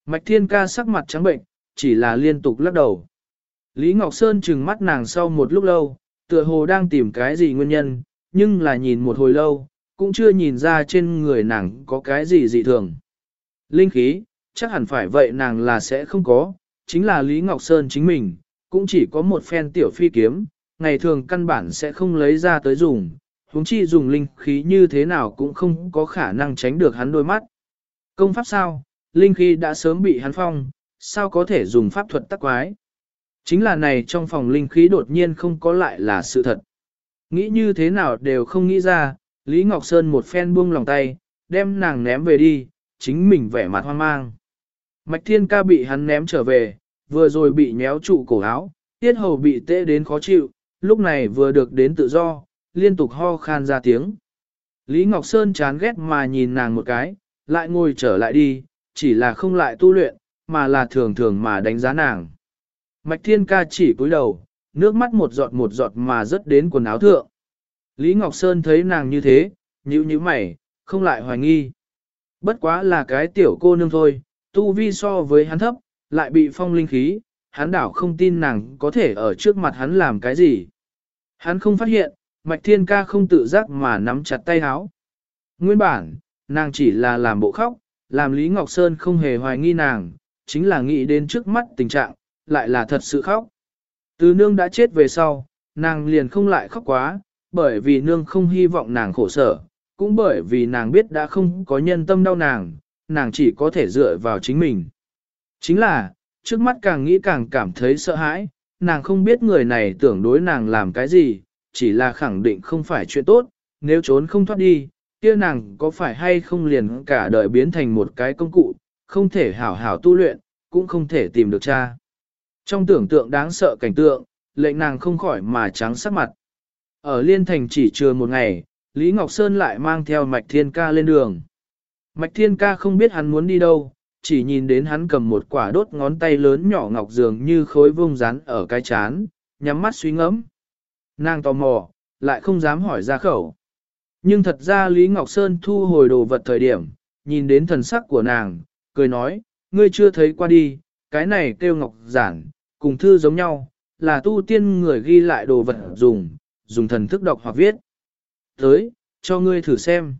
Mạch Thiên ca sắc mặt trắng bệnh, chỉ là liên tục lắc đầu. Lý Ngọc Sơn trừng mắt nàng sau một lúc lâu, tựa hồ đang tìm cái gì nguyên nhân, nhưng là nhìn một hồi lâu, cũng chưa nhìn ra trên người nàng có cái gì dị thường. Linh khí, chắc hẳn phải vậy nàng là sẽ không có, chính là Lý Ngọc Sơn chính mình, cũng chỉ có một phen tiểu phi kiếm, ngày thường căn bản sẽ không lấy ra tới dùng, huống chi dùng linh khí như thế nào cũng không có khả năng tránh được hắn đôi mắt. Công pháp sao, linh khí đã sớm bị hắn phong, sao có thể dùng pháp thuật tắc quái. Chính là này trong phòng linh khí đột nhiên không có lại là sự thật. Nghĩ như thế nào đều không nghĩ ra, Lý Ngọc Sơn một phen buông lòng tay, đem nàng ném về đi, chính mình vẻ mặt hoang mang. Mạch Thiên ca bị hắn ném trở về, vừa rồi bị nhéo trụ cổ áo, tiết hầu bị tê đến khó chịu, lúc này vừa được đến tự do, liên tục ho khan ra tiếng. Lý Ngọc Sơn chán ghét mà nhìn nàng một cái, lại ngồi trở lại đi, chỉ là không lại tu luyện, mà là thường thường mà đánh giá nàng. Mạch Thiên Ca chỉ cúi đầu, nước mắt một giọt một giọt mà rớt đến quần áo thượng. Lý Ngọc Sơn thấy nàng như thế, nhíu nhíu mày, không lại hoài nghi. Bất quá là cái tiểu cô nương thôi, tu vi so với hắn thấp, lại bị phong linh khí, hắn đảo không tin nàng có thể ở trước mặt hắn làm cái gì. Hắn không phát hiện, Mạch Thiên Ca không tự giác mà nắm chặt tay háo. Nguyên bản, nàng chỉ là làm bộ khóc, làm Lý Ngọc Sơn không hề hoài nghi nàng, chính là nghĩ đến trước mắt tình trạng, lại là thật sự khóc. Từ nương đã chết về sau, nàng liền không lại khóc quá, bởi vì nương không hy vọng nàng khổ sở, cũng bởi vì nàng biết đã không có nhân tâm đau nàng, nàng chỉ có thể dựa vào chính mình. Chính là, trước mắt càng nghĩ càng cảm thấy sợ hãi, nàng không biết người này tưởng đối nàng làm cái gì, chỉ là khẳng định không phải chuyện tốt, nếu trốn không thoát đi, kia nàng có phải hay không liền cả đời biến thành một cái công cụ, không thể hảo hảo tu luyện, cũng không thể tìm được cha. Trong tưởng tượng đáng sợ cảnh tượng, lệnh nàng không khỏi mà trắng sắc mặt. Ở Liên Thành chỉ chưa một ngày, Lý Ngọc Sơn lại mang theo Mạch Thiên Ca lên đường. Mạch Thiên Ca không biết hắn muốn đi đâu, chỉ nhìn đến hắn cầm một quả đốt ngón tay lớn nhỏ ngọc dường như khối vông rán ở cái chán, nhắm mắt suy ngẫm. Nàng tò mò, lại không dám hỏi ra khẩu. Nhưng thật ra Lý Ngọc Sơn thu hồi đồ vật thời điểm, nhìn đến thần sắc của nàng, cười nói, ngươi chưa thấy qua đi, cái này kêu ngọc giản, cùng thư giống nhau, là tu tiên người ghi lại đồ vật dùng, dùng thần thức đọc hoặc viết. Tới, cho ngươi thử xem.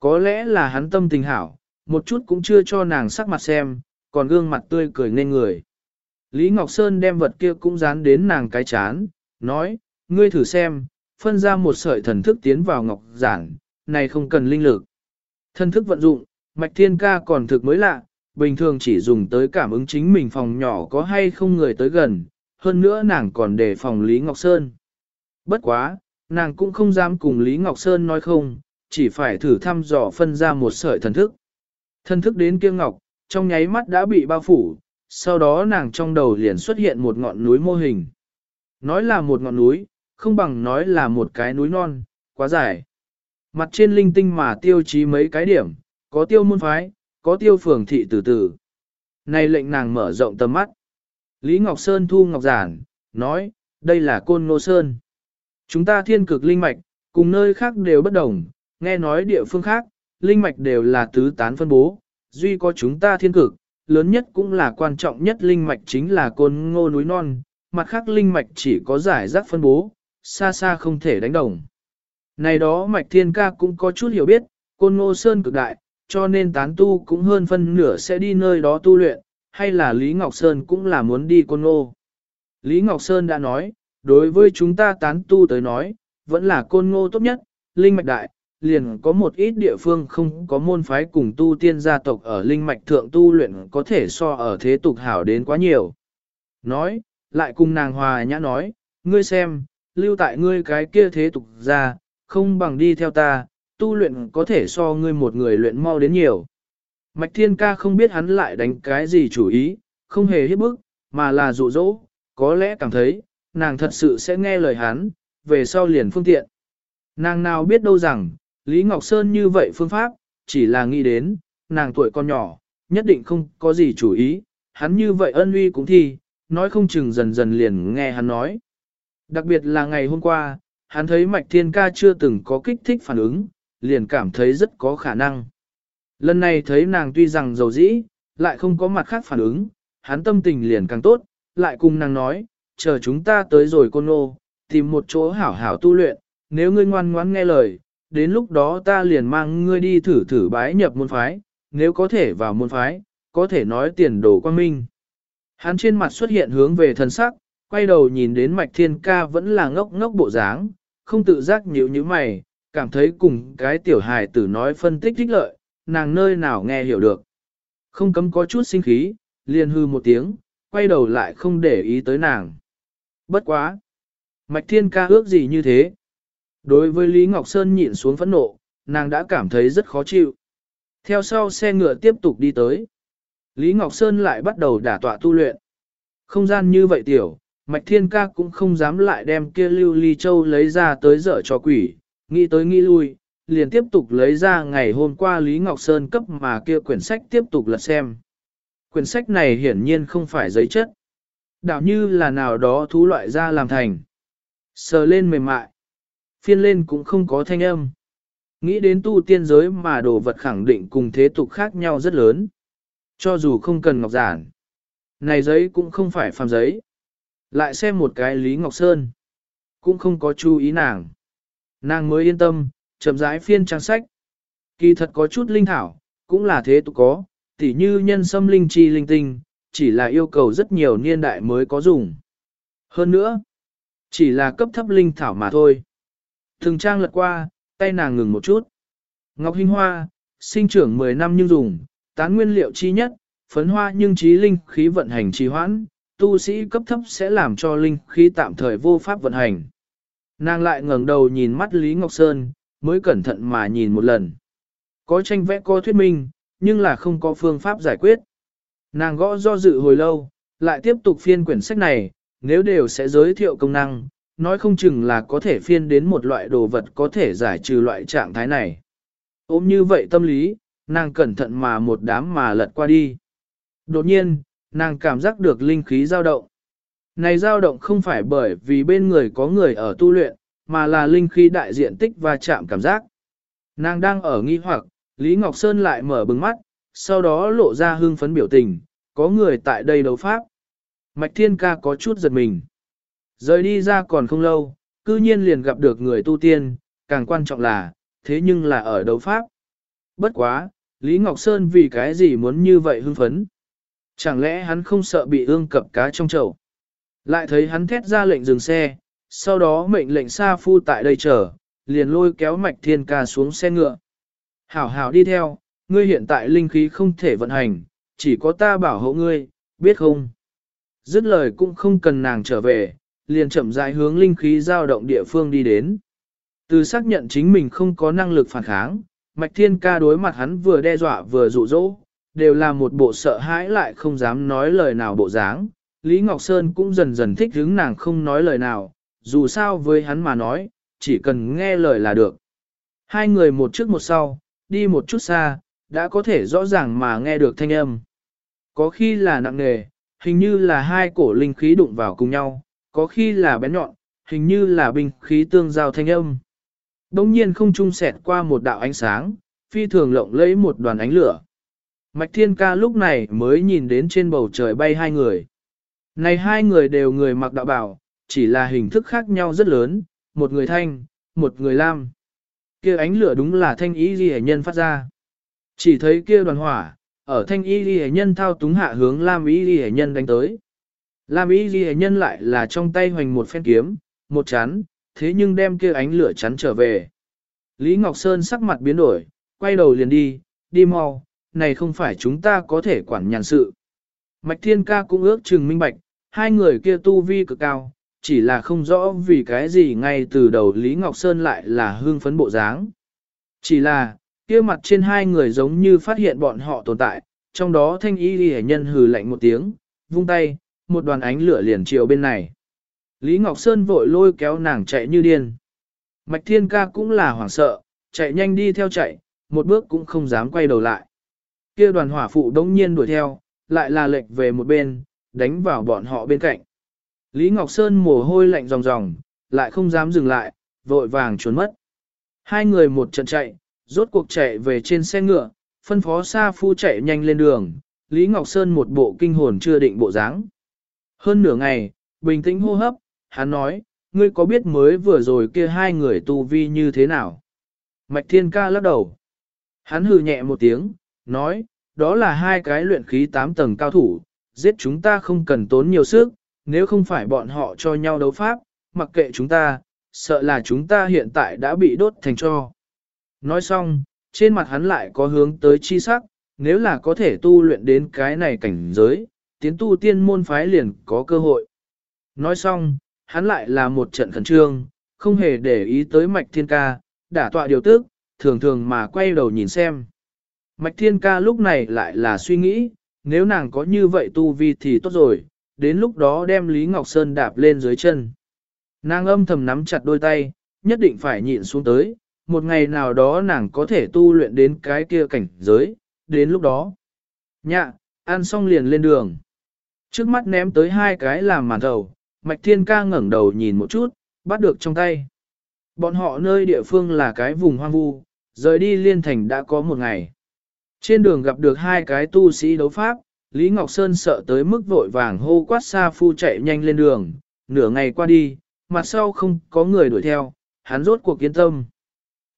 Có lẽ là hắn tâm tình hảo, một chút cũng chưa cho nàng sắc mặt xem, còn gương mặt tươi cười nên người. Lý Ngọc Sơn đem vật kia cũng dán đến nàng cái chán, nói, ngươi thử xem, phân ra một sợi thần thức tiến vào ngọc giản, này không cần linh lực. Thần thức vận dụng, mạch thiên ca còn thực mới lạ, bình thường chỉ dùng tới cảm ứng chính mình phòng nhỏ có hay không người tới gần, hơn nữa nàng còn đề phòng Lý Ngọc Sơn. Bất quá, nàng cũng không dám cùng Lý Ngọc Sơn nói không, chỉ phải thử thăm dò phân ra một sợi thần thức. Thần thức đến kia ngọc, trong nháy mắt đã bị bao phủ, sau đó nàng trong đầu liền xuất hiện một ngọn núi mô hình. Nói là một ngọn núi, không bằng nói là một cái núi non, quá dài. Mặt trên linh tinh mà tiêu chí mấy cái điểm, có tiêu môn phái, có tiêu phường thị từ từ. Này lệnh nàng mở rộng tầm mắt. Lý Ngọc Sơn thu Ngọc Giản, nói, đây là Côn Ngô Sơn. Chúng ta thiên cực linh mạch, cùng nơi khác đều bất đồng, nghe nói địa phương khác, linh mạch đều là tứ tán phân bố, duy có chúng ta thiên cực, lớn nhất cũng là quan trọng nhất linh mạch chính là Côn Ngô núi non, mặt khác linh mạch chỉ có giải rác phân bố, xa xa không thể đánh đồng. Này đó mạch thiên ca cũng có chút hiểu biết, Côn Ngô Sơn cực đại, cho nên tán tu cũng hơn phân nửa sẽ đi nơi đó tu luyện, hay là Lý Ngọc Sơn cũng là muốn đi Côn Ngô. Lý Ngọc Sơn đã nói, đối với chúng ta tán tu tới nói, vẫn là Côn Ngô tốt nhất, linh mạch đại, liền có một ít địa phương không có môn phái cùng tu tiên gia tộc ở linh mạch thượng tu luyện có thể so ở thế tục hảo đến quá nhiều. Nói, lại cùng nàng hòa nhã nói, ngươi xem, lưu tại ngươi cái kia thế tục ra, không bằng đi theo ta, tu luyện có thể so ngươi một người luyện mau đến nhiều. Mạch Thiên Ca không biết hắn lại đánh cái gì chủ ý, không hề hiếp bức, mà là dụ dỗ, có lẽ cảm thấy, nàng thật sự sẽ nghe lời hắn, về sau liền phương tiện. Nàng nào biết đâu rằng, Lý Ngọc Sơn như vậy phương pháp, chỉ là nghĩ đến, nàng tuổi con nhỏ, nhất định không có gì chủ ý, hắn như vậy ân uy cũng thi, nói không chừng dần dần liền nghe hắn nói. Đặc biệt là ngày hôm qua, hắn thấy Mạch Thiên Ca chưa từng có kích thích phản ứng, liền cảm thấy rất có khả năng. Lần này thấy nàng tuy rằng giàu dĩ, lại không có mặt khác phản ứng, hắn tâm tình liền càng tốt, lại cùng nàng nói, chờ chúng ta tới rồi con nô, tìm một chỗ hảo hảo tu luyện, nếu ngươi ngoan ngoãn nghe lời, đến lúc đó ta liền mang ngươi đi thử thử bái nhập môn phái, nếu có thể vào môn phái, có thể nói tiền đồ quan minh. Hắn trên mặt xuất hiện hướng về thần sắc, quay đầu nhìn đến mạch thiên ca vẫn là ngốc ngốc bộ dáng, không tự giác nhíu như mày, cảm thấy cùng cái tiểu hài tử nói phân tích thích lợi, nàng nơi nào nghe hiểu được. Không cấm có chút sinh khí, liền hư một tiếng, quay đầu lại không để ý tới nàng. Bất quá! Mạch thiên ca ước gì như thế? Đối với Lý Ngọc Sơn nhịn xuống phẫn nộ, nàng đã cảm thấy rất khó chịu. Theo sau xe ngựa tiếp tục đi tới. Lý Ngọc Sơn lại bắt đầu đả tọa tu luyện. Không gian như vậy tiểu, Mạch Thiên Ca cũng không dám lại đem kia lưu ly châu lấy ra tới dở cho quỷ, nghĩ tới nghĩ lui, liền tiếp tục lấy ra ngày hôm qua Lý Ngọc Sơn cấp mà kia quyển sách tiếp tục lật xem. Quyển sách này hiển nhiên không phải giấy chất. Đạo như là nào đó thú loại ra làm thành. Sờ lên mềm mại. Phiên lên cũng không có thanh âm. Nghĩ đến tu tiên giới mà đồ vật khẳng định cùng thế tục khác nhau rất lớn. Cho dù không cần ngọc giản. Này giấy cũng không phải phàm giấy. Lại xem một cái Lý Ngọc Sơn. Cũng không có chú ý nàng. Nàng mới yên tâm, chậm rãi phiên trang sách. Kỳ thật có chút linh thảo, cũng là thế tục có, tỉ như nhân sâm linh chi linh tinh, chỉ là yêu cầu rất nhiều niên đại mới có dùng. Hơn nữa, chỉ là cấp thấp linh thảo mà thôi. Thường trang lật qua, tay nàng ngừng một chút. Ngọc Hinh Hoa, sinh trưởng 10 năm nhưng dùng, tán nguyên liệu chi nhất, phấn hoa nhưng trí linh khí vận hành trì hoãn, tu sĩ cấp thấp sẽ làm cho linh khí tạm thời vô pháp vận hành. Nàng lại ngẩng đầu nhìn mắt Lý Ngọc Sơn, mới cẩn thận mà nhìn một lần. Có tranh vẽ có thuyết minh, nhưng là không có phương pháp giải quyết. Nàng gõ do dự hồi lâu, lại tiếp tục phiên quyển sách này, nếu đều sẽ giới thiệu công năng, nói không chừng là có thể phiên đến một loại đồ vật có thể giải trừ loại trạng thái này. Ôm như vậy tâm lý, nàng cẩn thận mà một đám mà lật qua đi. Đột nhiên, nàng cảm giác được linh khí dao động. Này dao động không phải bởi vì bên người có người ở tu luyện, mà là linh khí đại diện tích và chạm cảm giác. Nàng đang ở nghi hoặc, Lý Ngọc Sơn lại mở bừng mắt, sau đó lộ ra hương phấn biểu tình, có người tại đây đấu pháp. Mạch Thiên Ca có chút giật mình. Rời đi ra còn không lâu, cư nhiên liền gặp được người tu tiên, càng quan trọng là, thế nhưng là ở đấu pháp. Bất quá, Lý Ngọc Sơn vì cái gì muốn như vậy hưng phấn? Chẳng lẽ hắn không sợ bị ương cập cá trong chậu? Lại thấy hắn thét ra lệnh dừng xe, sau đó mệnh lệnh Sa Phu tại đây chờ, liền lôi kéo Mạch Thiên Ca xuống xe ngựa. Hảo hảo đi theo, ngươi hiện tại linh khí không thể vận hành, chỉ có ta bảo hộ ngươi, biết không? Dứt lời cũng không cần nàng trở về, liền chậm rãi hướng linh khí dao động địa phương đi đến. Từ xác nhận chính mình không có năng lực phản kháng, Mạch Thiên Ca đối mặt hắn vừa đe dọa vừa dụ dỗ, đều là một bộ sợ hãi lại không dám nói lời nào bộ dáng. Lý Ngọc Sơn cũng dần dần thích hứng nàng không nói lời nào, dù sao với hắn mà nói, chỉ cần nghe lời là được. Hai người một trước một sau, đi một chút xa, đã có thể rõ ràng mà nghe được thanh âm. Có khi là nặng nề, hình như là hai cổ linh khí đụng vào cùng nhau, có khi là bén nhọn, hình như là binh khí tương giao thanh âm. Đông nhiên không trung sẹt qua một đạo ánh sáng, phi thường lộng lấy một đoàn ánh lửa. Mạch Thiên Ca lúc này mới nhìn đến trên bầu trời bay hai người. Này hai người đều người mặc đạo bảo, chỉ là hình thức khác nhau rất lớn, một người thanh, một người lam. Kia ánh lửa đúng là thanh ý ghi nhân phát ra. Chỉ thấy kia đoàn hỏa, ở thanh y ghi nhân thao túng hạ hướng lam ý ghi nhân đánh tới. Lam ý ghi nhân lại là trong tay hoành một phen kiếm, một chán, thế nhưng đem kia ánh lửa chắn trở về. Lý Ngọc Sơn sắc mặt biến đổi, quay đầu liền đi, đi mau, này không phải chúng ta có thể quản nhàn sự. Mạch Thiên Ca cũng ước chừng minh bạch, hai người kia tu vi cực cao, chỉ là không rõ vì cái gì ngay từ đầu Lý Ngọc Sơn lại là hương phấn bộ dáng. Chỉ là, kia mặt trên hai người giống như phát hiện bọn họ tồn tại, trong đó thanh y ghi nhân hừ lạnh một tiếng, vung tay, một đoàn ánh lửa liền chiều bên này. Lý Ngọc Sơn vội lôi kéo nàng chạy như điên. Mạch Thiên Ca cũng là hoảng sợ, chạy nhanh đi theo chạy, một bước cũng không dám quay đầu lại. Kia đoàn hỏa phụ đống nhiên đuổi theo, lại là lệch về một bên, đánh vào bọn họ bên cạnh. Lý Ngọc Sơn mồ hôi lạnh ròng ròng, lại không dám dừng lại, vội vàng trốn mất. Hai người một trận chạy, rốt cuộc chạy về trên xe ngựa, phân phó Sa Phu chạy nhanh lên đường, Lý Ngọc Sơn một bộ kinh hồn chưa định bộ dáng. Hơn nửa ngày, bình tĩnh hô hấp, hắn nói, ngươi có biết mới vừa rồi kia hai người tu vi như thế nào? Mạch Thiên Ca lắc đầu. Hắn hừ nhẹ một tiếng, nói, đó là hai cái luyện khí tám tầng cao thủ, giết chúng ta không cần tốn nhiều sức, nếu không phải bọn họ cho nhau đấu pháp, mặc kệ chúng ta, sợ là chúng ta hiện tại đã bị đốt thành cho. Nói xong, trên mặt hắn lại có hướng tới chi sắc, nếu là có thể tu luyện đến cái này cảnh giới, tiến tu tiên môn phái liền có cơ hội. Nói xong, hắn lại là một trận khẩn trương, không hề để ý tới mạch thiên ca, đả tọa điều tức, thường thường mà quay đầu nhìn xem. Mạch thiên ca lúc này lại là suy nghĩ, nếu nàng có như vậy tu vi thì tốt rồi, đến lúc đó đem Lý Ngọc Sơn đạp lên dưới chân. Nàng âm thầm nắm chặt đôi tay, nhất định phải nhịn xuống tới, một ngày nào đó nàng có thể tu luyện đến cái kia cảnh giới, đến lúc đó. Nhạ, ăn xong liền lên đường. Trước mắt ném tới hai cái làm màn thầu, Mạch Thiên ca ngẩng đầu nhìn một chút, bắt được trong tay. Bọn họ nơi địa phương là cái vùng hoang vu, rời đi liên thành đã có một ngày. Trên đường gặp được hai cái tu sĩ đấu pháp, Lý Ngọc Sơn sợ tới mức vội vàng hô quát xa phu chạy nhanh lên đường, nửa ngày qua đi, mặt sau không có người đuổi theo, hắn rốt cuộc kiến tâm.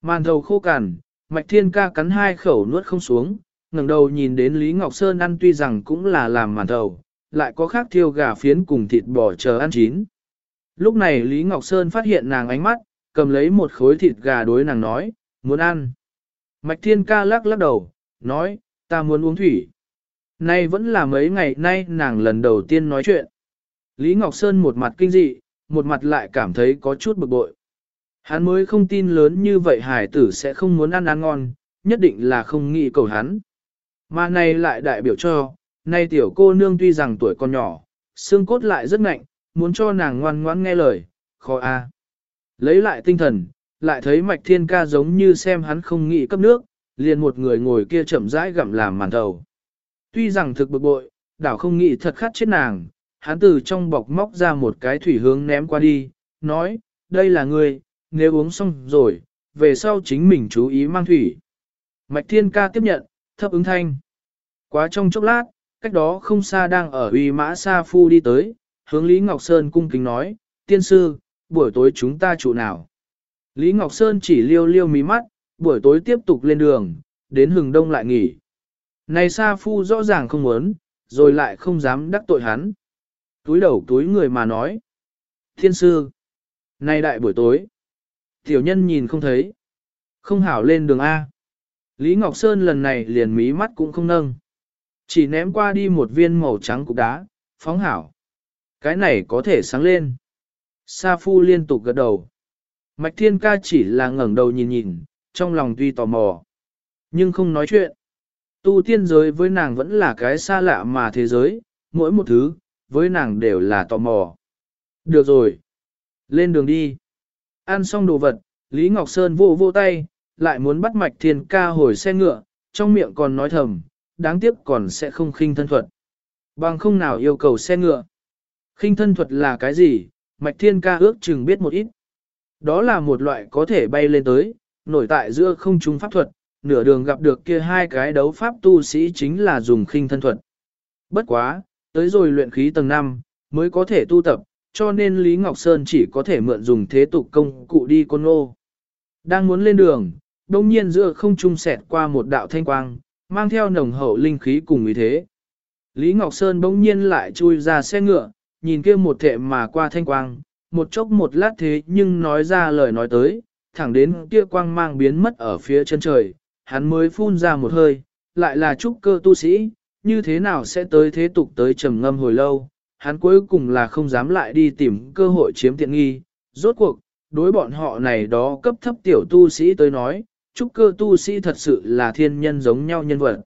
Màn thầu khô cằn, Mạch Thiên ca cắn hai khẩu nuốt không xuống, ngẩng đầu nhìn đến Lý Ngọc Sơn ăn tuy rằng cũng là làm màn thầu, lại có khác thiêu gà phiến cùng thịt bò chờ ăn chín. Lúc này Lý Ngọc Sơn phát hiện nàng ánh mắt, cầm lấy một khối thịt gà đối nàng nói, muốn ăn. Mạch Thiên ca lắc lắc đầu, nói, ta muốn uống thủy. Nay vẫn là mấy ngày nay nàng lần đầu tiên nói chuyện. Lý Ngọc Sơn một mặt kinh dị, một mặt lại cảm thấy có chút bực bội. Hắn mới không tin lớn như vậy hải tử sẽ không muốn ăn ăn ngon, nhất định là không nghĩ cầu hắn. Mà này lại đại biểu cho, nay tiểu cô nương tuy rằng tuổi còn nhỏ, xương cốt lại rất ngạnh, muốn cho nàng ngoan ngoãn nghe lời, khó a. Lấy lại tinh thần, lại thấy mạch thiên ca giống như xem hắn không nghĩ cấp nước, liền một người ngồi kia chậm rãi gặm làm màn đầu. Tuy rằng thực bực bội, đảo không nghĩ thật khát chết nàng, hắn từ trong bọc móc ra một cái thủy hướng ném qua đi, nói, đây là ngươi, nếu uống xong rồi, về sau chính mình chú ý mang thủy. Mạch thiên ca tiếp nhận, thấp ứng thanh. Quá trong chốc lát, cách đó không xa đang ở uy mã Sa Phu đi tới, hướng Lý Ngọc Sơn cung kính nói, tiên sư, buổi tối chúng ta trụ nào. Lý Ngọc Sơn chỉ liêu liêu mí mắt, buổi tối tiếp tục lên đường, đến hừng đông lại nghỉ. Này Sa Phu rõ ràng không muốn, rồi lại không dám đắc tội hắn. Túi đầu túi người mà nói. Thiên sư, nay đại buổi tối. Tiểu nhân nhìn không thấy. Không hảo lên đường A. Lý Ngọc Sơn lần này liền mí mắt cũng không nâng. Chỉ ném qua đi một viên màu trắng cục đá, phóng hảo. Cái này có thể sáng lên. Sa Phu liên tục gật đầu. Mạch Thiên Ca chỉ là ngẩng đầu nhìn nhìn, trong lòng tuy tò mò, nhưng không nói chuyện. Tu tiên giới với nàng vẫn là cái xa lạ mà thế giới, mỗi một thứ, với nàng đều là tò mò. Được rồi. Lên đường đi. Ăn xong đồ vật, Lý Ngọc Sơn vô vô tay, lại muốn bắt Mạch Thiên Ca hồi xe ngựa, trong miệng còn nói thầm, đáng tiếc còn sẽ không khinh thân thuật. Bằng không nào yêu cầu xe ngựa. Khinh thân thuật là cái gì, Mạch Thiên Ca ước chừng biết một ít. Đó là một loại có thể bay lên tới, nổi tại giữa không trung pháp thuật, nửa đường gặp được kia hai cái đấu pháp tu sĩ chính là dùng khinh thân thuật. Bất quá, tới rồi luyện khí tầng 5, mới có thể tu tập, cho nên Lý Ngọc Sơn chỉ có thể mượn dùng thế tục công cụ đi côn ô. Đang muốn lên đường, đông nhiên giữa không trung xẹt qua một đạo thanh quang, mang theo nồng hậu linh khí cùng ý thế. Lý Ngọc Sơn bỗng nhiên lại chui ra xe ngựa, nhìn kia một thệ mà qua thanh quang, một chốc một lát thế nhưng nói ra lời nói tới, thẳng đến kia quang mang biến mất ở phía chân trời, hắn mới phun ra một hơi, lại là trúc cơ tu sĩ, như thế nào sẽ tới thế tục tới trầm ngâm hồi lâu, hắn cuối cùng là không dám lại đi tìm cơ hội chiếm tiện nghi, rốt cuộc, đối bọn họ này đó cấp thấp tiểu tu sĩ tới nói, trúc cơ tu sĩ thật sự là thiên nhân giống nhau nhân vật.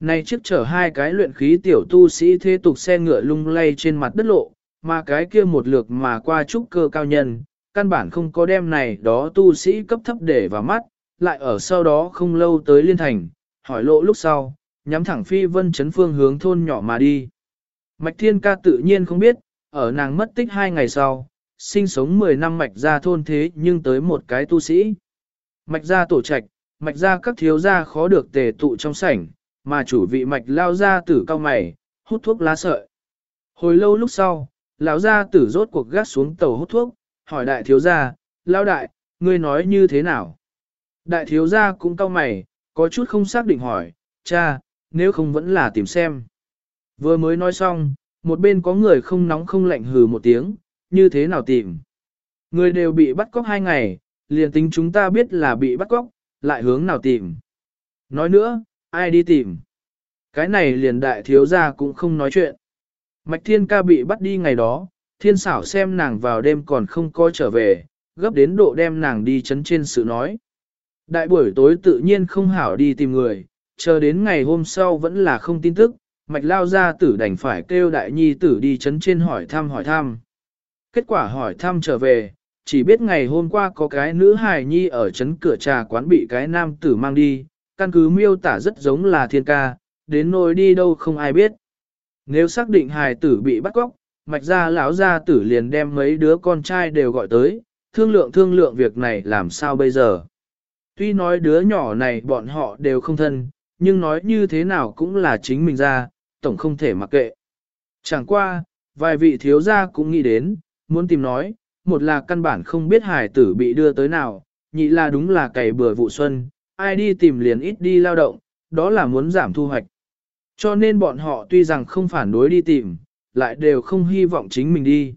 Này trước chở hai cái luyện khí tiểu tu sĩ thế tục xe ngựa lung lay trên mặt đất lộ, mà cái kia một lượt mà qua trúc cơ cao nhân, căn bản không có đem này đó tu sĩ cấp thấp để vào mắt, lại ở sau đó không lâu tới liên thành, hỏi lộ lúc sau, nhắm thẳng phi vân chấn phương hướng thôn nhỏ mà đi. Mạch thiên ca tự nhiên không biết, ở nàng mất tích hai ngày sau, sinh sống 10 năm mạch ra thôn thế nhưng tới một cái tu sĩ. Mạch ra tổ trạch, mạch ra các thiếu gia khó được tề tụ trong sảnh, mà chủ vị mạch lao ra tử cao mày, hút thuốc lá sợi. Hồi lâu lúc sau, lão gia tử rốt cuộc gác xuống tàu hút thuốc, hỏi đại thiếu gia, lao đại, ngươi nói như thế nào? Đại thiếu gia cũng cao mày, có chút không xác định hỏi, cha, nếu không vẫn là tìm xem. Vừa mới nói xong, một bên có người không nóng không lạnh hừ một tiếng, như thế nào tìm? Người đều bị bắt cóc hai ngày, liền tính chúng ta biết là bị bắt cóc, lại hướng nào tìm. Nói nữa, ai đi tìm? Cái này liền đại thiếu gia cũng không nói chuyện. Mạch thiên ca bị bắt đi ngày đó, thiên xảo xem nàng vào đêm còn không coi trở về, gấp đến độ đem nàng đi chấn trên sự nói. Đại buổi tối tự nhiên không hảo đi tìm người, chờ đến ngày hôm sau vẫn là không tin tức, mạch lao ra tử đành phải kêu đại nhi tử đi chấn trên hỏi thăm hỏi thăm. Kết quả hỏi thăm trở về, chỉ biết ngày hôm qua có cái nữ hài nhi ở chấn cửa trà quán bị cái nam tử mang đi, căn cứ miêu tả rất giống là thiên ca, đến nỗi đi đâu không ai biết. Nếu xác định hài tử bị bắt cóc, mạch ra lão gia tử liền đem mấy đứa con trai đều gọi tới, thương lượng thương lượng việc này làm sao bây giờ. Tuy nói đứa nhỏ này bọn họ đều không thân, nhưng nói như thế nào cũng là chính mình ra, tổng không thể mặc kệ. Chẳng qua, vài vị thiếu gia cũng nghĩ đến, muốn tìm nói, một là căn bản không biết hải tử bị đưa tới nào, nhị là đúng là cày bừa vụ xuân, ai đi tìm liền ít đi lao động, đó là muốn giảm thu hoạch. Cho nên bọn họ tuy rằng không phản đối đi tìm, lại đều không hy vọng chính mình đi.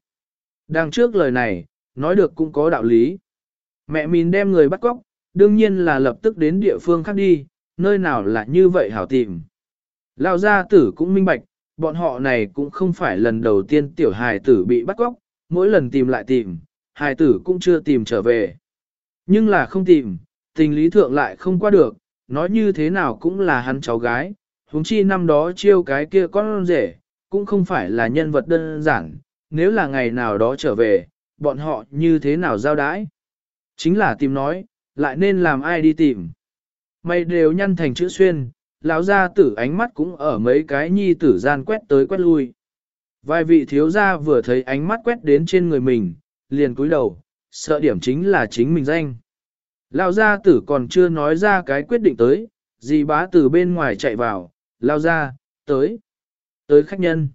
Đằng trước lời này, nói được cũng có đạo lý. Mẹ mình đem người bắt cóc, đương nhiên là lập tức đến địa phương khác đi, nơi nào là như vậy hảo tìm. Lao gia tử cũng minh bạch, bọn họ này cũng không phải lần đầu tiên tiểu hài tử bị bắt cóc, mỗi lần tìm lại tìm, hài tử cũng chưa tìm trở về. Nhưng là không tìm, tình lý thượng lại không qua được, nói như thế nào cũng là hắn cháu gái, huống chi năm đó chiêu cái kia con rể, cũng không phải là nhân vật đơn giản, nếu là ngày nào đó trở về, bọn họ như thế nào giao đãi. Chính là tìm nói, lại nên làm ai đi tìm. Mày đều nhăn thành chữ xuyên, lão gia tử ánh mắt cũng ở mấy cái nhi tử gian quét tới quét lui. Vài vị thiếu gia vừa thấy ánh mắt quét đến trên người mình, liền cúi đầu, sợ điểm chính là chính mình danh. Lão gia tử còn chưa nói ra cái quyết định tới, dì bá từ bên ngoài chạy vào, lao ra, tới, tới khách nhân.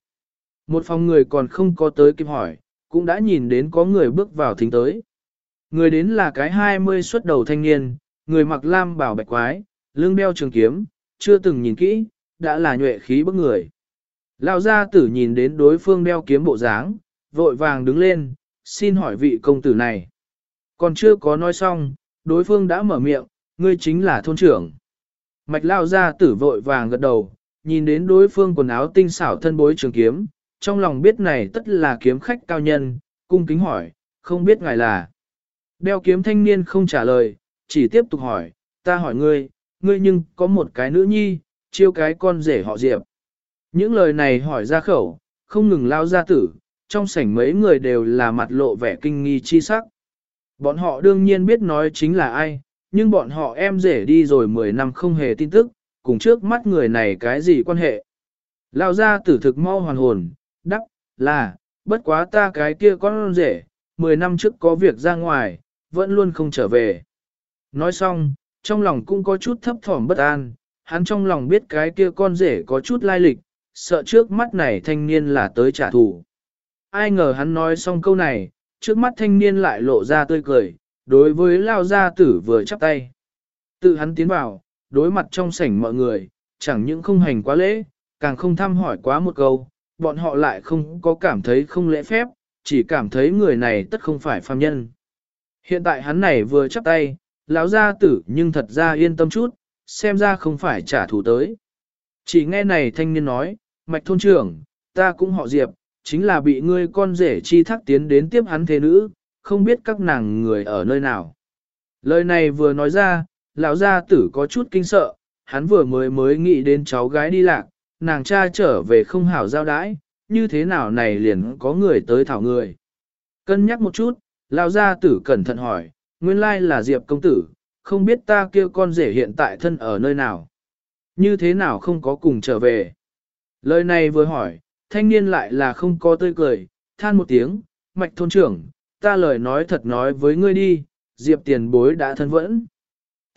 Một phòng người còn không có tới kịp hỏi, cũng đã nhìn đến có người bước vào thính tới. Người đến là cái hai mươi xuất đầu thanh niên, người mặc lam bảo bạch quái, lưng đeo trường kiếm, chưa từng nhìn kỹ, đã là nhuệ khí bức người. Lão gia tử nhìn đến đối phương đeo kiếm bộ dáng, vội vàng đứng lên, xin hỏi vị công tử này. Còn chưa có nói xong, đối phương đã mở miệng, ngươi chính là thôn trưởng. Mạch lao gia tử vội vàng gật đầu, nhìn đến đối phương quần áo tinh xảo thân bối trường kiếm, trong lòng biết này tất là kiếm khách cao nhân, cung kính hỏi, không biết ngài là. Đeo kiếm thanh niên không trả lời, chỉ tiếp tục hỏi, ta hỏi ngươi, ngươi nhưng có một cái nữ nhi, chiêu cái con rể họ Diệp. Những lời này hỏi ra khẩu, không ngừng lao ra tử, trong sảnh mấy người đều là mặt lộ vẻ kinh nghi chi sắc. Bọn họ đương nhiên biết nói chính là ai, nhưng bọn họ em rể đi rồi 10 năm không hề tin tức, cùng trước mắt người này cái gì quan hệ. Lao ra tử thực mau hoàn hồn, đắc, là, bất quá ta cái kia con rể, 10 năm trước có việc ra ngoài, vẫn luôn không trở về. Nói xong, trong lòng cũng có chút thấp thỏm bất an, hắn trong lòng biết cái kia con rể có chút lai lịch, sợ trước mắt này thanh niên là tới trả thù. Ai ngờ hắn nói xong câu này, trước mắt thanh niên lại lộ ra tươi cười, đối với lao gia tử vừa chắp tay. Tự hắn tiến vào, đối mặt trong sảnh mọi người, chẳng những không hành quá lễ, càng không thăm hỏi quá một câu, bọn họ lại không có cảm thấy không lễ phép, chỉ cảm thấy người này tất không phải phàm nhân. Hiện tại hắn này vừa chắp tay, lão gia tử nhưng thật ra yên tâm chút, xem ra không phải trả thù tới. Chỉ nghe này thanh niên nói, mạch thôn trưởng, ta cũng họ Diệp, chính là bị ngươi con rể chi thác tiến đến tiếp hắn thế nữ, không biết các nàng người ở nơi nào. Lời này vừa nói ra, lão gia tử có chút kinh sợ, hắn vừa mới mới nghĩ đến cháu gái đi lạc, nàng cha trở về không hảo giao đãi, như thế nào này liền có người tới thảo người. Cân nhắc một chút, lão gia tử cẩn thận hỏi, nguyên lai là Diệp công tử, không biết ta kia con rể hiện tại thân ở nơi nào. Như thế nào không có cùng trở về. Lời này vừa hỏi, thanh niên lại là không có tươi cười, than một tiếng, mạch thôn trưởng, ta lời nói thật nói với ngươi đi, Diệp tiền bối đã thân vẫn.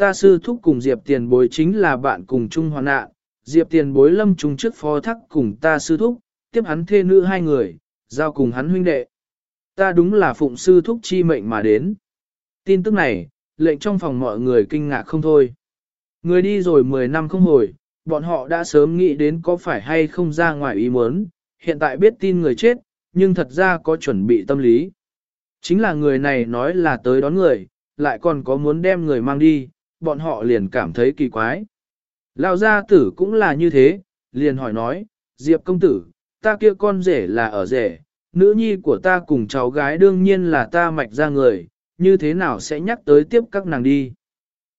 Ta sư thúc cùng Diệp tiền bối chính là bạn cùng chung hoàn nạn, Diệp tiền bối lâm trung trước phó thắc cùng ta sư thúc, tiếp hắn thê nữ hai người, giao cùng hắn huynh đệ. Ta đúng là phụng sư thúc chi mệnh mà đến. Tin tức này, lệnh trong phòng mọi người kinh ngạc không thôi. Người đi rồi 10 năm không hồi, bọn họ đã sớm nghĩ đến có phải hay không ra ngoài ý muốn, hiện tại biết tin người chết, nhưng thật ra có chuẩn bị tâm lý. Chính là người này nói là tới đón người, lại còn có muốn đem người mang đi, bọn họ liền cảm thấy kỳ quái. Lão gia tử cũng là như thế, liền hỏi nói, Diệp công tử, ta kia con rể là ở rể, nữ nhi của ta cùng cháu gái đương nhiên là ta mạch ra người, như thế nào sẽ nhắc tới tiếp các nàng đi.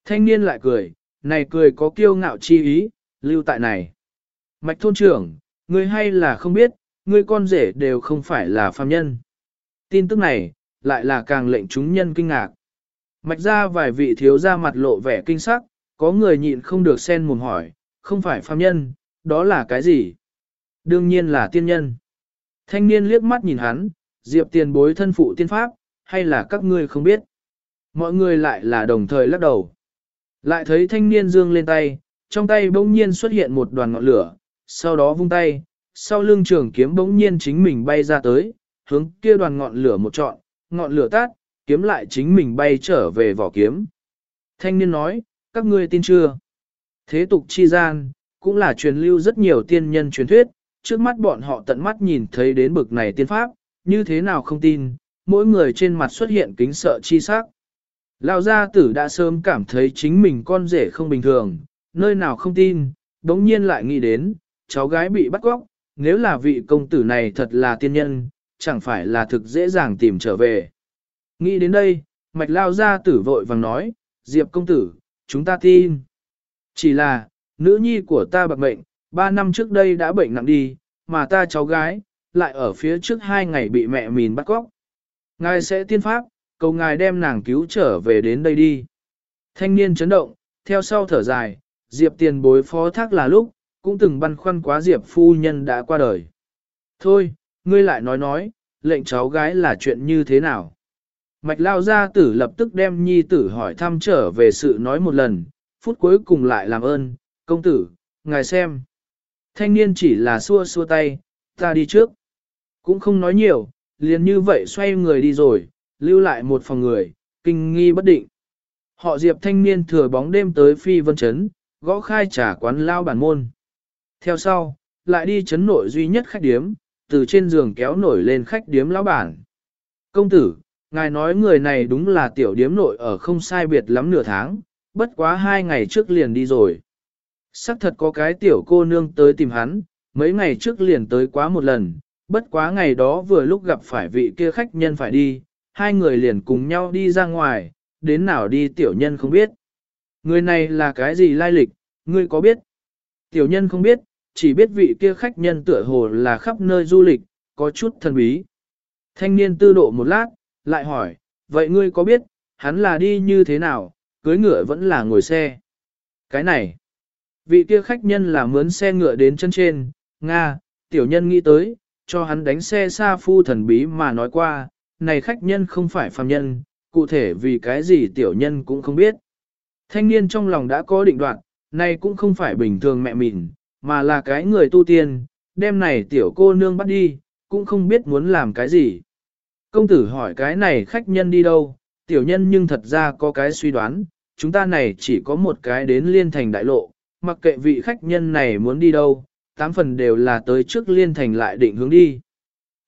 Thanh niên lại cười, này cười có kiêu ngạo chi ý, lưu tại này. Mạch thôn trưởng, Ngươi hay là không biết, ngươi con rể đều không phải là phàm nhân. Tin tức này, lại là càng lệnh chúng nhân kinh ngạc. Mạch ra vài vị thiếu ra mặt lộ vẻ kinh sắc, có người nhịn không được sen mồm hỏi, không phải phàm nhân, đó là cái gì? Đương nhiên là tiên nhân. Thanh niên liếc mắt nhìn hắn, diệp tiền bối thân phụ tiên pháp, hay là các ngươi không biết? Mọi người lại là đồng thời lắc đầu. Lại thấy thanh niên dương lên tay, trong tay bỗng nhiên xuất hiện một đoàn ngọn lửa, sau đó vung tay, sau lưng trường kiếm bỗng nhiên chính mình bay ra tới, hướng kia đoàn ngọn lửa một trọn, ngọn lửa tát, kiếm lại chính mình bay trở về vỏ kiếm. Thanh niên nói, các ngươi tin chưa? Thế tục chi gian, cũng là truyền lưu rất nhiều tiên nhân truyền thuyết, trước mắt bọn họ tận mắt nhìn thấy đến bực này tiên pháp, như thế nào không tin, mỗi người trên mặt xuất hiện kính sợ chi sắc. Lão gia tử đã sớm cảm thấy chính mình con rể không bình thường, nơi nào không tin, đống nhiên lại nghĩ đến, cháu gái bị bắt cóc, nếu là vị công tử này thật là tiên nhân, chẳng phải là thực dễ dàng tìm trở về. Nghĩ đến đây, mạch lao ra tử vội vàng nói, Diệp công tử, chúng ta tin. Chỉ là, nữ nhi của ta bạc bệnh, ba năm trước đây đã bệnh nặng đi, mà ta cháu gái, lại ở phía trước hai ngày bị mẹ mìn bắt cóc. Ngài sẽ tiên pháp, cầu ngài đem nàng cứu trở về đến đây đi. Thanh niên chấn động, theo sau thở dài, Diệp tiền bối phó thác là lúc, cũng từng băn khoăn quá Diệp phu nhân đã qua đời. Thôi, ngươi lại nói nói, lệnh cháu gái là chuyện như thế nào? Mạch lao gia tử lập tức đem nhi tử hỏi thăm trở về sự nói một lần, phút cuối cùng lại làm ơn, công tử, ngài xem. Thanh niên chỉ là xua xua tay, ta đi trước. Cũng không nói nhiều, liền như vậy xoay người đi rồi, lưu lại một phòng người, kinh nghi bất định. Họ diệp thanh niên thừa bóng đêm tới phi vân chấn, gõ khai trả quán lao bản môn. Theo sau, lại đi chấn nội duy nhất khách điếm, từ trên giường kéo nổi lên khách điếm lão bản. Công tử, ngài nói người này đúng là tiểu điếm nội ở không sai biệt lắm nửa tháng, bất quá hai ngày trước liền đi rồi. Sắc thật có cái tiểu cô nương tới tìm hắn, mấy ngày trước liền tới quá một lần, bất quá ngày đó vừa lúc gặp phải vị kia khách nhân phải đi, hai người liền cùng nhau đi ra ngoài, đến nào đi tiểu nhân không biết. Người này là cái gì lai lịch, ngươi có biết? Tiểu nhân không biết, chỉ biết vị kia khách nhân tựa hồ là khắp nơi du lịch, có chút thần bí. Thanh niên tư độ một lát, lại hỏi, vậy ngươi có biết, hắn là đi như thế nào, cưới ngựa vẫn là ngồi xe? Cái này, vị kia khách nhân là mướn xe ngựa đến chân trên, Nga, tiểu nhân nghĩ tới, cho hắn đánh xe xa phu thần bí mà nói qua, này khách nhân không phải phàm nhân, cụ thể vì cái gì tiểu nhân cũng không biết. Thanh niên trong lòng đã có định đoạn, này cũng không phải bình thường mẹ mình, mà là cái người tu tiên, đem này tiểu cô nương bắt đi, cũng không biết muốn làm cái gì. Công tử hỏi cái này khách nhân đi đâu, tiểu nhân nhưng thật ra có cái suy đoán, chúng ta này chỉ có một cái đến liên thành đại lộ, mặc kệ vị khách nhân này muốn đi đâu, tám phần đều là tới trước liên thành lại định hướng đi.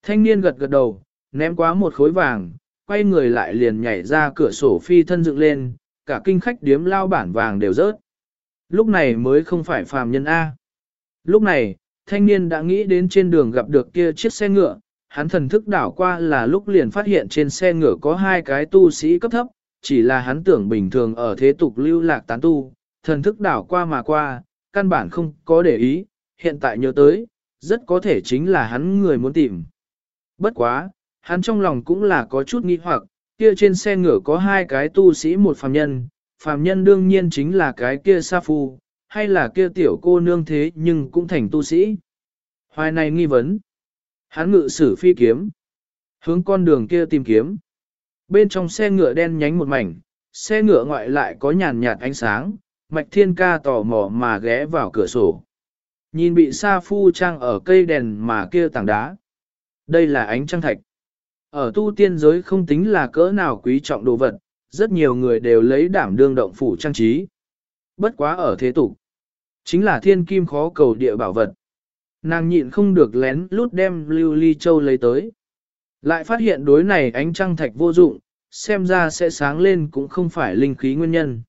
Thanh niên gật gật đầu, ném quá một khối vàng, quay người lại liền nhảy ra cửa sổ phi thân dựng lên, cả kinh khách điếm lao bản vàng đều rớt. Lúc này mới không phải phàm nhân A. Lúc này, thanh niên đã nghĩ đến trên đường gặp được kia chiếc xe ngựa, hắn thần thức đảo qua là lúc liền phát hiện trên xe ngựa có hai cái tu sĩ cấp thấp, chỉ là hắn tưởng bình thường ở thế tục lưu lạc tán tu, thần thức đảo qua mà qua, căn bản không có để ý, hiện tại nhớ tới, rất có thể chính là hắn người muốn tìm. Bất quá, hắn trong lòng cũng là có chút nghi hoặc, kia trên xe ngựa có hai cái tu sĩ một phàm nhân, phàm nhân đương nhiên chính là cái kia sa phu, hay là kia tiểu cô nương thế nhưng cũng thành tu sĩ. Hoài này nghi vấn. Hắn ngự sử phi kiếm. Hướng con đường kia tìm kiếm. Bên trong xe ngựa đen nhánh một mảnh, xe ngựa ngoại lại có nhàn nhạt ánh sáng, mạch thiên ca tò mò mà ghé vào cửa sổ. Nhìn bị sa phu trang ở cây đèn mà kia tảng đá. Đây là ánh trăng thạch. Ở tu tiên giới không tính là cỡ nào quý trọng đồ vật, rất nhiều người đều lấy đảm đương động phủ trang trí. Bất quá ở thế tục, chính là thiên kim khó cầu địa bảo vật. Nàng nhịn không được lén lút đem lưu ly châu lấy tới. Lại phát hiện đối này ánh trăng thạch vô dụng, xem ra sẽ sáng lên cũng không phải linh khí nguyên nhân.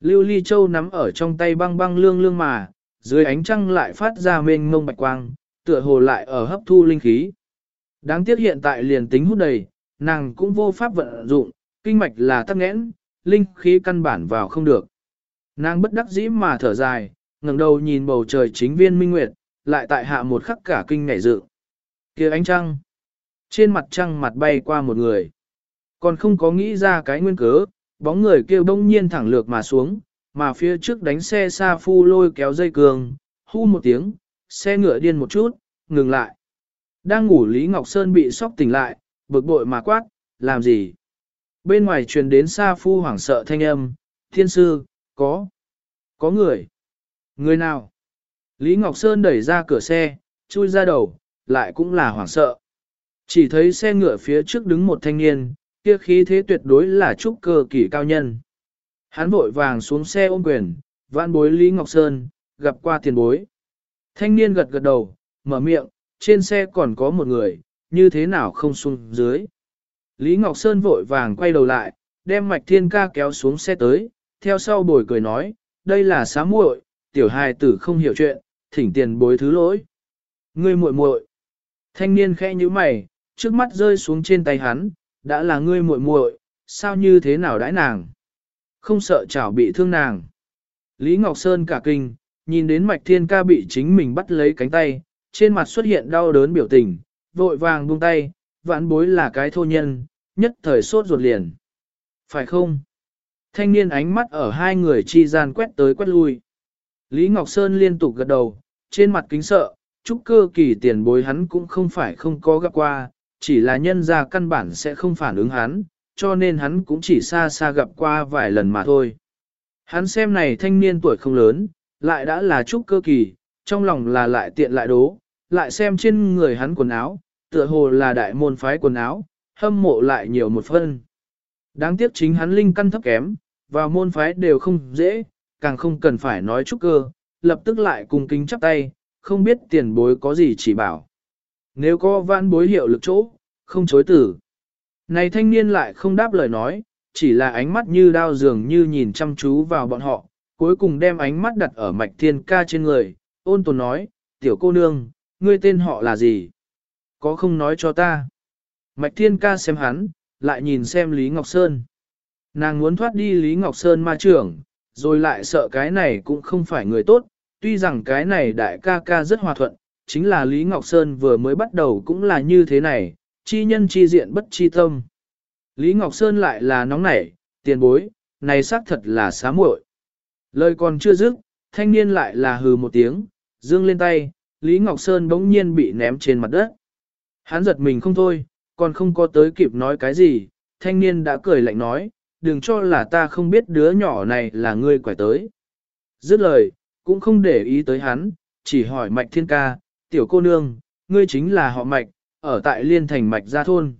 Lưu ly châu nắm ở trong tay băng băng lương lương mà, dưới ánh trăng lại phát ra mênh mông bạch quang, tựa hồ lại ở hấp thu linh khí. Đáng tiếc hiện tại liền tính hút đầy, nàng cũng vô pháp vận dụng, kinh mạch là tắc nghẽn, linh khí căn bản vào không được. Nàng bất đắc dĩ mà thở dài, ngẩng đầu nhìn bầu trời chính viên minh nguyệt, lại tại hạ một khắc cả kinh ngảy dự. kia ánh trăng. Trên mặt trăng mặt bay qua một người. Còn không có nghĩ ra cái nguyên cớ, bóng người kêu đông nhiên thẳng lược mà xuống, mà phía trước đánh xe xa phu lôi kéo dây cường, hu một tiếng, xe ngựa điên một chút, ngừng lại. Đang ngủ Lý Ngọc Sơn bị sóc tỉnh lại, bực bội mà quát, làm gì? Bên ngoài truyền đến xa phu hoảng sợ thanh âm, thiên sư, có, có người. Người nào? Lý Ngọc Sơn đẩy ra cửa xe, chui ra đầu, lại cũng là hoảng sợ. Chỉ thấy xe ngựa phía trước đứng một thanh niên, kia khí thế tuyệt đối là trúc cơ kỳ cao nhân. Hắn vội vàng xuống xe ôm quyền, vãn bối Lý Ngọc Sơn, gặp qua tiền bối. Thanh niên gật gật đầu, mở miệng, trên xe còn có một người, như thế nào không xuống dưới. Lý Ngọc Sơn vội vàng quay đầu lại, đem mạch thiên ca kéo xuống xe tới, theo sau bồi cười nói, đây là xá muội, tiểu hài tử không hiểu chuyện, thỉnh tiền bối thứ lỗi. Ngươi muội muội. Thanh niên khẽ nhíu mày, trước mắt rơi xuống trên tay hắn, đã là ngươi muội muội, sao như thế nào đãi nàng? Không sợ chảo bị thương nàng. Lý Ngọc Sơn cả kinh, nhìn đến mạch thiên ca bị chính mình bắt lấy cánh tay, trên mặt xuất hiện đau đớn biểu tình, vội vàng buông tay, vãn bối là cái thô nhân, nhất thời sốt ruột liền. Phải không? Thanh niên ánh mắt ở hai người chi gian quét tới quét lui. Lý Ngọc Sơn liên tục gật đầu, trên mặt kính sợ, chúc cơ kỳ tiền bối hắn cũng không phải không có gặp qua, chỉ là nhân ra căn bản sẽ không phản ứng hắn, cho nên hắn cũng chỉ xa xa gặp qua vài lần mà thôi. Hắn xem này thanh niên tuổi không lớn, lại đã là chúc cơ kỳ, trong lòng là lại tiện lại đố, lại xem trên người hắn quần áo, tựa hồ là đại môn phái quần áo, hâm mộ lại nhiều một phân. Đáng tiếc chính hắn linh căn thấp kém, vào môn phái đều không dễ, càng không cần phải nói chúc cơ, lập tức lại cùng kính chắp tay, không biết tiền bối có gì chỉ bảo. Nếu có vãn bối hiệu lực chỗ, không chối tử. Này thanh niên lại không đáp lời nói, chỉ là ánh mắt như đao dường như nhìn chăm chú vào bọn họ, cuối cùng đem ánh mắt đặt ở mạch thiên ca trên người, ôn tồn nói, tiểu cô nương, ngươi tên họ là gì? Có không nói cho ta? Mạch thiên ca xem hắn, lại nhìn xem Lý Ngọc Sơn. Nàng muốn thoát đi Lý Ngọc Sơn ma trưởng, rồi lại sợ cái này cũng không phải người tốt, tuy rằng cái này đại ca ca rất hòa thuận, chính là Lý Ngọc Sơn vừa mới bắt đầu cũng là như thế này, chi nhân chi diện bất chi tâm. Lý Ngọc Sơn lại là nóng nảy, tiền bối, này xác thật là xá muội. Lời còn chưa dứt, thanh niên lại là hừ một tiếng, dương lên tay, Lý Ngọc Sơn bỗng nhiên bị ném trên mặt đất. Hắn giật mình không thôi, còn không có tới kịp nói cái gì, thanh niên đã cười lạnh nói, đừng cho là ta không biết đứa nhỏ này là ngươi quải tới. Dứt lời, cũng không để ý tới hắn, chỉ hỏi mạch thiên ca, tiểu cô nương, ngươi chính là họ mạch, ở tại liên thành mạch gia thôn.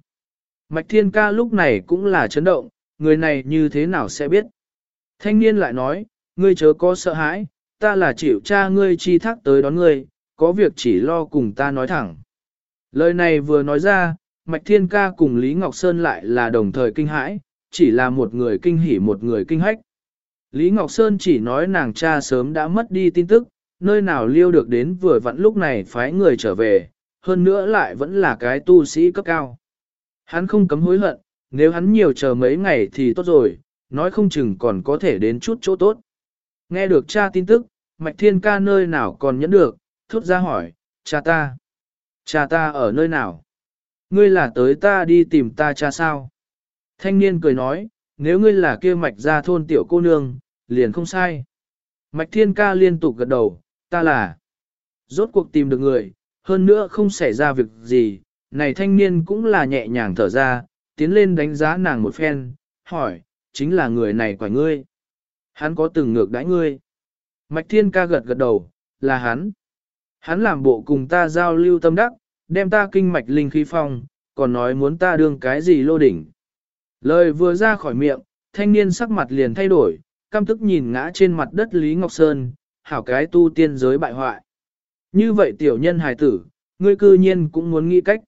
Mạch thiên ca lúc này cũng là chấn động, người này như thế nào sẽ biết. Thanh niên lại nói, ngươi chớ có sợ hãi, ta là chịu cha ngươi chi thác tới đón ngươi, có việc chỉ lo cùng ta nói thẳng. Lời này vừa nói ra, Mạch Thiên Ca cùng Lý Ngọc Sơn lại là đồng thời kinh hãi, chỉ là một người kinh hỉ một người kinh hách. Lý Ngọc Sơn chỉ nói nàng cha sớm đã mất đi tin tức, nơi nào liêu được đến vừa vặn lúc này phái người trở về, hơn nữa lại vẫn là cái tu sĩ cấp cao. Hắn không cấm hối hận, nếu hắn nhiều chờ mấy ngày thì tốt rồi, nói không chừng còn có thể đến chút chỗ tốt. Nghe được cha tin tức, Mạch Thiên ca nơi nào còn nhẫn được, thốt ra hỏi, cha ta, cha ta ở nơi nào? Ngươi là tới ta đi tìm ta cha sao? Thanh niên cười nói, nếu ngươi là kia mạch ra thôn tiểu cô nương, liền không sai. Mạch thiên ca liên tục gật đầu, ta là. Rốt cuộc tìm được người, hơn nữa không xảy ra việc gì, này thanh niên cũng là nhẹ nhàng thở ra, tiến lên đánh giá nàng một phen, hỏi, chính là người này quả ngươi. Hắn có từng ngược đãi ngươi. Mạch thiên ca gật gật đầu, là hắn. Hắn làm bộ cùng ta giao lưu tâm đắc, đem ta kinh mạch linh khí phong, còn nói muốn ta đương cái gì lô đỉnh. Lời vừa ra khỏi miệng, thanh niên sắc mặt liền thay đổi, căm tức nhìn ngã trên mặt đất Lý Ngọc Sơn, hảo cái tu tiên giới bại hoại. Như vậy tiểu nhân hài tử, ngươi cư nhiên cũng muốn nghĩ cách.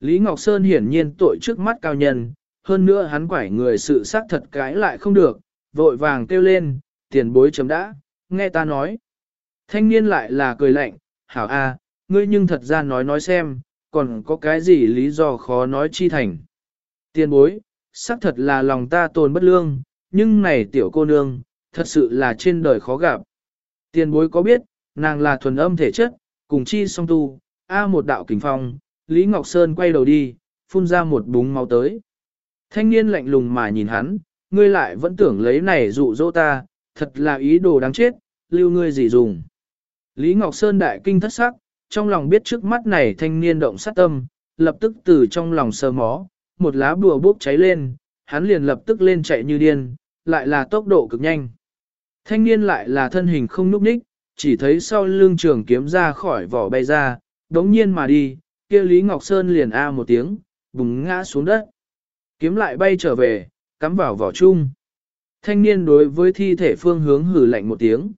Lý Ngọc Sơn hiển nhiên tội trước mắt cao nhân, hơn nữa hắn quải người sự xác thật cái lại không được, vội vàng kêu lên, tiền bối chấm đã, nghe ta nói. Thanh niên lại là cười lạnh, hảo a, ngươi nhưng thật ra nói nói xem, còn có cái gì lý do khó nói chi thành. Tiền bối, xác thật là lòng ta tồn bất lương, nhưng này tiểu cô nương, thật sự là trên đời khó gặp. Tiền bối có biết, nàng là thuần âm thể chất, cùng chi song tu, A một đạo kình phong, Lý Ngọc Sơn quay đầu đi, phun ra một búng máu tới. Thanh niên lạnh lùng mà nhìn hắn, ngươi lại vẫn tưởng lấy này dụ dỗ ta, thật là ý đồ đáng chết, lưu ngươi gì dùng. Lý Ngọc Sơn đại kinh thất sắc, trong lòng biết trước mắt này thanh niên động sát tâm, lập tức từ trong lòng sơ mó, một lá bùa bốc cháy lên, hắn liền lập tức lên chạy như điên, lại là tốc độ cực nhanh. Thanh niên lại là thân hình không núp ních, chỉ thấy sau lưng trường kiếm ra khỏi vỏ bay ra, đống nhiên mà đi, kia Lý Ngọc Sơn liền a một tiếng, bùng ngã xuống đất. Kiếm lại bay trở về, cắm vào vỏ chung. Thanh niên đối với thi thể phương hướng hử lạnh một tiếng.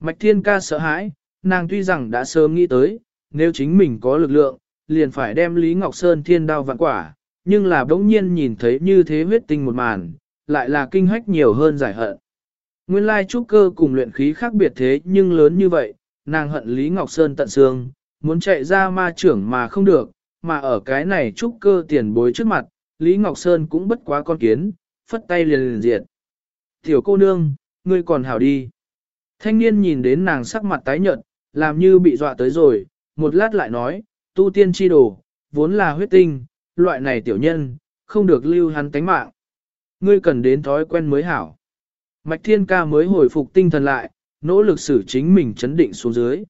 Mạch Thiên Ca sợ hãi, nàng tuy rằng đã sớm nghĩ tới, nếu chính mình có lực lượng, liền phải đem Lý Ngọc Sơn thiên đao vạn quả, nhưng là bỗng nhiên nhìn thấy như thế huyết tinh một màn, lại là kinh hách nhiều hơn giải hận. Nguyên lai trúc cơ cùng luyện khí khác biệt thế nhưng lớn như vậy, nàng hận Lý Ngọc Sơn tận xương, muốn chạy ra ma trưởng mà không được, mà ở cái này trúc cơ tiền bối trước mặt, Lý Ngọc Sơn cũng bất quá con kiến, phất tay liền liền diệt. Tiểu cô nương, ngươi còn hảo đi. Thanh niên nhìn đến nàng sắc mặt tái nhợt, làm như bị dọa tới rồi, một lát lại nói, tu tiên chi đồ, vốn là huyết tinh, loại này tiểu nhân, không được lưu hắn tánh mạng. Ngươi cần đến thói quen mới hảo. Mạch Thiên Ca mới hồi phục tinh thần lại, nỗ lực xử chính mình chấn định xuống dưới.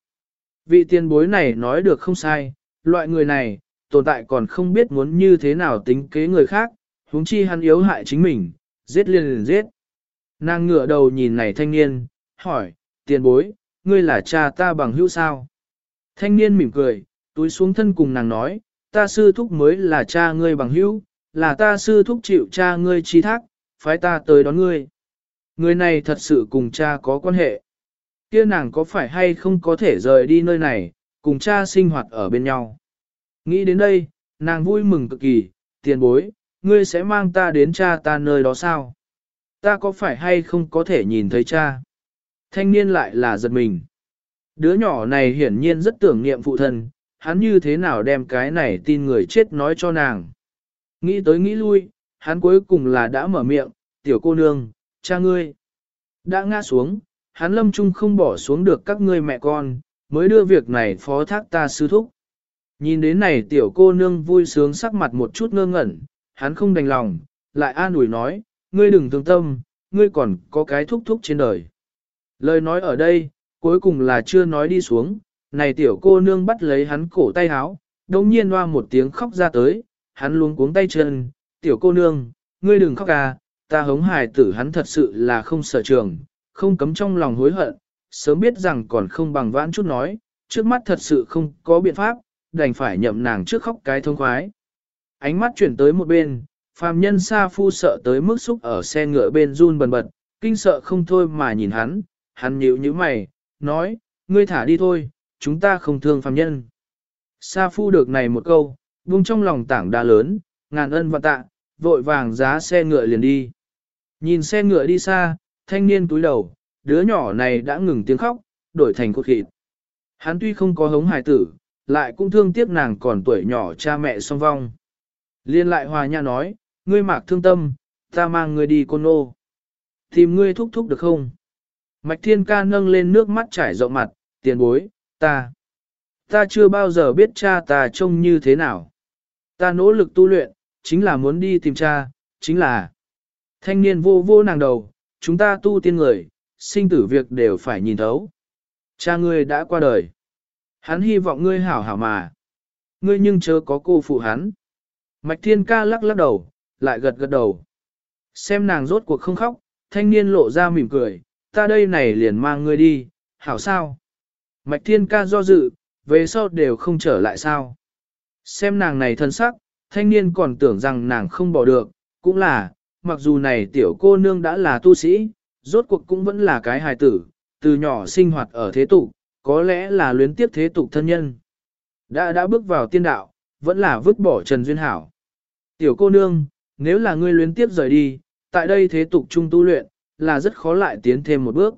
Vị tiền bối này nói được không sai, loại người này, tồn tại còn không biết muốn như thế nào tính kế người khác, huống chi hắn yếu hại chính mình, giết liền liền giết. Nàng ngửa đầu nhìn này thanh niên, hỏi, tiền bối, ngươi là cha ta bằng hữu sao? Thanh niên mỉm cười, túi xuống thân cùng nàng nói, ta sư thúc mới là cha ngươi bằng hữu, là ta sư thúc chịu cha ngươi chi thác, phái ta tới đón ngươi. Người này thật sự cùng cha có quan hệ. Kia nàng có phải hay không có thể rời đi nơi này, cùng cha sinh hoạt ở bên nhau. Nghĩ đến đây, nàng vui mừng cực kỳ, tiền bối, ngươi sẽ mang ta đến cha ta nơi đó sao? Ta có phải hay không có thể nhìn thấy cha? Thanh niên lại là giật mình. Đứa nhỏ này hiển nhiên rất tưởng niệm phụ thân, hắn như thế nào đem cái này tin người chết nói cho nàng. Nghĩ tới nghĩ lui, hắn cuối cùng là đã mở miệng, tiểu cô nương, cha ngươi. Đã ngã xuống, hắn lâm trung không bỏ xuống được các ngươi mẹ con, mới đưa việc này phó thác ta sư thúc. Nhìn đến này tiểu cô nương vui sướng sắc mặt một chút ngơ ngẩn, hắn không đành lòng, lại an ủi nói, ngươi đừng thương tâm, ngươi còn có cái thúc thúc trên đời. Lời nói ở đây, cuối cùng là chưa nói đi xuống, này tiểu cô nương bắt lấy hắn cổ tay háo, đồng nhiên hoa một tiếng khóc ra tới, hắn luống cuống tay chân, tiểu cô nương, ngươi đừng khóc à, ta hống hài tử hắn thật sự là không sở trường, không cấm trong lòng hối hận, sớm biết rằng còn không bằng vãn chút nói, trước mắt thật sự không có biện pháp, đành phải nhậm nàng trước khóc cái thông khoái. Ánh mắt chuyển tới một bên, phàm nhân sa phu sợ tới mức xúc ở xe ngựa bên run bần bật, kinh sợ không thôi mà nhìn hắn, hắn nhíu như mày, nói, ngươi thả đi thôi, chúng ta không thương phàm nhân. Sa phu được này một câu, buông trong lòng tảng đa lớn, ngàn ân và tạ, vội vàng giá xe ngựa liền đi. Nhìn xe ngựa đi xa, thanh niên túi đầu, đứa nhỏ này đã ngừng tiếng khóc, đổi thành cốt thịt. Hắn tuy không có hống hài tử, lại cũng thương tiếc nàng còn tuổi nhỏ cha mẹ song vong. Liên lại hòa nha nói, ngươi mạc thương tâm, ta mang ngươi đi côn ô. Tìm ngươi thúc thúc được không? Mạch thiên ca nâng lên nước mắt trải rộng mặt, tiền bối, ta. Ta chưa bao giờ biết cha ta trông như thế nào. Ta nỗ lực tu luyện, chính là muốn đi tìm cha, chính là. Thanh niên vô vô nàng đầu, chúng ta tu tiên người, sinh tử việc đều phải nhìn thấu. Cha ngươi đã qua đời. Hắn hy vọng ngươi hảo hảo mà. Ngươi nhưng chớ có cô phụ hắn. Mạch thiên ca lắc lắc đầu, lại gật gật đầu. Xem nàng rốt cuộc không khóc, thanh niên lộ ra mỉm cười, ta đây này liền mang ngươi đi, hảo sao? Mạch thiên ca do dự, về sau đều không trở lại sao? Xem nàng này thân sắc, thanh niên còn tưởng rằng nàng không bỏ được, cũng là, mặc dù này tiểu cô nương đã là tu sĩ, rốt cuộc cũng vẫn là cái hài tử, từ nhỏ sinh hoạt ở thế tục, có lẽ là luyến tiếp thế tục thân nhân. Đã đã bước vào tiên đạo, vẫn là vứt bỏ Trần Duyên Hảo. Tiểu cô nương, nếu là ngươi luyến tiếp rời đi, tại đây thế tục trung tu luyện, là rất khó lại tiến thêm một bước.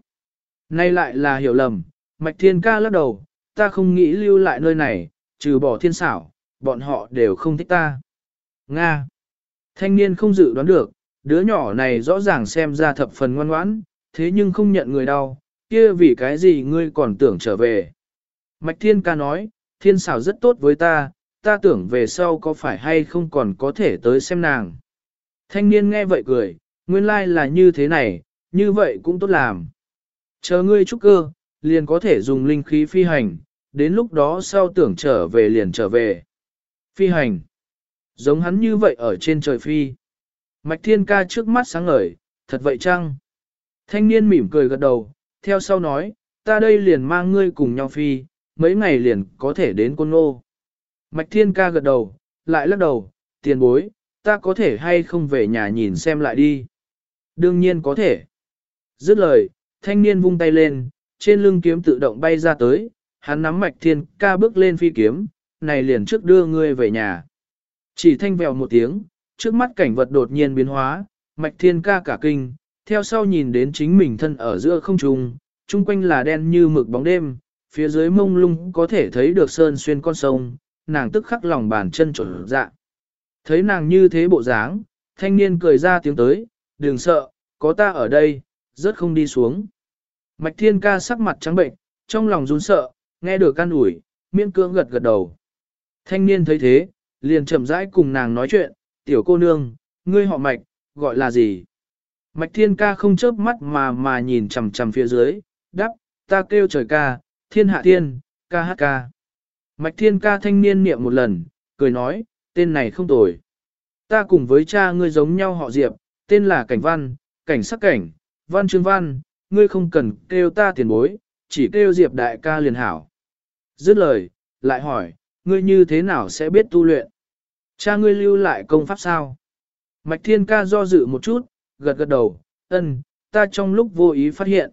Nay lại là hiểu lầm, Mạch Thiên ca lắc đầu, ta không nghĩ lưu lại nơi này, trừ bỏ thiên xảo, bọn họ đều không thích ta. Nga. Thanh niên không dự đoán được, đứa nhỏ này rõ ràng xem ra thập phần ngoan ngoãn, thế nhưng không nhận người đau, kia vì cái gì ngươi còn tưởng trở về. Mạch Thiên ca nói, thiên xảo rất tốt với ta, ta tưởng về sau có phải hay không còn có thể tới xem nàng. Thanh niên nghe vậy cười, nguyên lai là như thế này, như vậy cũng tốt làm. Chờ ngươi trúc cơ, liền có thể dùng linh khí phi hành, đến lúc đó sau tưởng trở về liền trở về. Phi hành. Giống hắn như vậy ở trên trời phi. Mạch thiên ca trước mắt sáng ngời, thật vậy chăng? Thanh niên mỉm cười gật đầu, theo sau nói, ta đây liền mang ngươi cùng nhau phi, mấy ngày liền có thể đến côn ngô. Mạch thiên ca gật đầu, lại lắc đầu, tiền bối, ta có thể hay không về nhà nhìn xem lại đi. Đương nhiên có thể. Dứt lời, thanh niên vung tay lên, trên lưng kiếm tự động bay ra tới, hắn nắm mạch thiên ca bước lên phi kiếm, này liền trước đưa ngươi về nhà. Chỉ thanh vèo một tiếng, trước mắt cảnh vật đột nhiên biến hóa, mạch thiên ca cả kinh, theo sau nhìn đến chính mình thân ở giữa không trung, chung quanh là đen như mực bóng đêm, phía dưới mông lung có thể thấy được sơn xuyên con sông, nàng tức khắc lòng bàn chân trộn dạ. Thấy nàng như thế bộ dáng, thanh niên cười ra tiếng tới, đừng sợ, có ta ở đây, rất không đi xuống. Mạch thiên ca sắc mặt trắng bệnh, trong lòng run sợ, nghe được can ủi, miễn cưỡng gật gật đầu. Thanh niên thấy thế, liền chậm rãi cùng nàng nói chuyện, tiểu cô nương, ngươi họ mạch, gọi là gì? Mạch thiên ca không chớp mắt mà mà nhìn chằm chằm phía dưới, đắp, ta kêu trời ca, thiên hạ thiên, ca hát ca. Mạch thiên ca thanh niên niệm một lần, cười nói, tên này không tồi. Ta cùng với cha ngươi giống nhau họ Diệp, tên là Cảnh Văn, Cảnh Sắc Cảnh, Văn Trương Văn, ngươi không cần kêu ta tiền bối, chỉ kêu Diệp đại ca liền hảo. Dứt lời, lại hỏi, ngươi như thế nào sẽ biết tu luyện? Cha ngươi lưu lại công pháp sao? Mạch Thiên ca do dự một chút, gật gật đầu, ân, ta trong lúc vô ý phát hiện.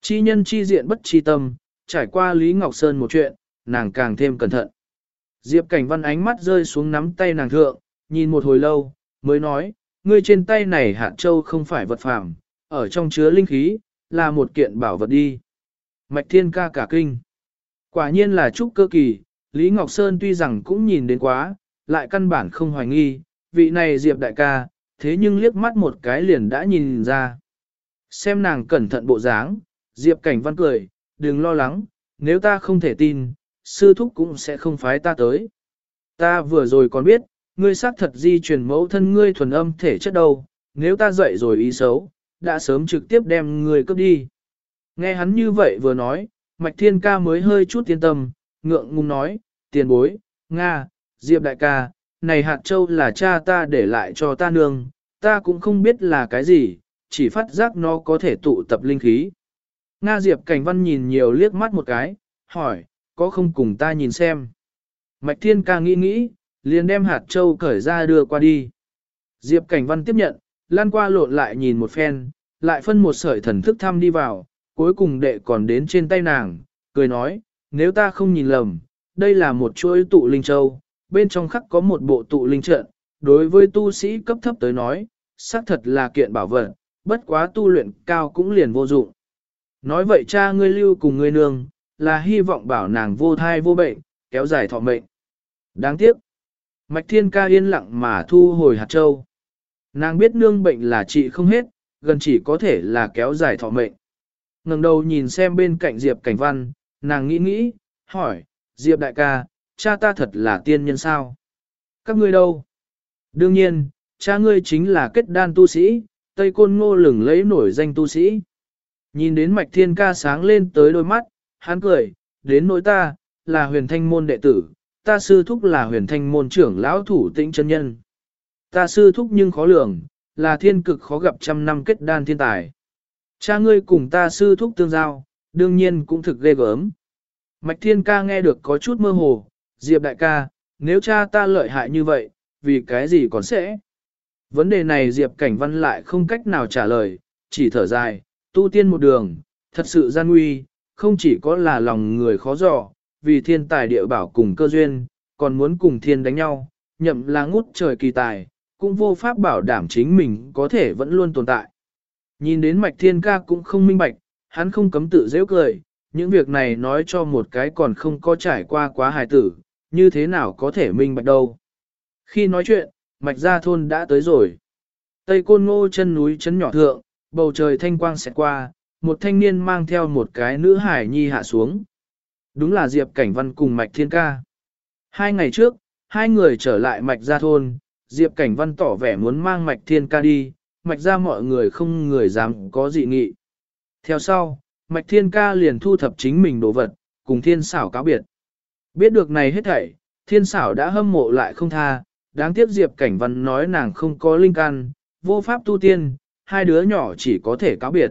Chi nhân chi diện bất chi tâm, trải qua Lý Ngọc Sơn một chuyện, nàng càng thêm cẩn thận. Diệp cảnh văn ánh mắt rơi xuống nắm tay nàng thượng, nhìn một hồi lâu, mới nói, ngươi trên tay này hạt châu không phải vật phàm, ở trong chứa linh khí, là một kiện bảo vật đi. Mạch thiên ca cả kinh. Quả nhiên là trúc cơ kỳ, Lý Ngọc Sơn tuy rằng cũng nhìn đến quá, lại căn bản không hoài nghi, vị này Diệp đại ca, thế nhưng liếc mắt một cái liền đã nhìn ra. Xem nàng cẩn thận bộ dáng, Diệp cảnh văn cười, đừng lo lắng, nếu ta không thể tin, sư thúc cũng sẽ không phái ta tới. Ta vừa rồi còn biết, ngươi xác thật di truyền mẫu thân ngươi thuần âm thể chất đâu, nếu ta dậy rồi ý xấu, đã sớm trực tiếp đem người cướp đi. Nghe hắn như vậy vừa nói, Mạch Thiên Ca mới hơi chút yên tâm, ngượng ngùng nói, tiền bối, Nga, Diệp đại ca, này hạt châu là cha ta để lại cho ta nương, ta cũng không biết là cái gì, chỉ phát giác nó có thể tụ tập linh khí. Nga Diệp Cảnh Văn nhìn nhiều liếc mắt một cái, hỏi, có không cùng ta nhìn xem. Mạch Thiên ca nghĩ nghĩ, liền đem hạt châu cởi ra đưa qua đi. Diệp Cảnh Văn tiếp nhận, lan qua lộn lại nhìn một phen, lại phân một sợi thần thức thăm đi vào, cuối cùng đệ còn đến trên tay nàng, cười nói, nếu ta không nhìn lầm, đây là một chuỗi tụ linh châu, bên trong khắc có một bộ tụ linh trận, đối với tu sĩ cấp thấp tới nói, xác thật là kiện bảo vật, bất quá tu luyện cao cũng liền vô dụng. Nói vậy cha ngươi lưu cùng ngươi nương, là hy vọng bảo nàng vô thai vô bệnh, kéo dài thọ mệnh. Đáng tiếc. Mạch thiên ca yên lặng mà thu hồi hạt châu. Nàng biết nương bệnh là trị không hết, gần chỉ có thể là kéo dài thọ mệnh. ngẩng đầu nhìn xem bên cạnh Diệp Cảnh Văn, nàng nghĩ nghĩ, hỏi, Diệp đại ca, cha ta thật là tiên nhân sao? Các ngươi đâu? Đương nhiên, cha ngươi chính là kết đan tu sĩ, Tây Côn Ngô lừng lấy nổi danh tu sĩ. Nhìn đến mạch thiên ca sáng lên tới đôi mắt, hắn cười, đến nỗi ta, là huyền thanh môn đệ tử, ta sư thúc là huyền thanh môn trưởng lão thủ tĩnh chân nhân. Ta sư thúc nhưng khó lường, là thiên cực khó gặp trăm năm kết đan thiên tài. Cha ngươi cùng ta sư thúc tương giao, đương nhiên cũng thực ghê gớm. Mạch thiên ca nghe được có chút mơ hồ, Diệp đại ca, nếu cha ta lợi hại như vậy, vì cái gì còn sẽ? Vấn đề này Diệp cảnh văn lại không cách nào trả lời, chỉ thở dài, tu tiên một đường, thật sự gian nguy, không chỉ có là lòng người khó dò, vì thiên tài địa bảo cùng cơ duyên, còn muốn cùng thiên đánh nhau, nhậm là ngút trời kỳ tài, cũng vô pháp bảo đảm chính mình có thể vẫn luôn tồn tại. Nhìn đến mạch thiên ca cũng không minh bạch, hắn không cấm tự dễ cười, những việc này nói cho một cái còn không có trải qua quá hài tử, như thế nào có thể minh bạch đâu. Khi nói chuyện, mạch gia thôn đã tới rồi. Tây côn ngô chân núi chân nhỏ thượng, bầu trời thanh quang xẹt qua, một thanh niên mang theo một cái nữ hải nhi hạ xuống. Đúng là Diệp Cảnh Văn cùng Mạch Thiên Ca. Hai ngày trước, hai người trở lại Mạch Gia Thôn, Diệp Cảnh Văn tỏ vẻ muốn mang Mạch Thiên Ca đi, Mạch Gia mọi người không người dám có dị nghị. Theo sau, Mạch Thiên Ca liền thu thập chính mình đồ vật, cùng Thiên Sảo cáo biệt. Biết được này hết thảy, Thiên Sảo đã hâm mộ lại không tha, đáng tiếc Diệp Cảnh Văn nói nàng không có linh căn, vô pháp tu tiên, hai đứa nhỏ chỉ có thể cáo biệt.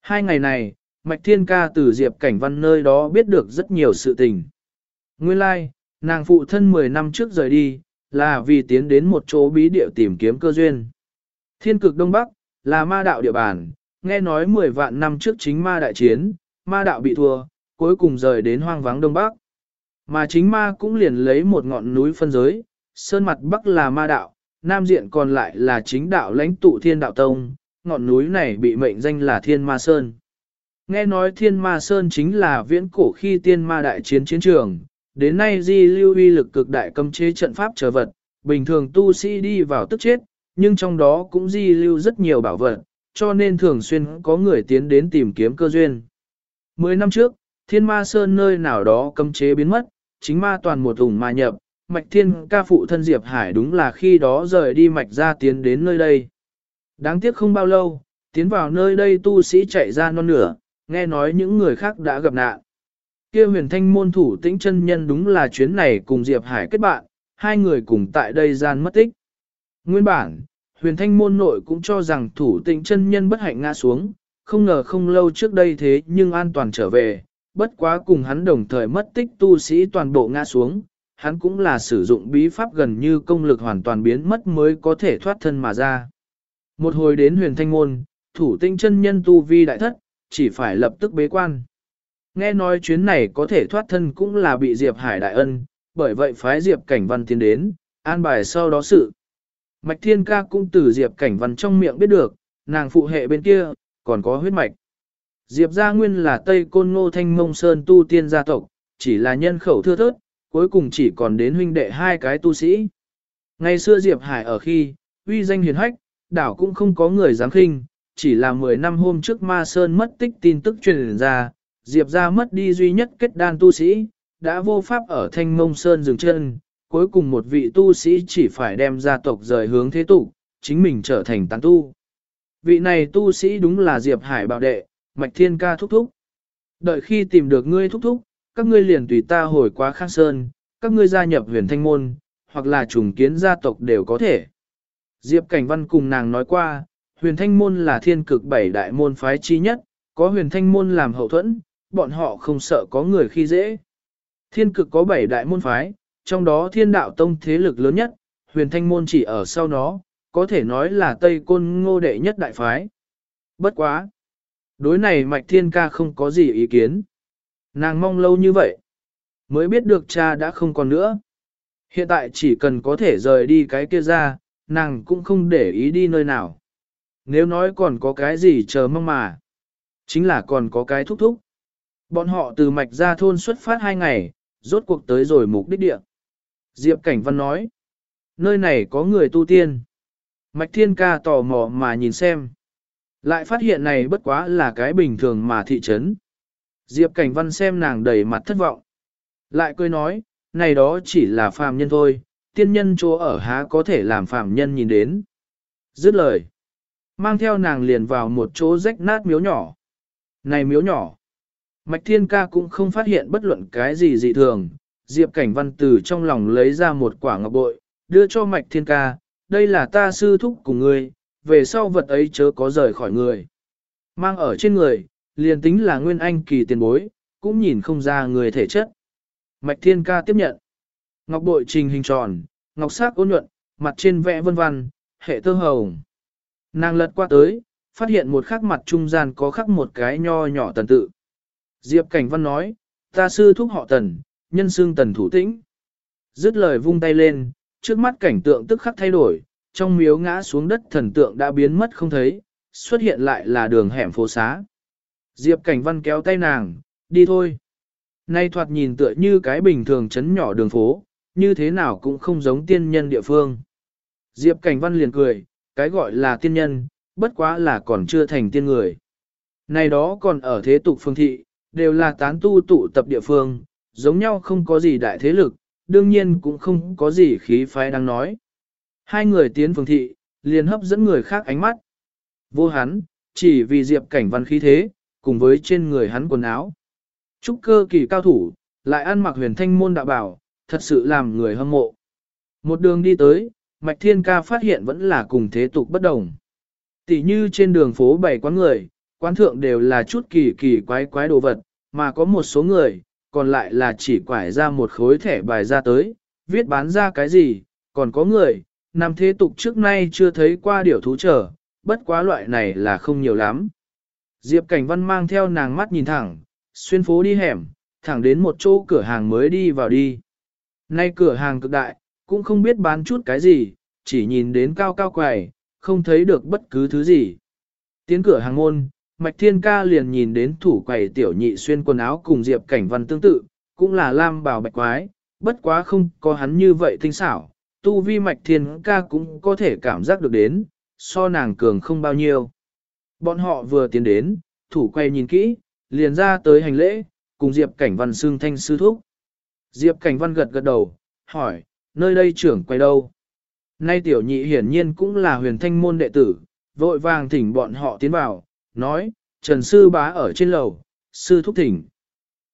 Hai ngày này, Mạch Thiên Ca từ Diệp Cảnh Văn nơi đó biết được rất nhiều sự tình. Nguyên lai, like, nàng phụ thân 10 năm trước rời đi, là vì tiến đến một chỗ bí địa tìm kiếm cơ duyên. Thiên cực Đông Bắc, là ma đạo địa bàn, nghe nói 10 vạn năm trước chính ma đại chiến, ma đạo bị thua, cuối cùng rời đến hoang vắng Đông Bắc. Mà chính ma cũng liền lấy một ngọn núi phân giới, sơn mặt Bắc là ma đạo, nam diện còn lại là chính đạo lãnh tụ thiên đạo tông, ngọn núi này bị mệnh danh là thiên ma sơn. Nghe nói thiên ma sơn chính là viễn cổ khi tiên ma đại chiến chiến trường, đến nay di lưu uy lực cực đại cấm chế trận pháp trở vật, bình thường tu sĩ đi vào tức chết, nhưng trong đó cũng di lưu rất nhiều bảo vật, cho nên thường xuyên có người tiến đến tìm kiếm cơ duyên. Mười năm trước, thiên ma sơn nơi nào đó cấm chế biến mất, chính ma toàn một ủng ma nhập, mạch thiên ca phụ thân Diệp Hải đúng là khi đó rời đi mạch ra tiến đến nơi đây. Đáng tiếc không bao lâu, tiến vào nơi đây tu sĩ chạy ra non nửa, nghe nói những người khác đã gặp nạn. Kia huyền thanh môn thủ tĩnh chân nhân đúng là chuyến này cùng Diệp Hải kết bạn, hai người cùng tại đây gian mất tích. Nguyên bản, huyền thanh môn nội cũng cho rằng thủ tĩnh chân nhân bất hạnh ngã xuống, không ngờ không lâu trước đây thế nhưng an toàn trở về, bất quá cùng hắn đồng thời mất tích tu sĩ toàn bộ ngã xuống, hắn cũng là sử dụng bí pháp gần như công lực hoàn toàn biến mất mới có thể thoát thân mà ra. Một hồi đến huyền thanh môn, thủ tinh chân nhân tu vi đại thất, chỉ phải lập tức bế quan. Nghe nói chuyến này có thể thoát thân cũng là bị Diệp Hải đại ân, bởi vậy phái Diệp Cảnh Văn tiến đến, an bài sau đó sự. Mạch Thiên Ca cũng từ Diệp Cảnh Văn trong miệng biết được, nàng phụ hệ bên kia, còn có huyết mạch. Diệp Gia Nguyên là Tây Côn Ngô Thanh Mông Sơn tu tiên gia tộc, chỉ là nhân khẩu thưa thớt, cuối cùng chỉ còn đến huynh đệ hai cái tu sĩ. Ngày xưa Diệp Hải ở khi, uy danh hiền hách, đảo cũng không có người dám khinh, chỉ là 10 năm hôm trước Ma Sơn mất tích tin tức truyền ra, Diệp ra mất đi duy nhất kết đan tu sĩ, đã vô pháp ở Thanh Mông Sơn dừng chân, cuối cùng một vị tu sĩ chỉ phải đem gia tộc rời hướng thế tục, chính mình trở thành tán tu. Vị này tu sĩ đúng là Diệp Hải bảo đệ, Mạch Thiên Ca thúc thúc. Đợi khi tìm được ngươi thúc thúc, các ngươi liền tùy ta hồi qua Khang Sơn, các ngươi gia nhập huyền thanh môn, hoặc là trùng kiến gia tộc đều có thể. Diệp Cảnh Văn cùng nàng nói qua, huyền thanh môn là thiên cực bảy đại môn phái chi nhất, có huyền thanh môn làm hậu thuẫn, bọn họ không sợ có người khi dễ. Thiên cực có bảy đại môn phái, trong đó thiên đạo tông thế lực lớn nhất, huyền thanh môn chỉ ở sau nó, có thể nói là Tây Côn Ngô đệ nhất đại phái. Bất quá! Đối này Mạch Thiên Ca không có gì ý kiến. Nàng mong lâu như vậy, mới biết được cha đã không còn nữa. Hiện tại chỉ cần có thể rời đi cái kia ra, nàng cũng không để ý đi nơi nào. Nếu nói còn có cái gì chờ mong mà, chính là còn có cái thúc thúc. Bọn họ từ mạch ra thôn xuất phát hai ngày, rốt cuộc tới rồi mục đích địa. Diệp Cảnh Văn nói, nơi này có người tu tiên. Mạch Thiên Ca tò mò mà nhìn xem. Lại phát hiện này bất quá là cái bình thường mà thị trấn. Diệp Cảnh Văn xem nàng đầy mặt thất vọng. Lại cười nói, này đó chỉ là phàm nhân thôi, tiên nhân chỗ ở há có thể làm phàm nhân nhìn đến. Dứt lời. Mang theo nàng liền vào một chỗ rách nát miếu nhỏ. Này miếu nhỏ. Mạch Thiên Ca cũng không phát hiện bất luận cái gì dị thường. Diệp Cảnh Văn từ trong lòng lấy ra một quả ngọc bội, đưa cho Mạch Thiên Ca. Đây là ta sư thúc của ngươi, về sau vật ấy chớ có rời khỏi người. Mang ở trên người, liền tính là nguyên anh kỳ tiền bối, cũng nhìn không ra người thể chất. Mạch Thiên Ca tiếp nhận. Ngọc bội trình hình tròn, ngọc sắc ôn nhuận, mặt trên vẽ vân vân, hệ tơ hồng. Nàng lật qua tới, phát hiện một khắc mặt trung gian có khắc một cái nho nhỏ tần tự. Diệp Cảnh Văn nói, ta sư thúc họ tần, nhân xương tần thủ tĩnh. Dứt lời vung tay lên, trước mắt cảnh tượng tức khắc thay đổi, trong miếu ngã xuống đất thần tượng đã biến mất không thấy, xuất hiện lại là đường hẻm phố xá. Diệp Cảnh Văn kéo tay nàng, đi thôi. Nay thoạt nhìn tựa như cái bình thường chấn nhỏ đường phố, như thế nào cũng không giống tiên nhân địa phương. Diệp Cảnh Văn liền cười, cái gọi là tiên nhân, bất quá là còn chưa thành tiên người. Này đó còn ở thế tục phương thị, đều là tán tu tụ tập địa phương, giống nhau không có gì đại thế lực, đương nhiên cũng không có gì khí phái đang nói. Hai người tiến phường thị, liền hấp dẫn người khác ánh mắt. Vô hắn, chỉ vì diệp cảnh văn khí thế, cùng với trên người hắn quần áo. Trúc cơ kỳ cao thủ, lại ăn mặc huyền thanh môn đạo bảo, thật sự làm người hâm mộ. Một đường đi tới, Mạch Thiên Ca phát hiện vẫn là cùng thế tục bất đồng. Tỷ như trên đường phố bảy quán người, quán thượng đều là chút kỳ kỳ quái quái đồ vật, mà có một số người, còn lại là chỉ quải ra một khối thẻ bài ra tới, viết bán ra cái gì, còn có người, nằm thế tục trước nay chưa thấy qua điều thú trở, bất quá loại này là không nhiều lắm. Diệp Cảnh Văn mang theo nàng mắt nhìn thẳng, xuyên phố đi hẻm, thẳng đến một chỗ cửa hàng mới đi vào đi. Nay cửa hàng cực đại, cũng không biết bán chút cái gì, chỉ nhìn đến cao cao quầy, không thấy được bất cứ thứ gì. Tiến cửa hàng môn, Mạch Thiên Ca liền nhìn đến thủ quầy tiểu nhị xuyên quần áo cùng Diệp Cảnh Văn tương tự, cũng là lam bào bạch quái, bất quá không có hắn như vậy tinh xảo, tu vi Mạch Thiên Ca cũng có thể cảm giác được đến, so nàng cường không bao nhiêu. Bọn họ vừa tiến đến, thủ quầy nhìn kỹ, liền ra tới hành lễ, cùng Diệp Cảnh Văn xương thanh sư thúc. Diệp Cảnh Văn gật gật đầu, hỏi, nơi đây trưởng quay đâu? Nay tiểu nhị hiển nhiên cũng là huyền thanh môn đệ tử, vội vàng thỉnh bọn họ tiến vào, nói, Trần Sư Bá ở trên lầu, Sư Thúc thỉnh.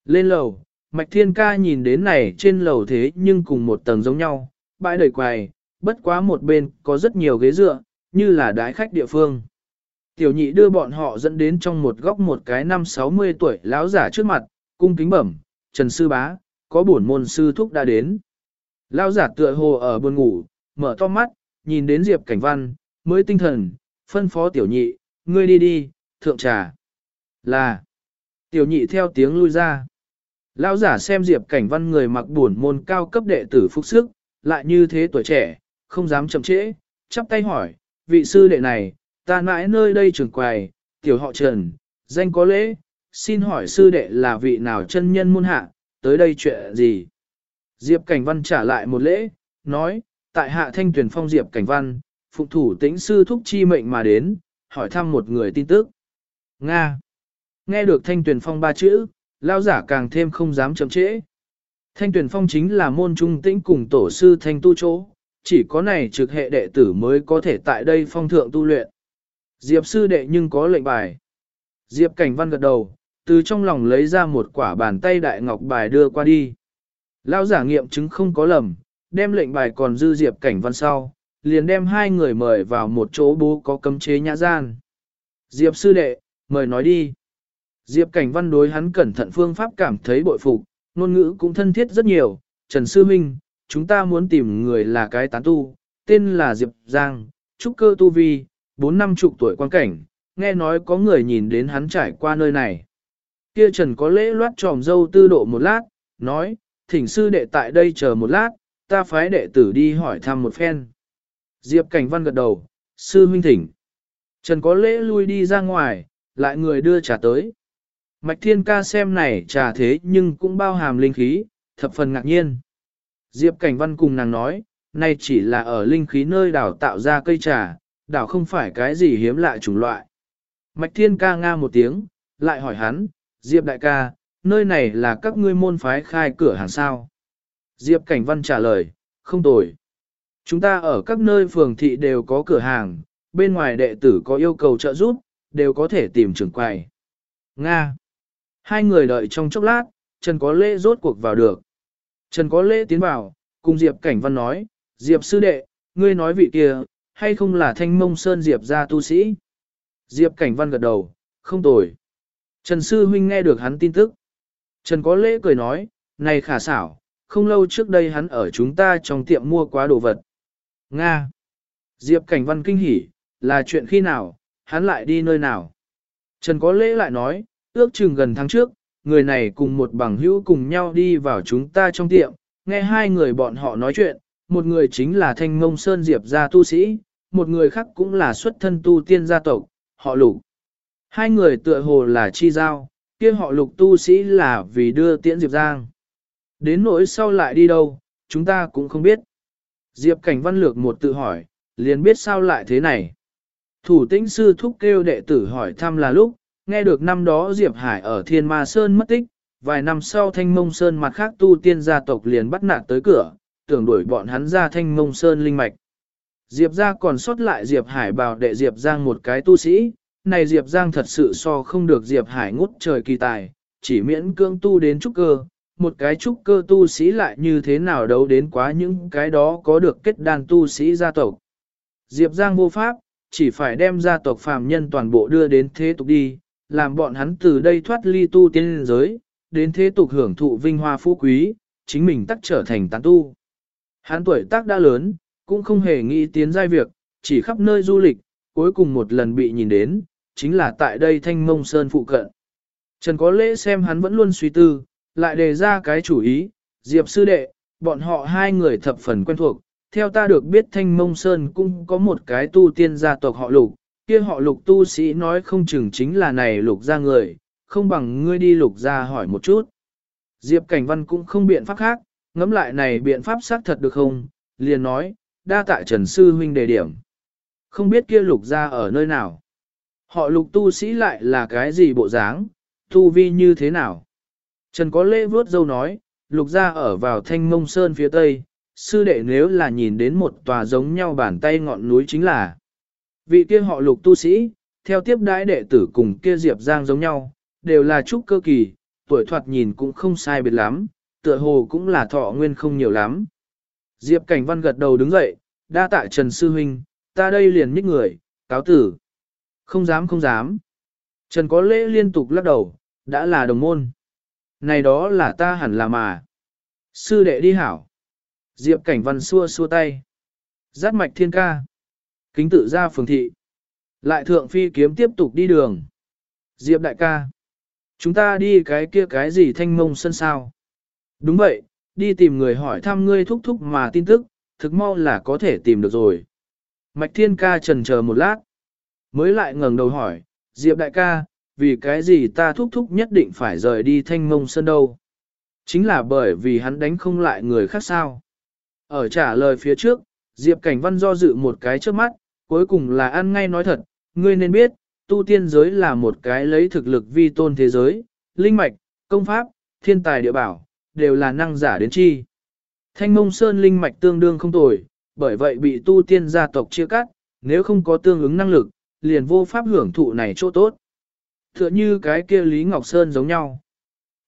Lên lầu, Mạch Thiên Ca nhìn đến này trên lầu thế nhưng cùng một tầng giống nhau, bãi đầy quầy, bất quá một bên có rất nhiều ghế dựa, như là đái khách địa phương. Tiểu nhị đưa bọn họ dẫn đến trong một góc một cái năm 60 tuổi lão giả trước mặt, cung kính bẩm, Trần Sư Bá, có bổn môn sư thúc đã đến. Lão giả tựa hồ ở buồn ngủ, mở to mắt, nhìn đến Diệp Cảnh Văn, mới tinh thần, phân phó tiểu nhị, ngươi đi đi, thượng trà. Là, tiểu nhị theo tiếng lui ra. Lão giả xem Diệp Cảnh Văn người mặc buồn môn cao cấp đệ tử phúc sức, lại như thế tuổi trẻ, không dám chậm trễ, chắp tay hỏi, vị sư đệ này, ta mãi nơi đây trường quầy, tiểu họ Trần, danh có lễ, xin hỏi sư đệ là vị nào chân nhân môn hạ, tới đây chuyện gì? Diệp Cảnh Văn trả lại một lễ, nói, tại hạ thanh tuyển phong Diệp Cảnh Văn, phụng thủ tĩnh sư thúc chi mệnh mà đến, hỏi thăm một người tin tức. Nga. Nghe được thanh tuyển phong ba chữ, lao giả càng thêm không dám chậm trễ. Thanh tuyển phong chính là môn trung tĩnh cùng tổ sư thanh tu chỗ, chỉ có này trực hệ đệ tử mới có thể tại đây phong thượng tu luyện. Diệp sư đệ nhưng có lệnh bài. Diệp cảnh văn gật đầu, từ trong lòng lấy ra một quả bàn tay đại ngọc bài đưa qua đi. Lão giả nghiệm chứng không có lầm, đem lệnh bài còn dư Diệp cảnh văn sau, liền đem hai người mời vào một chỗ bố có cấm chế nhã gian. Diệp sư đệ, mời nói đi. Diệp cảnh văn đối hắn cẩn thận phương pháp cảm thấy bội phục, ngôn ngữ cũng thân thiết rất nhiều. Trần Sư Minh, chúng ta muốn tìm người là cái tán tu, tên là Diệp Giang, trúc cơ tu vi, bốn năm chục tuổi quan cảnh, nghe nói có người nhìn đến hắn trải qua nơi này. Kia Trần có lễ loát tròm dâu tư độ một lát, nói, thỉnh sư đệ tại đây chờ một lát, ta phái đệ tử đi hỏi thăm một phen. Diệp Cảnh Văn gật đầu, sư huynh thỉnh. Trần có lễ lui đi ra ngoài, lại người đưa trà tới. Mạch Thiên Ca xem này trà thế nhưng cũng bao hàm linh khí, thập phần ngạc nhiên. Diệp Cảnh Văn cùng nàng nói, nay chỉ là ở linh khí nơi đảo tạo ra cây trà, đảo không phải cái gì hiếm lạ chủng loại. Mạch Thiên Ca nga một tiếng, lại hỏi hắn, Diệp Đại ca, nơi này là các ngươi môn phái khai cửa hàng sao? Diệp Cảnh Văn trả lời, không tồi. Chúng ta ở các nơi phường thị đều có cửa hàng, bên ngoài đệ tử có yêu cầu trợ giúp, đều có thể tìm trưởng quầy. Nga. Hai người đợi trong chốc lát, Trần có lễ rốt cuộc vào được. Trần có lễ tiến vào, cùng Diệp Cảnh Văn nói, Diệp sư đệ, ngươi nói vị kia, hay không là thanh mông sơn Diệp gia tu sĩ? Diệp Cảnh Văn gật đầu, không tồi. Trần Sư Huynh nghe được hắn tin tức. Trần có lễ cười nói, này khả xảo, không lâu trước đây hắn ở chúng ta trong tiệm mua quá đồ vật. Nga. Diệp Cảnh Văn kinh hỉ, là chuyện khi nào, hắn lại đi nơi nào? Trần có lễ lại nói, ước chừng gần tháng trước, người này cùng một bằng hữu cùng nhau đi vào chúng ta trong tiệm, nghe hai người bọn họ nói chuyện, một người chính là Thanh Ngông Sơn Diệp gia tu sĩ, một người khác cũng là xuất thân tu tiên gia tộc, họ lục. Hai người tựa hồ là chi giao, kia họ lục tu sĩ là vì đưa tiễn Diệp Giang. Đến nỗi sau lại đi đâu, chúng ta cũng không biết. Diệp Cảnh Văn Lược một tự hỏi, liền biết sao lại thế này. Thủ tĩnh sư thúc kêu đệ tử hỏi thăm là lúc, Nghe được năm đó Diệp Hải ở Thiên Ma Sơn mất tích, vài năm sau Thanh Mông Sơn mặt khác tu tiên gia tộc liền bắt nạt tới cửa, tưởng đuổi bọn hắn ra Thanh Mông Sơn linh mạch. Diệp gia còn sót lại Diệp Hải bảo đệ Diệp Giang một cái tu sĩ, này Diệp Giang thật sự so không được Diệp Hải ngút trời kỳ tài, chỉ miễn cưỡng tu đến trúc cơ, một cái trúc cơ tu sĩ lại như thế nào đấu đến quá những cái đó có được kết đàn tu sĩ gia tộc. Diệp Giang vô pháp, chỉ phải đem gia tộc phàm nhân toàn bộ đưa đến thế tục đi, làm bọn hắn từ đây thoát ly tu tiên giới, đến thế tục hưởng thụ vinh hoa phú quý, chính mình tắc trở thành tán tu. Hắn tuổi tác đã lớn, cũng không hề nghĩ tiến giai việc, chỉ khắp nơi du lịch, cuối cùng một lần bị nhìn đến, chính là tại đây thanh mông sơn phụ cận. Trần có lễ xem hắn vẫn luôn suy tư, lại đề ra cái chủ ý, Diệp sư đệ, bọn họ hai người thập phần quen thuộc, theo ta được biết thanh mông sơn cũng có một cái tu tiên gia tộc họ lục, kia họ lục tu sĩ nói không chừng chính là này lục ra người, không bằng ngươi đi lục ra hỏi một chút. Diệp Cảnh Văn cũng không biện pháp khác, ngẫm lại này biện pháp xác thật được không, liền nói, đa tạ Trần Sư Huynh đề điểm. Không biết kia lục ra ở nơi nào. Họ lục tu sĩ lại là cái gì bộ dáng, tu vi như thế nào. Trần có lễ vớt dâu nói, lục ra ở vào thanh mông sơn phía tây, sư đệ nếu là nhìn đến một tòa giống nhau bàn tay ngọn núi chính là vị kia họ lục tu sĩ, theo tiếp đãi đệ tử cùng kia Diệp Giang giống nhau, đều là trúc cơ kỳ, tuổi thoạt nhìn cũng không sai biệt lắm, tựa hồ cũng là thọ nguyên không nhiều lắm. Diệp Cảnh Văn gật đầu đứng dậy, đa tạ Trần Sư Huynh, ta đây liền nhích người, cáo tử. Không dám không dám. Trần có lễ liên tục lắc đầu, đã là đồng môn. Này đó là ta hẳn là mà. Sư đệ đi hảo. Diệp Cảnh Văn xua xua tay. Giác mạch thiên ca. Kính tự ra phường thị. Lại thượng phi kiếm tiếp tục đi đường. Diệp đại ca. Chúng ta đi cái kia cái gì thanh mông sân sao. Đúng vậy, đi tìm người hỏi thăm ngươi thúc thúc mà tin tức, thực mau là có thể tìm được rồi. Mạch thiên ca trần chờ một lát. Mới lại ngẩng đầu hỏi, Diệp đại ca, vì cái gì ta thúc thúc nhất định phải rời đi thanh mông sân đâu. Chính là bởi vì hắn đánh không lại người khác sao. Ở trả lời phía trước, Diệp Cảnh Văn do dự một cái trước mắt, cuối cùng là ăn ngay nói thật, ngươi nên biết, tu tiên giới là một cái lấy thực lực vi tôn thế giới, linh mạch, công pháp, thiên tài địa bảo, đều là năng giả đến chi. Thanh mông sơn linh mạch tương đương không tồi, bởi vậy bị tu tiên gia tộc chia cắt, nếu không có tương ứng năng lực, liền vô pháp hưởng thụ này chỗ tốt. Tựa như cái kia Lý Ngọc Sơn giống nhau.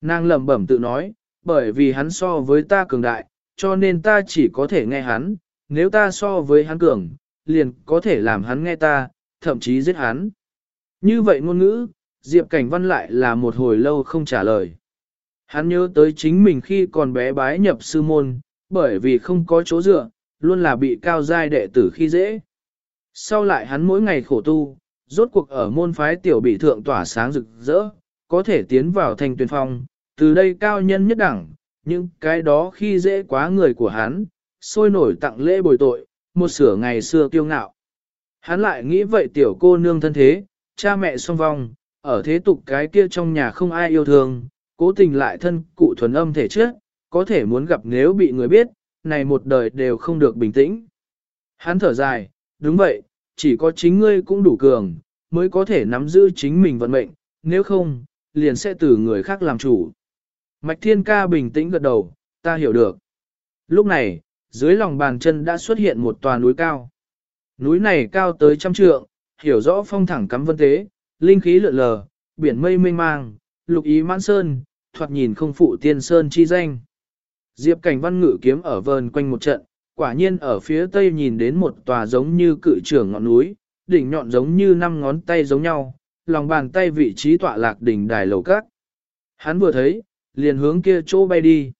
Nàng lẩm bẩm tự nói, bởi vì hắn so với ta cường đại, cho nên ta chỉ có thể nghe hắn, nếu ta so với hắn cường, liền có thể làm hắn nghe ta, thậm chí giết hắn. Như vậy ngôn ngữ, Diệp Cảnh Văn lại là một hồi lâu không trả lời. Hắn nhớ tới chính mình khi còn bé bái nhập sư môn, bởi vì không có chỗ dựa, luôn là bị cao giai đệ tử khi dễ. Sau lại hắn mỗi ngày khổ tu, rốt cuộc ở môn phái tiểu bị thượng tỏa sáng rực rỡ, có thể tiến vào thành tuyển phong, từ đây cao nhân nhất đẳng, những cái đó khi dễ quá người của hắn, sôi nổi tặng lễ bồi tội, một sửa ngày xưa kiêu ngạo. Hắn lại nghĩ vậy tiểu cô nương thân thế, cha mẹ song vong, ở thế tục cái kia trong nhà không ai yêu thương, cố tình lại thân cụ thuần âm thể trước, có thể muốn gặp nếu bị người biết, này một đời đều không được bình tĩnh. Hắn thở dài, đúng vậy, chỉ có chính ngươi cũng đủ cường, mới có thể nắm giữ chính mình vận mệnh, nếu không, liền sẽ từ người khác làm chủ. Mạch Thiên Ca bình tĩnh gật đầu, ta hiểu được. Lúc này, dưới lòng bàn chân đã xuất hiện một tòa núi cao. Núi này cao tới trăm trượng, hiểu rõ phong thẳng cắm vân tế, linh khí lượn lờ, biển mây mênh mang, lục ý mãn sơn, thoạt nhìn không phụ tiên sơn chi danh. Diệp cảnh văn ngự kiếm ở vờn quanh một trận, quả nhiên ở phía tây nhìn đến một tòa giống như cự trưởng ngọn núi, đỉnh nhọn giống như năm ngón tay giống nhau, lòng bàn tay vị trí tọa lạc đỉnh đài lầu các. Hắn vừa thấy, liền hướng kia chỗ bay đi.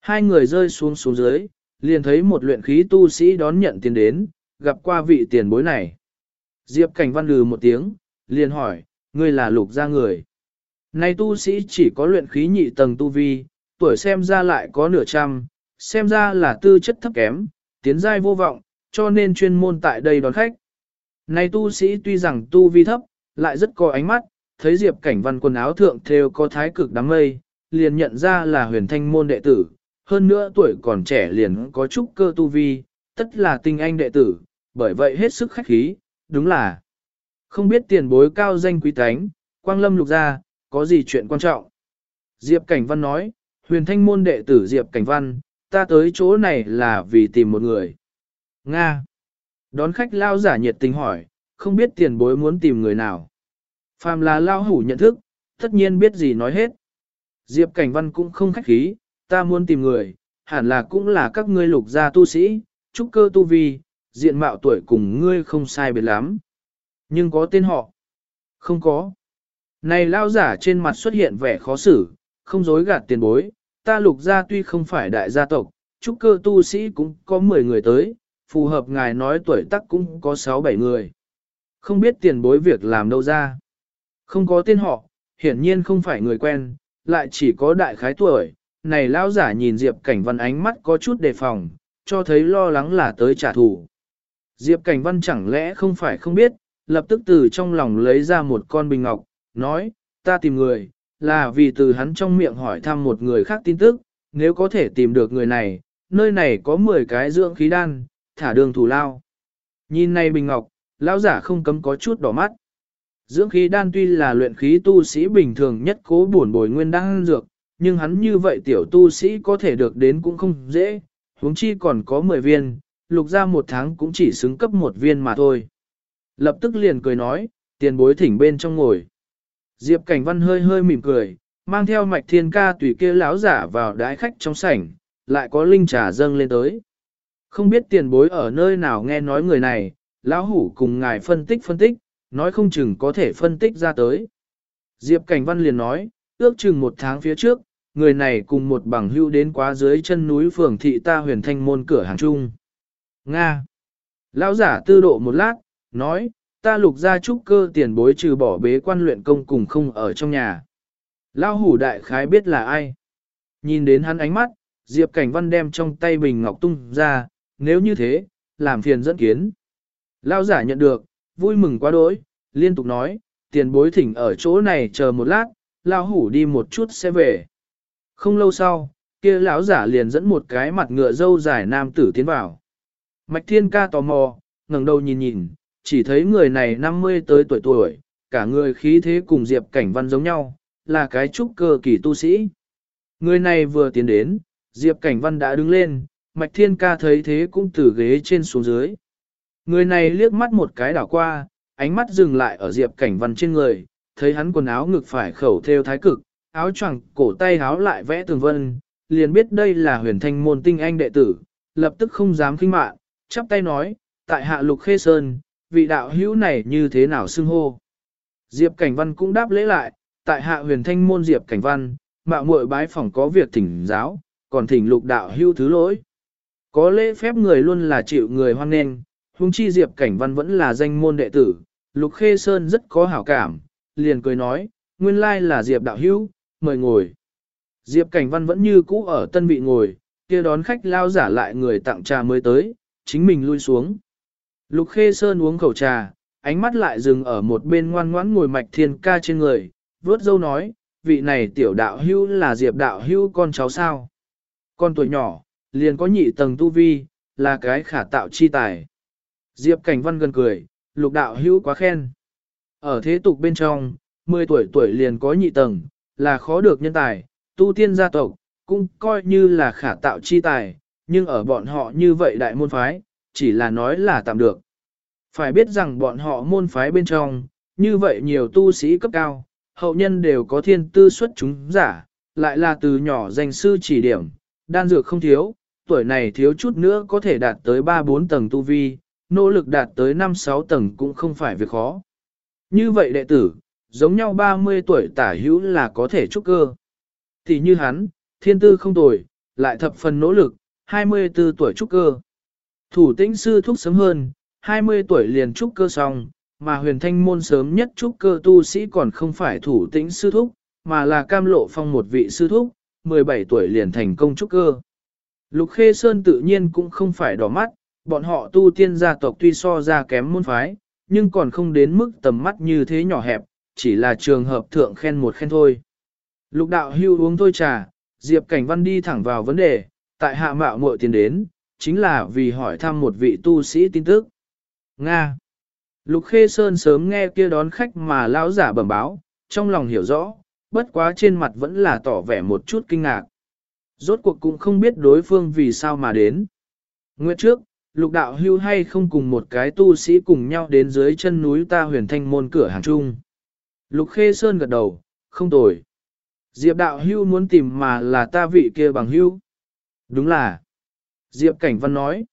Hai người rơi xuống xuống dưới, liền thấy một luyện khí tu sĩ đón nhận tiền đến, gặp qua vị tiền bối này. Diệp Cảnh Văn lừ một tiếng, liền hỏi, ngươi là lục gia người. Này tu sĩ chỉ có luyện khí nhị tầng tu vi, tuổi xem ra lại có nửa trăm, xem ra là tư chất thấp kém, tiến giai vô vọng, cho nên chuyên môn tại đây đón khách. Này tu sĩ tuy rằng tu vi thấp, lại rất có ánh mắt, thấy Diệp Cảnh Văn quần áo thượng thêu có thái cực đám mây, liền nhận ra là huyền thanh môn đệ tử, hơn nữa tuổi còn trẻ liền có chút cơ tu vi, tất là tinh anh đệ tử, bởi vậy hết sức khách khí, đúng là không biết tiền bối cao danh quý tánh, Quang Lâm lục ra, có gì chuyện quan trọng? Diệp Cảnh Văn nói, huyền thanh môn đệ tử Diệp Cảnh Văn, ta tới chỗ này là vì tìm một người. Nga. Đón khách lao giả nhiệt tình hỏi, không biết tiền bối muốn tìm người nào. Phàm là lao hủ nhận thức, tất nhiên biết gì nói hết. Diệp Cảnh Văn cũng không khách khí, ta muốn tìm người, hẳn là cũng là các ngươi lục gia tu sĩ, trúc cơ tu vi, diện mạo tuổi cùng ngươi không sai biệt lắm. Nhưng có tên họ? Không có. Này lao giả trên mặt xuất hiện vẻ khó xử, không dối gạt tiền bối, ta lục gia tuy không phải đại gia tộc, trúc cơ tu sĩ cũng có 10 người tới, phù hợp ngài nói tuổi tác cũng có 6-7 người. Không biết tiền bối việc làm đâu ra. Không có tên họ, hiển nhiên không phải người quen, lại chỉ có đại khái tuổi. Này lão giả nhìn Diệp Cảnh Văn ánh mắt có chút đề phòng, cho thấy lo lắng là tới trả thù. Diệp Cảnh Văn chẳng lẽ không phải không biết, lập tức từ trong lòng lấy ra một con bình ngọc, nói, ta tìm người, là vì từ hắn trong miệng hỏi thăm một người khác tin tức, nếu có thể tìm được người này, nơi này có 10 cái dưỡng khí đan, thả đường thủ lao. Nhìn này bình ngọc, lão giả không cấm có chút đỏ mắt. Dưỡng khí đan tuy là luyện khí tu sĩ bình thường nhất cố buồn bồi nguyên đan dược, nhưng hắn như vậy tiểu tu sĩ có thể được đến cũng không dễ, huống chi còn có 10 viên, lục ra một tháng cũng chỉ xứng cấp một viên mà thôi. Lập tức liền cười nói, tiền bối thỉnh bên trong ngồi. Diệp Cảnh Văn hơi hơi mỉm cười, mang theo mạch thiên ca tùy kia láo giả vào đái khách trong sảnh, lại có linh trà dâng lên tới. Không biết tiền bối ở nơi nào nghe nói người này, lão hủ cùng ngài phân tích phân tích, nói không chừng có thể phân tích ra tới. Diệp Cảnh Văn liền nói, ước chừng một tháng phía trước, người này cùng một bằng hưu đến quá dưới chân núi phường thị ta huyền thanh môn cửa hàng chung. Nga. Lão giả tư độ một lát, nói, ta lục ra trúc cơ tiền bối trừ bỏ bế quan luyện công cùng không ở trong nhà. Lão hủ đại khái biết là ai. Nhìn đến hắn ánh mắt, Diệp Cảnh Văn đem trong tay bình ngọc tung ra, nếu như thế, làm phiền dẫn kiến. Lão giả nhận được, vui mừng quá đỗi, liên tục nói, tiền bối thỉnh ở chỗ này chờ một lát, lao hủ đi một chút sẽ về. Không lâu sau, kia lão giả liền dẫn một cái mặt ngựa dâu dài nam tử tiến vào. Mạch Thiên ca tò mò, ngẩng đầu nhìn nhìn, chỉ thấy người này 50 tới tuổi tuổi, cả người khí thế cùng Diệp Cảnh Văn giống nhau, là cái trúc cơ kỳ tu sĩ. Người này vừa tiến đến, Diệp Cảnh Văn đã đứng lên, Mạch Thiên ca thấy thế cũng từ ghế trên xuống dưới. Người này liếc mắt một cái đảo qua, ánh mắt dừng lại ở Diệp Cảnh Văn trên người, thấy hắn quần áo ngực phải khẩu theo thái cực, áo choàng cổ tay áo lại vẽ tường vân, liền biết đây là huyền thanh môn tinh anh đệ tử, lập tức không dám kinh mạn, chắp tay nói, tại hạ lục khê sơn, vị đạo hữu này như thế nào xưng hô. Diệp Cảnh Văn cũng đáp lễ lại, tại hạ huyền thanh môn Diệp Cảnh Văn, mạo muội bái phỏng có việc thỉnh giáo, còn thỉnh lục đạo hữu thứ lỗi. Có lễ phép người luôn là chịu người hoan nghênh, huống chi Diệp Cảnh Văn vẫn là danh môn đệ tử, lục khê sơn rất có hảo cảm, liền cười nói, nguyên lai là Diệp đạo hữu, mời ngồi. Diệp Cảnh Văn vẫn như cũ ở tân vị ngồi, kia đón khách lao giả lại người tặng trà mới tới, chính mình lui xuống. Lục Khê Sơn uống khẩu trà, ánh mắt lại dừng ở một bên ngoan ngoãn ngồi mạch thiên ca trên người, vớt dâu nói, vị này tiểu đạo hưu là diệp đạo hưu con cháu sao. Con tuổi nhỏ, liền có nhị tầng tu vi, là cái khả tạo chi tài. Diệp cảnh văn gần cười, lục đạo hưu quá khen. Ở thế tục bên trong, 10 tuổi tuổi liền có nhị tầng, là khó được nhân tài, tu tiên gia tộc, cũng coi như là khả tạo chi tài, nhưng ở bọn họ như vậy đại môn phái, chỉ là nói là tạm được. Phải biết rằng bọn họ môn phái bên trong, như vậy nhiều tu sĩ cấp cao, hậu nhân đều có thiên tư xuất chúng giả, lại là từ nhỏ danh sư chỉ điểm, đan dược không thiếu, tuổi này thiếu chút nữa có thể đạt tới 3-4 tầng tu vi, nỗ lực đạt tới 5-6 tầng cũng không phải việc khó. Như vậy đệ tử, giống nhau 30 tuổi tả hữu là có thể trúc cơ. Thì như hắn, thiên tư không tồi, lại thập phần nỗ lực, 24 tuổi trúc cơ. Thủ tĩnh sư thúc sớm hơn, 20 tuổi liền trúc cơ xong, mà huyền thanh môn sớm nhất trúc cơ tu sĩ còn không phải thủ tĩnh sư thúc, mà là cam lộ phong một vị sư thúc, 17 tuổi liền thành công trúc cơ. Lục Khê Sơn tự nhiên cũng không phải đỏ mắt, bọn họ tu tiên gia tộc tuy so ra kém môn phái, nhưng còn không đến mức tầm mắt như thế nhỏ hẹp, chỉ là trường hợp thượng khen một khen thôi. Lục đạo hưu uống thôi trà, Diệp Cảnh Văn đi thẳng vào vấn đề, tại hạ mạo muội tiền đến, chính là vì hỏi thăm một vị tu sĩ tin tức. Nga. Lục Khê Sơn sớm nghe kia đón khách mà lão giả bẩm báo, trong lòng hiểu rõ, bất quá trên mặt vẫn là tỏ vẻ một chút kinh ngạc. Rốt cuộc cũng không biết đối phương vì sao mà đến. Nguyệt trước, lục đạo hưu hay không cùng một cái tu sĩ cùng nhau đến dưới chân núi ta huyền thanh môn cửa hàng trung. Lục khê sơn gật đầu, không tồi. Diệp đạo hưu muốn tìm mà là ta vị kia bằng hưu. Đúng là. Diệp cảnh văn nói.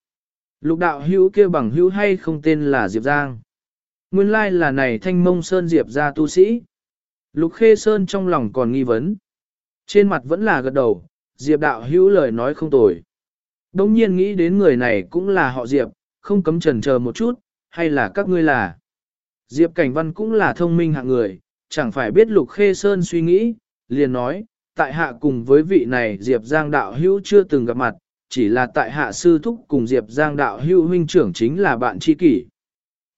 Lục đạo hưu kia bằng hưu hay không tên là Diệp Giang. Nguyên lai là này thanh mông sơn Diệp ra tu sĩ. Lục khê sơn trong lòng còn nghi vấn. Trên mặt vẫn là gật đầu, Diệp đạo hưu lời nói không tồi. Đông nhiên nghĩ đến người này cũng là họ Diệp, không cấm trần chờ một chút, hay là các ngươi là. Diệp Cảnh Văn cũng là thông minh hạng người, chẳng phải biết Lục Khê Sơn suy nghĩ, liền nói, tại hạ cùng với vị này Diệp Giang đạo hữu chưa từng gặp mặt, chỉ là tại hạ sư thúc cùng Diệp Giang đạo hữu huynh trưởng chính là bạn tri kỷ.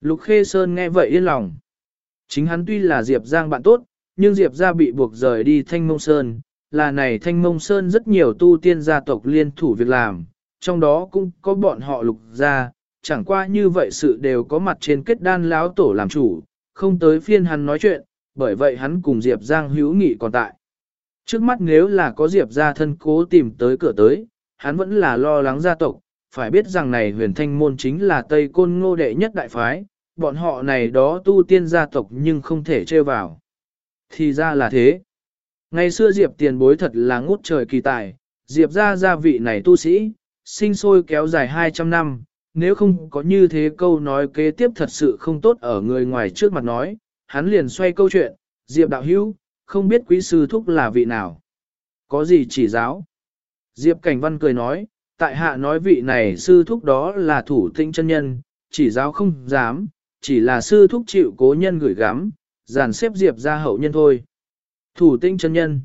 Lục Khê Sơn nghe vậy yên lòng. Chính hắn tuy là Diệp Giang bạn tốt, nhưng Diệp gia bị buộc rời đi Thanh Mông Sơn, là này Thanh Mông Sơn rất nhiều tu tiên gia tộc liên thủ việc làm, trong đó cũng có bọn họ lục gia, chẳng qua như vậy sự đều có mặt trên kết đan lão tổ làm chủ, không tới phiên hắn nói chuyện, bởi vậy hắn cùng Diệp Giang hữu nghị còn tại. Trước mắt nếu là có Diệp gia thân cố tìm tới cửa tới, hắn vẫn là lo lắng gia tộc, phải biết rằng này huyền thanh môn chính là Tây Côn Ngô đệ nhất đại phái, bọn họ này đó tu tiên gia tộc nhưng không thể trêu vào. Thì ra là thế. Ngày xưa Diệp tiền bối thật là ngút trời kỳ tài, Diệp ra gia vị này tu sĩ, sinh sôi kéo dài 200 năm, nếu không có như thế câu nói kế tiếp thật sự không tốt ở người ngoài trước mặt nói, hắn liền xoay câu chuyện, Diệp đạo hữu, không biết quý sư thúc là vị nào. Có gì chỉ giáo? Diệp Cảnh Văn cười nói, tại hạ nói vị này sư thúc đó là thủ tinh chân nhân, chỉ giáo không dám, chỉ là sư thúc chịu cố nhân gửi gắm, dàn xếp Diệp ra hậu nhân thôi. Thủ tinh chân nhân.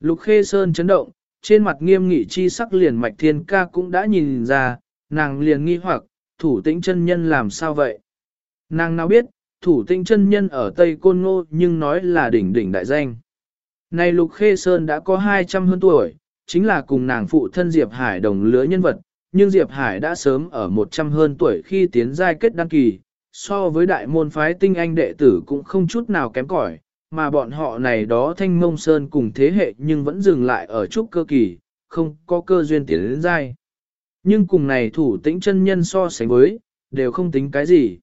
Lục Khê Sơn chấn động, trên mặt nghiêm nghị chi sắc liền mạch thiên ca cũng đã nhìn ra, nàng liền nghi hoặc, thủ tinh chân nhân làm sao vậy? Nàng nào biết, thủ tinh chân nhân ở Tây Côn Ngô nhưng nói là đỉnh đỉnh đại danh. Này Lục Khê Sơn đã có 200 hơn tuổi, chính là cùng nàng phụ thân Diệp Hải đồng lứa nhân vật, nhưng Diệp Hải đã sớm ở 100 hơn tuổi khi tiến giai kết đăng kỳ, so với đại môn phái tinh anh đệ tử cũng không chút nào kém cỏi, mà bọn họ này đó thanh mông sơn cùng thế hệ nhưng vẫn dừng lại ở chút cơ kỳ, không có cơ duyên tiến đến dai. Nhưng cùng này thủ tĩnh chân nhân so sánh với, đều không tính cái gì.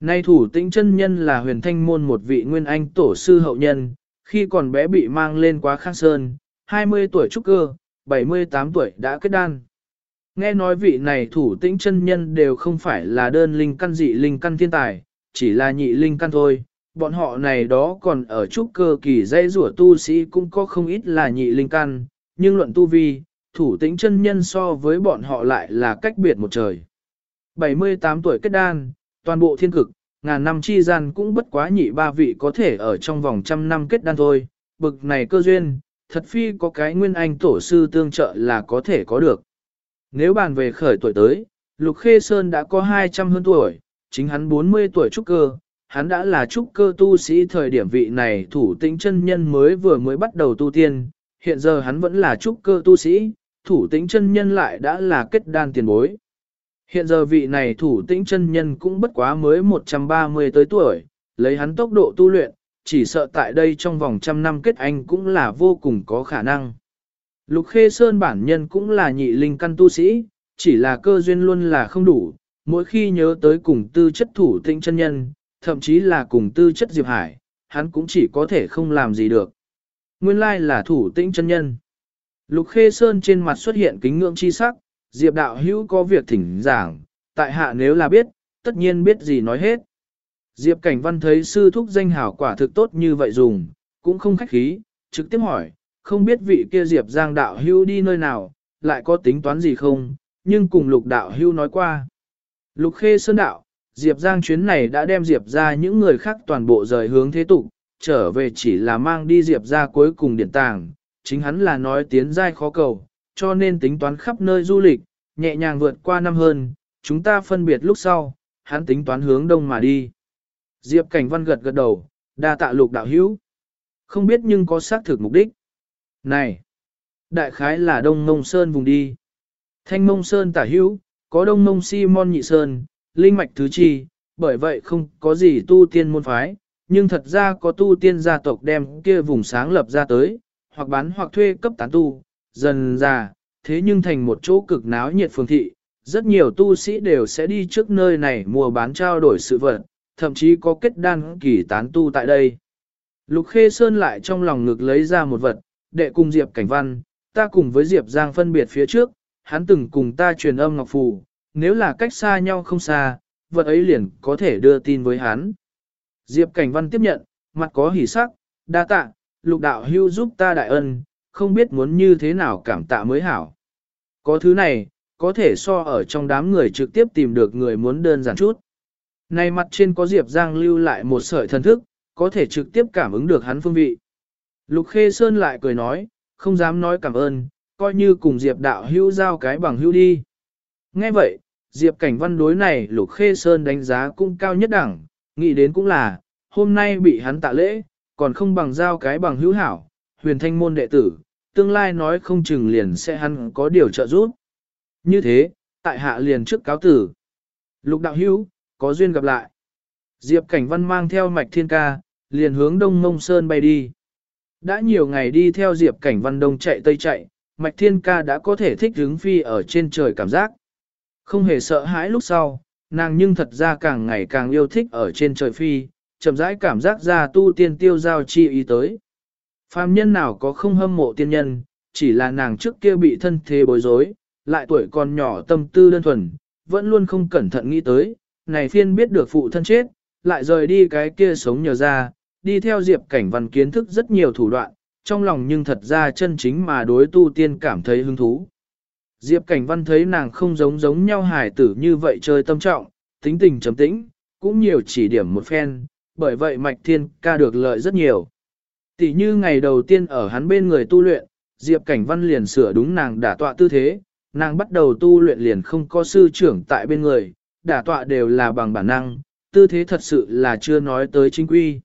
Nay thủ tĩnh chân nhân là huyền thanh môn một vị nguyên anh tổ sư hậu nhân, khi còn bé bị mang lên quá khang sơn, 20 tuổi trúc cơ, 78 tuổi đã kết đan. Nghe nói vị này thủ tĩnh chân nhân đều không phải là đơn linh căn dị linh căn thiên tài, chỉ là nhị linh căn thôi. Bọn họ này đó còn ở trúc cơ kỳ dây rủa tu sĩ cũng có không ít là nhị linh căn, nhưng luận tu vi, thủ tĩnh chân nhân so với bọn họ lại là cách biệt một trời. 78 tuổi kết đan, toàn bộ thiên cực, ngàn năm chi gian cũng bất quá nhị ba vị có thể ở trong vòng trăm năm kết đan thôi, bực này cơ duyên, thật phi có cái nguyên anh tổ sư tương trợ là có thể có được. Nếu bàn về khởi tuổi tới, Lục Khê Sơn đã có 200 hơn tuổi, chính hắn 40 tuổi trúc cơ, hắn đã là trúc cơ tu sĩ thời điểm vị này thủ tĩnh chân nhân mới vừa mới bắt đầu tu tiên, hiện giờ hắn vẫn là trúc cơ tu sĩ, thủ tĩnh chân nhân lại đã là kết đan tiền bối. Hiện giờ vị này thủ tĩnh chân nhân cũng bất quá mới 130 tới tuổi, lấy hắn tốc độ tu luyện, chỉ sợ tại đây trong vòng trăm năm kết anh cũng là vô cùng có khả năng. Lục Khê Sơn bản nhân cũng là nhị linh căn tu sĩ, chỉ là cơ duyên luôn là không đủ, mỗi khi nhớ tới cùng tư chất thủ tĩnh chân nhân, thậm chí là cùng tư chất Diệp Hải, hắn cũng chỉ có thể không làm gì được. Nguyên lai là thủ tĩnh chân nhân. Lục Khê Sơn trên mặt xuất hiện kính ngưỡng chi sắc, Diệp đạo hữu có việc thỉnh giảng, tại hạ nếu là biết, tất nhiên biết gì nói hết. Diệp Cảnh Văn thấy sư thúc danh hảo quả thực tốt như vậy dùng, cũng không khách khí, trực tiếp hỏi, không biết vị kia Diệp Giang đạo hưu đi nơi nào, lại có tính toán gì không, nhưng cùng lục đạo hưu nói qua. Lục khê sơn đạo, Diệp Giang chuyến này đã đem Diệp ra những người khác toàn bộ rời hướng thế tục, trở về chỉ là mang đi Diệp ra cuối cùng điện tàng, chính hắn là nói tiến giai khó cầu, cho nên tính toán khắp nơi du lịch, nhẹ nhàng vượt qua năm hơn, chúng ta phân biệt lúc sau, hắn tính toán hướng đông mà đi. Diệp Cảnh Văn gật gật đầu, đa tạ lục đạo hữu. Không biết nhưng có xác thực mục đích. Này! Đại khái là Đông Mông Sơn vùng đi. Thanh Mông Sơn tả hữu, có Đông Mông Si Mon Nhị Sơn, Linh Mạch Thứ Chi, bởi vậy không có gì tu tiên môn phái, nhưng thật ra có tu tiên gia tộc đem kia vùng sáng lập ra tới, hoặc bán hoặc thuê cấp tán tu, dần già thế nhưng thành một chỗ cực náo nhiệt phường thị, rất nhiều tu sĩ đều sẽ đi trước nơi này mua bán trao đổi sự vật, thậm chí có kết đan kỳ tán tu tại đây. Lục Khê Sơn lại trong lòng ngực lấy ra một vật, đệ cùng Diệp Cảnh Văn, ta cùng với Diệp Giang phân biệt phía trước, hắn từng cùng ta truyền âm ngọc phù, nếu là cách xa nhau không xa, vật ấy liền có thể đưa tin với hắn. Diệp Cảnh Văn tiếp nhận, mặt có hỉ sắc, đa tạ, lục đạo hưu giúp ta đại ân, không biết muốn như thế nào cảm tạ mới hảo. Có thứ này, có thể so ở trong đám người trực tiếp tìm được người muốn đơn giản chút. Này mặt trên có Diệp Giang lưu lại một sợi thần thức, có thể trực tiếp cảm ứng được hắn phương vị. Lục Khê Sơn lại cười nói, không dám nói cảm ơn, coi như cùng Diệp đạo hưu giao cái bằng hưu đi. Nghe vậy, Diệp Cảnh Văn đối này Lục Khê Sơn đánh giá cũng cao nhất đẳng, nghĩ đến cũng là, hôm nay bị hắn tạ lễ, còn không bằng giao cái bằng hữu hảo, huyền thanh môn đệ tử, tương lai nói không chừng liền sẽ hắn có điều trợ giúp. Như thế, tại hạ liền trước cáo tử. Lục đạo hữu, có duyên gặp lại. Diệp Cảnh Văn mang theo mạch thiên ca, liền hướng đông mông sơn bay đi. Đã nhiều ngày đi theo Diệp Cảnh Văn đông chạy tây chạy, mạch thiên ca đã có thể thích hứng phi ở trên trời cảm giác. Không hề sợ hãi lúc sau, nàng nhưng thật ra càng ngày càng yêu thích ở trên trời phi, chậm rãi cảm giác ra tu tiên tiêu giao chi ý tới. Phàm nhân nào có không hâm mộ tiên nhân, chỉ là nàng trước kia bị thân thế bối rối, lại tuổi còn nhỏ tâm tư đơn thuần, vẫn luôn không cẩn thận nghĩ tới, này phiên biết được phụ thân chết, lại rời đi cái kia sống nhờ ra, đi theo diệp cảnh văn kiến thức rất nhiều thủ đoạn, trong lòng nhưng thật ra chân chính mà đối tu tiên cảm thấy hứng thú. Diệp cảnh văn thấy nàng không giống giống nhau hài tử như vậy chơi tâm trọng, tính tình trầm tĩnh, cũng nhiều chỉ điểm một phen, bởi vậy mạch thiên ca được lợi rất nhiều. Tỷ như ngày đầu tiên ở hắn bên người tu luyện, Diệp cảnh văn liền sửa đúng nàng đả tọa tư thế, nàng bắt đầu tu luyện liền không có sư trưởng tại bên người, đả tọa đều là bằng bản năng, tư thế thật sự là chưa nói tới chính quy.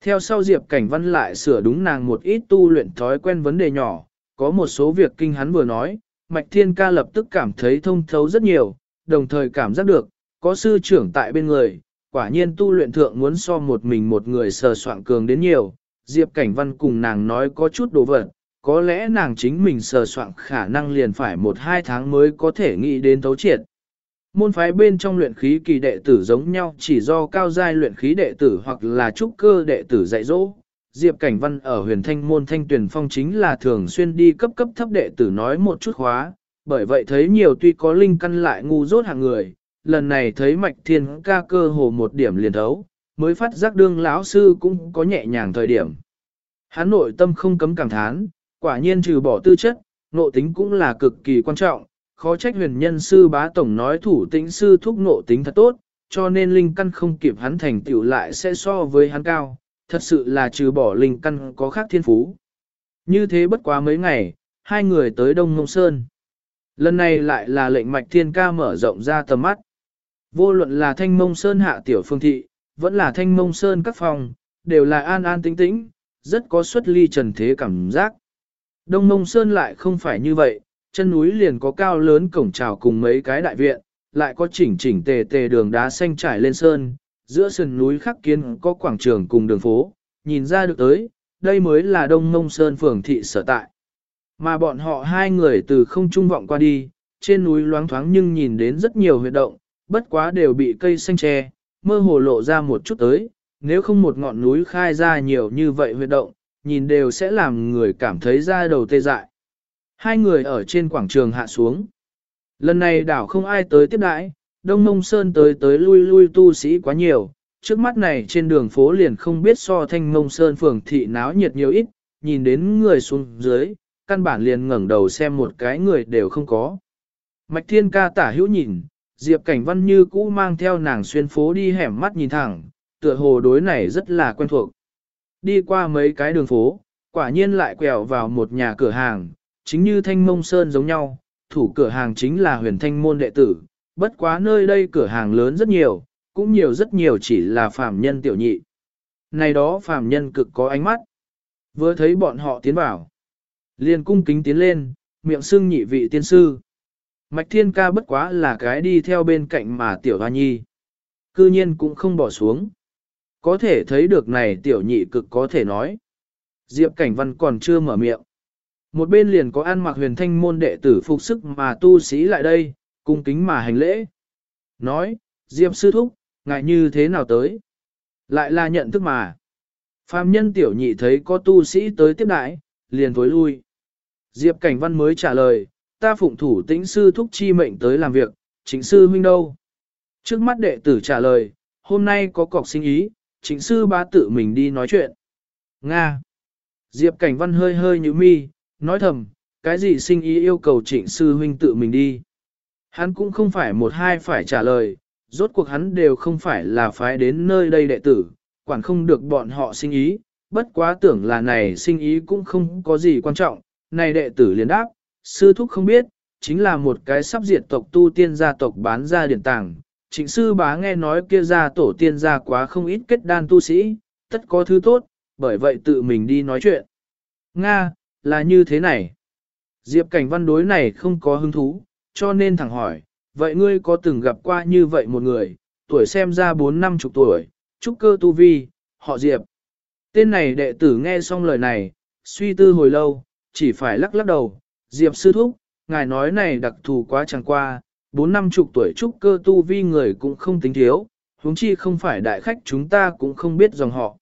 Theo sau Diệp Cảnh Văn lại sửa đúng nàng một ít tu luyện thói quen vấn đề nhỏ, có một số việc kinh hắn vừa nói, Mạch Thiên Ca lập tức cảm thấy thông thấu rất nhiều, đồng thời cảm giác được, có sư trưởng tại bên người, quả nhiên tu luyện thượng muốn so một mình một người sờ soạn cường đến nhiều. Diệp Cảnh Văn cùng nàng nói có chút đồ vật, có lẽ nàng chính mình sờ soạn khả năng liền phải một hai tháng mới có thể nghĩ đến thấu triệt. Môn phái bên trong luyện khí kỳ đệ tử giống nhau chỉ do cao giai luyện khí đệ tử hoặc là trúc cơ đệ tử dạy dỗ. Diệp Cảnh Văn ở huyền thanh môn thanh tuyển phong chính là thường xuyên đi cấp cấp thấp đệ tử nói một chút khóa, bởi vậy thấy nhiều tuy có linh căn lại ngu dốt hàng người, lần này thấy mạch thiên ca cơ hồ một điểm liền thấu, mới phát giác đương lão sư cũng có nhẹ nhàng thời điểm. Hắn nội tâm không cấm cảm thán, quả nhiên trừ bỏ tư chất, nội tính cũng là cực kỳ quan trọng, khó trách huyền nhân sư bá tổng nói thủ tĩnh sư thúc nộ tính thật tốt, cho nên linh căn không kịp hắn thành tựu lại sẽ so với hắn cao, thật sự là trừ bỏ linh căn có khác thiên phú. Như thế bất quá mấy ngày, hai người tới Đông Ngông Sơn. Lần này lại là lệnh mạch thiên ca mở rộng ra tầm mắt. Vô luận là thanh mông Sơn hạ tiểu phương thị, vẫn là thanh mông Sơn các phòng, đều là an an tĩnh tĩnh, rất có xuất ly trần thế cảm giác. Đông mông Sơn lại không phải như vậy, chân núi liền có cao lớn cổng trào cùng mấy cái đại viện, lại có chỉnh chỉnh tề tề đường đá xanh trải lên sơn, giữa sườn núi khắc kiến có quảng trường cùng đường phố, nhìn ra được tới, đây mới là Đông Mông Sơn phường thị sở tại. Mà bọn họ hai người từ không trung vọng qua đi, trên núi loáng thoáng nhưng nhìn đến rất nhiều huyệt động, bất quá đều bị cây xanh che, mơ hồ lộ ra một chút tới, nếu không một ngọn núi khai ra nhiều như vậy huyệt động, nhìn đều sẽ làm người cảm thấy da đầu tê dại. Hai người ở trên quảng trường hạ xuống. Lần này đảo không ai tới tiếp đãi, Đông Mông Sơn tới tới lui lui tu sĩ quá nhiều, trước mắt này trên đường phố liền không biết so thanh Mông Sơn phường thị náo nhiệt nhiều ít, nhìn đến người xuống dưới, căn bản liền ngẩng đầu xem một cái người đều không có. Mạch Thiên ca tả hữu nhìn, Diệp Cảnh Văn như cũ mang theo nàng xuyên phố đi hẻm mắt nhìn thẳng, tựa hồ đối này rất là quen thuộc. Đi qua mấy cái đường phố, quả nhiên lại quẹo vào một nhà cửa hàng, chính như thanh mông sơn giống nhau, thủ cửa hàng chính là huyền thanh môn đệ tử, bất quá nơi đây cửa hàng lớn rất nhiều, cũng nhiều rất nhiều chỉ là phàm nhân tiểu nhị. Này đó phàm nhân cực có ánh mắt. Vừa thấy bọn họ tiến vào, liền cung kính tiến lên, miệng xưng nhị vị tiên sư. Mạch thiên ca bất quá là cái đi theo bên cạnh mà tiểu hoa nhi. Cư nhiên cũng không bỏ xuống. Có thể thấy được này tiểu nhị cực có thể nói. Diệp Cảnh Văn còn chưa mở miệng. Một bên liền có ăn mặc huyền thanh môn đệ tử phục sức mà tu sĩ lại đây, cung kính mà hành lễ. Nói, Diệp sư thúc, ngại như thế nào tới? Lại là nhận thức mà. Phạm nhân tiểu nhị thấy có tu sĩ tới tiếp đại, liền thối lui. Diệp Cảnh Văn mới trả lời, ta phụng thủ tĩnh sư thúc chi mệnh tới làm việc, chính sư huynh đâu? Trước mắt đệ tử trả lời, hôm nay có cọc sinh ý, chính sư bá tự mình đi nói chuyện. Nga. Diệp Cảnh Văn hơi hơi như mi, nói thầm, cái gì sinh ý yêu cầu trịnh sư huynh tự mình đi. Hắn cũng không phải một hai phải trả lời, rốt cuộc hắn đều không phải là phái đến nơi đây đệ tử, quản không được bọn họ sinh ý, bất quá tưởng là này sinh ý cũng không có gì quan trọng, này đệ tử liền đáp, sư thúc không biết, chính là một cái sắp diệt tộc tu tiên gia tộc bán ra điển tàng. Trịnh sư bá nghe nói kia ra tổ tiên gia quá không ít kết đan tu sĩ, tất có thứ tốt, bởi vậy tự mình đi nói chuyện. Nga, là như thế này. Diệp cảnh văn đối này không có hứng thú, cho nên thẳng hỏi, vậy ngươi có từng gặp qua như vậy một người, tuổi xem ra bốn năm chục tuổi, trúc cơ tu vi, họ Diệp. Tên này đệ tử nghe xong lời này, suy tư hồi lâu, chỉ phải lắc lắc đầu, Diệp sư thúc, ngài nói này đặc thù quá chẳng qua, bốn năm chục tuổi trúc cơ tu vi người cũng không tính thiếu, huống chi không phải đại khách chúng ta cũng không biết dòng họ.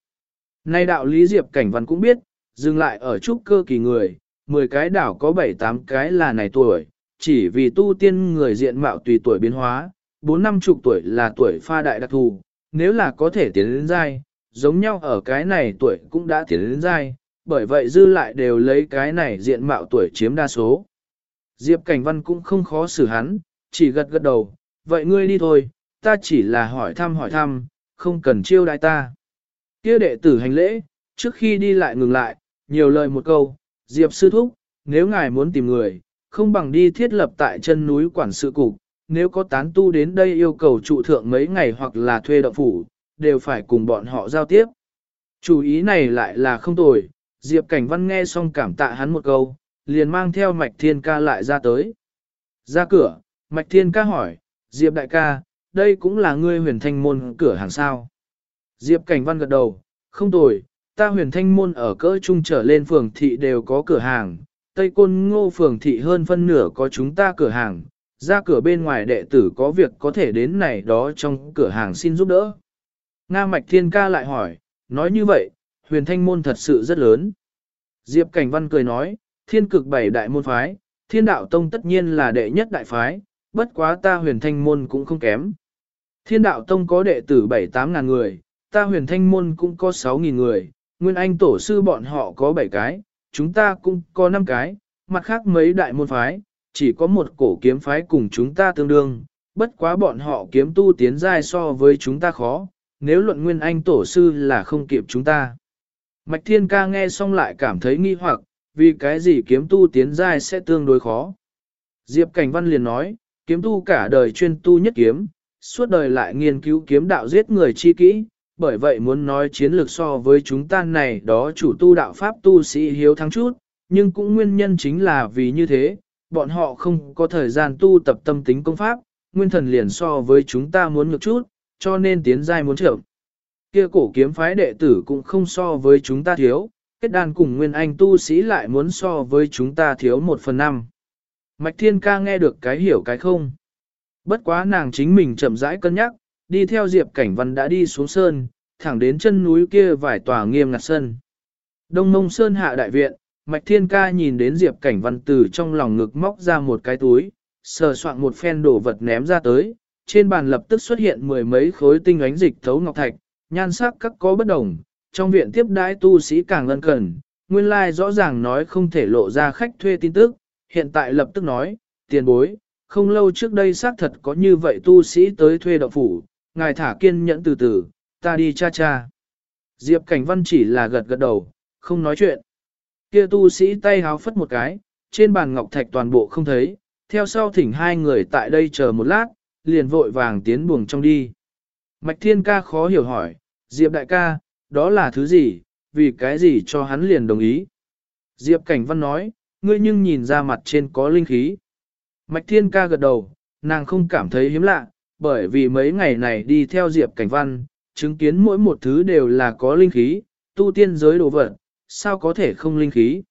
Nay đạo lý Diệp Cảnh Văn cũng biết, dừng lại ở trúc cơ kỳ người, 10 cái đảo có 7-8 cái là này tuổi, chỉ vì tu tiên người diện mạo tùy tuổi biến hóa, 4 năm chục tuổi là tuổi pha đại đặc thù, nếu là có thể tiến đến dai, giống nhau ở cái này tuổi cũng đã tiến đến dai, bởi vậy dư lại đều lấy cái này diện mạo tuổi chiếm đa số. Diệp Cảnh Văn cũng không khó xử hắn, chỉ gật gật đầu, vậy ngươi đi thôi, ta chỉ là hỏi thăm hỏi thăm, không cần chiêu đại ta. Kia đệ tử hành lễ, trước khi đi lại ngừng lại, nhiều lời một câu, Diệp sư thúc, nếu ngài muốn tìm người, không bằng đi thiết lập tại chân núi quản sự cục, nếu có tán tu đến đây yêu cầu trụ thượng mấy ngày hoặc là thuê động phủ, đều phải cùng bọn họ giao tiếp. Chủ ý này lại là không tồi, Diệp Cảnh Văn nghe xong cảm tạ hắn một câu, liền mang theo Mạch Thiên Ca lại ra tới. Ra cửa, Mạch Thiên Ca hỏi, Diệp Đại ca, đây cũng là ngươi huyền thanh môn cửa hàng sao. Diệp Cảnh Văn gật đầu, không tồi, ta huyền thanh môn ở cỡ trung trở lên phường thị đều có cửa hàng, Tây Côn Ngô phường thị hơn phân nửa có chúng ta cửa hàng, ra cửa bên ngoài đệ tử có việc có thể đến này đó trong cửa hàng xin giúp đỡ. Nga Mạch Thiên Ca lại hỏi, nói như vậy, huyền thanh môn thật sự rất lớn. Diệp Cảnh Văn cười nói, thiên cực bảy đại môn phái, thiên đạo tông tất nhiên là đệ nhất đại phái, bất quá ta huyền thanh môn cũng không kém. Thiên đạo tông có đệ tử 7-8 ngàn người, ta huyền thanh môn cũng có 6 nghìn người, nguyên anh tổ sư bọn họ có 7 cái, chúng ta cũng có 5 cái, mặt khác mấy đại môn phái, chỉ có một cổ kiếm phái cùng chúng ta tương đương, bất quá bọn họ kiếm tu tiến giai so với chúng ta khó, nếu luận nguyên anh tổ sư là không kịp chúng ta. Mạch Thiên Ca nghe xong lại cảm thấy nghi hoặc, vì cái gì kiếm tu tiến giai sẽ tương đối khó. Diệp Cảnh Văn liền nói, kiếm tu cả đời chuyên tu nhất kiếm, suốt đời lại nghiên cứu kiếm đạo giết người chi kỹ, bởi vậy muốn nói chiến lược so với chúng ta này đó chủ tu đạo pháp tu sĩ hiếu thắng chút, nhưng cũng nguyên nhân chính là vì như thế, bọn họ không có thời gian tu tập tâm tính công pháp, nguyên thần liền so với chúng ta muốn ngược chút, cho nên tiến giai muốn chậm. Kia cổ kiếm phái đệ tử cũng không so với chúng ta thiếu, kết đàn cùng nguyên anh tu sĩ lại muốn so với chúng ta thiếu một phần năm. Mạch Thiên Ca nghe được cái hiểu cái không. Bất quá nàng chính mình chậm rãi cân nhắc, đi theo Diệp Cảnh Văn đã đi xuống sơn, thẳng đến chân núi kia vài tòa nghiêm ngặt sân. Đông Mông Sơn hạ đại viện, Mạch Thiên Ca nhìn đến Diệp Cảnh Văn từ trong lòng ngực móc ra một cái túi, sờ soạn một phen đồ vật ném ra tới, trên bàn lập tức xuất hiện mười mấy khối tinh ánh dịch thấu ngọc thạch, nhan sắc các có bất đồng, trong viện tiếp đãi tu sĩ càng lân cần, nguyên lai rõ ràng nói không thể lộ ra khách thuê tin tức, hiện tại lập tức nói, tiền bối, không lâu trước đây xác thật có như vậy tu sĩ tới thuê động phủ, ngài thả kiên nhẫn từ từ, ta đi cha cha. Diệp Cảnh Văn chỉ là gật gật đầu, không nói chuyện. Kia tu sĩ tay háo phất một cái, trên bàn ngọc thạch toàn bộ không thấy, theo sau thỉnh hai người tại đây chờ một lát, liền vội vàng tiến buồng trong đi. Mạch Thiên Ca khó hiểu hỏi, Diệp Đại ca, đó là thứ gì, vì cái gì cho hắn liền đồng ý. Diệp Cảnh Văn nói, ngươi nhưng nhìn ra mặt trên có linh khí. Mạch Thiên Ca gật đầu, nàng không cảm thấy hiếm lạ, bởi vì mấy ngày này đi theo Diệp Cảnh Văn, chứng kiến mỗi một thứ đều là có linh khí, tu tiên giới đồ vật, sao có thể không linh khí.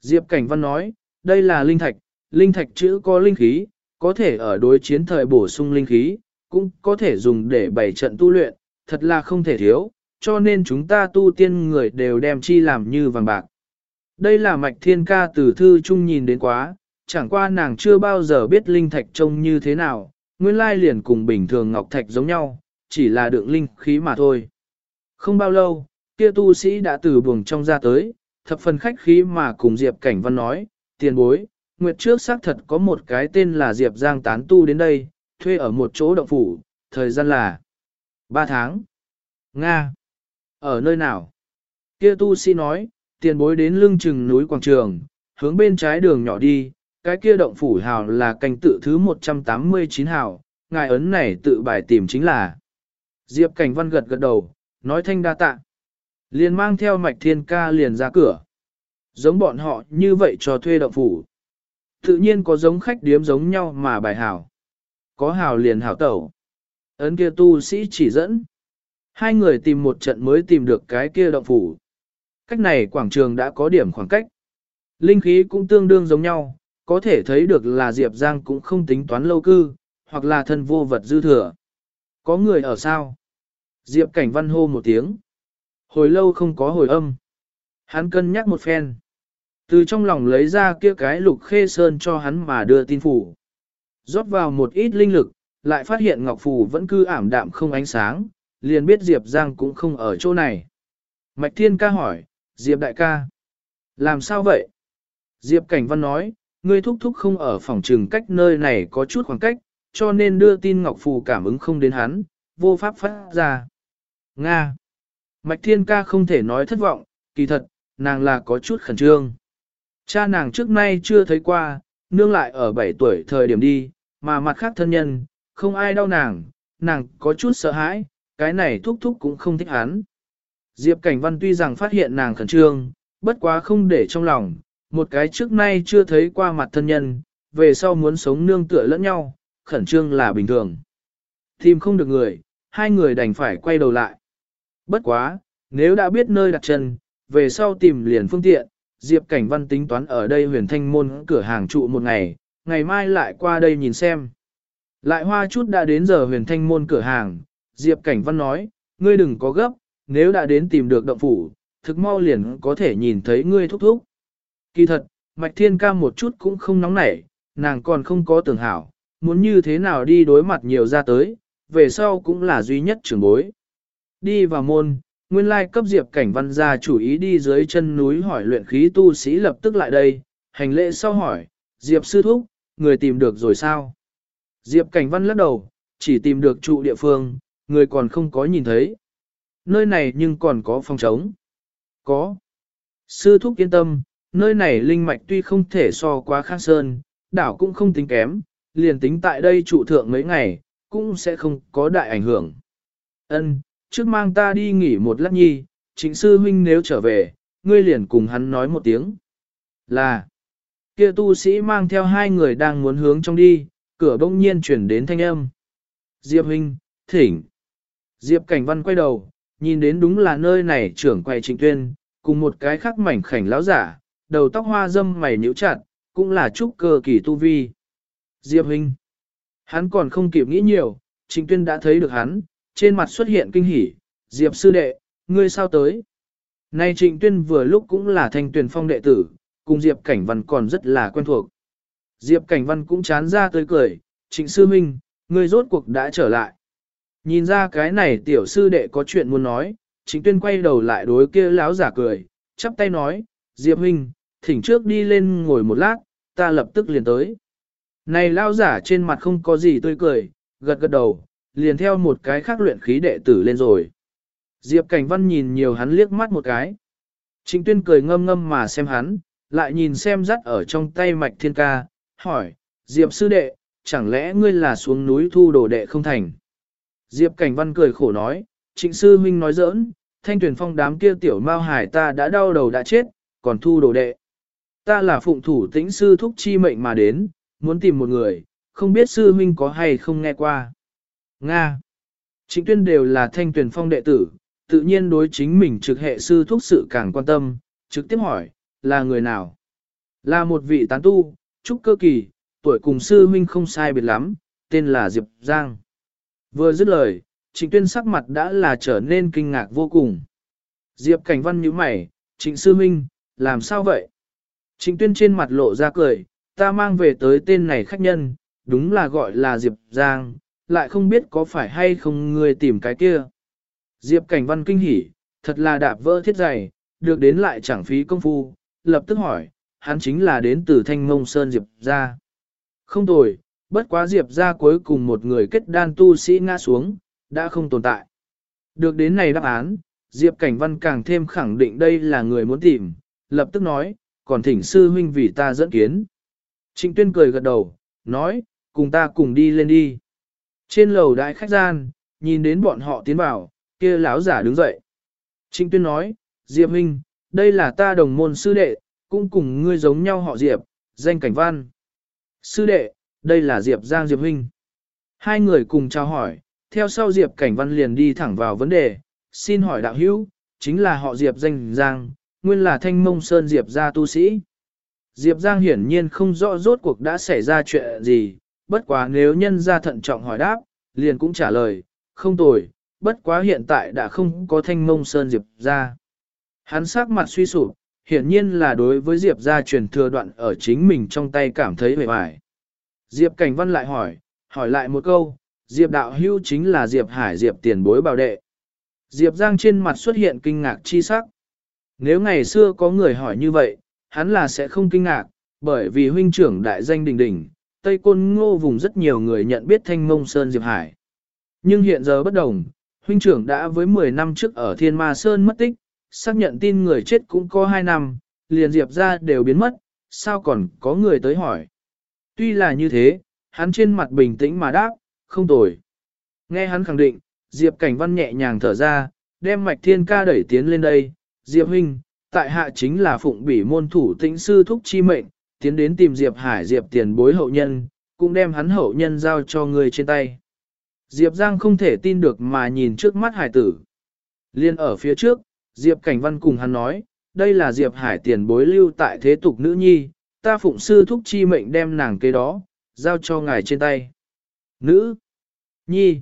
Diệp Cảnh Văn nói, đây là linh thạch, linh thạch chữ có linh khí, có thể ở đối chiến thời bổ sung linh khí, cũng có thể dùng để bày trận tu luyện, thật là không thể thiếu, cho nên chúng ta tu tiên người đều đem chi làm như vàng bạc. Đây là mạch thiên ca từ thư trung nhìn đến quá, chẳng qua nàng chưa bao giờ biết linh thạch trông như thế nào, nguyên lai liền cùng bình thường ngọc thạch giống nhau, chỉ là đựng linh khí mà thôi. Không bao lâu, kia tu sĩ đã từ buồng trong ra tới, thập phần khách khí mà cùng Diệp Cảnh Văn nói, tiền bối, nguyệt trước xác thật có một cái tên là Diệp Giang tán tu đến đây, thuê ở một chỗ động phủ, thời gian là 3 tháng. Nga. Ở nơi nào? Kia tu sĩ nói, tiền bối đến lưng chừng núi quảng trường, hướng bên trái đường nhỏ đi, cái kia động phủ hào là canh tự thứ 189 hào, ngài ấn này tự bài tìm chính là. Diệp Cảnh Văn gật gật đầu, nói thanh đa tạ. Liền mang theo mạch thiên ca liền ra cửa. Giống bọn họ như vậy cho thuê động phủ. Tự nhiên có giống khách điếm giống nhau mà bài hảo. Có hào liền hảo tẩu. Ấn kia tu sĩ chỉ dẫn. Hai người tìm một trận mới tìm được cái kia động phủ. Cách này quảng trường đã có điểm khoảng cách. Linh khí cũng tương đương giống nhau, có thể thấy được là Diệp Giang cũng không tính toán lâu cư, hoặc là thân vô vật dư thừa. Có người ở sao? Diệp Cảnh Văn hô một tiếng. Hồi lâu không có hồi âm. Hắn cân nhắc một phen. Từ trong lòng lấy ra kia cái lục khê sơn cho hắn mà đưa tin phủ. Rót vào một ít linh lực, lại phát hiện ngọc phủ vẫn cứ ảm đạm không ánh sáng, liền biết Diệp Giang cũng không ở chỗ này. Mạch Thiên ca hỏi, Diệp đại ca. Làm sao vậy? Diệp Cảnh Văn nói, ngươi thúc thúc không ở phòng trừng cách nơi này có chút khoảng cách, cho nên đưa tin Ngọc Phù cảm ứng không đến hắn, vô pháp phát ra. Nga. Mạch Thiên Ca không thể nói thất vọng, kỳ thật, nàng là có chút khẩn trương. Cha nàng trước nay chưa thấy qua, nương lại ở 7 tuổi thời điểm đi, mà mặt khác thân nhân, không ai đau nàng, nàng có chút sợ hãi, cái này thúc thúc cũng không thích hắn. Diệp Cảnh Văn tuy rằng phát hiện nàng khẩn trương, bất quá không để trong lòng, một cái trước nay chưa thấy qua mặt thân nhân, về sau muốn sống nương tựa lẫn nhau, khẩn trương là bình thường. Tìm không được người, hai người đành phải quay đầu lại. Bất quá, nếu đã biết nơi đặt chân, về sau tìm liền phương tiện, Diệp Cảnh Văn tính toán ở đây huyền thanh môn cửa hàng trụ một ngày, ngày mai lại qua đây nhìn xem. Lại hoa chút đã đến giờ huyền thanh môn cửa hàng, Diệp Cảnh Văn nói, ngươi đừng có gấp, nếu đã đến tìm được động phủ, thực mau liền có thể nhìn thấy ngươi thúc thúc. Kỳ thật, Mạch Thiên ca một chút cũng không nóng nảy, nàng còn không có tưởng hảo, muốn như thế nào đi đối mặt nhiều ra tới, về sau cũng là duy nhất trưởng bối. Đi vào môn, nguyên lai cấp Diệp Cảnh Văn gia chủ ý đi dưới chân núi hỏi luyện khí tu sĩ lập tức lại đây, hành lễ sau hỏi, Diệp sư thúc, người tìm được rồi sao? Diệp Cảnh Văn lắc đầu, chỉ tìm được trụ địa phương, người còn không có nhìn thấy. Nơi này nhưng còn có phòng trống. Có. Sư thúc yên tâm, nơi này linh mạch tuy không thể so quá khác sơn, đảo cũng không tính kém, liền tính tại đây trụ thượng mấy ngày, cũng sẽ không có đại ảnh hưởng. Ân, trước mang ta đi nghỉ một lát nhi, chính sư huynh nếu trở về, ngươi liền cùng hắn nói một tiếng. Là, kia tu sĩ mang theo hai người đang muốn hướng trong đi, cửa bỗng nhiên chuyển đến thanh âm. Diệp huynh, thỉnh. Diệp cảnh văn quay đầu, nhìn đến đúng là nơi này trưởng quầy trịnh tuyên, cùng một cái khác mảnh khảnh lão giả, đầu tóc hoa dâm mày nhíu chặt, cũng là trúc cơ kỳ tu vi. Diệp huynh. Hắn còn không kịp nghĩ nhiều, Trịnh Tuyên đã thấy được hắn, trên mặt xuất hiện kinh hỉ, Diệp sư đệ, ngươi sao tới? Nay Trịnh Tuyên vừa lúc cũng là thanh tuyển phong đệ tử, cùng Diệp Cảnh Văn còn rất là quen thuộc. Diệp Cảnh Văn cũng chán ra tới cười, Trịnh sư minh, ngươi rốt cuộc đã trở lại. Nhìn ra cái này tiểu sư đệ có chuyện muốn nói, Trịnh Tuyên quay đầu lại đối kia lão giả cười, chắp tay nói, Diệp huynh, thỉnh trước đi lên ngồi một lát, ta lập tức liền tới. Này lao giả trên mặt không có gì tươi cười, gật gật đầu, liền theo một cái khác luyện khí đệ tử lên rồi. Diệp Cảnh Văn nhìn nhiều hắn liếc mắt một cái. Trịnh tuyên cười ngâm ngâm mà xem hắn, lại nhìn xem dắt ở trong tay mạch thiên ca, hỏi, Diệp sư đệ, chẳng lẽ ngươi là xuống núi thu đồ đệ không thành? Diệp Cảnh Văn cười khổ nói, trịnh sư huynh nói giỡn, thanh tuyển phong đám kia tiểu mao hải ta đã đau đầu đã chết, còn thu đồ đệ. Ta là phụng thủ tĩnh sư thúc chi mệnh mà đến, muốn tìm một người, không biết sư huynh có hay không nghe qua. Nga. chính tuyên đều là thanh tuyển phong đệ tử, tự nhiên đối chính mình trực hệ sư thúc sự càng quan tâm, trực tiếp hỏi, là người nào? Là một vị tán tu, trúc cơ kỳ, tuổi cùng sư huynh không sai biệt lắm, tên là Diệp Giang. Vừa dứt lời, trịnh tuyên sắc mặt đã là trở nên kinh ngạc vô cùng. Diệp cảnh văn nhíu mày, trịnh sư huynh, làm sao vậy? Trịnh tuyên trên mặt lộ ra cười, ta mang về tới tên này khách nhân, đúng là gọi là Diệp Giang, lại không biết có phải hay không người tìm cái kia. Diệp cảnh văn kinh hỉ, thật là đạp vỡ thiết dày, được đến lại chẳng phí công phu, lập tức hỏi, hắn chính là đến từ thanh mông sơn Diệp ra. Không tồi, bất quá Diệp ra cuối cùng một người kết đan tu sĩ ngã xuống, đã không tồn tại. Được đến này đáp án, Diệp Cảnh Văn càng thêm khẳng định đây là người muốn tìm, lập tức nói, còn thỉnh sư huynh vì ta dẫn kiến. Trịnh Tuyên cười gật đầu, nói, cùng ta cùng đi lên đi. Trên lầu đại khách gian, nhìn đến bọn họ tiến vào, kia lão giả đứng dậy. Trịnh Tuyên nói, Diệp huynh, đây là ta đồng môn sư đệ, cũng cùng ngươi giống nhau họ Diệp, danh cảnh văn. Sư đệ, đây là Diệp Giang Diệp huynh. Hai người cùng chào hỏi, theo sau Diệp cảnh văn liền đi thẳng vào vấn đề, xin hỏi đạo hữu, chính là họ Diệp danh Giang, nguyên là thanh mông sơn Diệp gia tu sĩ. Diệp Giang hiển nhiên không rõ rốt cuộc đã xảy ra chuyện gì, bất quá nếu nhân ra thận trọng hỏi đáp, liền cũng trả lời, không tồi, bất quá hiện tại đã không có thanh mông sơn Diệp gia. Hắn sắc mặt suy sụp, hiển nhiên là đối với Diệp gia truyền thừa đoạn ở chính mình trong tay cảm thấy vẻ vải. Diệp Cảnh Văn lại hỏi, hỏi lại một câu, Diệp đạo hưu chính là Diệp Hải Diệp tiền bối bảo đệ. Diệp Giang trên mặt xuất hiện kinh ngạc chi sắc. Nếu ngày xưa có người hỏi như vậy, hắn là sẽ không kinh ngạc, bởi vì huynh trưởng đại danh đình đình, Tây Côn Ngô vùng rất nhiều người nhận biết thanh mông Sơn Diệp Hải. Nhưng hiện giờ bất đồng, huynh trưởng đã với 10 năm trước ở Thiên Ma Sơn mất tích, xác nhận tin người chết cũng có 2 năm, liền Diệp ra đều biến mất, sao còn có người tới hỏi. Tuy là như thế, hắn trên mặt bình tĩnh mà đáp, không tồi. Nghe hắn khẳng định, Diệp Cảnh Văn nhẹ nhàng thở ra, đem Mạch Thiên Ca đẩy tiến lên đây, Diệp Huynh, tại hạ chính là phụng bỉ môn thủ tĩnh sư thúc chi mệnh, tiến đến tìm Diệp Hải Diệp tiền bối hậu nhân, cũng đem hắn hậu nhân giao cho người trên tay. Diệp Giang không thể tin được mà nhìn trước mắt hải tử. Liên ở phía trước, Diệp Cảnh Văn cùng hắn nói, đây là Diệp Hải tiền bối lưu tại thế tục nữ nhi, ta phụng sư thúc chi mệnh đem nàng kế đó, giao cho ngài trên tay. Nữ, nhi,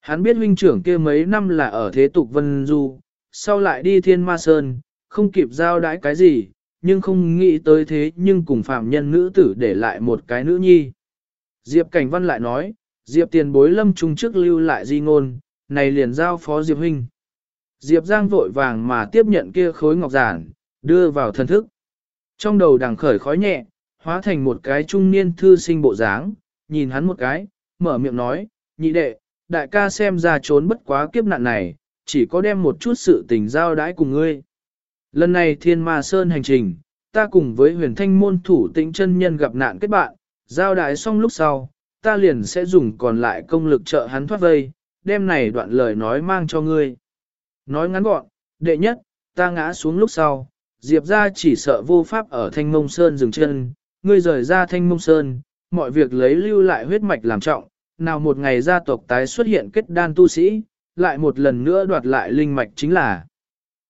hắn biết huynh trưởng kia mấy năm là ở thế tục vân du, sau lại đi thiên ma sơn, không kịp giao đãi cái gì, nhưng không nghĩ tới thế nhưng cùng phạm nhân nữ tử để lại một cái nữ nhi. Diệp Cảnh Văn lại nói, Diệp tiền bối lâm trung trước lưu lại di ngôn, này liền giao phó Diệp huynh. Diệp Giang vội vàng mà tiếp nhận kia khối ngọc giản, đưa vào thân thức. Trong đầu đằng khởi khói nhẹ, hóa thành một cái trung niên thư sinh bộ dáng, nhìn hắn một cái, mở miệng nói, nhị đệ, đại ca xem ra trốn bất quá kiếp nạn này, chỉ có đem một chút sự tình giao đãi cùng ngươi. Lần này thiên ma sơn hành trình, ta cùng với huyền thanh môn thủ tĩnh chân nhân gặp nạn kết bạn, giao đãi xong lúc sau, ta liền sẽ dùng còn lại công lực trợ hắn thoát vây, đem này đoạn lời nói mang cho ngươi. Nói ngắn gọn, đệ nhất, ta ngã xuống lúc sau, Diệp ra chỉ sợ vô pháp ở thanh mông sơn dừng chân, ngươi rời ra thanh mông sơn, mọi việc lấy lưu lại huyết mạch làm trọng, nào một ngày gia tộc tái xuất hiện kết đan tu sĩ, lại một lần nữa đoạt lại linh mạch chính là.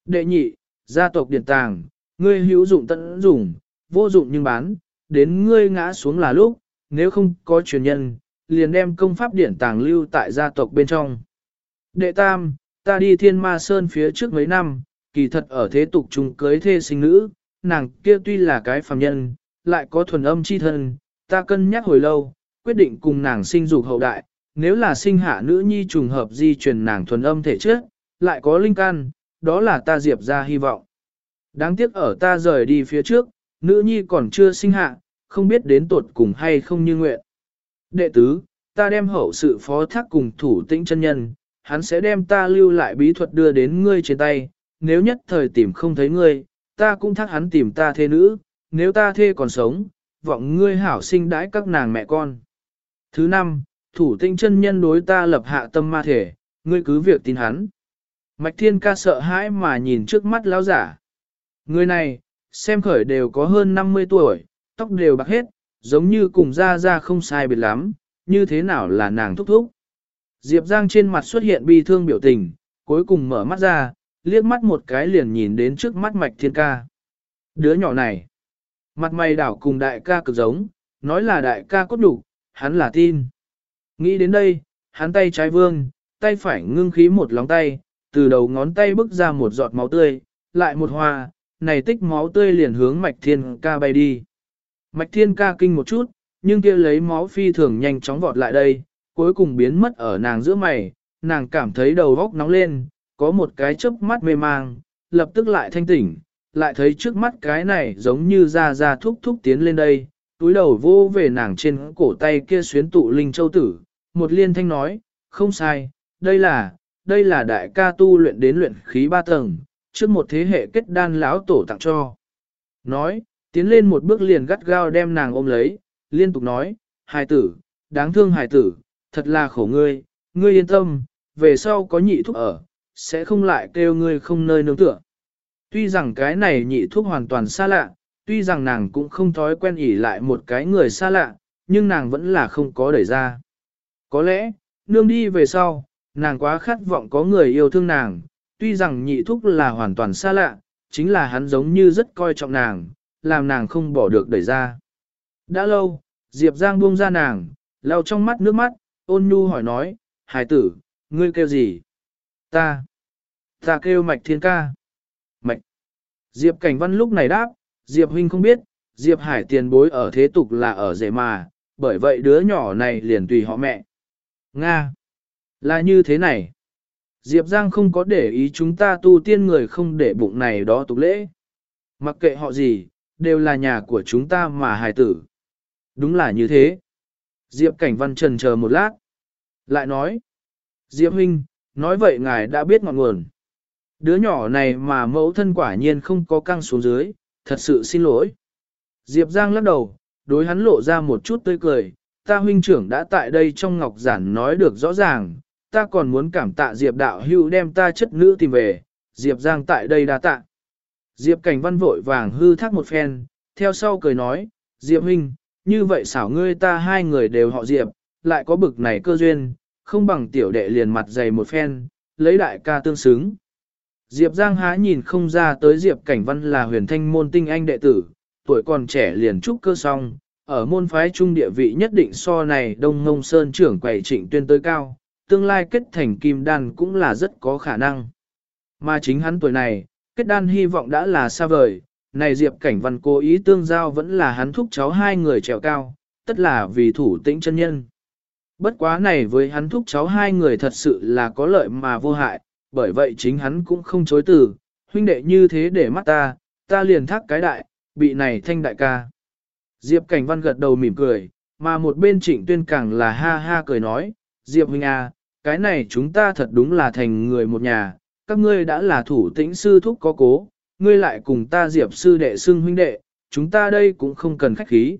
Đệ nhị, gia tộc điện tàng, ngươi hữu dụng tận dụng, vô dụng nhưng bán, đến ngươi ngã xuống là lúc, nếu không có truyền nhân, liền đem công pháp điển tàng lưu tại gia tộc bên trong. Đệ tam, ta đi thiên ma sơn phía trước mấy năm, kỳ thật ở thế tục trùng cưới thê sinh nữ, nàng kia tuy là cái phàm nhân, lại có thuần âm chi thân, ta cân nhắc hồi lâu, quyết định cùng nàng sinh dục hậu đại, nếu là sinh hạ nữ nhi trùng hợp di truyền nàng thuần âm thể chất, lại có linh can, đó là ta diệp ra hy vọng. Đáng tiếc ở ta rời đi phía trước, nữ nhi còn chưa sinh hạ, không biết đến tuột cùng hay không như nguyện. Đệ tứ, ta đem hậu sự phó thác cùng thủ tĩnh chân nhân, hắn sẽ đem ta lưu lại bí thuật đưa đến ngươi trên tay, nếu nhất thời tìm không thấy ngươi, ta cũng thác hắn tìm ta thê nữ, nếu ta thê còn sống, vọng ngươi hảo sinh đãi các nàng mẹ con. Thứ năm, thủ tinh chân nhân đối ta lập hạ tâm ma thể, ngươi cứ việc tin hắn. Mạch thiên ca sợ hãi mà nhìn trước mắt lão giả. Người này, xem khởi đều có hơn 50 tuổi, tóc đều bạc hết, giống như cùng ra ra không sai biệt lắm, như thế nào là nàng thúc thúc. Diệp Giang trên mặt xuất hiện bi thương biểu tình, cuối cùng mở mắt ra, liếc mắt một cái liền nhìn đến trước mắt mạch thiên ca. Đứa nhỏ này, mặt mày đảo cùng đại ca cực giống, nói là đại ca cốt đủ, hắn là tin. Nghĩ đến đây, hắn tay trái vương, tay phải ngưng khí một lóng tay, từ đầu ngón tay bước ra một giọt máu tươi, lại một hoa, này tích máu tươi liền hướng mạch thiên ca bay đi. Mạch thiên ca kinh một chút, nhưng kia lấy máu phi thường nhanh chóng vọt lại đây, cuối cùng biến mất ở nàng giữa mày, nàng cảm thấy đầu góc nóng lên, có một cái chớp mắt mê mang, lập tức lại thanh tỉnh, lại thấy trước mắt cái này giống như ra ra thúc thúc tiến lên đây, túi đầu vô về nàng trên cổ tay kia xuyến tụ linh châu tử, một liên thanh nói, không sai, đây là, đây là đại ca tu luyện đến luyện khí ba tầng, trước một thế hệ kết đan lão tổ tặng cho. Nói, tiến lên một bước liền gắt gao đem nàng ôm lấy, liên tục nói, hài tử, đáng thương hài tử, thật là khổ ngươi, ngươi yên tâm, về sau có nhị thúc ở, sẽ không lại kêu ngươi không nơi nương tựa. Tuy rằng cái này nhị thuốc hoàn toàn xa lạ, tuy rằng nàng cũng không thói quen ỉ lại một cái người xa lạ, nhưng nàng vẫn là không có đẩy ra. Có lẽ, nương đi về sau, nàng quá khát vọng có người yêu thương nàng, tuy rằng nhị thúc là hoàn toàn xa lạ, chính là hắn giống như rất coi trọng nàng, làm nàng không bỏ được đẩy ra. Đã lâu, Diệp Giang buông ra nàng, lau trong mắt nước mắt, ôn nhu hỏi nói, hải tử, ngươi kêu gì? Ta, ta kêu mạch thiên ca. Mạch. Diệp Cảnh Văn lúc này đáp, Diệp Huynh không biết, Diệp Hải tiền bối ở thế tục là ở rể mà, bởi vậy đứa nhỏ này liền tùy họ mẹ. Nga. Là như thế này. Diệp Giang không có để ý chúng ta tu tiên người không để bụng này đó tục lễ. Mặc kệ họ gì, đều là nhà của chúng ta mà hài tử. Đúng là như thế. Diệp Cảnh Văn trần chờ một lát. Lại nói. Diệp Huynh, nói vậy ngài đã biết ngọn nguồn. Đứa nhỏ này mà mẫu thân quả nhiên không có căng xuống dưới, thật sự xin lỗi. Diệp Giang lắc đầu, đối hắn lộ ra một chút tươi cười, ta huynh trưởng đã tại đây trong ngọc giản nói được rõ ràng, ta còn muốn cảm tạ Diệp đạo hưu đem ta chất nữ tìm về, Diệp Giang tại đây đa tạ. Diệp cảnh văn vội vàng hư thác một phen, theo sau cười nói, Diệp huynh, như vậy xảo ngươi ta hai người đều họ Diệp, lại có bực này cơ duyên, không bằng tiểu đệ liền mặt dày một phen, lấy đại ca tương xứng. Diệp Giang há nhìn không ra tới Diệp Cảnh Văn là huyền thanh môn tinh anh đệ tử, tuổi còn trẻ liền trúc cơ song, ở môn phái trung địa vị nhất định so này Đông Ngông Sơn trưởng quầy trịnh tuyên tới cao, tương lai kết thành kim đan cũng là rất có khả năng. Mà chính hắn tuổi này, kết đan hy vọng đã là xa vời, này Diệp Cảnh Văn cố ý tương giao vẫn là hắn thúc cháu hai người trèo cao, tất là vì thủ tĩnh chân nhân. Bất quá này với hắn thúc cháu hai người thật sự là có lợi mà vô hại, bởi vậy chính hắn cũng không chối từ, huynh đệ như thế để mắt ta, ta liền thác cái đại, bị này thanh đại ca. Diệp Cảnh Văn gật đầu mỉm cười, mà một bên trịnh tuyên càng là ha ha cười nói, Diệp huynh à, cái này chúng ta thật đúng là thành người một nhà, các ngươi đã là thủ tĩnh sư thúc có cố, ngươi lại cùng ta Diệp sư đệ xưng huynh đệ, chúng ta đây cũng không cần khách khí.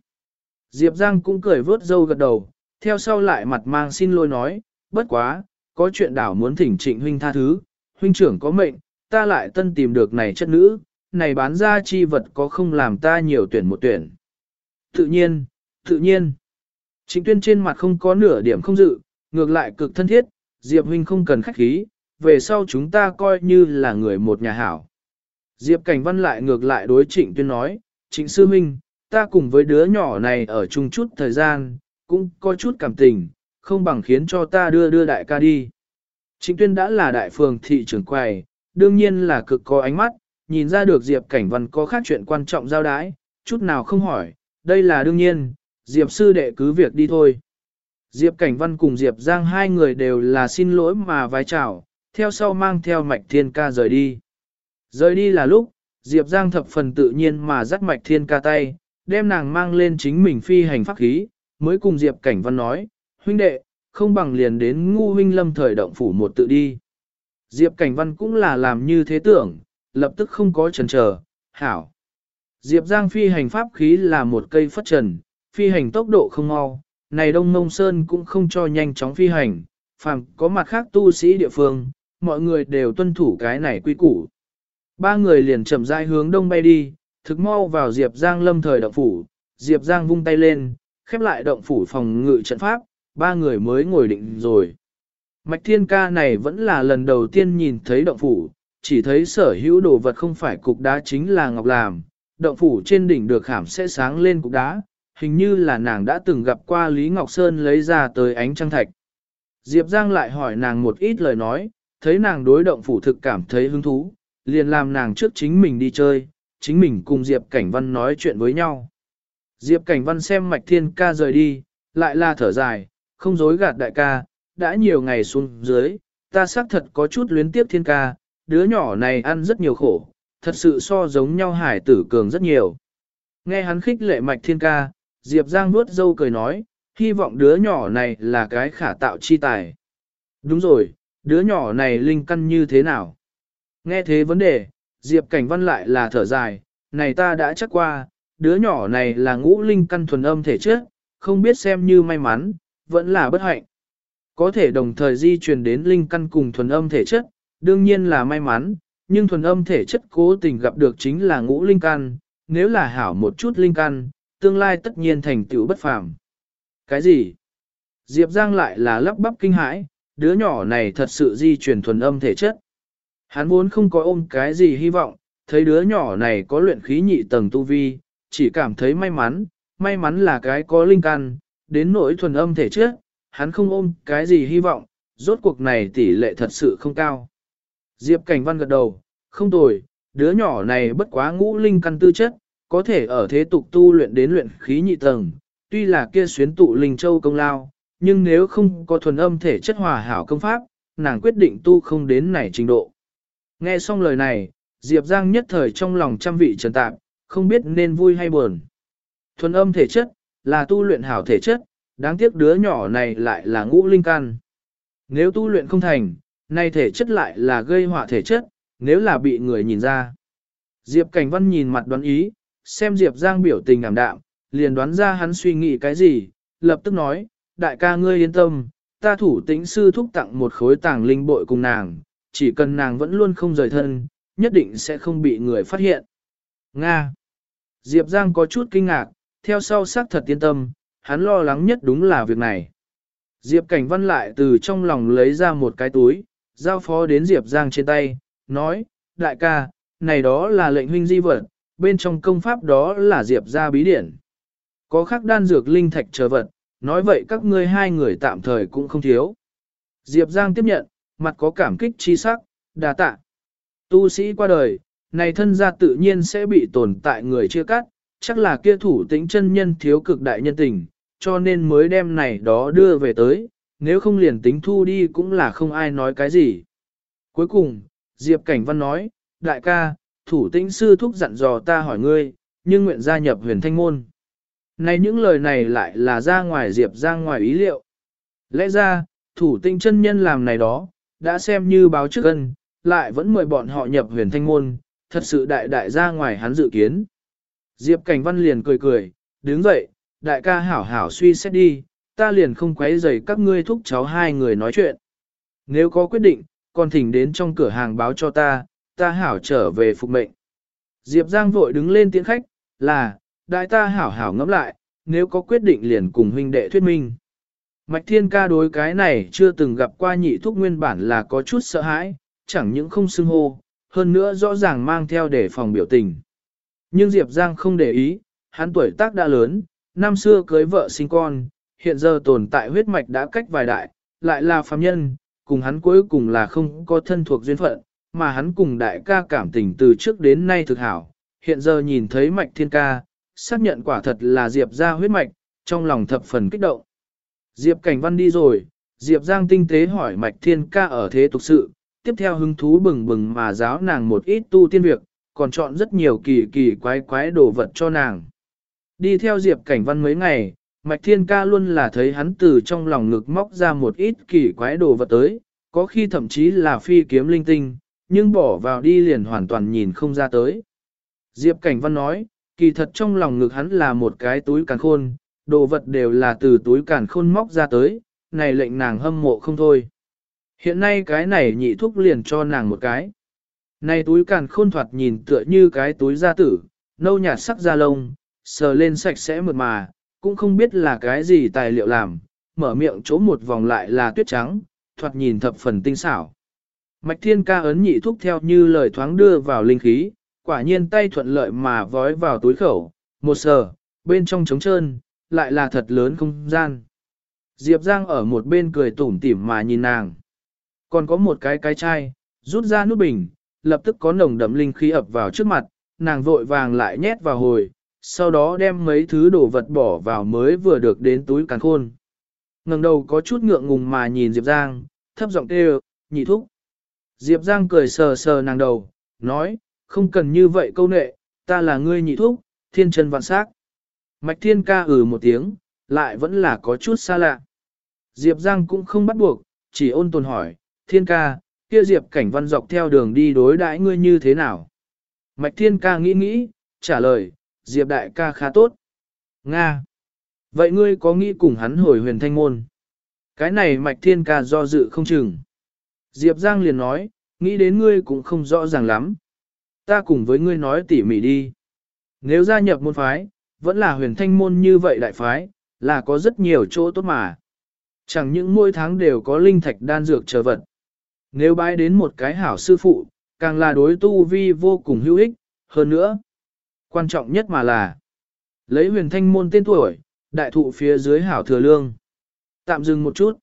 Diệp Giang cũng cười vớt dâu gật đầu, theo sau lại mặt mang xin lỗi nói, bất quá, có chuyện đảo muốn thỉnh trịnh huynh tha thứ, huynh trưởng có mệnh, ta lại tân tìm được này chất nữ, này bán ra chi vật có không làm ta nhiều tuyển một tuyển. Tự nhiên, tự nhiên. Trịnh tuyên trên mặt không có nửa điểm không dự, ngược lại cực thân thiết, Diệp huynh không cần khách khí, về sau chúng ta coi như là người một nhà hảo. Diệp Cảnh Văn lại ngược lại đối trịnh tuyên nói, trịnh sư huynh, ta cùng với đứa nhỏ này ở chung chút thời gian, cũng có chút cảm tình, không bằng khiến cho ta đưa đưa đại ca đi. Trịnh tuyên đã là đại phường thị trưởng quầy, đương nhiên là cực có ánh mắt, nhìn ra được Diệp Cảnh Văn có khác chuyện quan trọng giao đái, chút nào không hỏi, đây là đương nhiên, Diệp sư đệ cứ việc đi thôi. Diệp Cảnh Văn cùng Diệp Giang hai người đều là xin lỗi mà vái chào, theo sau mang theo Mạch Thiên Ca rời đi. Rời đi là lúc, Diệp Giang thập phần tự nhiên mà dắt Mạch Thiên Ca tay, đem nàng mang lên chính mình phi hành pháp khí, mới cùng Diệp Cảnh Văn nói, huynh đệ, không bằng liền đến ngu huynh lâm thời động phủ một tự đi. Diệp Cảnh Văn cũng là làm như thế tưởng, lập tức không có chần chờ, hảo. Diệp Giang phi hành pháp khí là một cây phất trần, phi hành tốc độ không mau, này Đông Mông Sơn cũng không cho nhanh chóng phi hành, phàm có mặt khác tu sĩ địa phương, mọi người đều tuân thủ cái này quy củ. Ba người liền chậm rãi hướng đông bay đi, thực mau vào Diệp Giang lâm thời động phủ, Diệp Giang vung tay lên, khép lại động phủ phòng ngự trận pháp, ba người mới ngồi định rồi. Mạch thiên ca này vẫn là lần đầu tiên nhìn thấy động phủ, chỉ thấy sở hữu đồ vật không phải cục đá chính là ngọc làm, động phủ trên đỉnh được khảm sẽ sáng lên cục đá, hình như là nàng đã từng gặp qua Lý Ngọc Sơn lấy ra tới ánh trăng thạch. Diệp Giang lại hỏi nàng một ít lời nói, thấy nàng đối động phủ thực cảm thấy hứng thú, liền làm nàng trước chính mình đi chơi, chính mình cùng Diệp Cảnh Văn nói chuyện với nhau. Diệp Cảnh Văn xem Mạch Thiên ca rời đi, lại là thở dài, không dối gạt đại ca, đã nhiều ngày xuống dưới, ta xác thật có chút luyến tiếp Thiên ca, đứa nhỏ này ăn rất nhiều khổ, thật sự so giống nhau hải tử cường rất nhiều. Nghe hắn khích lệ Mạch Thiên ca, Diệp Giang nuốt dâu cười nói, hy vọng đứa nhỏ này là cái khả tạo chi tài. Đúng rồi, đứa nhỏ này linh căn như thế nào? Nghe thế vấn đề, Diệp Cảnh Văn lại là thở dài, này ta đã chắc qua, đứa nhỏ này là ngũ linh căn thuần âm thể chất, không biết xem như may mắn, vẫn là bất hạnh. Có thể đồng thời di truyền đến linh căn cùng thuần âm thể chất, đương nhiên là may mắn, nhưng thuần âm thể chất cố tình gặp được chính là ngũ linh căn, nếu là hảo một chút linh căn, tương lai tất nhiên thành tựu bất phàm. Cái gì? Diệp Giang lại là lắp bắp kinh hãi, đứa nhỏ này thật sự di truyền thuần âm thể chất. Hắn vốn không có ôm cái gì hy vọng, thấy đứa nhỏ này có luyện khí nhị tầng tu vi, chỉ cảm thấy may mắn, may mắn là cái có linh căn, đến nỗi thuần âm thể chất, hắn không ôm cái gì hy vọng, rốt cuộc này tỷ lệ thật sự không cao. Diệp Cảnh Văn gật đầu, không tồi, đứa nhỏ này bất quá ngũ linh căn tư chất, có thể ở thế tục tu luyện đến luyện khí nhị tầng, tuy là kia xuyến tụ linh châu công lao, nhưng nếu không có thuần âm thể chất hòa hảo công pháp, nàng quyết định tu không đến này trình độ. Nghe xong lời này, Diệp Giang nhất thời trong lòng trăm vị trần tạp, không biết nên vui hay buồn. Thuần âm thể chất, là tu luyện hảo thể chất, đáng tiếc đứa nhỏ này lại là ngũ linh căn. Nếu tu luyện không thành, nay thể chất lại là gây họa thể chất, nếu là bị người nhìn ra. Diệp Cảnh Văn nhìn mặt đoán ý, xem Diệp Giang biểu tình ảm đạm, liền đoán ra hắn suy nghĩ cái gì, lập tức nói, đại ca ngươi yên tâm, ta thủ tĩnh sư thúc tặng một khối tàng linh bội cùng nàng, chỉ cần nàng vẫn luôn không rời thân, nhất định sẽ không bị người phát hiện. Nga Diệp Giang có chút kinh ngạc, theo sau xác thật yên tâm, hắn lo lắng nhất đúng là việc này. Diệp Cảnh Văn lại từ trong lòng lấy ra một cái túi, giao phó đến Diệp Giang trên tay, nói, đại ca, này đó là lệnh huynh di vật, bên trong công pháp đó là Diệp gia bí điển. Có khắc đan dược linh thạch chờ vật, nói vậy các ngươi hai người tạm thời cũng không thiếu. Diệp Giang tiếp nhận, mặt có cảm kích chi sắc, đà tạ. Tu sĩ qua đời, này thân gia tự nhiên sẽ bị tồn tại người chưa cắt, chắc là kia thủ tĩnh chân nhân thiếu cực đại nhân tình, cho nên mới đem này đó đưa về tới, nếu không liền tính thu đi cũng là không ai nói cái gì. Cuối cùng, Diệp Cảnh Văn nói, đại ca, thủ tĩnh sư thúc dặn dò ta hỏi ngươi, nhưng nguyện gia nhập huyền thanh môn. Này những lời này lại là ra ngoài Diệp ra ngoài ý liệu. Lẽ ra, thủ tinh chân nhân làm này đó, đã xem như báo trước ân, lại vẫn mời bọn họ nhập huyền thanh môn, thật sự đại đại ra ngoài hắn dự kiến. Diệp Cảnh Văn liền cười cười, đứng dậy, đại ca hảo hảo suy xét đi, ta liền không quấy rầy các ngươi thúc cháu hai người nói chuyện. Nếu có quyết định, còn thỉnh đến trong cửa hàng báo cho ta, ta hảo trở về phục mệnh. Diệp Giang vội đứng lên tiễn khách, là, đại ta hảo hảo ngẫm lại, nếu có quyết định liền cùng huynh đệ thuyết minh. Mạch Thiên ca đối cái này chưa từng gặp qua nhị thúc nguyên bản là có chút sợ hãi, chẳng những không xưng hô, hơn nữa rõ ràng mang theo để phòng biểu tình. Nhưng Diệp Giang không để ý, hắn tuổi tác đã lớn, năm xưa cưới vợ sinh con, hiện giờ tồn tại huyết mạch đã cách vài đại, lại là phàm nhân, cùng hắn cuối cùng là không có thân thuộc duyên phận, mà hắn cùng đại ca cảm tình từ trước đến nay thực hảo, hiện giờ nhìn thấy mạch thiên ca, xác nhận quả thật là Diệp ra huyết mạch, trong lòng thập phần kích động. Diệp Cảnh Văn đi rồi, Diệp Giang tinh tế hỏi mạch thiên ca ở thế tục sự, tiếp theo hứng thú bừng bừng mà giáo nàng một ít tu tiên việc, còn chọn rất nhiều kỳ kỳ quái quái đồ vật cho nàng. Đi theo Diệp Cảnh Văn mấy ngày, Mạch Thiên Ca luôn là thấy hắn từ trong lòng ngực móc ra một ít kỳ quái đồ vật tới, có khi thậm chí là phi kiếm linh tinh, nhưng bỏ vào đi liền hoàn toàn nhìn không ra tới. Diệp Cảnh Văn nói, kỳ thật trong lòng ngực hắn là một cái túi càn khôn, đồ vật đều là từ túi càn khôn móc ra tới, này lệnh nàng hâm mộ không thôi. Hiện nay cái này nhị thúc liền cho nàng một cái. Này túi càn khôn thoạt nhìn tựa như cái túi da tử, nâu nhạt sắc da lông, sờ lên sạch sẽ mượt mà, cũng không biết là cái gì tài liệu làm, mở miệng chỗ một vòng lại là tuyết trắng, thoạt nhìn thập phần tinh xảo. Mạch thiên ca ấn nhị thúc theo như lời thoáng đưa vào linh khí, quả nhiên tay thuận lợi mà vói vào túi khẩu, một sờ, bên trong trống trơn, lại là thật lớn không gian. Diệp Giang ở một bên cười tủm tỉm mà nhìn nàng. Còn có một cái cái chai, rút ra nút bình, lập tức có nồng đậm linh khí ập vào trước mặt, nàng vội vàng lại nhét vào hồi, sau đó đem mấy thứ đồ vật bỏ vào mới vừa được đến túi càn khôn. ngẩng đầu có chút ngượng ngùng mà nhìn Diệp Giang, thấp giọng kêu, nhị thúc. Diệp Giang cười sờ sờ nàng đầu, nói, không cần như vậy câu nệ, ta là ngươi nhị thúc, thiên chân vạn sắc. Mạch thiên ca ừ một tiếng, lại vẫn là có chút xa lạ. Diệp Giang cũng không bắt buộc, chỉ ôn tồn hỏi, thiên ca, kia Diệp cảnh văn dọc theo đường đi đối đãi ngươi như thế nào? Mạch thiên ca nghĩ nghĩ, trả lời, Diệp đại ca khá tốt. Nga. Vậy ngươi có nghĩ cùng hắn hồi huyền thanh môn? Cái này mạch thiên ca do dự không chừng. Diệp Giang liền nói, nghĩ đến ngươi cũng không rõ ràng lắm. Ta cùng với ngươi nói tỉ mỉ đi. Nếu gia nhập môn phái, vẫn là huyền thanh môn như vậy đại phái, là có rất nhiều chỗ tốt mà. Chẳng những mỗi tháng đều có linh thạch đan dược chờ vật. Nếu bái đến một cái hảo sư phụ, càng là đối tu vi vô cùng hữu ích, hơn nữa. Quan trọng nhất mà là, lấy huyền thanh môn tên tuổi, đại thụ phía dưới hảo thừa lương. Tạm dừng một chút,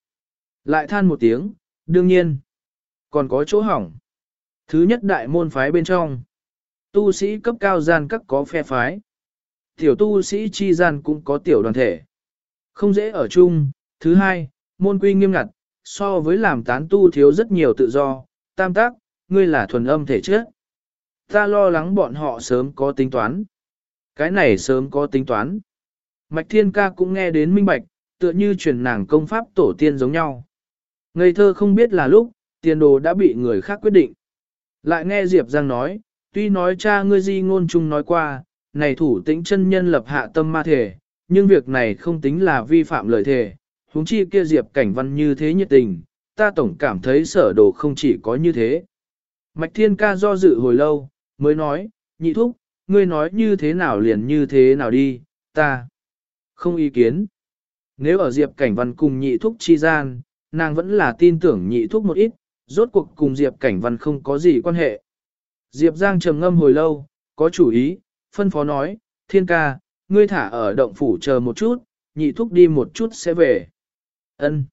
lại than một tiếng, đương nhiên, còn có chỗ hỏng. Thứ nhất đại môn phái bên trong, tu sĩ cấp cao gian các có phe phái. Tiểu tu sĩ chi gian cũng có tiểu đoàn thể. Không dễ ở chung. Thứ hai, môn quy nghiêm ngặt, so với làm tán tu thiếu rất nhiều tự do. Tam tác, ngươi là thuần âm thể chất. Ta lo lắng bọn họ sớm có tính toán. Cái này sớm có tính toán. Mạch Thiên Ca cũng nghe đến minh bạch, tựa như truyền nàng công pháp tổ tiên giống nhau. Ngây thơ không biết là lúc, tiền đồ đã bị người khác quyết định. Lại nghe Diệp Giang nói, tuy nói cha ngươi di ngôn chung nói qua, này thủ tĩnh chân nhân lập hạ tâm ma thể, nhưng việc này không tính là vi phạm lời thề, huống chi kia Diệp cảnh văn như thế nhiệt tình, ta tổng cảm thấy sở đồ không chỉ có như thế. Mạch Thiên Ca do dự hồi lâu, mới nói, nhị thúc, ngươi nói như thế nào liền như thế nào đi, ta không ý kiến. Nếu ở Diệp Cảnh Văn cùng nhị thúc chi gian, nàng vẫn là tin tưởng nhị thúc một ít, rốt cuộc cùng Diệp Cảnh Văn không có gì quan hệ. Diệp Giang trầm ngâm hồi lâu, có chủ ý, phân phó nói, thiên ca, ngươi thả ở động phủ chờ một chút, nhị thúc đi một chút sẽ về. Ân.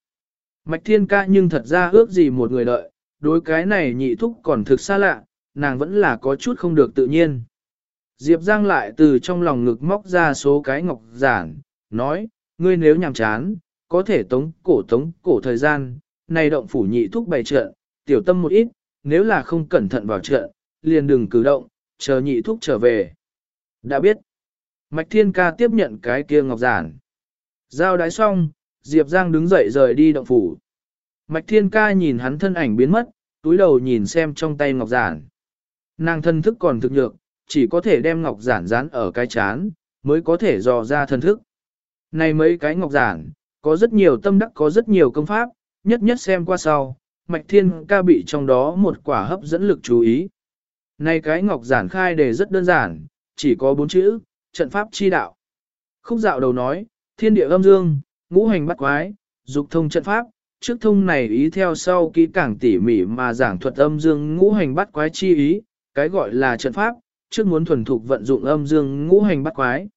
Mạch thiên ca nhưng thật ra ước gì một người đợi, đối cái này nhị thúc còn thực xa lạ, nàng vẫn là có chút không được tự nhiên. Diệp Giang lại từ trong lòng ngực móc ra số cái ngọc giản, nói, ngươi nếu nhàm chán, có thể tống cổ tống cổ thời gian, này động phủ nhị thúc bày trợ, tiểu tâm một ít, nếu là không cẩn thận vào trợ, liền đừng cử động, chờ nhị thúc trở về. Đã biết. Mạch Thiên Ca tiếp nhận cái kia ngọc giản. Giao đái xong, Diệp Giang đứng dậy rời đi động phủ. Mạch Thiên Ca nhìn hắn thân ảnh biến mất, túi đầu nhìn xem trong tay ngọc giản. Nàng thân thức còn thực nhược, chỉ có thể đem ngọc giản dán ở cái chán, mới có thể dò ra thân thức. Này mấy cái ngọc giản, có rất nhiều tâm đắc có rất nhiều công pháp, nhất nhất xem qua sau, Mạch Thiên Ca bị trong đó một quả hấp dẫn lực chú ý. Này cái ngọc giản khai đề rất đơn giản, chỉ có bốn chữ, trận pháp chi đạo. Khúc dạo đầu nói, thiên địa âm dương, ngũ hành bắt quái, dục thông trận pháp, trước thông này ý theo sau kỹ càng tỉ mỉ mà giảng thuật âm dương ngũ hành bắt quái chi ý, cái gọi là trận pháp, trước muốn thuần thục vận dụng âm dương ngũ hành bắt quái.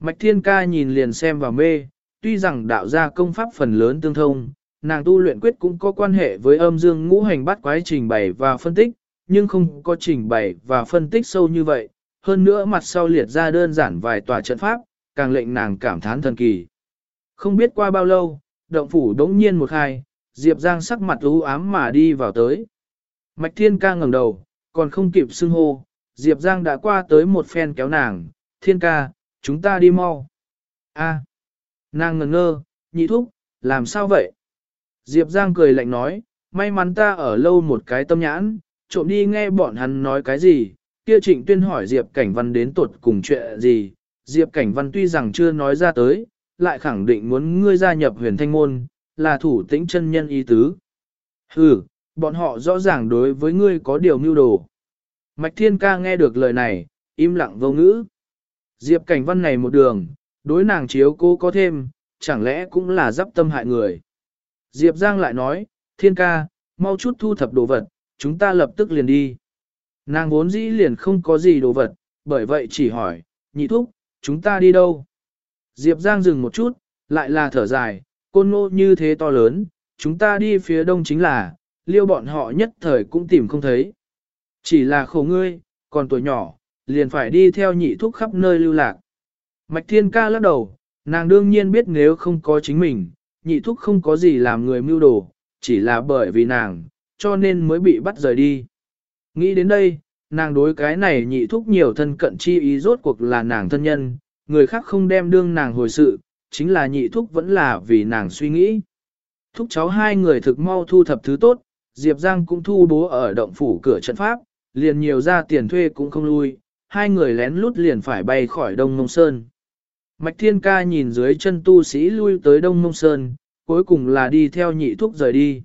Mạch Thiên Ca nhìn liền xem vào mê, tuy rằng đạo gia công pháp phần lớn tương thông, nàng tu luyện quyết cũng có quan hệ với âm dương ngũ hành bắt quái trình bày và phân tích, nhưng không có trình bày và phân tích sâu như vậy, hơn nữa mặt sau liệt ra đơn giản vài tòa trận pháp, càng lệnh nàng cảm thán thần kỳ. Không biết qua bao lâu, động phủ đống nhiên một khai, Diệp Giang sắc mặt u ám mà đi vào tới. Mạch Thiên ca ngẩng đầu, còn không kịp xưng hô, Diệp Giang đã qua tới một phen kéo nàng, Thiên ca, chúng ta đi mau. A, nàng ngẩn ngơ, nhị thúc, làm sao vậy? Diệp Giang cười lạnh nói, may mắn ta ở lâu một cái tâm nhãn, trộm đi nghe bọn hắn nói cái gì, kia trịnh tuyên hỏi Diệp Cảnh Văn đến tuột cùng chuyện gì, Diệp Cảnh Văn tuy rằng chưa nói ra tới, lại khẳng định muốn ngươi gia nhập huyền thanh môn, là thủ tĩnh chân nhân ý tứ. Hừ, bọn họ rõ ràng đối với ngươi có điều mưu đồ. Mạch Thiên Ca nghe được lời này, im lặng vô ngữ. Diệp Cảnh Văn này một đường, đối nàng chiếu cô có thêm, chẳng lẽ cũng là giáp tâm hại người. Diệp Giang lại nói, thiên ca, mau chút thu thập đồ vật, chúng ta lập tức liền đi. Nàng vốn dĩ liền không có gì đồ vật, bởi vậy chỉ hỏi, nhị thúc, chúng ta đi đâu? Diệp Giang dừng một chút, lại là thở dài, côn ngô như thế to lớn, chúng ta đi phía đông chính là, liêu bọn họ nhất thời cũng tìm không thấy. Chỉ là khổ ngươi, còn tuổi nhỏ, liền phải đi theo nhị thúc khắp nơi lưu lạc. Mạch Thiên ca lắc đầu, nàng đương nhiên biết nếu không có chính mình, nhị thúc không có gì làm người mưu đồ, chỉ là bởi vì nàng, cho nên mới bị bắt rời đi. Nghĩ đến đây, nàng đối cái này nhị thúc nhiều thân cận chi ý rốt cuộc là nàng thân nhân, người khác không đem đương nàng hồi sự, chính là nhị thúc vẫn là vì nàng suy nghĩ. Thúc cháu hai người thực mau thu thập thứ tốt, Diệp Giang cũng thu bố ở động phủ cửa trận pháp, liền nhiều ra tiền thuê cũng không lui, hai người lén lút liền phải bay khỏi Đông Mông Sơn. Mạch Thiên Ca nhìn dưới chân tu sĩ lui tới Đông Mông Sơn, cuối cùng là đi theo nhị thúc rời đi.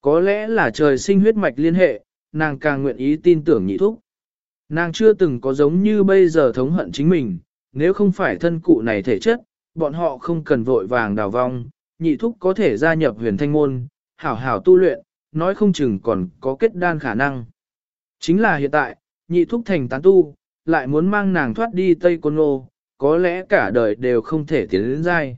Có lẽ là trời sinh huyết mạch liên hệ, nàng càng nguyện ý tin tưởng nhị thúc. Nàng chưa từng có giống như bây giờ thống hận chính mình, nếu không phải thân cụ này thể chất, bọn họ không cần vội vàng đào vong, nhị thúc có thể gia nhập huyền thanh môn, hảo hảo tu luyện, nói không chừng còn có kết đan khả năng. Chính là hiện tại, nhị thúc thành tán tu, lại muốn mang nàng thoát đi Tây Côn Ngô, có lẽ cả đời đều không thể tiến đến dai.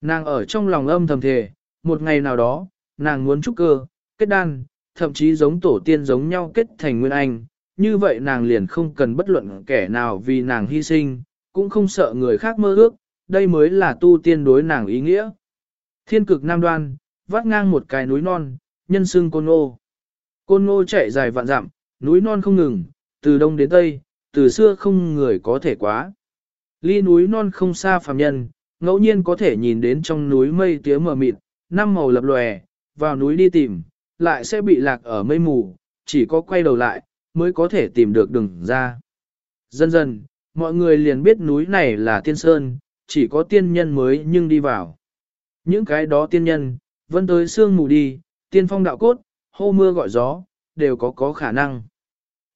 Nàng ở trong lòng âm thầm thề, một ngày nào đó, nàng muốn trúc cơ, kết đan, thậm chí giống tổ tiên giống nhau kết thành nguyên anh, như vậy nàng liền không cần bất luận kẻ nào vì nàng hy sinh, cũng không sợ người khác mơ ước, đây mới là tu tiên đối nàng ý nghĩa. Thiên cực nam đoan, vắt ngang một cái núi non, nhân xương côn ngô. Côn ngô chạy dài vạn dặm, núi non không ngừng, từ đông đến tây, từ xưa không người có thể quá. Ly núi non không xa phàm nhân, ngẫu nhiên có thể nhìn đến trong núi mây tía mờ mịt, năm màu lập lòe, vào núi đi tìm, lại sẽ bị lạc ở mây mù, chỉ có quay đầu lại, mới có thể tìm được đường ra. Dần dần, mọi người liền biết núi này là tiên sơn, chỉ có tiên nhân mới nhưng đi vào. Những cái đó tiên nhân, vẫn tới sương mù đi, tiên phong đạo cốt, hô mưa gọi gió, đều có có khả năng.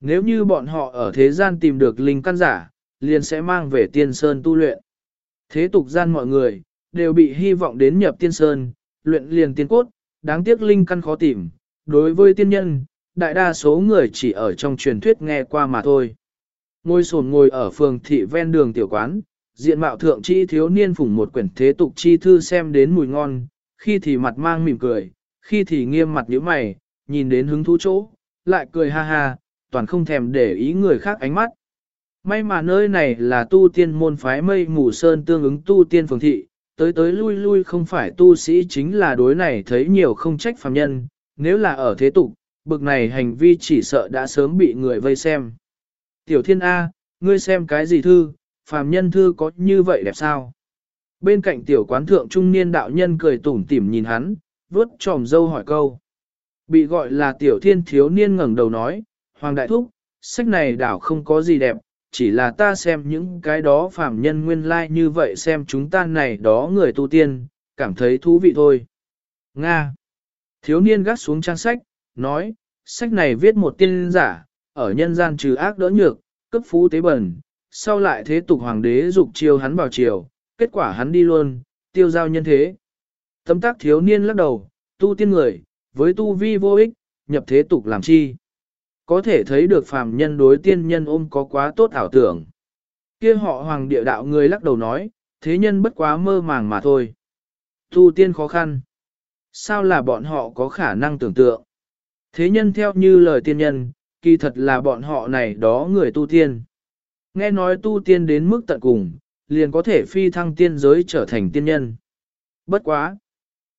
Nếu như bọn họ ở thế gian tìm được linh căn giả, liền sẽ mang về tiên sơn tu luyện. Thế tục gian mọi người, đều bị hy vọng đến nhập tiên sơn, luyện liền tiên cốt, đáng tiếc linh căn khó tìm. Đối với tiên nhân, đại đa số người chỉ ở trong truyền thuyết nghe qua mà thôi. Ngôi sồn ngồi ở phường thị ven đường tiểu quán, diện mạo thượng chi thiếu niên phủng một quyển thế tục chi thư xem đến mùi ngon, khi thì mặt mang mỉm cười, khi thì nghiêm mặt nhíu mày, nhìn đến hứng thú chỗ, lại cười ha ha, toàn không thèm để ý người khác ánh mắt. May mà nơi này là tu tiên môn phái mây mù sơn tương ứng tu tiên phường thị, tới tới lui lui không phải tu sĩ chính là đối này thấy nhiều không trách phàm nhân, nếu là ở thế tục, bực này hành vi chỉ sợ đã sớm bị người vây xem. Tiểu thiên A, ngươi xem cái gì thư, phàm nhân thư có như vậy đẹp sao? Bên cạnh tiểu quán thượng trung niên đạo nhân cười tủm tỉm nhìn hắn, vớt tròm dâu hỏi câu. Bị gọi là tiểu thiên thiếu niên ngẩng đầu nói, Hoàng Đại Thúc, sách này đảo không có gì đẹp, chỉ là ta xem những cái đó phàm nhân nguyên lai like như vậy xem chúng ta này đó người tu tiên, cảm thấy thú vị thôi. Nga. Thiếu niên gắt xuống trang sách, nói, sách này viết một tiên giả, ở nhân gian trừ ác đỡ nhược, cấp phú tế bẩn, sau lại thế tục hoàng đế dục chiêu hắn vào chiều, kết quả hắn đi luôn, tiêu giao nhân thế. Tâm tác thiếu niên lắc đầu, tu tiên người, với tu vi vô ích, nhập thế tục làm chi. Có thể thấy được phàm nhân đối tiên nhân ôm có quá tốt ảo tưởng. kia họ hoàng địa đạo người lắc đầu nói, thế nhân bất quá mơ màng mà thôi. Tu tiên khó khăn. Sao là bọn họ có khả năng tưởng tượng? Thế nhân theo như lời tiên nhân, kỳ thật là bọn họ này đó người tu tiên. Nghe nói tu tiên đến mức tận cùng, liền có thể phi thăng tiên giới trở thành tiên nhân. Bất quá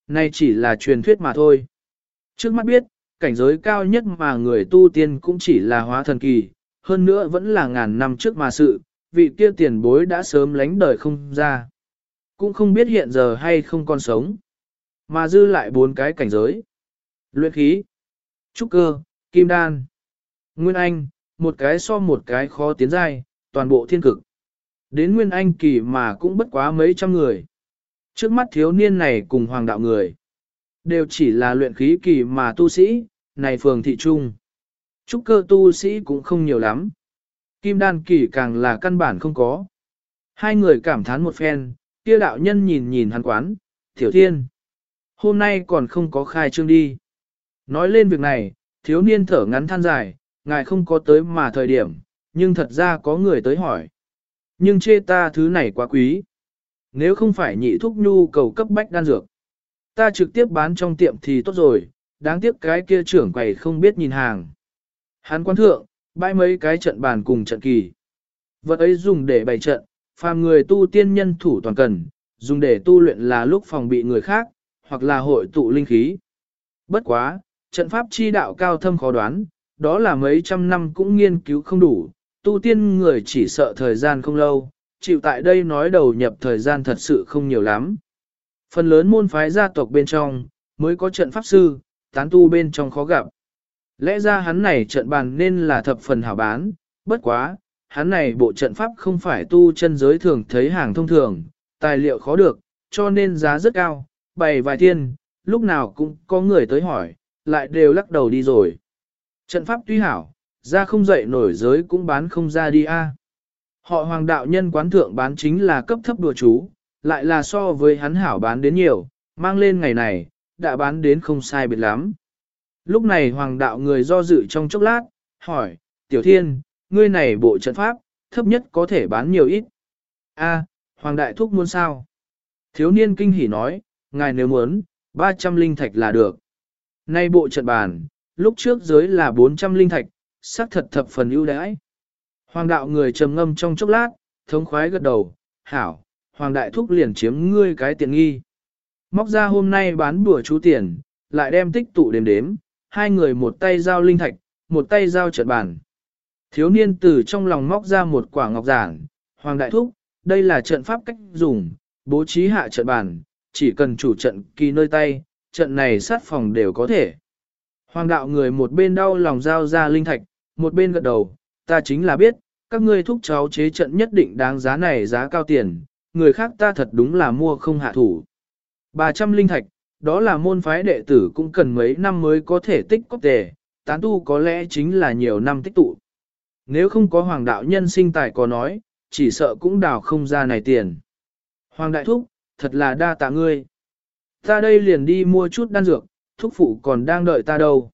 nay chỉ là truyền thuyết mà thôi. Trước mắt biết, cảnh giới cao nhất mà người tu tiên cũng chỉ là hóa thần kỳ, hơn nữa vẫn là ngàn năm trước mà sự, vị kia tiền bối đã sớm lánh đời không ra. Cũng không biết hiện giờ hay không còn sống. Mà dư lại bốn cái cảnh giới. Luyện khí, trúc cơ, kim đan, nguyên anh, một cái so một cái khó tiến dai, toàn bộ thiên cực. Đến nguyên anh kỳ mà cũng bất quá mấy trăm người. Trước mắt thiếu niên này cùng hoàng đạo người. Đều chỉ là luyện khí kỳ mà tu sĩ, này phường thị trung. Trúc cơ tu sĩ cũng không nhiều lắm. Kim đan kỳ càng là căn bản không có. Hai người cảm thán một phen, kia đạo nhân nhìn nhìn hắn quán, tiểu thiên. Hôm nay còn không có khai trương đi. Nói lên việc này, thiếu niên thở ngắn than dài, ngài không có tới mà thời điểm, nhưng thật ra có người tới hỏi. Nhưng chê ta thứ này quá quý. Nếu không phải nhị thúc nhu cầu cấp bách đan dược, ta trực tiếp bán trong tiệm thì tốt rồi, đáng tiếc cái kia trưởng quầy không biết nhìn hàng. Hắn quan thượng, bãi mấy cái trận bàn cùng trận kỳ. Vật ấy dùng để bày trận, phàm người tu tiên nhân thủ toàn cần, dùng để tu luyện là lúc phòng bị người khác, hoặc là hội tụ linh khí. Bất quá, trận pháp chi đạo cao thâm khó đoán, đó là mấy trăm năm cũng nghiên cứu không đủ, tu tiên người chỉ sợ thời gian không lâu, chịu tại đây nói đầu nhập thời gian thật sự không nhiều lắm. Phần lớn môn phái gia tộc bên trong, mới có trận pháp sư, tán tu bên trong khó gặp. Lẽ ra hắn này trận bàn nên là thập phần hảo bán, bất quá, hắn này bộ trận pháp không phải tu chân giới thường thấy hàng thông thường, tài liệu khó được, cho nên giá rất cao, bày vài thiên, lúc nào cũng có người tới hỏi, lại đều lắc đầu đi rồi. Trận pháp tuy hảo, ra không dậy nổi giới cũng bán không ra đi a. Họ hoàng đạo nhân quán thượng bán chính là cấp thấp đùa chú, lại là so với hắn hảo bán đến nhiều, mang lên ngày này, đã bán đến không sai biệt lắm. Lúc này hoàng đạo người do dự trong chốc lát, hỏi, tiểu thiên, ngươi này bộ trận pháp, thấp nhất có thể bán nhiều ít. A, hoàng đại thúc muốn sao? Thiếu niên kinh hỉ nói, ngài nếu muốn, 300 linh thạch là được. Nay bộ trận bàn, lúc trước giới là 400 linh thạch, xác thật thập phần ưu đãi. Hoàng đạo người trầm ngâm trong chốc lát, thống khoái gật đầu, hảo, hoàng đại thúc liền chiếm ngươi cái tiện nghi. Móc ra hôm nay bán bùa chú tiền, lại đem tích tụ đếm đếm, hai người một tay giao linh thạch, một tay giao trận bản. Thiếu niên từ trong lòng móc ra một quả ngọc giản, hoàng đại thúc, đây là trận pháp cách dùng, bố trí hạ trận bản, chỉ cần chủ trận kỳ nơi tay, trận này sát phòng đều có thể. Hoàng đạo người một bên đau lòng giao ra linh thạch, một bên gật đầu, ta chính là biết, các ngươi thúc cháu chế trận nhất định đáng giá này giá cao tiền, người khác ta thật đúng là mua không hạ thủ. 300 linh thạch, đó là môn phái đệ tử cũng cần mấy năm mới có thể tích có tề, tán tu có lẽ chính là nhiều năm tích tụ. Nếu không có hoàng đạo nhân sinh tài có nói, chỉ sợ cũng đào không ra này tiền. Hoàng đại thúc, thật là đa tạ ngươi. Ta đây liền đi mua chút đan dược, thúc phụ còn đang đợi ta đâu.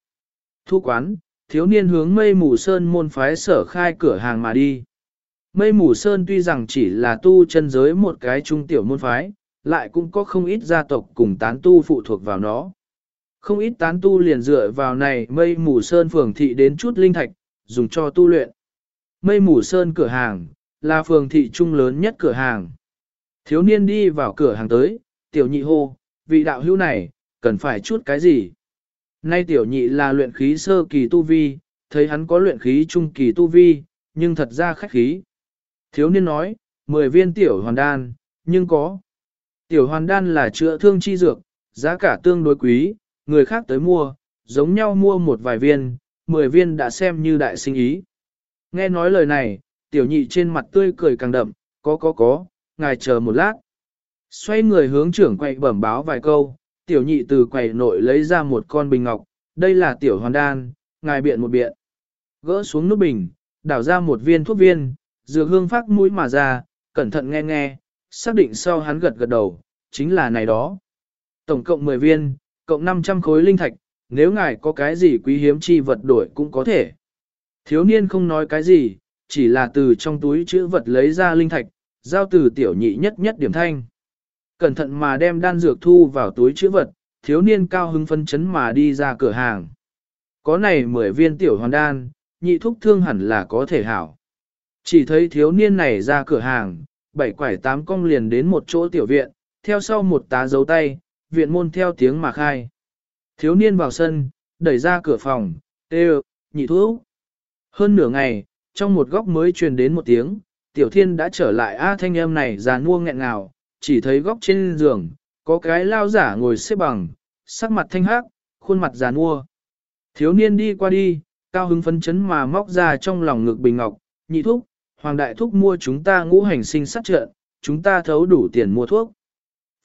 Thu quán, thiếu niên hướng mây mù sơn môn phái sở khai cửa hàng mà đi. Mây mù sơn tuy rằng chỉ là tu chân giới một cái trung tiểu môn phái, lại cũng có không ít gia tộc cùng tán tu phụ thuộc vào nó. Không ít tán tu liền dựa vào này mây mù sơn phường thị đến chút linh thạch, dùng cho tu luyện. Mây mù sơn cửa hàng, là phường thị trung lớn nhất cửa hàng. Thiếu niên đi vào cửa hàng tới, tiểu nhị hô, vị đạo hữu này, cần phải chút cái gì? Nay tiểu nhị là luyện khí sơ kỳ tu vi, thấy hắn có luyện khí trung kỳ tu vi, nhưng thật ra khách khí. Thiếu niên nói, 10 viên tiểu hoàn đan, nhưng có. Tiểu hoàn đan là chữa thương chi dược, giá cả tương đối quý, người khác tới mua, giống nhau mua một vài viên, 10 viên đã xem như đại sinh ý. Nghe nói lời này, tiểu nhị trên mặt tươi cười càng đậm, có có có, ngài chờ một lát. Xoay người hướng trưởng quậy bẩm báo vài câu, tiểu nhị từ quầy nội lấy ra một con bình ngọc, đây là tiểu hoàn đan, ngài biện một biện. Gỡ xuống nút bình, đảo ra một viên thuốc viên, dược hương phát mũi mà ra, cẩn thận nghe nghe, xác định sau hắn gật gật đầu, chính là này đó. Tổng cộng 10 viên, cộng 500 khối linh thạch, nếu ngài có cái gì quý hiếm chi vật đổi cũng có thể. Thiếu niên không nói cái gì, chỉ là từ trong túi chữ vật lấy ra linh thạch, giao từ tiểu nhị nhất nhất điểm thanh. Cẩn thận mà đem đan dược thu vào túi chữ vật, thiếu niên cao hứng phân chấn mà đi ra cửa hàng. Có này 10 viên tiểu hoàn đan, nhị thúc thương hẳn là có thể hảo. Chỉ thấy thiếu niên này ra cửa hàng, bảy quải tám cong liền đến một chỗ tiểu viện, theo sau một tá dấu tay, viện môn theo tiếng mà khai. Thiếu niên vào sân, đẩy ra cửa phòng, tê nhị thuốc. Hơn nửa ngày, trong một góc mới truyền đến một tiếng, tiểu thiên đã trở lại A thanh âm này già nua nghẹn ngào, chỉ thấy góc trên giường, có cái lao giả ngồi xếp bằng, sắc mặt thanh hắc, khuôn mặt già nua. Thiếu niên đi qua đi, cao hứng phấn chấn mà móc ra trong lòng ngực bình ngọc, nhị thúc, hoàng đại thúc mua chúng ta ngũ hành sinh sát trợ chúng ta thấu đủ tiền mua thuốc.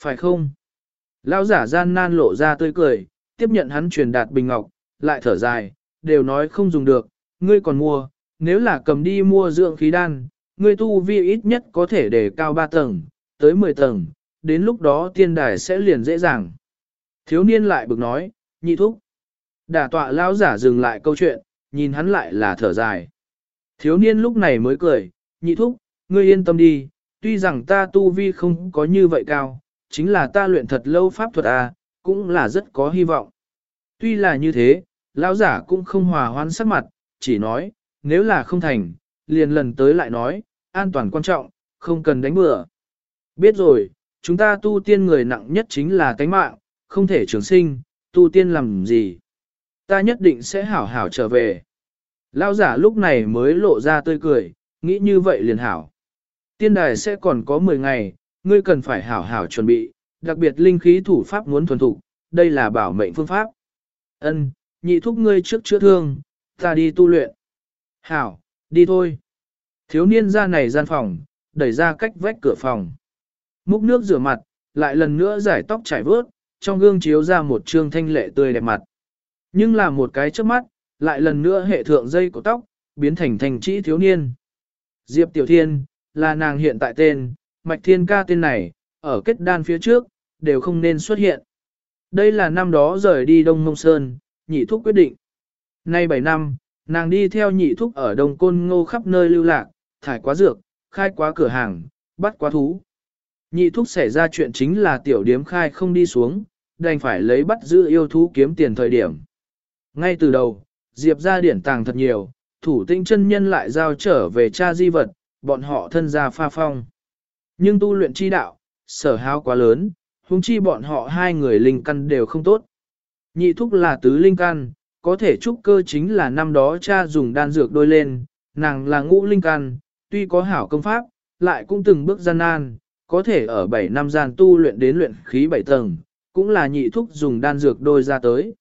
Phải không? Lão giả gian nan lộ ra tươi cười, tiếp nhận hắn truyền đạt bình ngọc, lại thở dài, đều nói không dùng được, ngươi còn mua, nếu là cầm đi mua dưỡng khí đan, ngươi tu vi ít nhất có thể để cao ba tầng, tới 10 tầng, đến lúc đó tiên đài sẽ liền dễ dàng. Thiếu niên lại bực nói, nhị thúc. Đả tọa lão giả dừng lại câu chuyện, nhìn hắn lại là thở dài. Thiếu niên lúc này mới cười, nhị thúc, ngươi yên tâm đi, tuy rằng ta tu vi không có như vậy cao, chính là ta luyện thật lâu pháp thuật à, cũng là rất có hy vọng. Tuy là như thế, lão giả cũng không hòa hoãn sắc mặt, chỉ nói, nếu là không thành, liền lần tới lại nói, an toàn quan trọng, không cần đánh bừa. Biết rồi, chúng ta tu tiên người nặng nhất chính là tánh mạng, không thể trường sinh, tu tiên làm gì. Ta nhất định sẽ hảo hảo trở về. Lão giả lúc này mới lộ ra tươi cười, nghĩ như vậy liền hảo. Tiên đài sẽ còn có 10 ngày, ngươi cần phải hảo hảo chuẩn bị, đặc biệt linh khí thủ pháp muốn thuần thục, đây là bảo mệnh phương pháp. Ân, nhị thúc ngươi trước chữa thương, ta đi tu luyện. Hảo, đi thôi. Thiếu niên ra này gian phòng, đẩy ra cách vách cửa phòng. Múc nước rửa mặt, lại lần nữa giải tóc trải vớt, trong gương chiếu ra một trương thanh lệ tươi đẹp mặt. Nhưng là một cái trước mắt, lại lần nữa hệ thượng dây của tóc, biến thành thành trĩ thiếu niên. Diệp Tiểu Thiên, là nàng hiện tại tên, Mạch Thiên ca tên này, ở kết đan phía trước, đều không nên xuất hiện. Đây là năm đó rời đi Đông Mông Sơn, nhị thúc quyết định. Nay 7 năm, nàng đi theo nhị thúc ở Đông Côn Ngô khắp nơi lưu lạc, thải quá dược, khai quá cửa hàng, bắt quá thú. Nhị thúc xảy ra chuyện chính là tiểu điếm khai không đi xuống, đành phải lấy bắt giữ yêu thú kiếm tiền thời điểm. Ngay từ đầu, Diệp ra điển tàng thật nhiều, thủ tinh chân nhân lại giao trở về cha di vật, bọn họ thân ra pha phong. Nhưng tu luyện chi đạo, sở hao quá lớn, huống chi bọn họ hai người linh căn đều không tốt. Nhị thúc là tứ linh căn, có thể trúc cơ chính là năm đó cha dùng đan dược đôi lên, nàng là ngũ linh căn, tuy có hảo công pháp, lại cũng từng bước gian nan, có thể ở 7 năm gian tu luyện đến luyện khí 7 tầng, cũng là nhị thúc dùng đan dược đôi ra tới.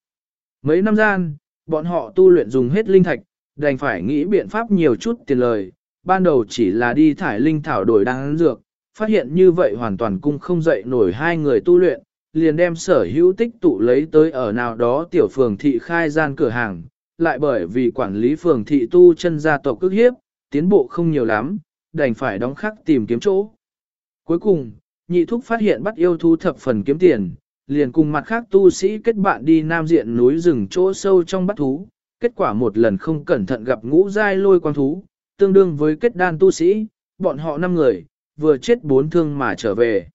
Mấy năm gian, bọn họ tu luyện dùng hết linh thạch, đành phải nghĩ biện pháp nhiều chút tiền lời, ban đầu chỉ là đi thải linh thảo đổi đan dược, phát hiện như vậy hoàn toàn cung không dậy nổi hai người tu luyện, liền đem sở hữu tích tụ lấy tới ở nào đó tiểu phường thị khai gian cửa hàng, lại bởi vì quản lý phường thị tu chân gia tộc cước hiếp, tiến bộ không nhiều lắm, đành phải đóng khắc tìm kiếm chỗ. Cuối cùng, nhị thúc phát hiện bắt yêu thú thập phần kiếm tiền, liền cùng mặt khác tu sĩ kết bạn đi nam diện núi rừng chỗ sâu trong bắt thú, kết quả một lần không cẩn thận gặp ngũ giai lôi quang thú, tương đương với kết đan tu sĩ, bọn họ năm người, vừa chết bốn thương mà trở về.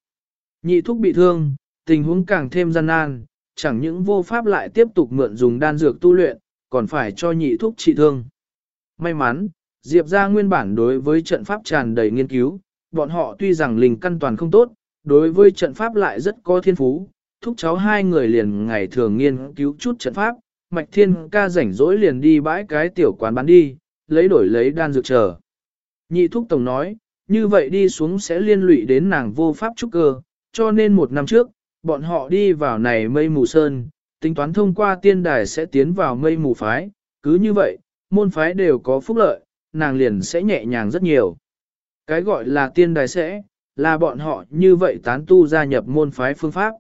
Nhị thúc bị thương, tình huống càng thêm gian nan, chẳng những vô pháp lại tiếp tục mượn dùng đan dược tu luyện, còn phải cho nhị thúc trị thương. May mắn, Diệp ra nguyên bản đối với trận pháp tràn đầy nghiên cứu, bọn họ tuy rằng linh căn toàn không tốt, đối với trận pháp lại rất có thiên phú, thúc cháu hai người liền ngày thường nghiên cứu chút trận pháp, Mạch Thiên ca rảnh rỗi liền đi bãi cái tiểu quán bán đi, lấy đổi lấy đan dược chờ. Nhị thúc tổng nói, như vậy đi xuống sẽ liên lụy đến nàng vô pháp trúc cơ, cho nên một năm trước, bọn họ đi vào này mây mù sơn, tính toán thông qua tiên đài sẽ tiến vào mây mù phái, cứ như vậy, môn phái đều có phúc lợi, nàng liền sẽ nhẹ nhàng rất nhiều. Cái gọi là tiên đài sẽ, là bọn họ như vậy tán tu gia nhập môn phái phương pháp.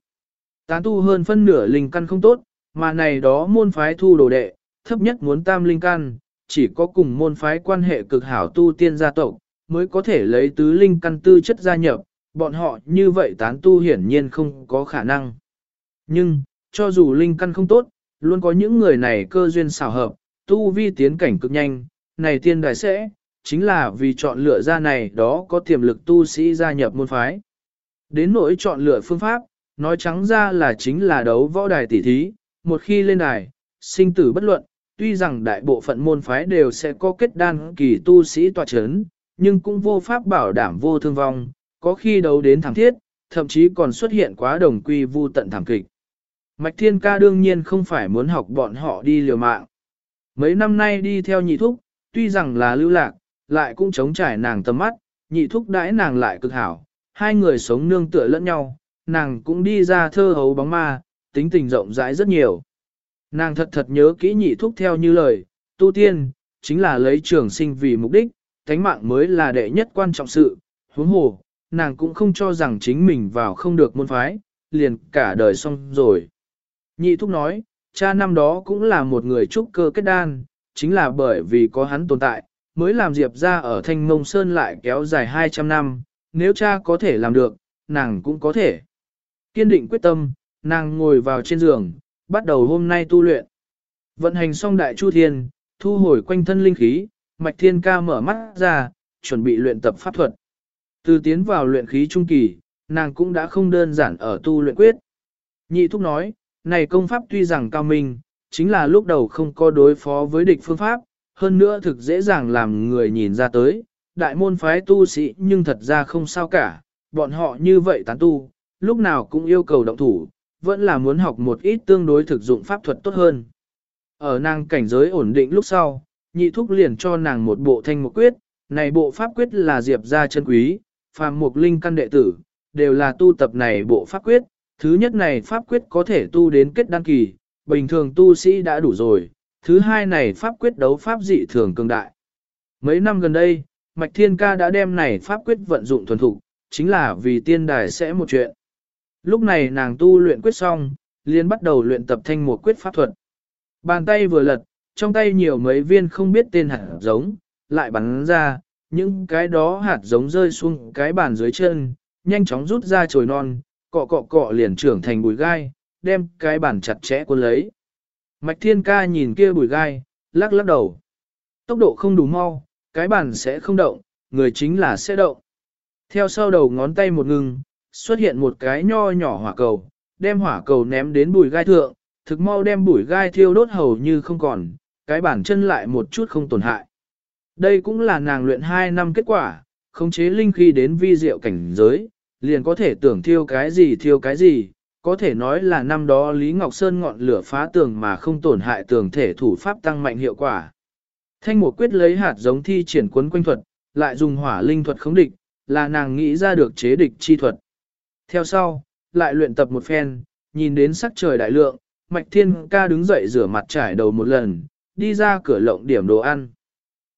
Tán tu hơn phân nửa linh căn không tốt, mà này đó môn phái thu đồ đệ, thấp nhất muốn tam linh căn, chỉ có cùng môn phái quan hệ cực hảo tu tiên gia tộc, mới có thể lấy tứ linh căn tư chất gia nhập, bọn họ như vậy tán tu hiển nhiên không có khả năng. Nhưng, cho dù linh căn không tốt, luôn có những người này cơ duyên xảo hợp, tu vi tiến cảnh cực nhanh, này tiên đại sẽ, chính là vì chọn lựa ra này đó có tiềm lực tu sĩ gia nhập môn phái. Đến nỗi chọn lựa phương pháp, nói trắng ra là chính là đấu võ đài tỷ thí, một khi lên đài, sinh tử bất luận, tuy rằng đại bộ phận môn phái đều sẽ có kết đan kỳ tu sĩ tọa chấn, nhưng cũng vô pháp bảo đảm vô thương vong, có khi đấu đến thảm thiết, thậm chí còn xuất hiện quá đồng quy vu tận thảm kịch. Mạch Thiên Ca đương nhiên không phải muốn học bọn họ đi liều mạng. Mấy năm nay đi theo nhị thúc, tuy rằng là lưu lạc, lại cũng chống trải nàng tầm mắt, nhị thúc đãi nàng lại cực hảo, hai người sống nương tựa lẫn nhau, nàng cũng đi ra thơ hấu bóng ma, tính tình rộng rãi rất nhiều. Nàng thật thật nhớ kỹ nhị thúc theo như lời, tu tiên, chính là lấy trường sinh vì mục đích, thánh mạng mới là đệ nhất quan trọng sự, huống hồ, nàng cũng không cho rằng chính mình vào không được môn phái, liền cả đời xong rồi. Nhị thúc nói, cha năm đó cũng là một người trúc cơ kết đan, chính là bởi vì có hắn tồn tại, mới làm Diệp ra ở Thanh Mông Sơn lại kéo dài 200 năm, nếu cha có thể làm được, nàng cũng có thể. Kiên định quyết tâm, nàng ngồi vào trên giường, bắt đầu hôm nay tu luyện. Vận hành xong đại chu thiên, thu hồi quanh thân linh khí, mạch thiên ca mở mắt ra, chuẩn bị luyện tập pháp thuật. Từ tiến vào luyện khí trung kỳ, nàng cũng đã không đơn giản ở tu luyện quyết. Nhị thúc nói, này công pháp tuy rằng cao minh, chính là lúc đầu không có đối phó với địch phương pháp, hơn nữa thực dễ dàng làm người nhìn ra tới, đại môn phái tu sĩ nhưng thật ra không sao cả, bọn họ như vậy tán tu, lúc nào cũng yêu cầu động thủ, vẫn là muốn học một ít tương đối thực dụng pháp thuật tốt hơn. Ở nàng cảnh giới ổn định lúc sau, nhị thúc liền cho nàng một bộ thanh một quyết, này bộ pháp quyết là diệp gia chân quý, phàm mục linh căn đệ tử, đều là tu tập này bộ pháp quyết, thứ nhất này pháp quyết có thể tu đến kết đăng kỳ, bình thường tu sĩ đã đủ rồi, thứ hai này pháp quyết đấu pháp dị thường cường đại. Mấy năm gần đây, Mạch Thiên Ca đã đem này pháp quyết vận dụng thuần thục, chính là vì tiên đài sẽ một chuyện. Lúc này nàng tu luyện quyết xong, liền bắt đầu luyện tập thanh một quyết pháp thuật. Bàn tay vừa lật, trong tay nhiều mấy viên không biết tên hạt giống, lại bắn ra, những cái đó hạt giống rơi xuống cái bàn dưới chân, nhanh chóng rút ra chồi non, cọ cọ cọ liền trưởng thành bùi gai, đem cái bàn chặt chẽ cuốn lấy. Mạch Thiên Ca nhìn kia bùi gai, lắc lắc đầu. Tốc độ không đủ mau, cái bàn sẽ không động, người chính là sẽ động. Theo sau đầu ngón tay một ngừng, xuất hiện một cái nho nhỏ hỏa cầu, đem hỏa cầu ném đến bùi gai thượng, thực mau đem bùi gai thiêu đốt hầu như không còn, cái bàn chân lại một chút không tổn hại. Đây cũng là nàng luyện 2 năm kết quả, khống chế linh khí đến vi diệu cảnh giới, liền có thể tưởng thiêu cái gì thiêu cái gì, có thể nói là năm đó Lý Ngọc Sơn ngọn lửa phá tường mà không tổn hại tường thể thủ pháp tăng mạnh hiệu quả. Thanh một quyết lấy hạt giống thi triển quấn quanh thuật, lại dùng hỏa linh thuật khống địch, là nàng nghĩ ra được chế địch chi thuật. Theo sau, lại luyện tập một phen, nhìn đến sắc trời đại lượng, Mạch Thiên ca đứng dậy rửa mặt trải đầu một lần, đi ra cửa lộng điểm đồ ăn.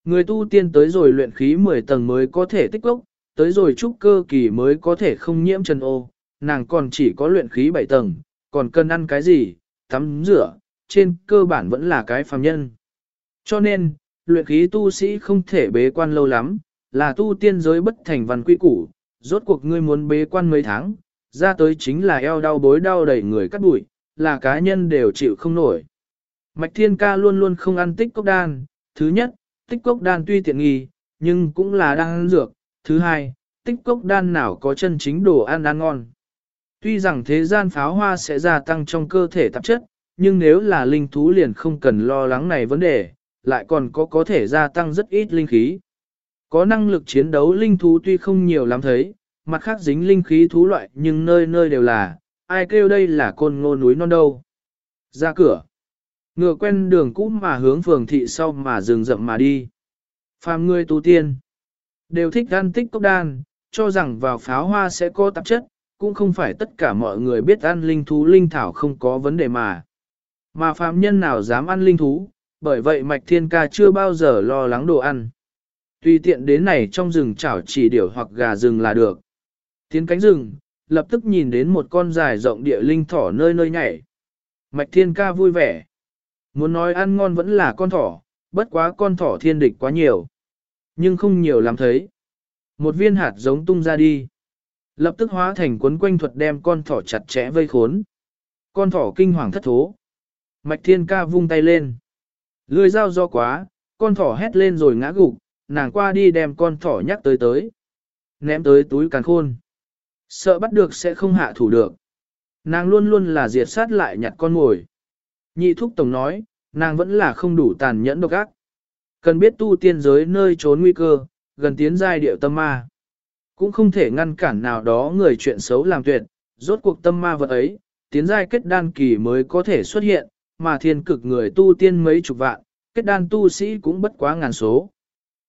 Người tu tiên tới rồi luyện khí 10 tầng mới có thể tích lốc, tới rồi trúc cơ kỳ mới có thể không nhiễm chân ô, nàng còn chỉ có luyện khí 7 tầng, còn cần ăn cái gì, tắm rửa, trên cơ bản vẫn là cái phàm nhân. Cho nên, luyện khí tu sĩ không thể bế quan lâu lắm, là tu tiên giới bất thành văn quy củ, rốt cuộc ngươi muốn bế quan mấy tháng, ra tới chính là eo đau bối đau đầy người cắt bụi, là cá nhân đều chịu không nổi. Mạch Thiên Ca luôn luôn không ăn tích cốc đan, thứ nhất, tích cốc đan tuy tiện nghi, nhưng cũng là đang ăn dược, thứ hai, tích cốc đan nào có chân chính đồ ăn ăn ngon. Tuy rằng thế gian pháo hoa sẽ gia tăng trong cơ thể tạp chất, nhưng nếu là linh thú liền không cần lo lắng này vấn đề, lại còn có có thể gia tăng rất ít linh khí. Có năng lực chiến đấu linh thú tuy không nhiều lắm thấy, mặt khác dính linh khí thú loại nhưng nơi nơi đều là, ai kêu đây là côn ngô núi non đâu. Ra cửa. Ngựa quen đường cũ mà hướng phường thị sau mà rừng rậm mà đi. Phàm người tu tiên. Đều thích gan tích cốc đan, cho rằng vào pháo hoa sẽ có tạp chất, cũng không phải tất cả mọi người biết ăn linh thú linh thảo không có vấn đề mà. Mà phạm nhân nào dám ăn linh thú, bởi vậy Mạch Thiên Ca chưa bao giờ lo lắng đồ ăn. Tùy tiện đến này trong rừng chảo chỉ điểu hoặc gà rừng là được. Tiến cánh rừng, lập tức nhìn đến một con dài rộng địa linh thỏ nơi nơi nhảy. Mạch Thiên Ca vui vẻ. Muốn nói ăn ngon vẫn là con thỏ, bất quá con thỏ thiên địch quá nhiều. Nhưng không nhiều lắm thấy. Một viên hạt giống tung ra đi. Lập tức hóa thành cuốn quanh thuật đem con thỏ chặt chẽ vây khốn. Con thỏ kinh hoàng thất thố. Mạch thiên ca vung tay lên. Lưỡi dao do quá, con thỏ hét lên rồi ngã gục, nàng qua đi đem con thỏ nhắc tới tới. Ném tới túi càn khôn. Sợ bắt được sẽ không hạ thủ được. Nàng luôn luôn là diệt sát lại nhặt con ngồi. Nhị thúc tổng nói, nàng vẫn là không đủ tàn nhẫn độc ác. Cần biết tu tiên giới nơi trốn nguy cơ, gần tiến giai điệu tâm ma. Cũng không thể ngăn cản nào đó người chuyện xấu làm tuyệt, rốt cuộc tâm ma vật ấy, tiến giai kết đan kỳ mới có thể xuất hiện, mà thiên cực người tu tiên mấy chục vạn, kết đan tu sĩ cũng bất quá ngàn số.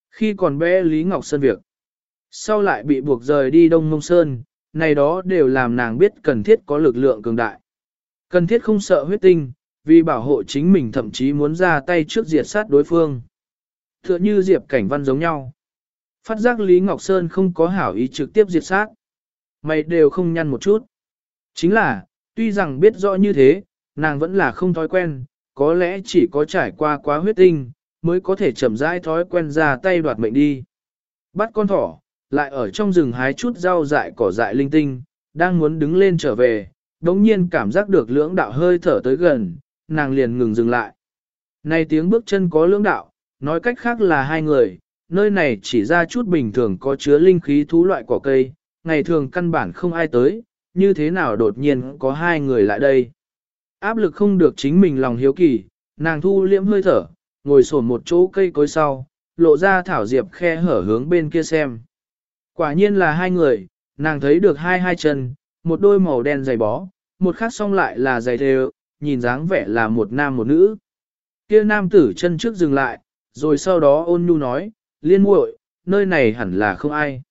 Khi còn bé Lý Ngọc Sơn việc, sau lại bị buộc rời đi Đông Mông Sơn, này đó đều làm nàng biết cần thiết có lực lượng cường đại. Cần thiết không sợ huyết tinh, vì bảo hộ chính mình thậm chí muốn ra tay trước diệt sát đối phương. Tựa như Diệp Cảnh Văn giống nhau. Phát giác Lý Ngọc Sơn không có hảo ý trực tiếp diệt sát. Mày đều không nhăn một chút. Chính là, tuy rằng biết rõ như thế, nàng vẫn là không thói quen, có lẽ chỉ có trải qua quá huyết tinh, mới có thể chậm rãi thói quen ra tay đoạt mệnh đi. Bắt con thỏ, lại ở trong rừng hái chút rau dại cỏ dại linh tinh, đang muốn đứng lên trở về, đống nhiên cảm giác được lưỡng đạo hơi thở tới gần, nàng liền ngừng dừng lại. Này tiếng bước chân có lưỡng đạo, nói cách khác là hai người, nơi này chỉ ra chút bình thường có chứa linh khí thú loại cỏ cây, ngày thường căn bản không ai tới, như thế nào đột nhiên có hai người lại đây. Áp lực không được chính mình lòng hiếu kỳ, nàng thu liễm hơi thở, ngồi sổn một chỗ cây cối sau, lộ ra thảo diệp khe hở hướng bên kia xem. Quả nhiên là hai người, nàng thấy được hai hai chân, một đôi màu đen dày bó, một khác song lại là giày thề nhìn dáng vẻ là một nam một nữ. Kia nam tử chân trước dừng lại, rồi sau đó ôn nhu nói, liên muội, nơi này hẳn là không ai.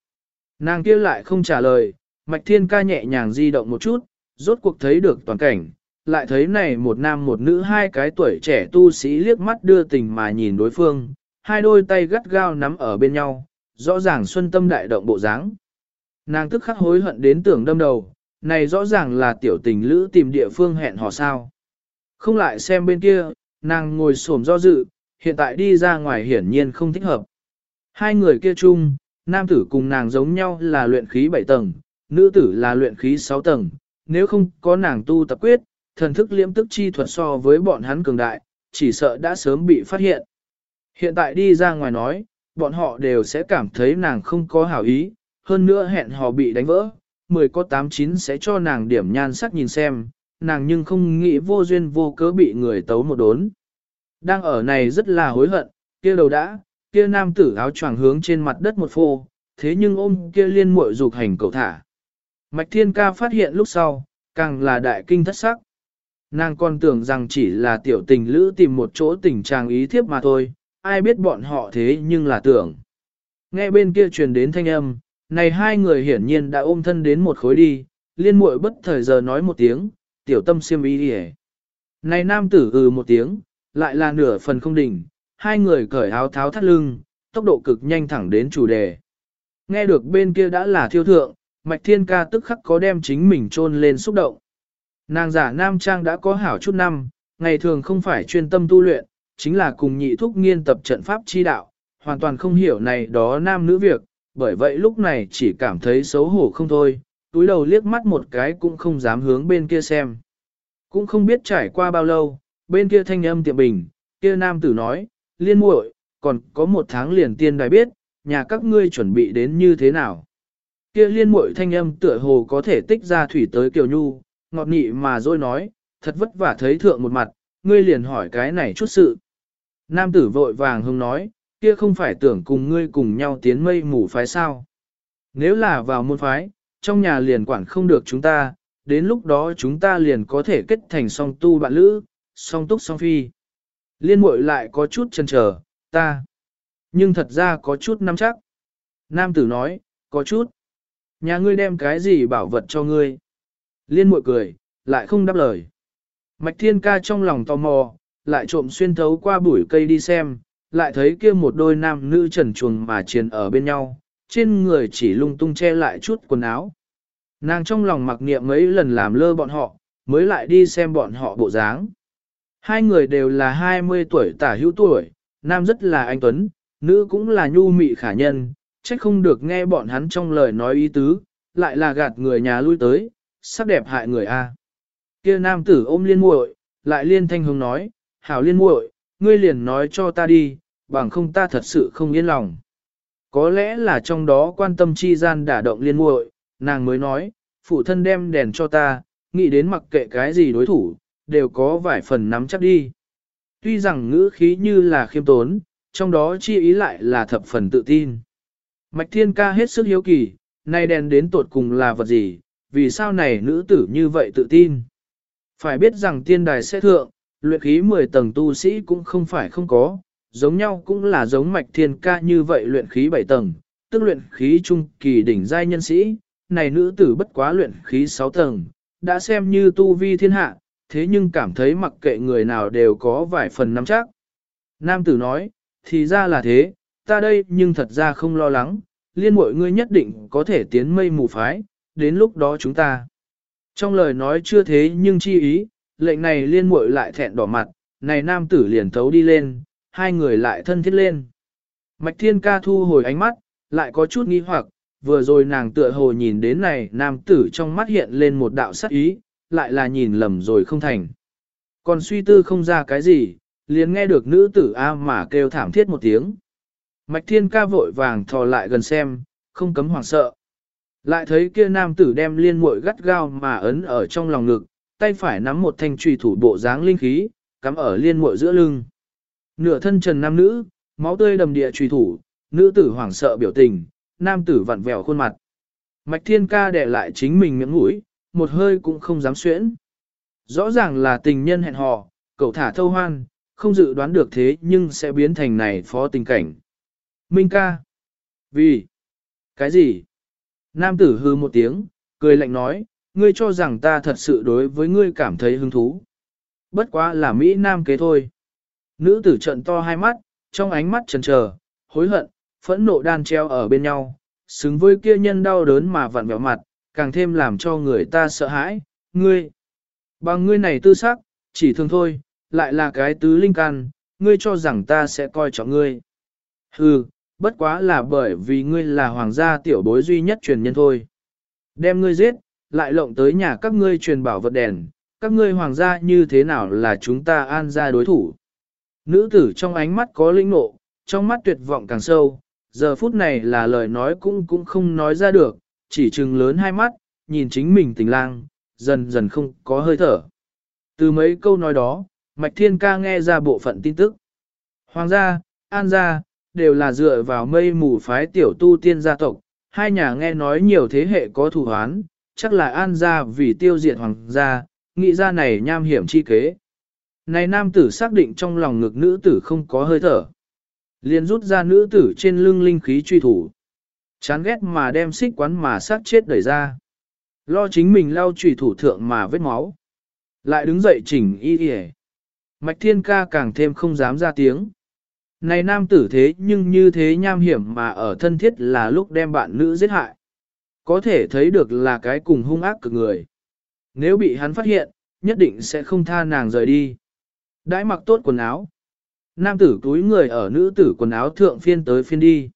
Nàng kia lại không trả lời, mạch thiên ca nhẹ nhàng di động một chút, rốt cuộc thấy được toàn cảnh, lại thấy này một nam một nữ hai cái tuổi trẻ tu sĩ liếc mắt đưa tình mà nhìn đối phương, hai đôi tay gắt gao nắm ở bên nhau, rõ ràng xuân tâm đại động bộ dáng. Nàng tức khắc hối hận đến tưởng đâm đầu, này rõ ràng là tiểu tình lữ tìm địa phương hẹn hò sao. Không lại xem bên kia, nàng ngồi xổm do dự, hiện tại đi ra ngoài hiển nhiên không thích hợp. Hai người kia chung, nam tử cùng nàng giống nhau là luyện khí 7 tầng, nữ tử là luyện khí 6 tầng, nếu không có nàng tu tập quyết, thần thức liễm tức chi thuật so với bọn hắn cường đại, chỉ sợ đã sớm bị phát hiện. Hiện tại đi ra ngoài nói, bọn họ đều sẽ cảm thấy nàng không có hảo ý, hơn nữa hẹn họ bị đánh vỡ, 10 có 89 sẽ cho nàng điểm nhan sắc nhìn xem, nàng nhưng không nghĩ vô duyên vô cớ bị người tấu một đốn. Đang ở này rất là hối hận, kia đầu đã, kia nam tử áo choàng hướng trên mặt đất một phô, thế nhưng ôm kia liên muội dục hành cầu thả. Mạch Thiên Ca phát hiện lúc sau, càng là đại kinh thất sắc. Nàng còn tưởng rằng chỉ là tiểu tình lữ tìm một chỗ tình trạng ý thiếp mà thôi, ai biết bọn họ thế nhưng là tưởng. Nghe bên kia truyền đến thanh âm, này hai người hiển nhiên đã ôm thân đến một khối đi, liên muội bất thời giờ nói một tiếng, tiểu tâm siêm ý đi Này nam tử ừ một tiếng, lại là nửa phần không đỉnh, hai người cởi áo tháo thắt lưng, tốc độ cực nhanh thẳng đến chủ đề. Nghe được bên kia đã là thiêu thượng, Mạch Thiên Ca tức khắc có đem chính mình trôn lên xúc động. Nàng giả nam trang đã có hảo chút năm, ngày thường không phải chuyên tâm tu luyện, chính là cùng nhị thúc nghiên tập trận pháp chi đạo, hoàn toàn không hiểu này đó nam nữ việc, bởi vậy lúc này chỉ cảm thấy xấu hổ không thôi, túi đầu liếc mắt một cái cũng không dám hướng bên kia xem. Cũng không biết trải qua bao lâu, bên kia thanh âm tiệm bình, kia nam tử nói, liên muội, còn có một tháng liền tiên đài biết, nhà các ngươi chuẩn bị đến như thế nào. Kia liên muội thanh âm tựa hồ có thể tích ra thủy tới kiều nhu, ngọt nị mà rồi nói, thật vất vả thấy thượng một mặt, ngươi liền hỏi cái này chút sự. Nam tử vội vàng hưng nói, kia không phải tưởng cùng ngươi cùng nhau tiến mây mù phái sao. Nếu là vào môn phái, trong nhà liền quản không được chúng ta, đến lúc đó chúng ta liền có thể kết thành song tu bạn lữ, song túc song phi. Liên muội lại có chút chần chờ, ta. Nhưng thật ra có chút nắm chắc. Nam tử nói, có chút. Nhà ngươi đem cái gì bảo vật cho ngươi? Liên muội cười, lại không đáp lời. Mạch thiên ca trong lòng tò mò, lại trộm xuyên thấu qua bụi cây đi xem, lại thấy kia một đôi nam nữ trần chuồng mà triền ở bên nhau, trên người chỉ lung tung che lại chút quần áo. Nàng trong lòng mặc niệm mấy lần làm lơ bọn họ, mới lại đi xem bọn họ bộ dáng. Hai người đều là 20 tuổi tả hữu tuổi, nam rất là anh Tuấn, nữ cũng là nhu mị khả nhân, trách không được nghe bọn hắn trong lời nói ý tứ, lại là gạt người nhà lui tới, sắc đẹp hại người a. Kia nam tử ôm liên muội, lại liên thanh hương nói, hảo liên muội, ngươi liền nói cho ta đi, bằng không ta thật sự không yên lòng. Có lẽ là trong đó quan tâm chi gian đả động liên muội, nàng mới nói, phụ thân đem đèn cho ta, nghĩ đến mặc kệ cái gì đối thủ, đều có vài phần nắm chắc đi. Tuy rằng ngữ khí như là khiêm tốn, trong đó chi ý lại là thập phần tự tin. Mạch thiên ca hết sức hiếu kỳ, nay đèn đến tột cùng là vật gì, vì sao này nữ tử như vậy tự tin. Phải biết rằng tiên đài sẽ thượng, luyện khí 10 tầng tu sĩ cũng không phải không có, giống nhau cũng là giống mạch thiên ca như vậy luyện khí 7 tầng, tức luyện khí trung kỳ đỉnh giai nhân sĩ, này nữ tử bất quá luyện khí 6 tầng, đã xem như tu vi thiên hạ, thế nhưng cảm thấy mặc kệ người nào đều có vài phần nắm chắc. Nam tử nói, thì ra là thế, ta đây nhưng thật ra không lo lắng, liên mọi ngươi nhất định có thể tiến mây mù phái, đến lúc đó chúng ta. Trong lời nói chưa thế nhưng chi ý, lệnh này liên muội lại thẹn đỏ mặt, này nam tử liền thấu đi lên, hai người lại thân thiết lên. Mạch thiên ca thu hồi ánh mắt, lại có chút nghi hoặc, vừa rồi nàng tựa hồ nhìn đến này nam tử trong mắt hiện lên một đạo sắc ý, lại là nhìn lầm rồi không thành. Còn suy tư không ra cái gì, liền nghe được nữ tử A mà kêu thảm thiết một tiếng. Mạch thiên ca vội vàng thò lại gần xem, không cấm hoảng sợ. Lại thấy kia nam tử đem liên muội gắt gao mà ấn ở trong lòng ngực, tay phải nắm một thanh trùy thủ bộ dáng linh khí, cắm ở liên muội giữa lưng. Nửa thân trần nam nữ, máu tươi đầm địa trùy thủ, nữ tử hoảng sợ biểu tình, nam tử vặn vẹo khuôn mặt. Mạch thiên ca để lại chính mình miệng mũi, một hơi cũng không dám xuyễn. Rõ ràng là tình nhân hẹn hò, cậu thả thâu hoan, không dự đoán được thế nhưng sẽ biến thành này phó tình cảnh. Minh ca. Vì? Cái gì? Nam tử hư một tiếng, cười lạnh nói, ngươi cho rằng ta thật sự đối với ngươi cảm thấy hứng thú. Bất quá là Mỹ Nam kế thôi. Nữ tử trận to hai mắt, trong ánh mắt trần trờ, hối hận, phẫn nộ đan treo ở bên nhau, xứng với kia nhân đau đớn mà vặn vẹo mặt, càng thêm làm cho người ta sợ hãi, ngươi. Bằng ngươi này tư sắc, chỉ thường thôi, lại là cái tứ linh căn, ngươi cho rằng ta sẽ coi trọng ngươi. Hừ, bất quá là bởi vì ngươi là hoàng gia tiểu bối duy nhất truyền nhân thôi. Đem ngươi giết, lại lộng tới nhà các ngươi truyền bảo vật đèn, các ngươi hoàng gia như thế nào là chúng ta an gia đối thủ. Nữ tử trong ánh mắt có linh nộ, trong mắt tuyệt vọng càng sâu, giờ phút này là lời nói cũng cũng không nói ra được, chỉ trừng lớn hai mắt, nhìn chính mình tình lang, dần dần không có hơi thở. Từ mấy câu nói đó, Mạch Thiên Ca nghe ra bộ phận tin tức. Hoàng gia, An gia, đều là dựa vào mây mù phái tiểu tu tiên gia tộc, hai nhà nghe nói nhiều thế hệ có thù hoán, chắc là An gia vì tiêu diệt hoàng gia, nghĩ ra này nham hiểm chi kế. Này nam tử xác định trong lòng ngực nữ tử không có hơi thở. liền rút ra nữ tử trên lưng linh khí truy thủ. Chán ghét mà đem xích quán mà sát chết đẩy ra. Lo chính mình lau trùy thủ thượng mà vết máu. Lại đứng dậy chỉnh y y Mạch thiên ca càng thêm không dám ra tiếng. Này nam tử thế nhưng như thế nham hiểm mà ở thân thiết là lúc đem bạn nữ giết hại. Có thể thấy được là cái cùng hung ác cực người. Nếu bị hắn phát hiện, nhất định sẽ không tha nàng rời đi. Đãi mặc tốt quần áo. Nam tử túi người ở nữ tử quần áo thượng phiên tới phiên đi.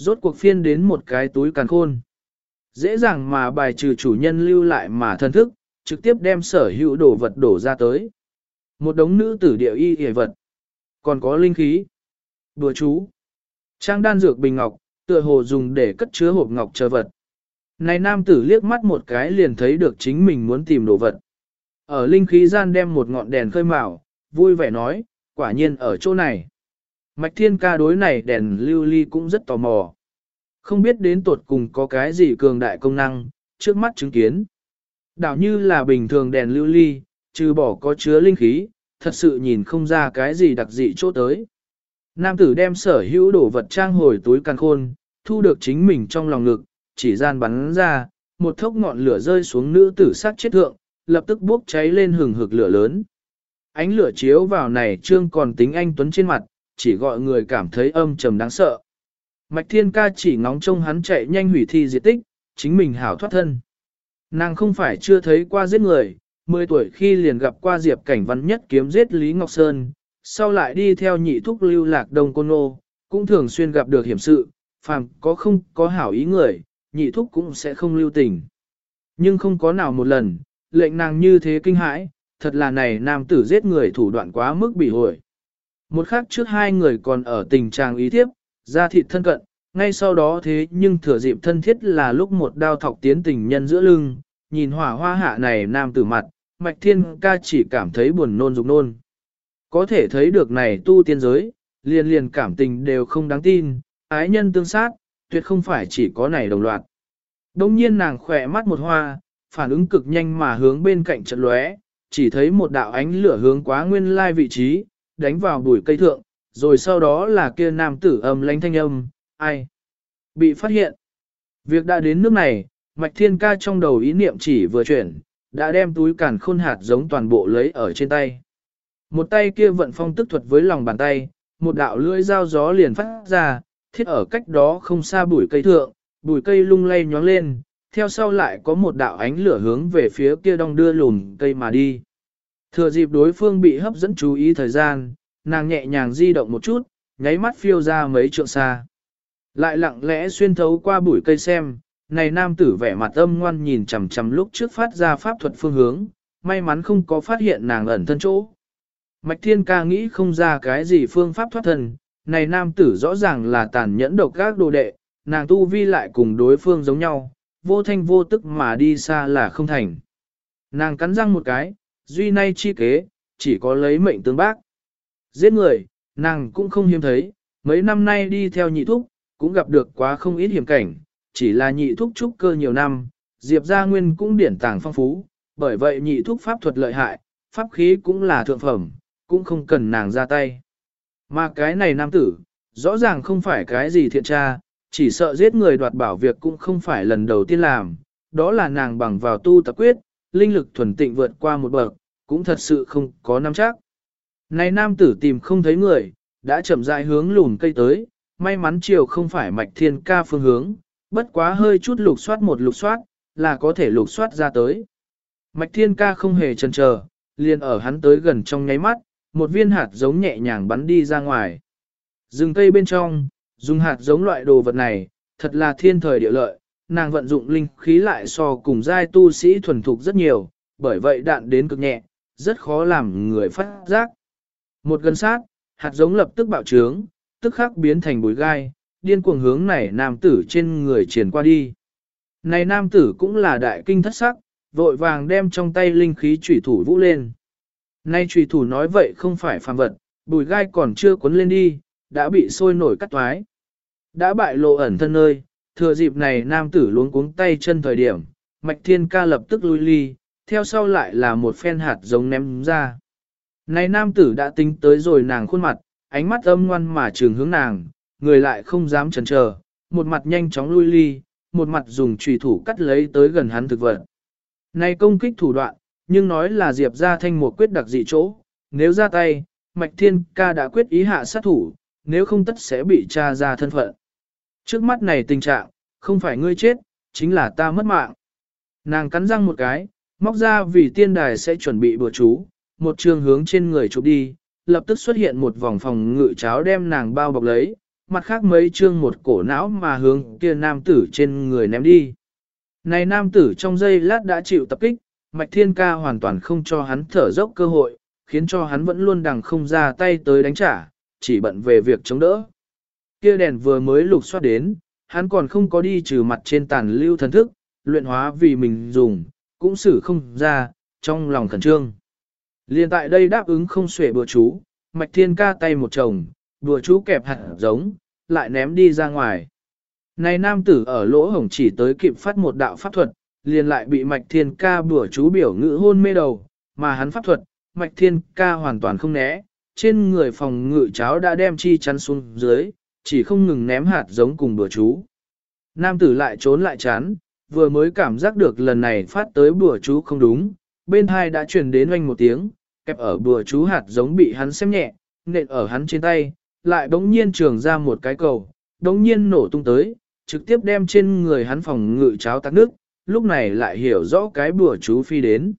Rốt cuộc phiên đến một cái túi càn khôn. Dễ dàng mà bài trừ chủ nhân lưu lại mà thân thức, trực tiếp đem sở hữu đồ vật đổ ra tới. Một đống nữ tử điệu y hề vật. Còn có linh khí. Đùa chú. Trang đan dược bình ngọc, tựa hồ dùng để cất chứa hộp ngọc chờ vật. Này nam tử liếc mắt một cái liền thấy được chính mình muốn tìm đồ vật. Ở linh khí gian đem một ngọn đèn khơi mào, vui vẻ nói, quả nhiên ở chỗ này. Mạch thiên ca đối này đèn lưu ly cũng rất tò mò. Không biết đến tột cùng có cái gì cường đại công năng, trước mắt chứng kiến. Đảo như là bình thường đèn lưu ly, trừ bỏ có chứa linh khí, thật sự nhìn không ra cái gì đặc dị chỗ tới. Nam tử đem sở hữu đồ vật trang hồi túi căn khôn, thu được chính mình trong lòng ngực, chỉ gian bắn ra, một thốc ngọn lửa rơi xuống nữ tử sát chết thượng, lập tức bốc cháy lên hừng hực lửa lớn. Ánh lửa chiếu vào này trương còn tính anh tuấn trên mặt, chỉ gọi người cảm thấy âm trầm đáng sợ. Mạch thiên ca chỉ ngóng trông hắn chạy nhanh hủy thi diệt tích, chính mình hảo thoát thân. Nàng không phải chưa thấy qua giết người, 10 tuổi khi liền gặp qua Diệp Cảnh Văn nhất kiếm giết Lý Ngọc Sơn, sau lại đi theo nhị thúc lưu lạc đông côn nô, cũng thường xuyên gặp được hiểm sự, phàm có không có hảo ý người, nhị thúc cũng sẽ không lưu tình. Nhưng không có nào một lần, lệnh nàng như thế kinh hãi, thật là này nam tử giết người thủ đoạn quá mức bị hồi. Một khắc trước hai người còn ở tình trạng ý thiếp, ra thịt thân cận, ngay sau đó thế nhưng thừa dịp thân thiết là lúc một đao thọc tiến tình nhân giữa lưng, nhìn hỏa hoa hạ này nam tử mặt, mạch thiên ca chỉ cảm thấy buồn nôn dục nôn. Có thể thấy được này tu tiên giới, liền liền cảm tình đều không đáng tin, ái nhân tương sát, tuyệt không phải chỉ có này đồng loạt. Đông nhiên nàng khỏe mắt một hoa, phản ứng cực nhanh mà hướng bên cạnh trận lóe, chỉ thấy một đạo ánh lửa hướng quá nguyên lai vị trí, đánh vào bụi cây thượng, rồi sau đó là kia nam tử âm lãnh thanh âm, ai? Bị phát hiện. Việc đã đến nước này, Mạch Thiên Ca trong đầu ý niệm chỉ vừa chuyển, đã đem túi càn khôn hạt giống toàn bộ lấy ở trên tay. Một tay kia vận phong tức thuật với lòng bàn tay, một đạo lưỡi dao gió liền phát ra, thiết ở cách đó không xa bụi cây thượng, bụi cây lung lay nhóng lên, theo sau lại có một đạo ánh lửa hướng về phía kia đong đưa lùm cây mà đi. Thừa dịp đối phương bị hấp dẫn chú ý thời gian, nàng nhẹ nhàng di động một chút, nháy mắt phiêu ra mấy trượng xa. Lại lặng lẽ xuyên thấu qua bụi cây xem, này nam tử vẻ mặt âm ngoan nhìn chằm chằm lúc trước phát ra pháp thuật phương hướng, may mắn không có phát hiện nàng ẩn thân chỗ. Mạch Thiên ca nghĩ không ra cái gì phương pháp thoát thân, này nam tử rõ ràng là tàn nhẫn độc các đồ đệ, nàng tu vi lại cùng đối phương giống nhau, vô thanh vô tức mà đi xa là không thành. Nàng cắn răng một cái, duy nay chi kế, chỉ có lấy mệnh tương bác. Giết người, nàng cũng không hiếm thấy, mấy năm nay đi theo nhị thúc, cũng gặp được quá không ít hiểm cảnh, chỉ là nhị thúc trúc cơ nhiều năm, Diệp Gia Nguyên cũng điển tàng phong phú, bởi vậy nhị thúc pháp thuật lợi hại, pháp khí cũng là thượng phẩm, cũng không cần nàng ra tay. Mà cái này nam tử, rõ ràng không phải cái gì thiện tra, chỉ sợ giết người đoạt bảo việc cũng không phải lần đầu tiên làm, đó là nàng bằng vào tu tập quyết, linh lực thuần tịnh vượt qua một bậc, cũng thật sự không có nắm chắc. Này nam tử tìm không thấy người, đã chậm rãi hướng lùn cây tới, may mắn chiều không phải mạch thiên ca phương hướng, bất quá hơi chút lục soát một lục soát, là có thể lục soát ra tới. Mạch thiên ca không hề chần chờ, liền ở hắn tới gần trong nháy mắt, một viên hạt giống nhẹ nhàng bắn đi ra ngoài. Rừng cây bên trong, dùng hạt giống loại đồ vật này, thật là thiên thời địa lợi, nàng vận dụng linh khí lại so cùng giai tu sĩ thuần thục rất nhiều, bởi vậy đạn đến cực nhẹ, rất khó làm người phát giác. Một gần sát, hạt giống lập tức bạo trướng, tức khắc biến thành bụi gai, điên cuồng hướng này nam tử trên người triển qua đi. Này nam tử cũng là đại kinh thất sắc, vội vàng đem trong tay linh khí trùy thủ vũ lên. Nay trùy thủ nói vậy không phải phàm vật, bùi gai còn chưa cuốn lên đi, đã bị sôi nổi cắt toái. Đã bại lộ ẩn thân nơi, thừa dịp này nam tử luống cuống tay chân thời điểm, mạch thiên ca lập tức lui ly, theo sau lại là một phen hạt giống ném ra. Này nam tử đã tính tới rồi nàng khuôn mặt, ánh mắt âm ngoan mà trường hướng nàng, người lại không dám chần chờ, một mặt nhanh chóng lui ly, một mặt dùng trùy thủ cắt lấy tới gần hắn thực vật. Này công kích thủ đoạn, nhưng nói là Diệp ra thanh một quyết đặc dị chỗ, nếu ra tay, Mạch Thiên ca đã quyết ý hạ sát thủ, nếu không tất sẽ bị tra ra thân phận. Trước mắt này tình trạng, không phải ngươi chết, chính là ta mất mạng. Nàng cắn răng một cái, móc ra vì tiên đài sẽ chuẩn bị bữa chú, một trường hướng trên người chụp đi, lập tức xuất hiện một vòng phòng ngự cháo đem nàng bao bọc lấy, mặt khác mấy trương một cổ não mà hướng kia nam tử trên người ném đi. Này nam tử trong giây lát đã chịu tập kích, Mạch Thiên Ca hoàn toàn không cho hắn thở dốc cơ hội, khiến cho hắn vẫn luôn đằng không ra tay tới đánh trả, chỉ bận về việc chống đỡ. Kia đèn vừa mới lục soát đến, hắn còn không có đi trừ mặt trên tàn lưu thần thức, luyện hóa vì mình dùng, cũng xử không ra, trong lòng khẩn trương. Liên tại đây đáp ứng không xuể bừa chú, Mạch Thiên Ca tay một chồng, bừa chú kẹp hạt giống, lại ném đi ra ngoài. Này nam tử ở lỗ hổng chỉ tới kịp phát một đạo pháp thuật, liền lại bị Mạch Thiên Ca bừa chú biểu ngữ hôn mê đầu, mà hắn pháp thuật, Mạch Thiên Ca hoàn toàn không né, trên người phòng ngự cháo đã đem chi chắn xuống dưới, chỉ không ngừng ném hạt giống cùng bữa chú. Nam tử lại trốn lại chán, vừa mới cảm giác được lần này phát tới bữa chú không đúng, bên hai đã truyền đến oanh một tiếng, kẹp ở bữa chú hạt giống bị hắn xem nhẹ, nện ở hắn trên tay, lại đống nhiên trường ra một cái cầu, đống nhiên nổ tung tới, trực tiếp đem trên người hắn phòng ngự cháo tắc nước, lúc này lại hiểu rõ cái bữa chú phi đến.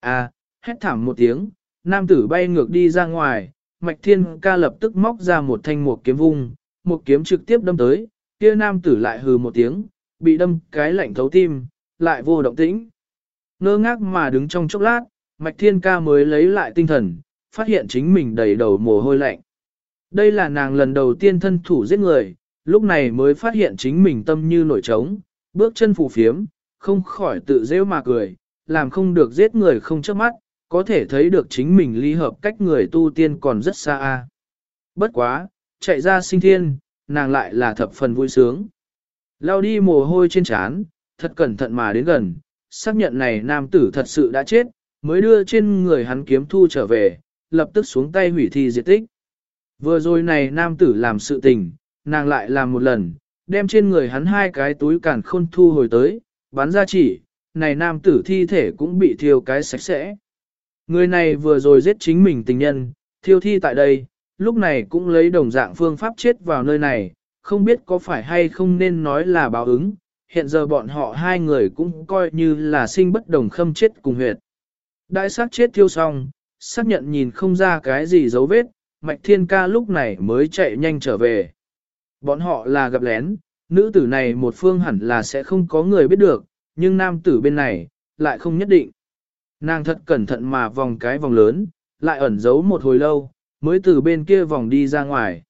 À, hét thảm một tiếng, nam tử bay ngược đi ra ngoài, mạch thiên ca lập tức móc ra một thanh một kiếm vung, một kiếm trực tiếp đâm tới, kia nam tử lại hừ một tiếng, bị đâm cái lạnh thấu tim, lại vô động tĩnh. Ngơ ngác mà đứng trong chốc lát, Mạch Thiên Ca mới lấy lại tinh thần, phát hiện chính mình đầy đầu mồ hôi lạnh. Đây là nàng lần đầu tiên thân thủ giết người, lúc này mới phát hiện chính mình tâm như nổi trống, bước chân phù phiếm, không khỏi tự rêu mà cười, làm không được giết người không chớp mắt, có thể thấy được chính mình ly hợp cách người tu tiên còn rất xa a. Bất quá, chạy ra sinh thiên, nàng lại là thập phần vui sướng. Lao đi mồ hôi trên trán, thật cẩn thận mà đến gần, xác nhận này nam tử thật sự đã chết, mới đưa trên người hắn kiếm thu trở về, lập tức xuống tay hủy thi diệt tích. Vừa rồi này nam tử làm sự tình, nàng lại làm một lần, đem trên người hắn hai cái túi càn khôn thu hồi tới, bắn ra chỉ, này nam tử thi thể cũng bị thiêu cái sạch sẽ. Người này vừa rồi giết chính mình tình nhân, thiêu thi tại đây, lúc này cũng lấy đồng dạng phương pháp chết vào nơi này, không biết có phải hay không nên nói là báo ứng, hiện giờ bọn họ hai người cũng coi như là sinh bất đồng khâm chết cùng huyệt. Đại sát chết thiêu xong, xác nhận nhìn không ra cái gì dấu vết, Mạch Thiên Ca lúc này mới chạy nhanh trở về. Bọn họ là gặp lén, nữ tử này một phương hẳn là sẽ không có người biết được, nhưng nam tử bên này, lại không nhất định. Nàng thật cẩn thận mà vòng cái vòng lớn, lại ẩn giấu một hồi lâu, mới từ bên kia vòng đi ra ngoài.